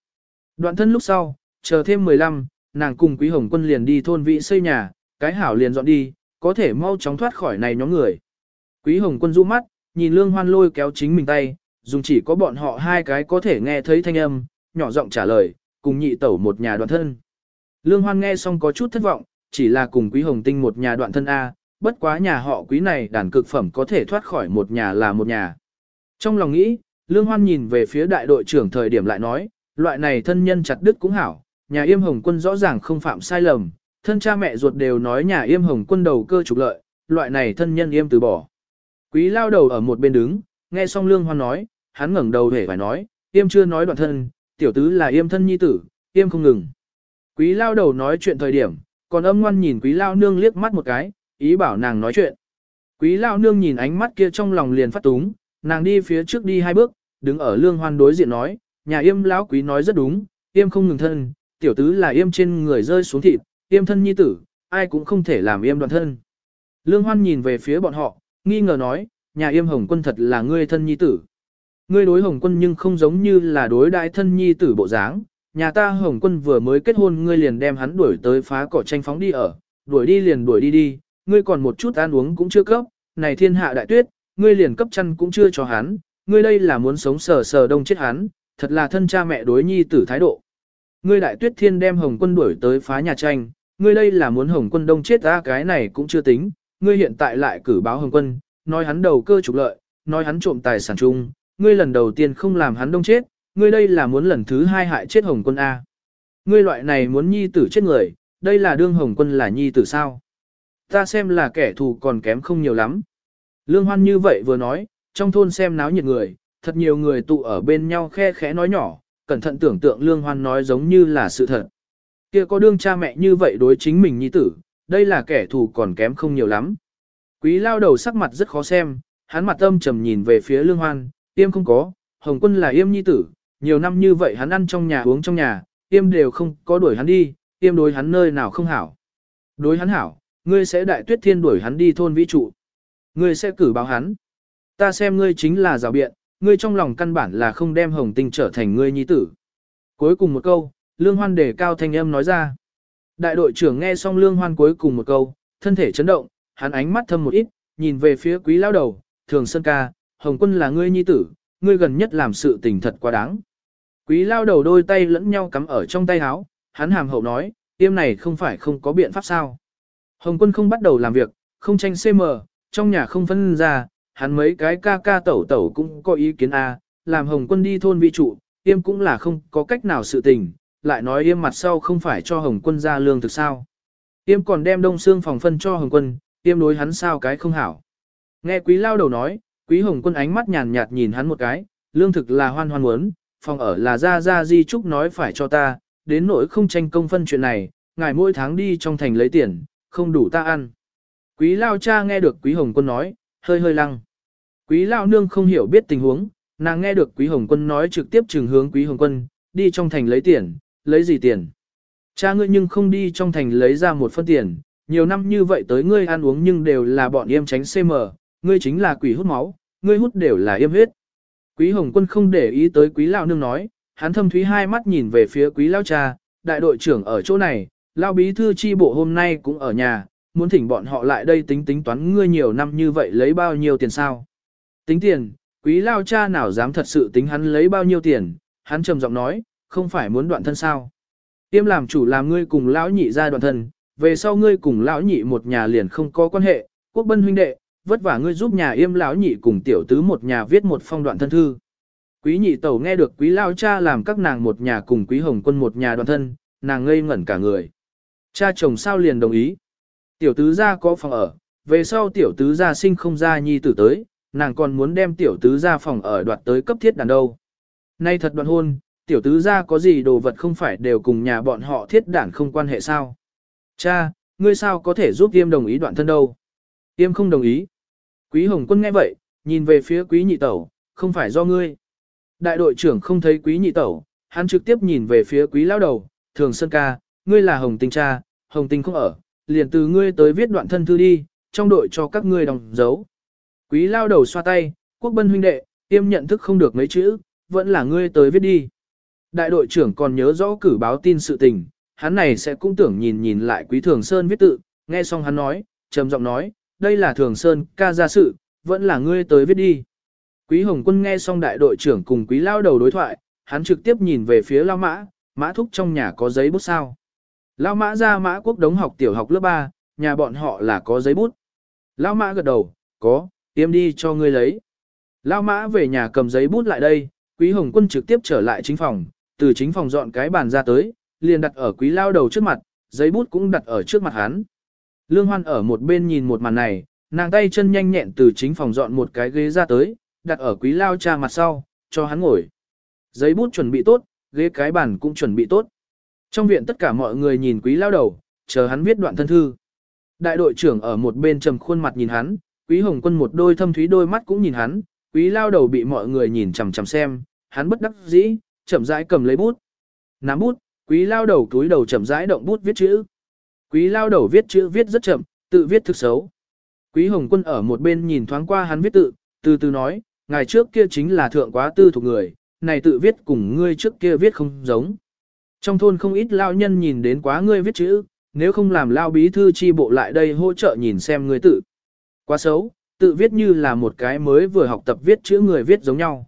Đoạn thân lúc sau, chờ thêm 15, nàng cùng quý Hồng Quân liền đi thôn vị xây nhà, cái hảo liền dọn đi, có thể mau chóng thoát khỏi này nhóm người. Quý Hồng Quân du mắt, nhìn Lương Hoan lôi kéo chính mình tay, dùng chỉ có bọn họ hai cái có thể nghe thấy thanh âm, nhỏ giọng trả lời, cùng nhị tẩu một nhà đoạn thân. Lương Hoan nghe xong có chút thất vọng, chỉ là cùng Quý Hồng Tinh một nhà đoạn thân A, bất quá nhà họ quý này đàn cực phẩm có thể thoát khỏi một nhà là một nhà. Trong lòng nghĩ, Lương Hoan nhìn về phía đại đội trưởng thời điểm lại nói, loại này thân nhân chặt đức cũng hảo, nhà yêm hồng quân rõ ràng không phạm sai lầm, thân cha mẹ ruột đều nói nhà yêm hồng quân đầu cơ trục lợi, loại này thân nhân yêm từ bỏ. Quý lao đầu ở một bên đứng, nghe xong Lương Hoan nói, hắn ngẩng đầu hề phải nói, yêm chưa nói đoạn thân, tiểu tứ là yêm thân nhi tử, yêm không ngừng. Quý lao đầu nói chuyện thời điểm, còn âm ngoan nhìn quý lao nương liếc mắt một cái, ý bảo nàng nói chuyện. Quý lao nương nhìn ánh mắt kia trong lòng liền phát túng, nàng đi phía trước đi hai bước, đứng ở lương hoan đối diện nói, nhà yêm lão quý nói rất đúng, yêm không ngừng thân, tiểu tứ là yêm trên người rơi xuống thịt, yêm thân nhi tử, ai cũng không thể làm yêm đoạn thân. Lương hoan nhìn về phía bọn họ, nghi ngờ nói, nhà yêm hồng quân thật là ngươi thân nhi tử. Ngươi đối hồng quân nhưng không giống như là đối đại thân nhi tử bộ dáng, nhà ta hồng quân vừa mới kết hôn ngươi liền đem hắn đuổi tới phá cỏ tranh phóng đi ở, đuổi đi liền đuổi đi đi, ngươi còn một chút ăn uống cũng chưa cấp, này thiên hạ đại tuyết, ngươi liền cấp chăn cũng chưa cho hắn, ngươi đây là muốn sống sờ sờ đông chết hắn, thật là thân cha mẹ đối nhi tử thái độ. Ngươi đại tuyết thiên đem hồng quân đuổi tới phá nhà tranh, ngươi đây là muốn hồng quân đông chết ta cái này cũng chưa tính, ngươi hiện tại lại cử báo hồng quân, nói hắn đầu cơ trục lợi, nói hắn trộm tài sản chung, ngươi lần đầu tiên không làm hắn đông chết, ngươi đây là muốn lần thứ hai hại chết hồng quân A. Ngươi loại này muốn nhi tử chết người, đây là đương hồng quân là nhi tử sao. Ta xem là kẻ thù còn kém không nhiều lắm. Lương Hoan như vậy vừa nói, trong thôn xem náo nhiệt người, thật nhiều người tụ ở bên nhau khe khẽ nói nhỏ, cẩn thận tưởng tượng Lương Hoan nói giống như là sự thật. Kia có đương cha mẹ như vậy đối chính mình nhi tử, đây là kẻ thù còn kém không nhiều lắm. Quý lao đầu sắc mặt rất khó xem, hắn mặt âm trầm nhìn về phía Lương Hoan, Yêm không có, Hồng quân là yêm nhi tử, nhiều năm như vậy hắn ăn trong nhà uống trong nhà, Yêm đều không có đuổi hắn đi, Yêm đối hắn nơi nào không hảo. Đối hắn hảo, ngươi sẽ đại tuyết thiên đuổi hắn đi thôn vĩ trụ. Ngươi sẽ cử báo hắn. Ta xem ngươi chính là rào biện, ngươi trong lòng căn bản là không đem hồng tinh trở thành ngươi nhi tử. Cuối cùng một câu, lương hoan đề cao thanh âm nói ra. Đại đội trưởng nghe xong lương hoan cuối cùng một câu, thân thể chấn động, hắn ánh mắt thâm một ít, nhìn về phía quý lao đầu, thường sơn ca, hồng quân là ngươi nhi tử, ngươi gần nhất làm sự tình thật quá đáng. Quý lao đầu đôi tay lẫn nhau cắm ở trong tay áo, hắn hàm hậu nói, tiêm này không phải không có biện pháp sao. Hồng quân không bắt đầu làm việc, không tranh CM, trong nhà không phân ra, hắn mấy cái ca ca tẩu tẩu cũng có ý kiến A, làm hồng quân đi thôn vị trụ, tiêm cũng là không có cách nào sự tình, lại nói yêm mặt sau không phải cho hồng quân ra lương thực sao. Tiêm còn đem đông xương phòng phân cho hồng quân, tiêm đối hắn sao cái không hảo. Nghe quý lao đầu nói, quý hồng quân ánh mắt nhàn nhạt nhìn hắn một cái, lương thực là hoan hoan muốn, phòng ở là ra ra di trúc nói phải cho ta, đến nỗi không tranh công phân chuyện này, ngài mỗi tháng đi trong thành lấy tiền, không đủ ta ăn. Quý lao cha nghe được quý hồng quân nói, hơi hơi lăng. Quý lao nương không hiểu biết tình huống, nàng nghe được quý hồng quân nói trực tiếp trừng hướng quý hồng quân, đi trong thành lấy tiền, lấy gì tiền. Cha ngươi nhưng không đi trong thành lấy ra một phân tiền, nhiều năm như vậy tới ngươi ăn uống nhưng đều là bọn yêm tránh CM, ngươi chính là quỷ hút máu, ngươi hút đều là yêm huyết. Quý Hồng Quân không để ý tới quý lão nương nói, hắn thâm thúy hai mắt nhìn về phía quý lão cha, đại đội trưởng ở chỗ này, lão bí thư chi bộ hôm nay cũng ở nhà, muốn thỉnh bọn họ lại đây tính tính toán ngươi nhiều năm như vậy lấy bao nhiêu tiền sao. Tính tiền, quý lão cha nào dám thật sự tính hắn lấy bao nhiêu tiền, hắn trầm giọng nói, không phải muốn đoạn thân sao. Tiêm làm chủ làm ngươi cùng lão nhị ra đoạn thân, về sau ngươi cùng lão nhị một nhà liền không có quan hệ, quốc bân huynh đệ, vất vả ngươi giúp nhà yêm lão nhị cùng tiểu tứ một nhà viết một phong đoạn thân thư. Quý nhị tẩu nghe được quý lao cha làm các nàng một nhà cùng quý hồng quân một nhà đoạn thân, nàng ngây ngẩn cả người. Cha chồng sao liền đồng ý. Tiểu tứ gia có phòng ở, về sau tiểu tứ gia sinh không ra nhi tử tới, nàng còn muốn đem tiểu tứ gia phòng ở đoạt tới cấp thiết đàn đâu. Nay thật đoạn hôn, tiểu tứ gia có gì đồ vật không phải đều cùng nhà bọn họ thiết đản không quan hệ sao. Cha, ngươi sao có thể giúp Tiêm đồng ý đoạn thân đâu? Tiêm không đồng ý. Quý Hồng Quân nghe vậy, nhìn về phía quý nhị tẩu, không phải do ngươi. Đại đội trưởng không thấy quý nhị tẩu, hắn trực tiếp nhìn về phía quý lao đầu, thường sơn ca, ngươi là Hồng Tinh cha, Hồng Tinh không ở, liền từ ngươi tới viết đoạn thân thư đi, trong đội cho các ngươi đồng dấu. Quý lao đầu xoa tay, quốc bân huynh đệ, tiêm nhận thức không được mấy chữ, vẫn là ngươi tới viết đi. Đại đội trưởng còn nhớ rõ cử báo tin sự tình, hắn này sẽ cũng tưởng nhìn nhìn lại quý thường sơn viết tự, nghe xong hắn nói, trầm giọng nói, đây là thường sơn ca gia sự, vẫn là ngươi tới viết đi. Quý Hồng Quân nghe xong đại đội trưởng cùng quý lao đầu đối thoại, hắn trực tiếp nhìn về phía lao mã, mã thúc trong nhà có giấy bút sao. Lao mã ra mã quốc đống học tiểu học lớp 3, nhà bọn họ là có giấy bút. Lao mã gật đầu, có, tiêm đi cho ngươi lấy. Lao mã về nhà cầm giấy bút lại đây, quý hồng quân trực tiếp trở lại chính phòng, từ chính phòng dọn cái bàn ra tới, liền đặt ở quý lao đầu trước mặt, giấy bút cũng đặt ở trước mặt hắn. Lương Hoan ở một bên nhìn một màn này, nàng tay chân nhanh nhẹn từ chính phòng dọn một cái ghế ra tới, đặt ở quý lao cha mặt sau, cho hắn ngồi. Giấy bút chuẩn bị tốt, ghế cái bàn cũng chuẩn bị tốt. Trong viện tất cả mọi người nhìn quý lao đầu, chờ hắn viết đoạn thân thư. Đại đội trưởng ở một bên trầm khuôn mặt nhìn hắn, quý hồng quân một đôi thâm thúy đôi mắt cũng nhìn hắn, quý lao đầu bị mọi người nhìn chằm chằm xem, hắn bất đắc dĩ, chậm rãi cầm lấy bút. Nắm bút, quý lao đầu túi đầu chậm rãi động bút viết chữ. Quý lao đầu viết chữ viết rất chậm, tự viết thực xấu. Quý hồng quân ở một bên nhìn thoáng qua hắn viết tự, từ từ nói, ngày trước kia chính là thượng quá tư thuộc người, này tự viết cùng ngươi trước kia viết không giống. Trong thôn không ít lao nhân nhìn đến quá ngươi viết chữ, nếu không làm lao bí thư chi bộ lại đây hỗ trợ nhìn xem ngươi tự. Quá xấu, tự viết như là một cái mới vừa học tập viết chữ người viết giống nhau.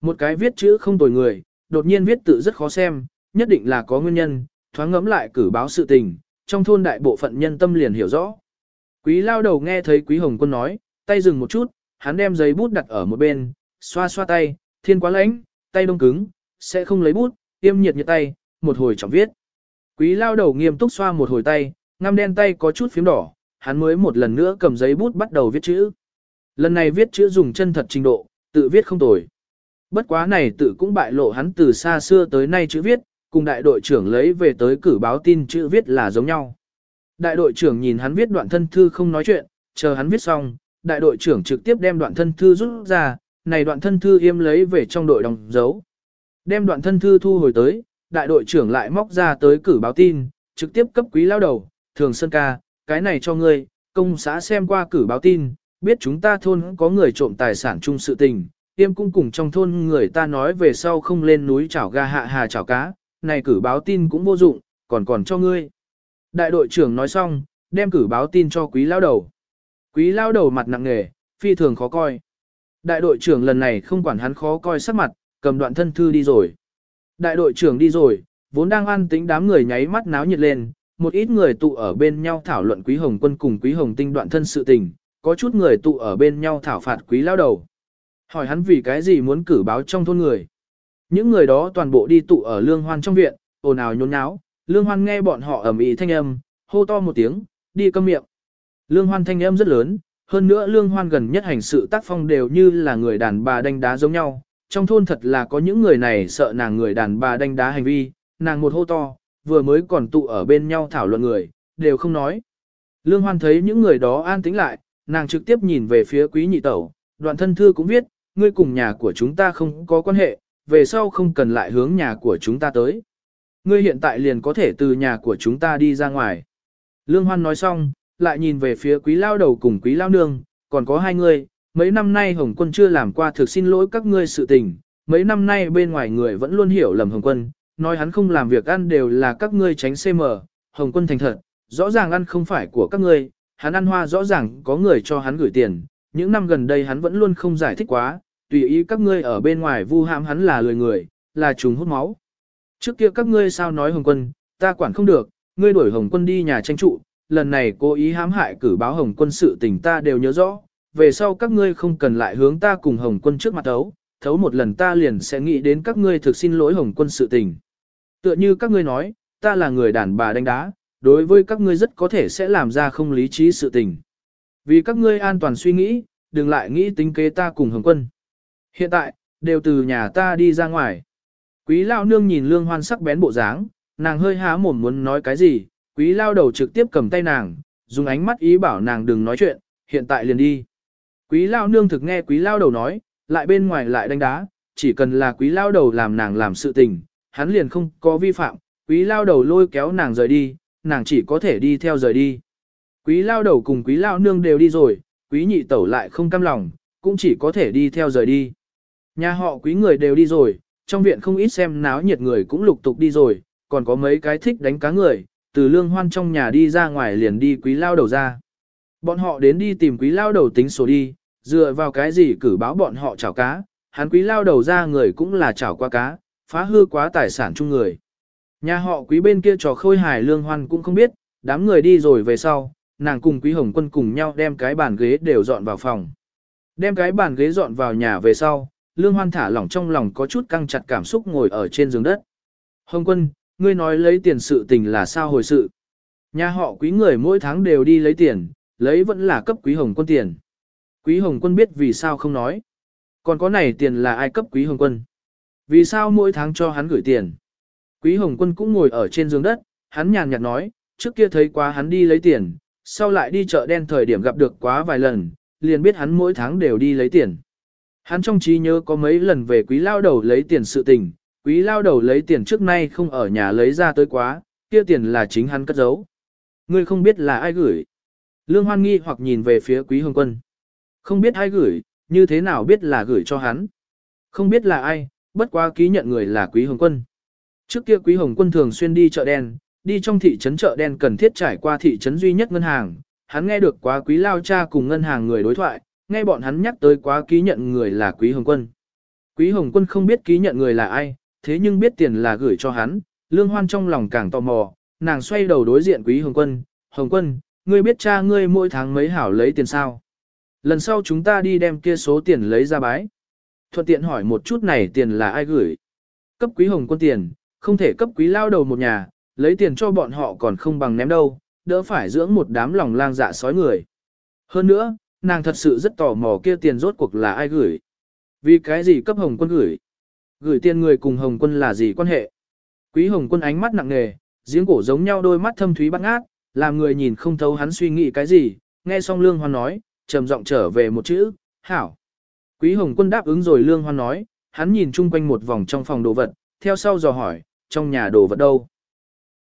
Một cái viết chữ không tồi người, đột nhiên viết tự rất khó xem, nhất định là có nguyên nhân, thoáng ngẫm lại cử báo sự tình, trong thôn đại bộ phận nhân tâm liền hiểu rõ. Quý lao đầu nghe thấy quý hồng quân nói, tay dừng một chút, hắn đem giấy bút đặt ở một bên, xoa xoa tay, thiên quá lãnh, tay đông cứng, sẽ không lấy bút, tiêm nhiệt nhiệt tay, một hồi trọng viết. Quý lao đầu nghiêm túc xoa một hồi tay, ngăm đen tay có chút phím đỏ, hắn mới một lần nữa cầm giấy bút bắt đầu viết chữ. Lần này viết chữ dùng chân thật trình độ, tự viết không tồi. Bất quá này tự cũng bại lộ hắn từ xa xưa tới nay chữ viết, cùng đại đội trưởng lấy về tới cử báo tin chữ viết là giống nhau. Đại đội trưởng nhìn hắn viết đoạn thân thư không nói chuyện, chờ hắn viết xong, đại đội trưởng trực tiếp đem đoạn thân thư rút ra, này đoạn thân thư yêm lấy về trong đội đồng dấu. Đem đoạn thân thư thu hồi tới, đại đội trưởng lại móc ra tới cử báo tin, trực tiếp cấp quý lao đầu, thường sơn ca, cái này cho ngươi, công xã xem qua cử báo tin, biết chúng ta thôn có người trộm tài sản chung sự tình, yêm cũng cùng trong thôn người ta nói về sau không lên núi chảo ga hạ hà chảo cá, này cử báo tin cũng vô dụng, còn còn cho ngươi. Đại đội trưởng nói xong, đem cử báo tin cho quý lao đầu. Quý lao đầu mặt nặng nề, phi thường khó coi. Đại đội trưởng lần này không quản hắn khó coi sắc mặt, cầm đoạn thân thư đi rồi. Đại đội trưởng đi rồi, vốn đang ăn tĩnh đám người nháy mắt náo nhiệt lên, một ít người tụ ở bên nhau thảo luận quý hồng quân cùng quý hồng tinh đoạn thân sự tình, có chút người tụ ở bên nhau thảo phạt quý lao đầu. Hỏi hắn vì cái gì muốn cử báo trong thôn người. Những người đó toàn bộ đi tụ ở lương hoan trong viện, ồn ào nhốn nháo, lương hoan nghe bọn họ ầm ĩ thanh âm, hô to một tiếng, đi câm miệng. Lương hoan thanh âm rất lớn, hơn nữa lương hoan gần nhất hành sự tác phong đều như là người đàn bà đánh đá giống nhau. Trong thôn thật là có những người này sợ nàng người đàn bà đánh đá hành vi, nàng một hô to, vừa mới còn tụ ở bên nhau thảo luận người, đều không nói. Lương Hoan thấy những người đó an tĩnh lại, nàng trực tiếp nhìn về phía quý nhị tẩu, đoạn thân thư cũng viết, ngươi cùng nhà của chúng ta không có quan hệ, về sau không cần lại hướng nhà của chúng ta tới. Ngươi hiện tại liền có thể từ nhà của chúng ta đi ra ngoài. Lương Hoan nói xong, lại nhìn về phía quý lao đầu cùng quý lao nương, còn có hai người, mấy năm nay Hồng Quân chưa làm qua thực xin lỗi các ngươi sự tình, mấy năm nay bên ngoài người vẫn luôn hiểu lầm Hồng Quân, nói hắn không làm việc ăn đều là các ngươi tránh CM, Hồng Quân thành thật, rõ ràng ăn không phải của các ngươi, hắn ăn hoa rõ ràng có người cho hắn gửi tiền, những năm gần đây hắn vẫn luôn không giải thích quá, tùy ý các ngươi ở bên ngoài vu hãm hắn là lười người, là trùng hút máu. Trước kia các ngươi sao nói Hồng Quân, ta quản không được, ngươi đuổi Hồng Quân đi nhà tranh trụ, lần này cố ý hãm hại cử báo Hồng Quân sự tình ta đều nhớ rõ, về sau các ngươi không cần lại hướng ta cùng Hồng Quân trước mặt thấu, thấu một lần ta liền sẽ nghĩ đến các ngươi thực xin lỗi Hồng Quân sự tình. Tựa như các ngươi nói, ta là người đàn bà đánh đá, đối với các ngươi rất có thể sẽ làm ra không lý trí sự tình. Vì các ngươi an toàn suy nghĩ, đừng lại nghĩ tính kế ta cùng Hồng Quân. Hiện tại, đều từ nhà ta đi ra ngoài. Quý lao nương nhìn lương hoan sắc bén bộ dáng, nàng hơi há mồm muốn nói cái gì, quý lao đầu trực tiếp cầm tay nàng, dùng ánh mắt ý bảo nàng đừng nói chuyện, hiện tại liền đi. Quý lao nương thực nghe quý lao đầu nói, lại bên ngoài lại đánh đá, chỉ cần là quý lao đầu làm nàng làm sự tình, hắn liền không có vi phạm, quý lao đầu lôi kéo nàng rời đi, nàng chỉ có thể đi theo rời đi. Quý lao đầu cùng quý lao nương đều đi rồi, quý nhị tẩu lại không cam lòng, cũng chỉ có thể đi theo rời đi. Nhà họ quý người đều đi rồi, trong viện không ít xem náo nhiệt người cũng lục tục đi rồi, còn có mấy cái thích đánh cá người, từ lương hoan trong nhà đi ra ngoài liền đi quý lao đầu ra. Bọn họ đến đi tìm quý lao đầu tính số đi, dựa vào cái gì cử báo bọn họ chảo cá, hắn quý lao đầu ra người cũng là chảo qua cá, phá hư quá tài sản chung người. Nhà họ quý bên kia trò khôi hài lương hoan cũng không biết, đám người đi rồi về sau, nàng cùng quý hồng quân cùng nhau đem cái bàn ghế đều dọn vào phòng. Đem cái bàn ghế dọn vào nhà về sau, lương hoan thả lỏng trong lòng có chút căng chặt cảm xúc ngồi ở trên giường đất. Hồng quân, ngươi nói lấy tiền sự tình là sao hồi sự. Nhà họ quý người mỗi tháng đều đi lấy tiền, lấy vẫn là cấp quý hồng quân tiền. Quý hồng quân biết vì sao không nói. Còn có này tiền là ai cấp quý hồng quân. Vì sao mỗi tháng cho hắn gửi tiền. Quý hồng quân cũng ngồi ở trên giường đất, hắn nhàn nhạt nói, trước kia thấy quá hắn đi lấy tiền, sau lại đi chợ đen thời điểm gặp được quá vài lần, liền biết hắn mỗi tháng đều đi lấy tiền. Hắn trong trí nhớ có mấy lần về quý lao đầu lấy tiền sự tình, quý lao đầu lấy tiền trước nay không ở nhà lấy ra tới quá, kia tiền là chính hắn cất giấu. Ngươi không biết là ai gửi. Lương Hoan nghi hoặc nhìn về phía quý Hương quân. Không biết ai gửi, như thế nào biết là gửi cho hắn. Không biết là ai, bất quá ký nhận người là quý hồng quân. Trước kia quý hồng quân thường xuyên đi chợ đen, đi trong thị trấn chợ đen cần thiết trải qua thị trấn duy nhất ngân hàng. Hắn nghe được quá quý lao cha cùng ngân hàng người đối thoại, nghe bọn hắn nhắc tới quá ký nhận người là quý hồng quân. Quý hồng quân không biết ký nhận người là ai, thế nhưng biết tiền là gửi cho hắn, lương hoan trong lòng càng tò mò, nàng xoay đầu đối diện quý hồng quân, hồng quân, ngươi biết cha ngươi mỗi tháng mấy hảo lấy tiền sao? Lần sau chúng ta đi đem kia số tiền lấy ra bái. Thuận tiện hỏi một chút này tiền là ai gửi? Cấp quý hồng quân tiền, không thể cấp quý lao đầu một nhà, lấy tiền cho bọn họ còn không bằng ném đâu, đỡ phải dưỡng một đám lòng lang dạ sói người. Hơn nữa, nàng thật sự rất tò mò kia tiền rốt cuộc là ai gửi. Vì cái gì cấp hồng quân gửi? Gửi tiền người cùng hồng quân là gì quan hệ? Quý hồng quân ánh mắt nặng nề, giếng cổ giống nhau đôi mắt thâm thúy bắt ngát, làm người nhìn không thấu hắn suy nghĩ cái gì, nghe xong lương hoan nói, trầm giọng trở về một chữ, hảo. Quý hồng quân đáp ứng rồi lương hoan nói, hắn nhìn chung quanh một vòng trong phòng đồ vật, theo sau dò hỏi, trong nhà đồ vật đâu?